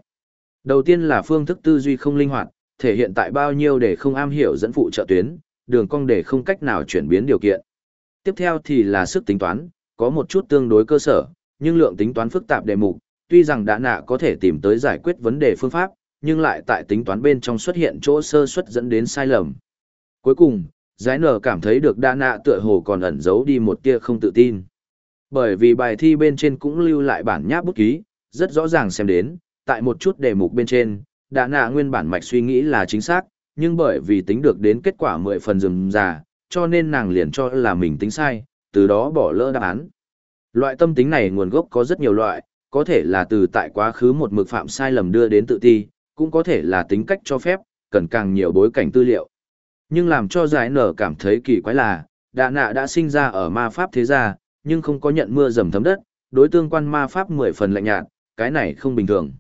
Đầu tiên là phương thức tư duy không linh hoạt, thể hiện tại bao nhiêu để không am hiểu dẫn phụ trợ tuyến, đường cong để không cách nào chuyển biến điều kiện. Tiếp theo thì là sức tính toán, có một chút tương đối cơ sở, nhưng lượng tính toán phức tạp đề mục, tuy rằng đã nạ có thể tìm tới giải quyết vấn đề phương pháp, nhưng lại tại tính toán bên trong xuất hiện chỗ sơ suất dẫn đến sai lầm. Cuối cùng, giải nở cảm thấy được đã nạ tựa hồ còn ẩn giấu đi một tia không tự tin. Bởi vì bài thi bên trên cũng lưu lại bản nháp bút ký, rất rõ ràng xem đến, tại một chút đề mục bên trên, đã nạ nguyên bản mạch suy nghĩ là chính xác, nhưng bởi vì tính được đến kết quả mười phần rườm rà, cho nên nàng liền cho là mình tính sai, từ đó bỏ lỡ đáp án. Loại tâm tính này nguồn gốc có rất nhiều loại, có thể là từ tại quá khứ một mực phạm sai lầm đưa đến tự ti, cũng có thể là tính cách cho phép, cần càng nhiều bối cảnh tư liệu. Nhưng làm cho giải nở cảm thấy kỳ quái là, đạ nạ đã sinh ra ở ma pháp thế gia, nhưng không có nhận mưa dầm thấm đất, đối tương quan ma pháp mười phần lạnh nhạt, cái này không bình thường.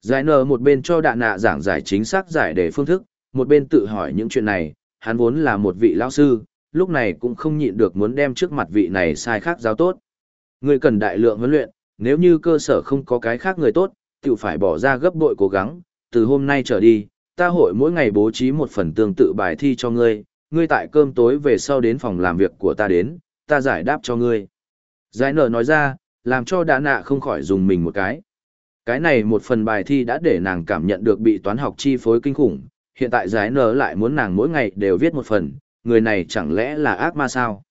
Giải nở một bên cho đạ nạ giảng giải chính xác giải đề phương thức, một bên tự hỏi những chuyện này, hắn vốn là một vị lão sư, lúc này cũng không nhịn được muốn đem trước mặt vị này sai khác giáo tốt. Người cần đại lượng huấn luyện, nếu như cơ sở không có cái khác người tốt, tự phải bỏ ra gấp bội cố gắng, từ hôm nay trở đi, ta hội mỗi ngày bố trí một phần tương tự bài thi cho ngươi, ngươi tại cơm tối về sau đến phòng làm việc của ta đến, ta giải đáp cho ngươi. Giải nở nói ra, làm cho đã nạ không khỏi dùng mình một cái. Cái này một phần bài thi đã để nàng cảm nhận được bị toán học chi phối kinh khủng, hiện tại giải nở lại muốn nàng mỗi ngày đều viết một phần, người này chẳng lẽ là ác ma sao?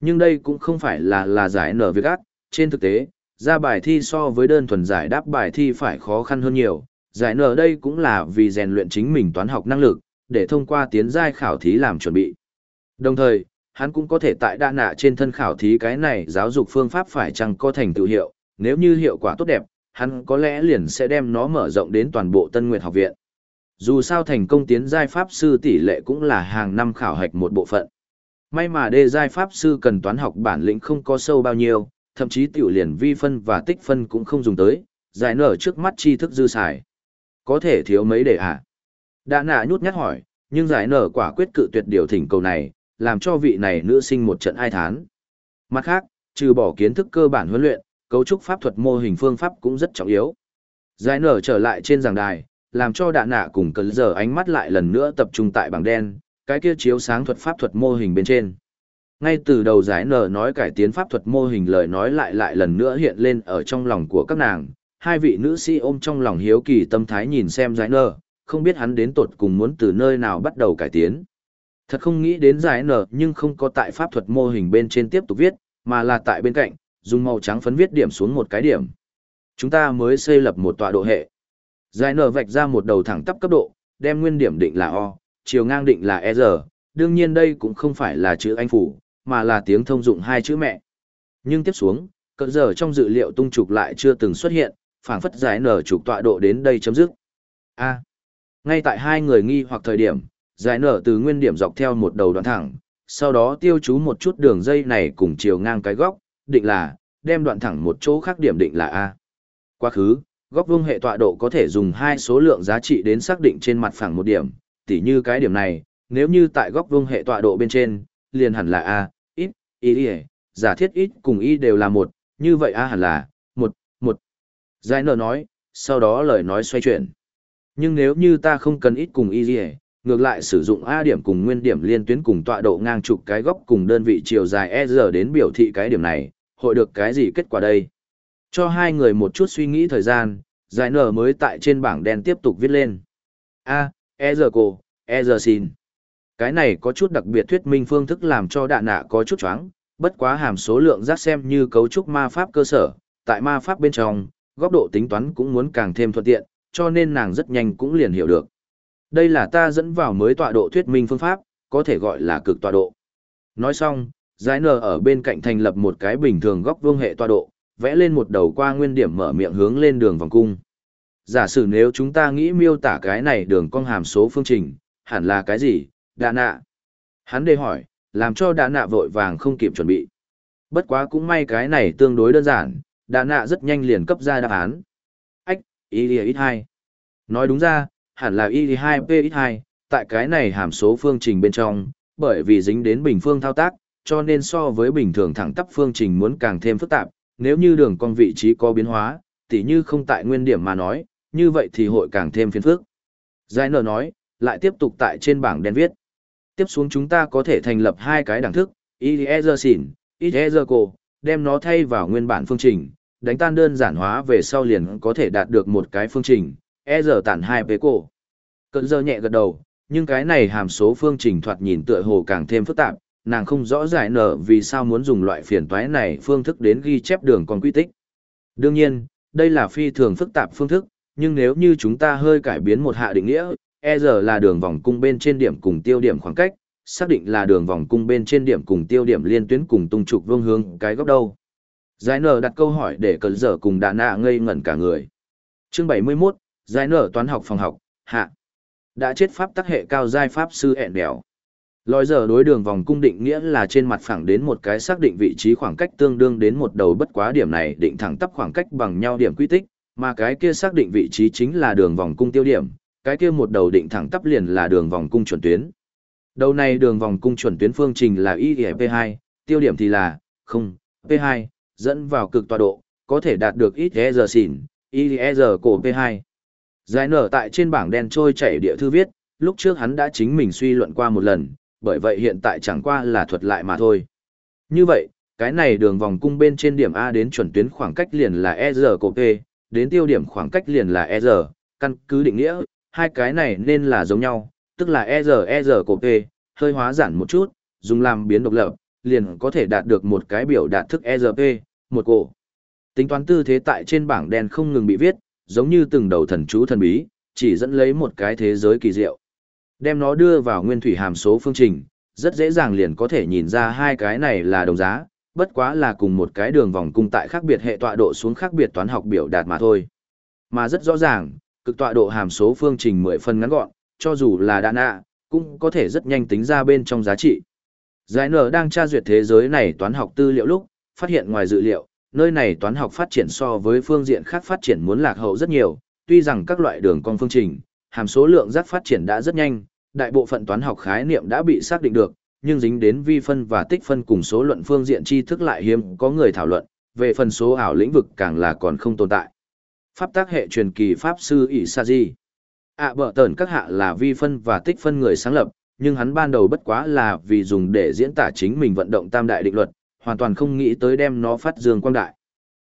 Nhưng đây cũng không phải là là giải nở việc ác, trên thực tế, ra bài thi so với đơn thuần giải đáp bài thi phải khó khăn hơn nhiều, giải nở đây cũng là vì rèn luyện chính mình toán học năng lực, để thông qua tiến giai khảo thí làm chuẩn bị. Đồng thời, hắn cũng có thể tại đa nạ trên thân khảo thí cái này giáo dục phương pháp phải chăng có thành tựu hiệu, nếu như hiệu quả tốt đẹp, hắn có lẽ liền sẽ đem nó mở rộng đến toàn bộ Tân Nguyệt học viện. Dù sao thành công tiến giai pháp sư tỷ lệ cũng là hàng năm khảo hạch một bộ phận. May mà đê giai pháp sư cần toán học bản lĩnh không có sâu bao nhiêu, thậm chí tiểu liền vi phân và tích phân cũng không dùng tới, giải nở trước mắt tri thức dư xài. Có thể thiếu mấy để à? Đã nạ nhút nhát hỏi, nhưng giải nở quả quyết cự tuyệt điều thỉnh cầu này, làm cho vị này nữ sinh một trận ai thán. Mặt khác, trừ bỏ kiến thức cơ bản huấn luyện, cấu trúc pháp thuật mô hình phương pháp cũng rất trọng yếu. Giải nở trở lại trên giảng đài, làm cho đạ nạ cùng cấn giờ ánh mắt lại lần nữa tập trung tại bảng đen, cái kia chiếu sáng thuật pháp thuật mô hình bên trên. Ngay từ đầu giải nở nói cải tiến pháp thuật mô hình lời nói lại lại lần nữa hiện lên ở trong lòng của các nàng, hai vị nữ sĩ ôm trong lòng hiếu kỳ tâm thái nhìn xem giải nở, không biết hắn đến tột cùng muốn từ nơi nào bắt đầu cải tiến. Thật không nghĩ đến giải nở nhưng không có tại pháp thuật mô hình bên trên tiếp tục viết, mà là tại bên cạnh, dùng màu trắng phấn viết điểm xuống một cái điểm. Chúng ta mới xây lập một tọa độ hệ. Giải nở vạch ra một đầu thẳng tắp cấp độ, đem nguyên điểm định là O, chiều ngang định là E giờ, đương nhiên đây cũng không phải là chữ anh phủ, mà là tiếng thông dụng hai chữ mẹ. Nhưng tiếp xuống, cỡ giờ trong dự liệu tung trục lại chưa từng xuất hiện, phảng phất giải nở trục tọa độ đến đây chấm dứt. A. ngay tại hai người nghi hoặc thời điểm, giải nở từ nguyên điểm dọc theo một đầu đoạn thẳng, sau đó tiêu chú một chút đường dây này cùng chiều ngang cái góc, định là, đem đoạn thẳng một chỗ khác điểm định là A. Quá khứ, góc vuông hệ tọa độ có thể dùng hai số lượng giá trị đến xác định trên mặt phẳng một điểm, tỉ như cái điểm này, nếu như tại góc vuông hệ tọa độ bên trên, liền hẳn là A, ít, y, giả thiết ít cùng y đều là một, như vậy A hẳn là, một, một. Giải nở nói, sau đó lời nói xoay chuyển. Nhưng nếu như ta không cần ít cùng y ngược lại sử dụng A điểm cùng nguyên điểm liên tuyến cùng tọa độ ngang trục cái góc cùng đơn vị chiều dài E giờ đến biểu thị cái điểm này, hội được cái gì kết quả đây? Cho hai người một chút suy nghĩ thời gian, giải nở mới tại trên bảng đen tiếp tục viết lên. A, E giờ cô, E giờ xin. Cái này có chút đặc biệt thuyết minh phương thức làm cho đạ nạ có chút choáng, bất quá hàm số lượng giác xem như cấu trúc ma pháp cơ sở, tại ma pháp bên trong, góc độ tính toán cũng muốn càng thêm thuận tiện, cho nên nàng rất nhanh cũng liền hiểu được. Đây là ta dẫn vào mới tọa độ thuyết minh phương pháp, có thể gọi là cực tọa độ. Nói xong, giải nờ ở bên cạnh thành lập một cái bình thường góc vuông hệ tọa độ, vẽ lên một đầu qua nguyên điểm mở miệng hướng lên đường vòng cung. Giả sử nếu chúng ta nghĩ miêu tả cái này đường cong hàm số phương trình, hẳn là cái gì, đà nạ. Hắn đề hỏi, làm cho đà nạ vội vàng không kịp chuẩn bị. Bất quá cũng may cái này tương đối đơn giản, đà nạ rất nhanh liền cấp ra đáp án. Ách, ý lìa ít hai. Nói đúng ra, hẳn là y 2 p ít 2 tại cái này hàm số phương trình bên trong, bởi vì dính đến bình phương thao tác, cho nên so với bình thường thẳng tắp phương trình muốn càng thêm phức tạp, nếu như đường cong vị trí có biến hóa, tỉ như không tại nguyên điểm mà nói, như vậy thì hội càng thêm phiền phức. Giải nở nói, lại tiếp tục tại trên bảng đen viết. Tiếp xuống chúng ta có thể thành lập hai cái đẳng thức, Eliezer xỉn, Eliezer cổ, đem nó thay vào nguyên bản phương trình, đánh tan đơn giản hóa về sau liền có thể đạt được một cái phương trình, e giờ tản hai với cổ. Cận giờ nhẹ gật đầu, nhưng cái này hàm số phương trình thoạt nhìn tựa hồ càng thêm phức tạp, nàng không rõ giải nở vì sao muốn dùng loại phiền toái này phương thức đến ghi chép đường con quy tích. Đương nhiên, đây là phi thường phức tạp phương thức, nhưng nếu như chúng ta hơi cải biến một hạ định nghĩa, e giờ là đường vòng cung bên trên điểm cùng tiêu điểm khoảng cách, xác định là đường vòng cung bên trên điểm cùng tiêu điểm liên tuyến cùng tung trục vương hướng cái góc đâu. Giải nở đặt câu hỏi để cẩn dở cùng đà nạ ngây ngẩn cả người. Chương 71, Giải nở toán học phòng học, hạ. Đã chết pháp tắc hệ cao giai pháp sư ẹn đèo. Lòi giờ đối đường vòng cung định nghĩa là trên mặt phẳng đến một cái xác định vị trí khoảng cách tương đương đến một đầu bất quá điểm này định thẳng tắp khoảng cách bằng nhau điểm quy tích, mà cái kia xác định vị trí chính là đường vòng cung tiêu điểm, cái kia một đầu định thẳng tắp liền là đường vòng cung chuẩn tuyến. Đầu này đường vòng cung chuẩn tuyến phương trình là IEP2, tiêu điểm thì là không P2, dẫn vào cực tọa độ, có thể đạt được ít e giờ xỉn, IER cổ P2. Giải nở tại trên bảng đen trôi chảy địa thư viết, lúc trước hắn đã chính mình suy luận qua một lần, bởi vậy hiện tại chẳng qua là thuật lại mà thôi. Như vậy, cái này đường vòng cung bên trên điểm A đến chuẩn tuyến khoảng cách liền là E giờ của P, đến tiêu điểm khoảng cách liền là E giờ, căn cứ định nghĩa, hai cái này nên là giống nhau, tức là E giờ E giờ của P, hơi hóa giản một chút, dùng làm biến độc lập, liền có thể đạt được một cái biểu đạt thức E giờ P, một cổ. Tính toán tư thế tại trên bảng đen không ngừng bị viết, giống như từng đầu thần chú thần bí, chỉ dẫn lấy một cái thế giới kỳ diệu. Đem nó đưa vào nguyên thủy hàm số phương trình, rất dễ dàng liền có thể nhìn ra hai cái này là đồng giá, bất quá là cùng một cái đường vòng cung tại khác biệt hệ tọa độ xuống khác biệt toán học biểu đạt mà thôi. Mà rất rõ ràng, cực tọa độ hàm số phương trình 10 phần ngắn gọn, cho dù là đạn ạ cũng có thể rất nhanh tính ra bên trong giá trị. Giải nở đang tra duyệt thế giới này toán học tư liệu lúc, phát hiện ngoài dự liệu, nơi này toán học phát triển so với phương diện khác phát triển muốn lạc hậu rất nhiều, tuy rằng các loại đường cong phương trình, hàm số lượng giác phát triển đã rất nhanh, đại bộ phận toán học khái niệm đã bị xác định được, nhưng dính đến vi phân và tích phân cùng số luận phương diện tri thức lại hiếm có người thảo luận, về phần số ảo lĩnh vực càng là còn không tồn tại. Pháp tác hệ truyền kỳ Pháp sư ỷ sa di à, ạ bở tờn các hạ là vi phân và tích phân người sáng lập, nhưng hắn ban đầu bất quá là vì dùng để diễn tả chính mình vận động tam đại định luật, hoàn toàn không nghĩ tới đem nó phát dương quang đại.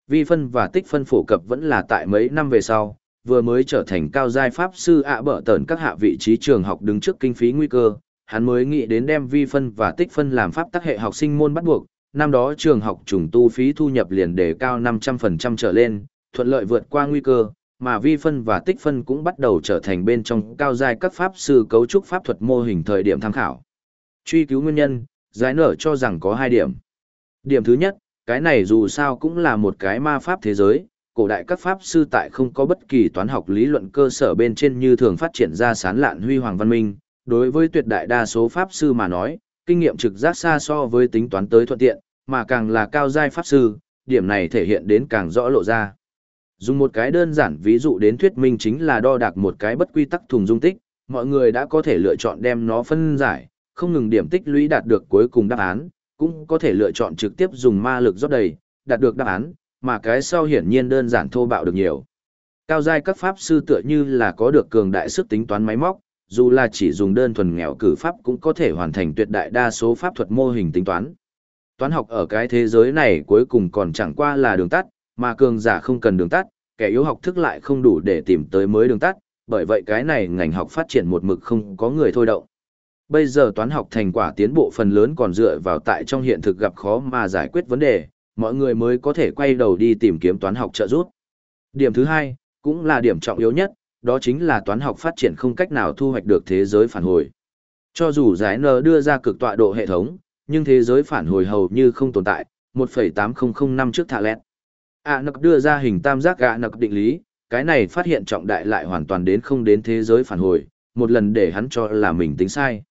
Vi phân và tích phân phổ cập vẫn là tại mấy năm về sau, vừa mới trở thành cao giai pháp sư ạ bở tờn các hạ vị trí trường học đứng trước kinh phí nguy cơ, hắn mới nghĩ đến đem vi phân và tích phân làm pháp tác hệ học sinh môn bắt buộc, năm đó trường học trùng tu phí thu nhập liền đề cao 500% trở lên, thuận lợi vượt qua nguy cơ, mà vi phân và tích phân cũng bắt đầu trở thành bên trong cao giai các pháp sư cấu trúc pháp thuật mô hình thời điểm tham khảo. Truy cứu nguyên nhân, giải nở cho rằng có hai điểm. Điểm thứ nhất, cái này dù sao cũng là một cái ma pháp thế giới, cổ đại các pháp sư tại không có bất kỳ toán học lý luận cơ sở bên trên như thường phát triển ra sán lạn huy hoàng văn minh, đối với tuyệt đại đa số pháp sư mà nói, kinh nghiệm trực giác xa so với tính toán tới thuận tiện, mà càng là cao giai pháp sư, điểm này thể hiện đến càng rõ lộ ra. Dùng một cái đơn giản ví dụ đến thuyết minh chính là đo đạc một cái bất quy tắc thùng dung tích, mọi người đã có thể lựa chọn đem nó phân giải, không ngừng điểm tích lũy đạt được cuối cùng đáp án, cũng có thể lựa chọn trực tiếp dùng ma lực rót đầy, đạt được đáp án, mà cái sau hiển nhiên đơn giản thô bạo được nhiều. Cao giai các pháp sư tựa như là có được cường đại sức tính toán máy móc, dù là chỉ dùng đơn thuần nghèo cử pháp cũng có thể hoàn thành tuyệt đại đa số pháp thuật mô hình tính toán. Toán học ở cái thế giới này cuối cùng còn chẳng qua là đường tắt, mà cường giả không cần đường tắt, kẻ yếu học thức lại không đủ để tìm tới mới đường tắt, bởi vậy cái này ngành học phát triển một mực không có người thôi động. Bây giờ toán học thành quả tiến bộ phần lớn còn dựa vào tại trong hiện thực gặp khó mà giải quyết vấn đề, mọi người mới có thể quay đầu đi tìm kiếm toán học trợ giúp. Điểm thứ hai, cũng là điểm trọng yếu nhất, đó chính là toán học phát triển không cách nào thu hoạch được thế giới phản hồi. Cho dù giải N đưa ra cực tọa độ hệ thống, nhưng thế giới phản hồi hầu như không tồn tại, 1.8005 năm trước thạ lẹt. À nực đưa ra hình tam giác ạ nực định lý, cái này phát hiện trọng đại lại hoàn toàn đến không đến thế giới phản hồi, một lần để hắn cho là mình tính sai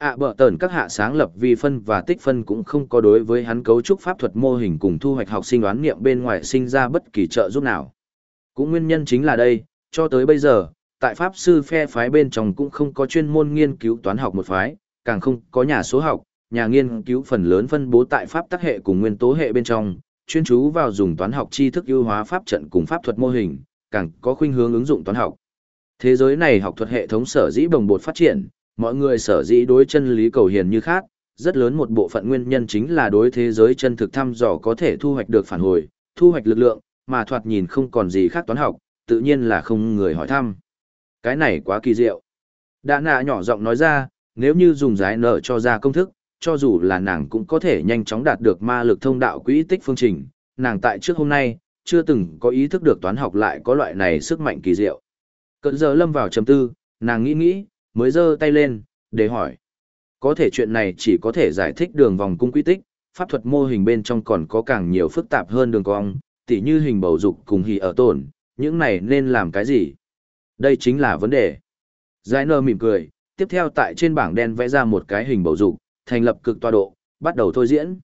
ạ bợ tờn các hạ sáng lập vi phân và tích phân cũng không có đối với hắn cấu trúc pháp thuật mô hình cùng thu hoạch học sinh đoán nghiệm bên ngoài sinh ra bất kỳ trợ giúp nào. Cũng nguyên nhân chính là đây, cho tới bây giờ, tại Pháp sư phe phái bên trong cũng không có chuyên môn nghiên cứu toán học một phái, càng không có nhà số học, nhà nghiên cứu phần lớn phân bố tại Pháp tác hệ cùng nguyên tố hệ bên trong, chuyên chú vào dùng toán học tri thức ưu hóa pháp trận cùng pháp thuật mô hình, càng có khuynh hướng ứng dụng toán học. Thế giới này học thuật hệ thống sở dĩ bồng bột phát triển, mọi người sở dĩ đối chân lý cầu hiền như khác, rất lớn một bộ phận nguyên nhân chính là đối thế giới chân thực thăm dò có thể thu hoạch được phản hồi, thu hoạch lực lượng, mà thoạt nhìn không còn gì khác toán học, tự nhiên là không người hỏi thăm. Cái này quá kỳ diệu. Đã nạ nhỏ giọng nói ra, nếu như dùng giải nợ cho ra công thức, cho dù là nàng cũng có thể nhanh chóng đạt được ma lực thông đạo quỹ tích phương trình, nàng tại trước hôm nay, chưa từng có ý thức được toán học lại có loại này sức mạnh kỳ diệu. Cận giờ lâm vào chấm tư, nàng nghĩ nghĩ, mới giơ tay lên, để hỏi. Có thể chuyện này chỉ có thể giải thích đường vòng cung quy tích, pháp thuật mô hình bên trong còn có càng nhiều phức tạp hơn đường cong, tỉ như hình bầu dục cùng hì ở tổn, những này nên làm cái gì? Đây chính là vấn đề. Giải nơ mỉm cười, tiếp theo tại trên bảng đen vẽ ra một cái hình bầu dục, thành lập cực tọa độ, bắt đầu thôi diễn.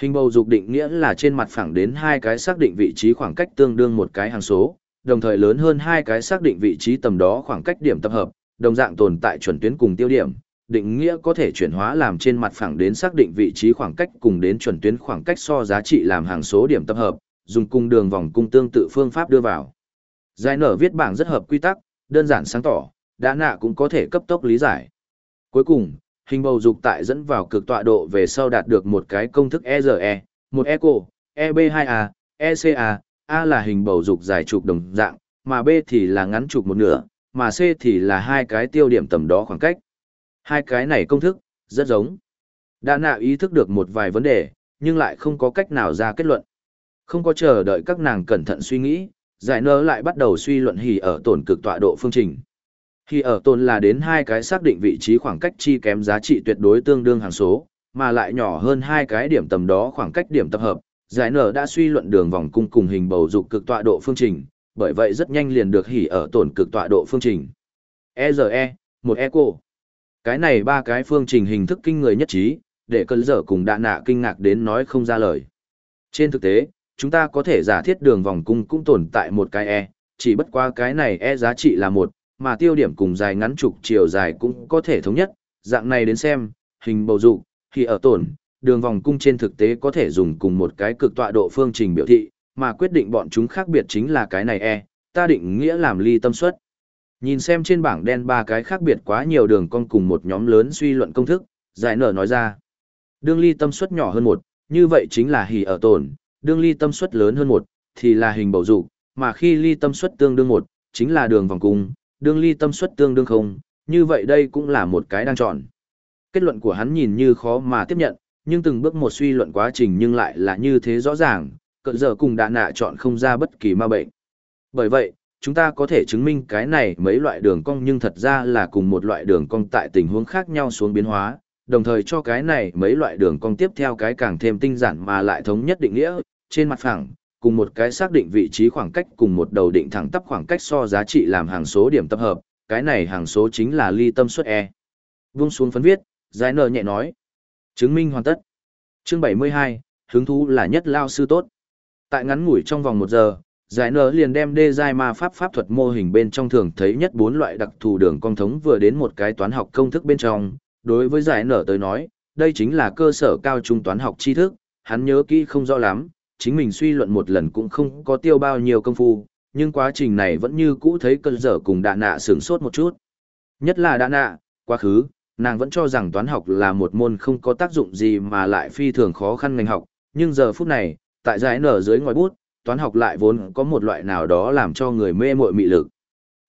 Hình bầu dục định nghĩa là trên mặt phẳng đến hai cái xác định vị trí khoảng cách tương đương một cái hàng số, đồng thời lớn hơn hai cái xác định vị trí tầm đó khoảng cách điểm tập hợp, đồng dạng tồn tại chuẩn tuyến cùng tiêu điểm. Định nghĩa có thể chuyển hóa làm trên mặt phẳng đến xác định vị trí khoảng cách cùng đến chuẩn tuyến khoảng cách so giá trị làm hàng số điểm tập hợp, dùng cung đường vòng cung tương tự phương pháp đưa vào. Giải nở viết bảng rất hợp quy tắc, đơn giản sáng tỏ, đã nạ cũng có thể cấp tốc lý giải. Cuối cùng, hình bầu dục tại dẫn vào cực tọa độ về sau đạt được một cái công thức ERE, một ECO, EB2A, ECA, A là hình bầu dục dài trục đồng dạng, mà B thì là ngắn trục một nửa, mà C thì là hai cái tiêu điểm tầm đó khoảng cách. Hai cái này công thức, rất giống. Đã nạ ý thức được một vài vấn đề, nhưng lại không có cách nào ra kết luận. Không có chờ đợi các nàng cẩn thận suy nghĩ, giải nơ lại bắt đầu suy luận hỉ ở tổn cực tọa độ phương trình. Hỉ ở tổn là đến hai cái xác định vị trí khoảng cách chi kém giá trị tuyệt đối tương đương hàng số, mà lại nhỏ hơn hai cái điểm tầm đó khoảng cách điểm tập hợp. Giải nở đã suy luận đường vòng cung cùng hình bầu dục cực tọa độ phương trình, bởi vậy rất nhanh liền được hỉ ở tổn cực tọa độ phương trình. EZE, một eco. Cái này ba cái phương trình hình thức kinh người nhất trí, để cơn dở cùng đạ nạ kinh ngạc đến nói không ra lời. Trên thực tế, chúng ta có thể giả thiết đường vòng cung cũng tồn tại một cái e, chỉ bất qua cái này e giá trị là một, mà tiêu điểm cùng dài ngắn trục chiều dài cũng có thể thống nhất, dạng này đến xem, hình bầu dục, thì ở tổn, đường vòng cung trên thực tế có thể dùng cùng một cái cực tọa độ phương trình biểu thị, mà quyết định bọn chúng khác biệt chính là cái này e, ta định nghĩa làm ly tâm suất. Nhìn xem trên bảng đen ba cái khác biệt quá nhiều đường cong cùng một nhóm lớn suy luận công thức, giải nở nói ra. Đương ly tâm suất nhỏ hơn một, như vậy chính là hỉ ở tổn, đương ly tâm suất lớn hơn một, thì là hình bầu dục, mà khi ly tâm suất tương đương một, chính là đường vòng cung, đương ly tâm suất tương đương không, như vậy đây cũng là một cái đang chọn. Kết luận của hắn nhìn như khó mà tiếp nhận, nhưng từng bước một suy luận quá trình nhưng lại là như thế rõ ràng, cận giờ cùng đã nạ chọn không ra bất kỳ ma bệnh. Bởi vậy, chúng ta có thể chứng minh cái này mấy loại đường cong nhưng thật ra là cùng một loại đường cong tại tình huống khác nhau xuống biến hóa, đồng thời cho cái này mấy loại đường cong tiếp theo cái càng thêm tinh giản mà lại thống nhất định nghĩa, trên mặt phẳng, cùng một cái xác định vị trí khoảng cách cùng một đầu định thẳng tắp khoảng cách so giá trị làm hàng số điểm tập hợp, cái này hàng số chính là ly tâm suất E. Vung xuống phấn viết, giải nờ nhẹ nói. Chứng minh hoàn tất. Chương 72, hứng thú là nhất lao sư tốt. Tại ngắn ngủi trong vòng một giờ, giải nở liền đem đê giai ma pháp pháp thuật mô hình bên trong thường thấy nhất bốn loại đặc thù đường cong thống vừa đến một cái toán học công thức bên trong. Đối với giải nở tới nói, đây chính là cơ sở cao trung toán học tri thức, hắn nhớ kỹ không rõ lắm, chính mình suy luận một lần cũng không có tiêu bao nhiêu công phu, nhưng quá trình này vẫn như cũ thấy cơn dở cùng đạ nạ sướng sốt một chút. Nhất là đạ nạ, quá khứ, nàng vẫn cho rằng toán học là một môn không có tác dụng gì mà lại phi thường khó khăn ngành học, nhưng giờ phút này, tại giải nở dưới ngòi bút, toán học lại vốn có một loại nào đó làm cho người mê mội mị lực.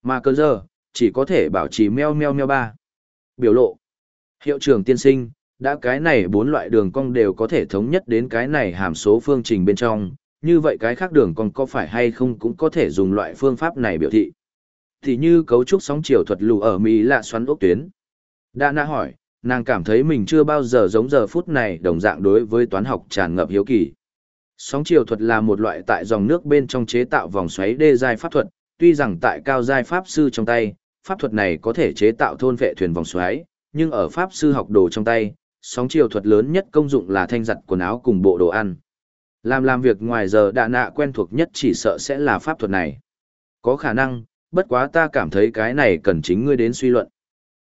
Mà cơ giờ, chỉ có thể bảo trì meo meo meo ba. Biểu lộ. Hiệu trưởng tiên sinh, đã cái này bốn loại đường cong đều có thể thống nhất đến cái này hàm số phương trình bên trong, như vậy cái khác đường cong có phải hay không cũng có thể dùng loại phương pháp này biểu thị. Thì như cấu trúc sóng chiều thuật lù ở Mỹ lạ xoắn ốc tuyến. Đã nã hỏi, nàng cảm thấy mình chưa bao giờ giống giờ phút này đồng dạng đối với toán học tràn ngập hiếu kỳ. Sóng chiều thuật là một loại tại dòng nước bên trong chế tạo vòng xoáy đê giai pháp thuật, tuy rằng tại cao giai pháp sư trong tay, pháp thuật này có thể chế tạo thôn vệ thuyền vòng xoáy, nhưng ở pháp sư học đồ trong tay, sóng chiều thuật lớn nhất công dụng là thanh giặt quần áo cùng bộ đồ ăn. Làm làm việc ngoài giờ đạ nạ quen thuộc nhất chỉ sợ sẽ là pháp thuật này. Có khả năng, bất quá ta cảm thấy cái này cần chính ngươi đến suy luận.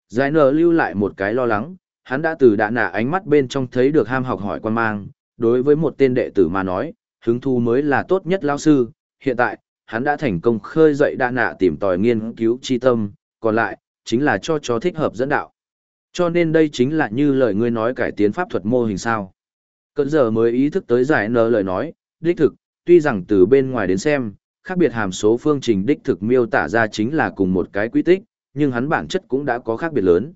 Giải nở lưu lại một cái lo lắng, hắn đã từ đạ nạ ánh mắt bên trong thấy được ham học hỏi quan mang, đối với một tên đệ tử mà nói, hứng thú mới là tốt nhất lao sư, hiện tại, hắn đã thành công khơi dậy đa nạ tìm tòi nghiên cứu chi tâm, còn lại, chính là cho chó thích hợp dẫn đạo. Cho nên đây chính là như lời ngươi nói cải tiến pháp thuật mô hình sao. Cận giờ mới ý thức tới giải nở lời nói, đích thực, tuy rằng từ bên ngoài đến xem, khác biệt hàm số phương trình đích thực miêu tả ra chính là cùng một cái quy tích, nhưng hắn bản chất cũng đã có khác biệt lớn.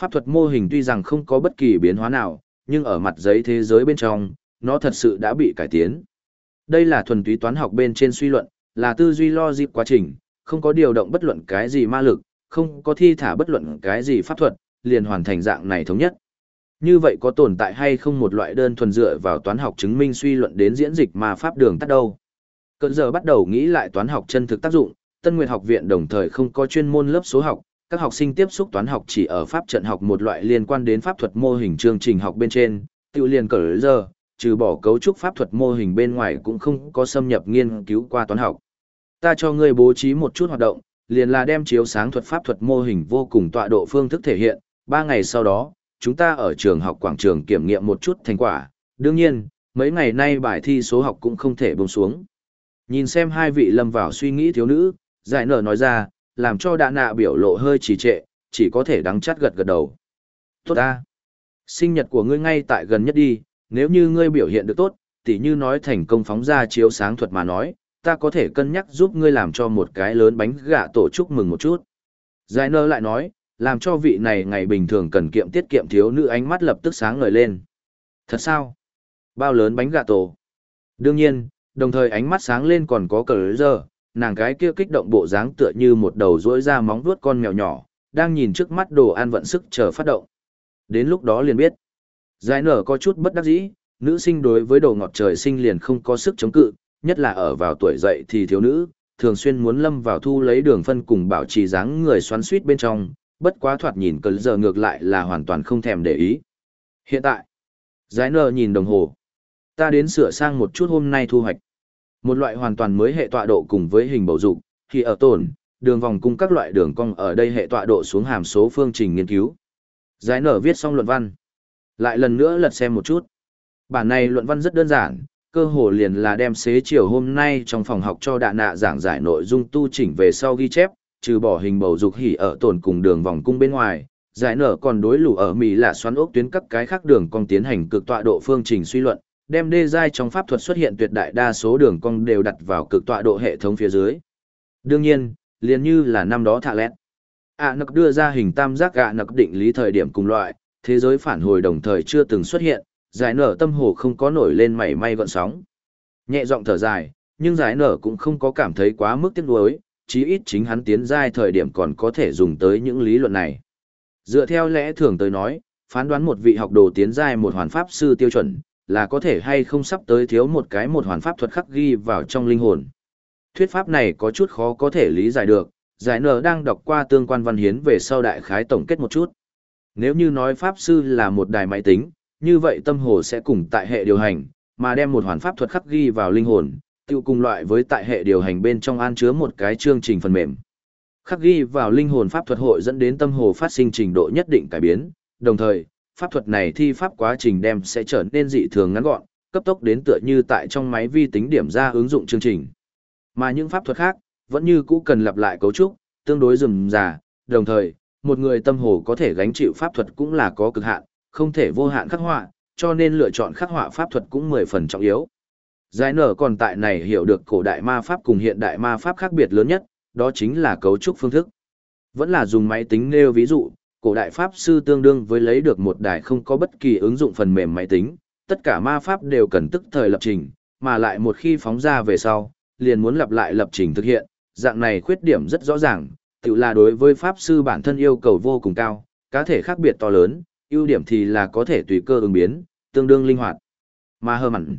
Pháp thuật mô hình tuy rằng không có bất kỳ biến hóa nào, nhưng ở mặt giấy thế giới bên trong, nó thật sự đã bị cải tiến. Đây là thuần túy toán học bên trên suy luận, là tư duy logic quá trình, không có điều động bất luận cái gì ma lực, không có thi thả bất luận cái gì pháp thuật, liền hoàn thành dạng này thống nhất. Như vậy có tồn tại hay không một loại đơn thuần dựa vào toán học chứng minh suy luận đến diễn dịch mà pháp đường tắt đâu? Cận giờ bắt đầu nghĩ lại toán học chân thực tác dụng, Tân Nguyệt học viện đồng thời không có chuyên môn lớp số học, các học sinh tiếp xúc toán học chỉ ở pháp trận học một loại liên quan đến pháp thuật mô hình chương trình học bên trên, tự liền cỡ giờ, trừ bỏ cấu trúc pháp thuật mô hình bên ngoài cũng không có xâm nhập nghiên cứu qua toán học. Ta cho ngươi bố trí một chút hoạt động, liền là đem chiếu sáng thuật pháp thuật mô hình vô cùng tọa độ phương thức thể hiện, ba ngày sau đó, chúng ta ở trường học quảng trường kiểm nghiệm một chút thành quả, đương nhiên, mấy ngày nay bài thi số học cũng không thể buông xuống. Nhìn xem hai vị lâm vào suy nghĩ thiếu nữ, giải nở nói ra, làm cho đạ nạ biểu lộ hơi trì trệ, chỉ có thể đắng chát gật gật đầu. Tốt ta. Sinh nhật của ngươi ngay tại gần nhất đi, nếu như ngươi biểu hiện được tốt, tỉ như nói thành công phóng ra chiếu sáng thuật mà nói, ta có thể cân nhắc giúp ngươi làm cho một cái lớn bánh gạ tổ chúc mừng một chút. Giải nơ lại nói, làm cho vị này ngày bình thường cần kiệm tiết kiệm thiếu nữ ánh mắt lập tức sáng ngời lên. Thật sao? Bao lớn bánh gạ tổ? Đương nhiên, đồng thời ánh mắt sáng lên còn có cờ giờ, nàng cái kia kích động bộ dáng tựa như một đầu rỗi ra móng vuốt con mèo nhỏ, đang nhìn trước mắt đồ ăn vận sức chờ phát động. Đến lúc đó liền biết. Giải nở có chút bất đắc dĩ, nữ sinh đối với đồ ngọt trời sinh liền không có sức chống cự, nhất là ở vào tuổi dậy thì thiếu nữ, thường xuyên muốn lâm vào thu lấy đường phân cùng bảo trì dáng người xoắn suýt bên trong, bất quá thoạt nhìn cờ giờ ngược lại là hoàn toàn không thèm để ý. Hiện tại, giải nở nhìn đồng hồ. Ta đến sửa sang một chút hôm nay thu hoạch. Một loại hoàn toàn mới hệ tọa độ cùng với hình bầu dục, thì ở tổn, đường vòng cung các loại đường cong ở đây hệ tọa độ xuống hàm số phương trình nghiên cứu. Giải nở viết xong luận văn. Lại lần nữa lật xem một chút. Bản này luận văn rất đơn giản, cơ hồ liền là đem xế chiều hôm nay trong phòng học cho đạ nạ giảng giải nội dung tu chỉnh về sau ghi chép, trừ bỏ hình bầu dục hỉ ở tổn cùng đường vòng cung bên ngoài, giải nở còn đối lũ ở Mỹ là xoắn ốc tuyến các cái khác đường cong tiến hành cực tọa độ phương trình suy luận, đem đê giai trong pháp thuật xuất hiện tuyệt đại đa số đường cong đều đặt vào cực tọa độ hệ thống phía dưới. Đương nhiên, liền như là năm đó thạ lẹt. ạ nặc đưa ra hình tam giác ạ nặc định lý thời điểm cùng loại, thế giới phản hồi đồng thời chưa từng xuất hiện, giải nở tâm hồ không có nổi lên mảy may gọn sóng. Nhẹ giọng thở dài, nhưng giải nở cũng không có cảm thấy quá mức tiếc nuối, chí ít chính hắn tiến giai thời điểm còn có thể dùng tới những lý luận này. Dựa theo lẽ thường tới nói, phán đoán một vị học đồ tiến giai một hoàn pháp sư tiêu chuẩn, là có thể hay không sắp tới thiếu một cái một hoàn pháp thuật khắc ghi vào trong linh hồn. Thuyết pháp này có chút khó có thể lý giải được, giải nở đang đọc qua tương quan văn hiến về sau đại khái tổng kết một chút. Nếu như nói pháp sư là một đài máy tính, như vậy tâm hồ sẽ cùng tại hệ điều hành, mà đem một hoàn pháp thuật khắc ghi vào linh hồn, tiêu cùng loại với tại hệ điều hành bên trong an chứa một cái chương trình phần mềm. Khắc ghi vào linh hồn pháp thuật hội dẫn đến tâm hồ phát sinh trình độ nhất định cải biến, đồng thời, pháp thuật này thi pháp quá trình đem sẽ trở nên dị thường ngắn gọn, cấp tốc đến tựa như tại trong máy vi tính điểm ra ứng dụng chương trình. Mà những pháp thuật khác, vẫn như cũ cần lặp lại cấu trúc, tương đối rườm rà, đồng thời, một người tâm hồ có thể gánh chịu pháp thuật cũng là có cực hạn, không thể vô hạn khắc họa, cho nên lựa chọn khắc họa pháp thuật cũng mười phần trọng yếu. Giải nở còn tại này hiểu được cổ đại ma pháp cùng hiện đại ma pháp khác biệt lớn nhất, đó chính là cấu trúc phương thức. Vẫn là dùng máy tính nêu ví dụ, cổ đại pháp sư tương đương với lấy được một đài không có bất kỳ ứng dụng phần mềm máy tính, tất cả ma pháp đều cần tức thời lập trình, mà lại một khi phóng ra về sau, liền muốn lặp lại lập trình thực hiện, dạng này khuyết điểm rất rõ ràng, tự là đối với pháp sư bản thân yêu cầu vô cùng cao, cá thể khác biệt to lớn, ưu điểm thì là có thể tùy cơ ứng biến, tương đương linh hoạt. Ma hơ mặn.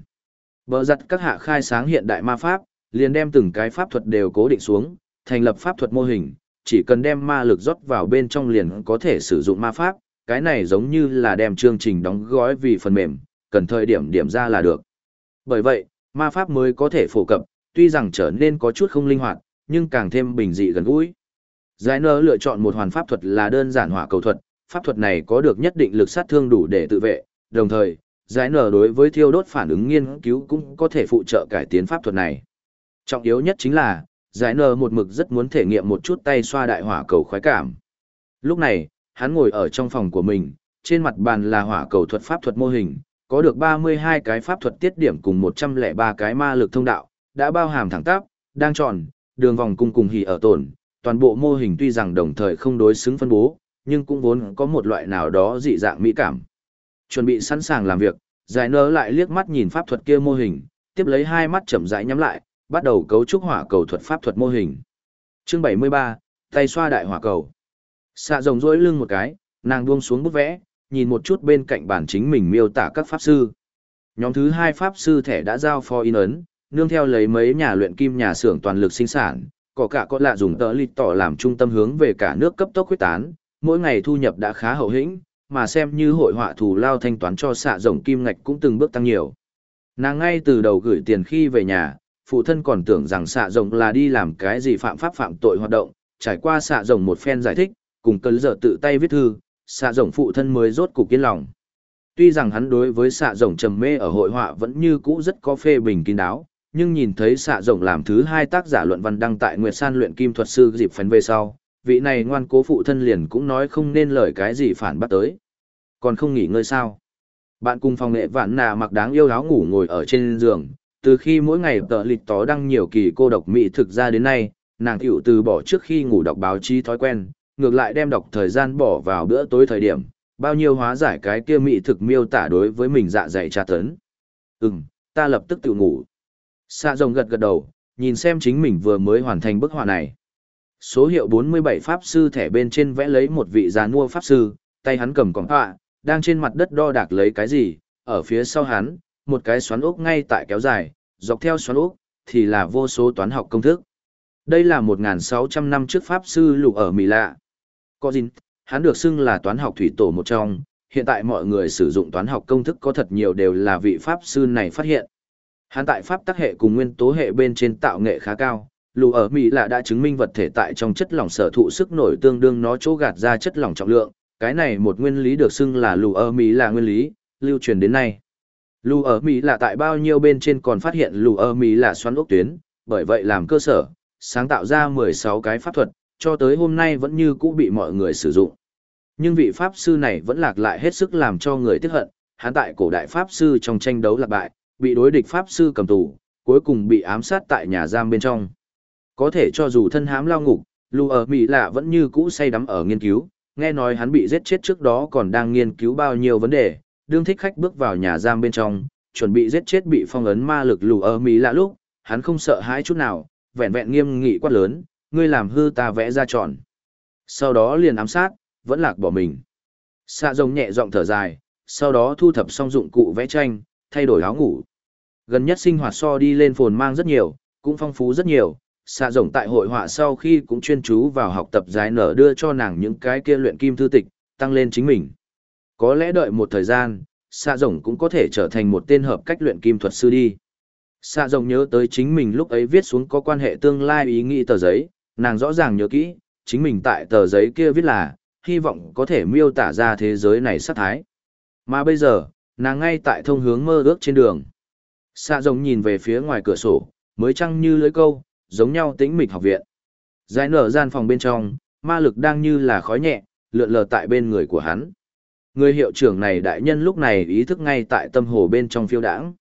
Bờ giặt các hạ khai sáng hiện đại ma pháp, liền đem từng cái pháp thuật đều cố định xuống, thành lập pháp thuật mô hình, chỉ cần đem ma lực rót vào bên trong liền có thể sử dụng ma pháp, cái này giống như là đem chương trình đóng gói vì phần mềm, cần thời điểm điểm ra là được. Bởi vậy, ma pháp mới có thể phổ cập, tuy rằng trở nên có chút không linh hoạt, nhưng càng thêm bình dị gần gũi. Giải nơ lựa chọn một hoàn pháp thuật là đơn giản hỏa cầu thuật, pháp thuật này có được nhất định lực sát thương đủ để tự vệ, đồng thời, giải nở đối với thiêu đốt phản ứng nghiên cứu cũng có thể phụ trợ cải tiến pháp thuật này. Trọng yếu nhất chính là, giải nờ một mực rất muốn thể nghiệm một chút tay xoa đại hỏa cầu khoái cảm. Lúc này, hắn ngồi ở trong phòng của mình, trên mặt bàn là hỏa cầu thuật pháp thuật mô hình, có được 32 cái pháp thuật tiết điểm cùng 103 cái ma lực thông đạo, đã bao hàm thẳng tắp, đang tròn, đường vòng cung cùng hỉ ở tổn, toàn bộ mô hình tuy rằng đồng thời không đối xứng phân bố, nhưng cũng vốn có một loại nào đó dị dạng mỹ cảm. Chuẩn bị sẵn sàng làm việc, giải nơ lại liếc mắt nhìn pháp thuật kia mô hình, tiếp lấy hai mắt chậm rãi nhắm lại, bắt đầu cấu trúc hỏa cầu thuật pháp thuật mô hình. Chương 73, tay xoa đại hỏa cầu. Xạ rồng rỗi lưng một cái, nàng buông xuống bút vẽ, nhìn một chút bên cạnh bản chính mình miêu tả các pháp sư. Nhóm thứ hai pháp sư thẻ đã giao phó in ấn, nương theo lấy mấy nhà luyện kim nhà xưởng toàn lực sinh sản, có cả có lạ dùng tờ lịch tỏ làm trung tâm hướng về cả nước cấp tốc quyết tán, mỗi ngày thu nhập đã khá hậu hĩnh, mà xem như hội họa thù lao thanh toán cho xạ rồng kim ngạch cũng từng bước tăng nhiều. Nàng ngay từ đầu gửi tiền khi về nhà, phụ thân còn tưởng rằng xạ rồng là đi làm cái gì phạm pháp phạm tội hoạt động, trải qua xạ rồng một phen giải thích, cùng cấn giờ tự tay viết thư, xạ rồng phụ thân mới rốt cục yên lòng. Tuy rằng hắn đối với xạ rồng trầm mê ở hội họa vẫn như cũ rất có phê bình kín đáo, nhưng nhìn thấy xạ rồng làm thứ hai tác giả luận văn đăng tại Nguyệt San luyện kim thuật sư dịp phấn về sau, vị này ngoan cố phụ thân liền cũng nói không nên lời cái gì phản bác tới. Còn không nghỉ ngơi sao? Bạn cùng phòng nghệ vạn nà mặc đáng yêu áo ngủ ngồi ở trên giường, từ khi mỗi ngày tờ lịch tó đăng nhiều kỳ cô độc mỹ thực ra đến nay, nàng tiểu từ bỏ trước khi ngủ đọc báo chí thói quen, ngược lại đem đọc thời gian bỏ vào bữa tối thời điểm, bao nhiêu hóa giải cái kia mỹ thực miêu tả đối với mình dạ dày tra tấn. Ừm, ta lập tức tự ngủ. Xạ rồng gật gật đầu, nhìn xem chính mình vừa mới hoàn thành bức họa này. Số hiệu 47 Pháp Sư thẻ bên trên vẽ lấy một vị già nua Pháp Sư, tay hắn cầm còng họa, đang trên mặt đất đo đạc lấy cái gì, ở phía sau hắn, một cái xoắn ốc ngay tại kéo dài, dọc theo xoắn ốc, thì là vô số toán học công thức. Đây là 1.600 năm trước Pháp Sư lục ở Mỹ Lạ. Có gì? Hắn được xưng là toán học thủy tổ một trong, hiện tại mọi người sử dụng toán học công thức có thật nhiều đều là vị Pháp Sư này phát hiện. Hắn tại Pháp tắc hệ cùng nguyên tố hệ bên trên tạo nghệ khá cao, lù ở Mỹ là đã chứng minh vật thể tại trong chất lỏng sở thụ sức nổi tương đương nó chỗ gạt ra chất lỏng trọng lượng, cái này một nguyên lý được xưng là lù ở Mỹ là nguyên lý, lưu truyền đến nay. Lù ở Mỹ là tại bao nhiêu bên trên còn phát hiện lù ở Mỹ là xoắn ốc tuyến, bởi vậy làm cơ sở, sáng tạo ra 16 cái pháp thuật, cho tới hôm nay vẫn như cũ bị mọi người sử dụng. Nhưng vị pháp sư này vẫn lạc lại hết sức làm cho người tiếc hận, hắn tại cổ đại pháp sư trong tranh đấu lạc bại, bị đối địch pháp sư cầm tù, cuối cùng bị ám sát tại nhà giam bên trong. Có thể cho dù thân hám lao ngục, lù ở Mỹ lạ vẫn như cũ say đắm ở nghiên cứu, nghe nói hắn bị giết chết trước đó còn đang nghiên cứu bao nhiêu vấn đề, đương thích khách bước vào nhà giam bên trong, chuẩn bị giết chết bị phong ấn ma lực lù ơ Mỹ lạ lúc, hắn không sợ hãi chút nào, vẹn vẹn nghiêm nghị quát lớn, ngươi làm hư ta vẽ ra tròn. Sau đó liền ám sát, vẫn lạc bỏ mình. Xạ rồng nhẹ giọng thở dài, sau đó thu thập xong dụng cụ vẽ tranh, thay đổi áo ngủ. Gần nhất sinh hoạt so đi lên phồn mang rất nhiều, cũng phong phú rất nhiều. Xạ rồng tại hội họa sau khi cũng chuyên chú vào học tập giải nở đưa cho nàng những cái kia luyện kim thư tịch, tăng lên chính mình. Có lẽ đợi một thời gian, xạ rồng cũng có thể trở thành một tên hợp cách luyện kim thuật sư đi. Xạ rồng nhớ tới chính mình lúc ấy viết xuống có quan hệ tương lai ý nghĩ tờ giấy, nàng rõ ràng nhớ kỹ, chính mình tại tờ giấy kia viết là, hy vọng có thể miêu tả ra thế giới này sát thái. Mà bây giờ, nàng ngay tại thông hướng mơ ước trên đường. Xạ rồng nhìn về phía ngoài cửa sổ, mới trăng như lưới câu, giống nhau tĩnh mịch học viện. Giải nở gian phòng bên trong, ma lực đang như là khói nhẹ, lượn lờ tại bên người của hắn. Người hiệu trưởng này đại nhân lúc này ý thức ngay tại tâm hồ bên trong phiêu đãng.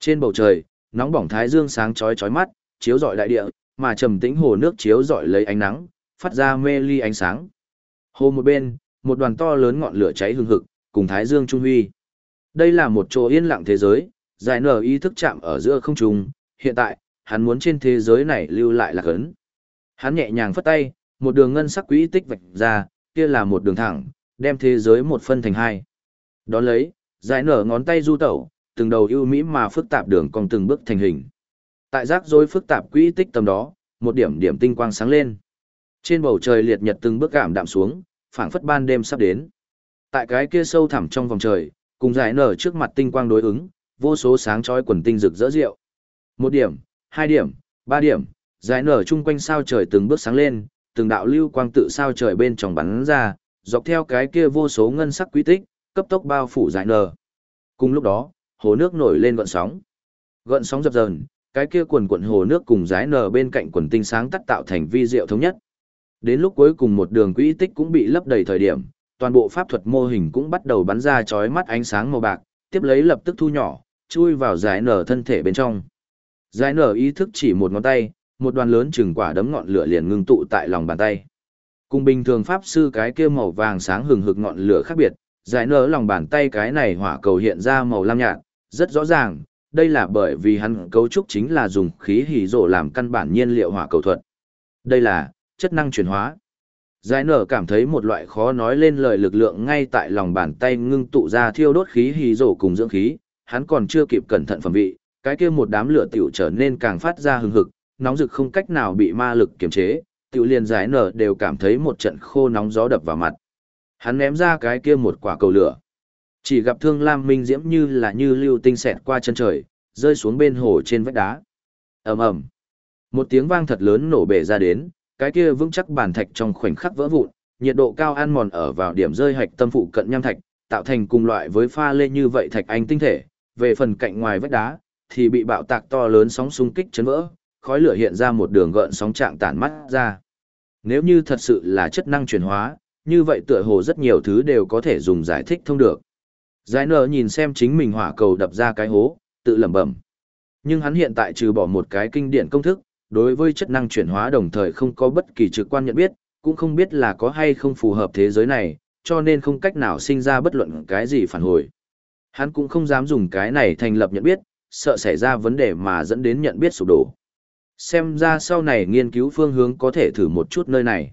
Trên bầu trời, nóng bỏng thái dương sáng chói chói mắt, chiếu rọi đại địa, mà trầm tĩnh hồ nước chiếu rọi lấy ánh nắng, phát ra mê ly ánh sáng. Hồ một bên, một đoàn to lớn ngọn lửa cháy hừng hực, cùng thái dương trung huy. Đây là một chỗ yên lặng thế giới, giải nở ý thức chạm ở giữa không trung, hiện tại, hắn muốn trên thế giới này lưu lại là cấn. Hắn nhẹ nhàng phất tay, một đường ngân sắc quỹ tích vạch ra, kia là một đường thẳng, đem thế giới một phân thành hai. Đón lấy, giải nở ngón tay du tẩu, từng đầu ưu mỹ mà phức tạp đường còn từng bước thành hình. Tại rác rối phức tạp quỹ tích tầm đó, một điểm điểm tinh quang sáng lên. Trên bầu trời liệt nhật từng bước cảm đạm xuống, phảng phất ban đêm sắp đến. Tại cái kia sâu thẳm trong vòng trời, cùng giải nở trước mặt tinh quang đối ứng, vô số sáng chói quần tinh rực rỡ rượu. Một điểm, hai điểm, ba điểm, giải nở chung quanh sao trời từng bước sáng lên, từng đạo lưu quang tự sao trời bên trong bắn ra, dọc theo cái kia vô số ngân sắc quý tích, cấp tốc bao phủ giải nở. Cùng lúc đó, hồ nước nổi lên gợn sóng. Gợn sóng dập dờn, cái kia quần quần hồ nước cùng giải nở bên cạnh quần tinh sáng tắt tạo thành vi diệu thống nhất. Đến lúc cuối cùng một đường quỹ tích cũng bị lấp đầy thời điểm, toàn bộ pháp thuật mô hình cũng bắt đầu bắn ra chói mắt ánh sáng màu bạc, tiếp lấy lập tức thu nhỏ, chui vào giải nở thân thể bên trong. Giải nở ý thức chỉ một ngón tay, một đoàn lớn chừng quả đấm ngọn lửa liền ngưng tụ tại lòng bàn tay. Cùng bình thường pháp sư cái kia màu vàng sáng hừng hực ngọn lửa khác biệt, giải nở lòng bàn tay cái này hỏa cầu hiện ra màu lam nhạt, rất rõ ràng, đây là bởi vì hắn cấu trúc chính là dùng khí hỉ rộ làm căn bản nhiên liệu hỏa cầu thuật. Đây là chất năng chuyển hóa. Giải nở cảm thấy một loại khó nói lên lời lực lượng ngay tại lòng bàn tay ngưng tụ ra thiêu đốt khí hỉ rộ cùng dưỡng khí, hắn còn chưa kịp cẩn thận phẩm vị, cái kia một đám lửa tiểu trở nên càng phát ra hừng hực, nóng rực không cách nào bị ma lực kiềm chế, tiểu liền giải nở đều cảm thấy một trận khô nóng gió đập vào mặt. Hắn ném ra cái kia một quả cầu lửa. Chỉ gặp thương lam minh diễm như là như lưu tinh xẹt qua chân trời, rơi xuống bên hồ trên vách đá. ầm ầm, Một tiếng vang thật lớn nổ bể ra đến, cái kia vững chắc bản thạch trong khoảnh khắc vỡ vụn, nhiệt độ cao ăn mòn ở vào điểm rơi hạch tâm phụ cận nham thạch, tạo thành cùng loại với pha lê như vậy thạch anh tinh thể, về phần cạnh ngoài vách đá, thì bị bạo tạc to lớn sóng xung kích chấn vỡ, khói lửa hiện ra một đường gợn sóng trạng tản mắt ra. Nếu như thật sự là chất năng chuyển hóa, như vậy tựa hồ rất nhiều thứ đều có thể dùng giải thích thông được. Giải nở nhìn xem chính mình hỏa cầu đập ra cái hố, tự lẩm bẩm. Nhưng hắn hiện tại trừ bỏ một cái kinh điển công thức, đối với chất năng chuyển hóa đồng thời không có bất kỳ trực quan nhận biết, cũng không biết là có hay không phù hợp thế giới này, cho nên không cách nào sinh ra bất luận cái gì phản hồi. Hắn cũng không dám dùng cái này thành lập nhận biết, sợ xảy ra vấn đề mà dẫn đến nhận biết sụp đổ. Xem ra sau này nghiên cứu phương hướng có thể thử một chút nơi này.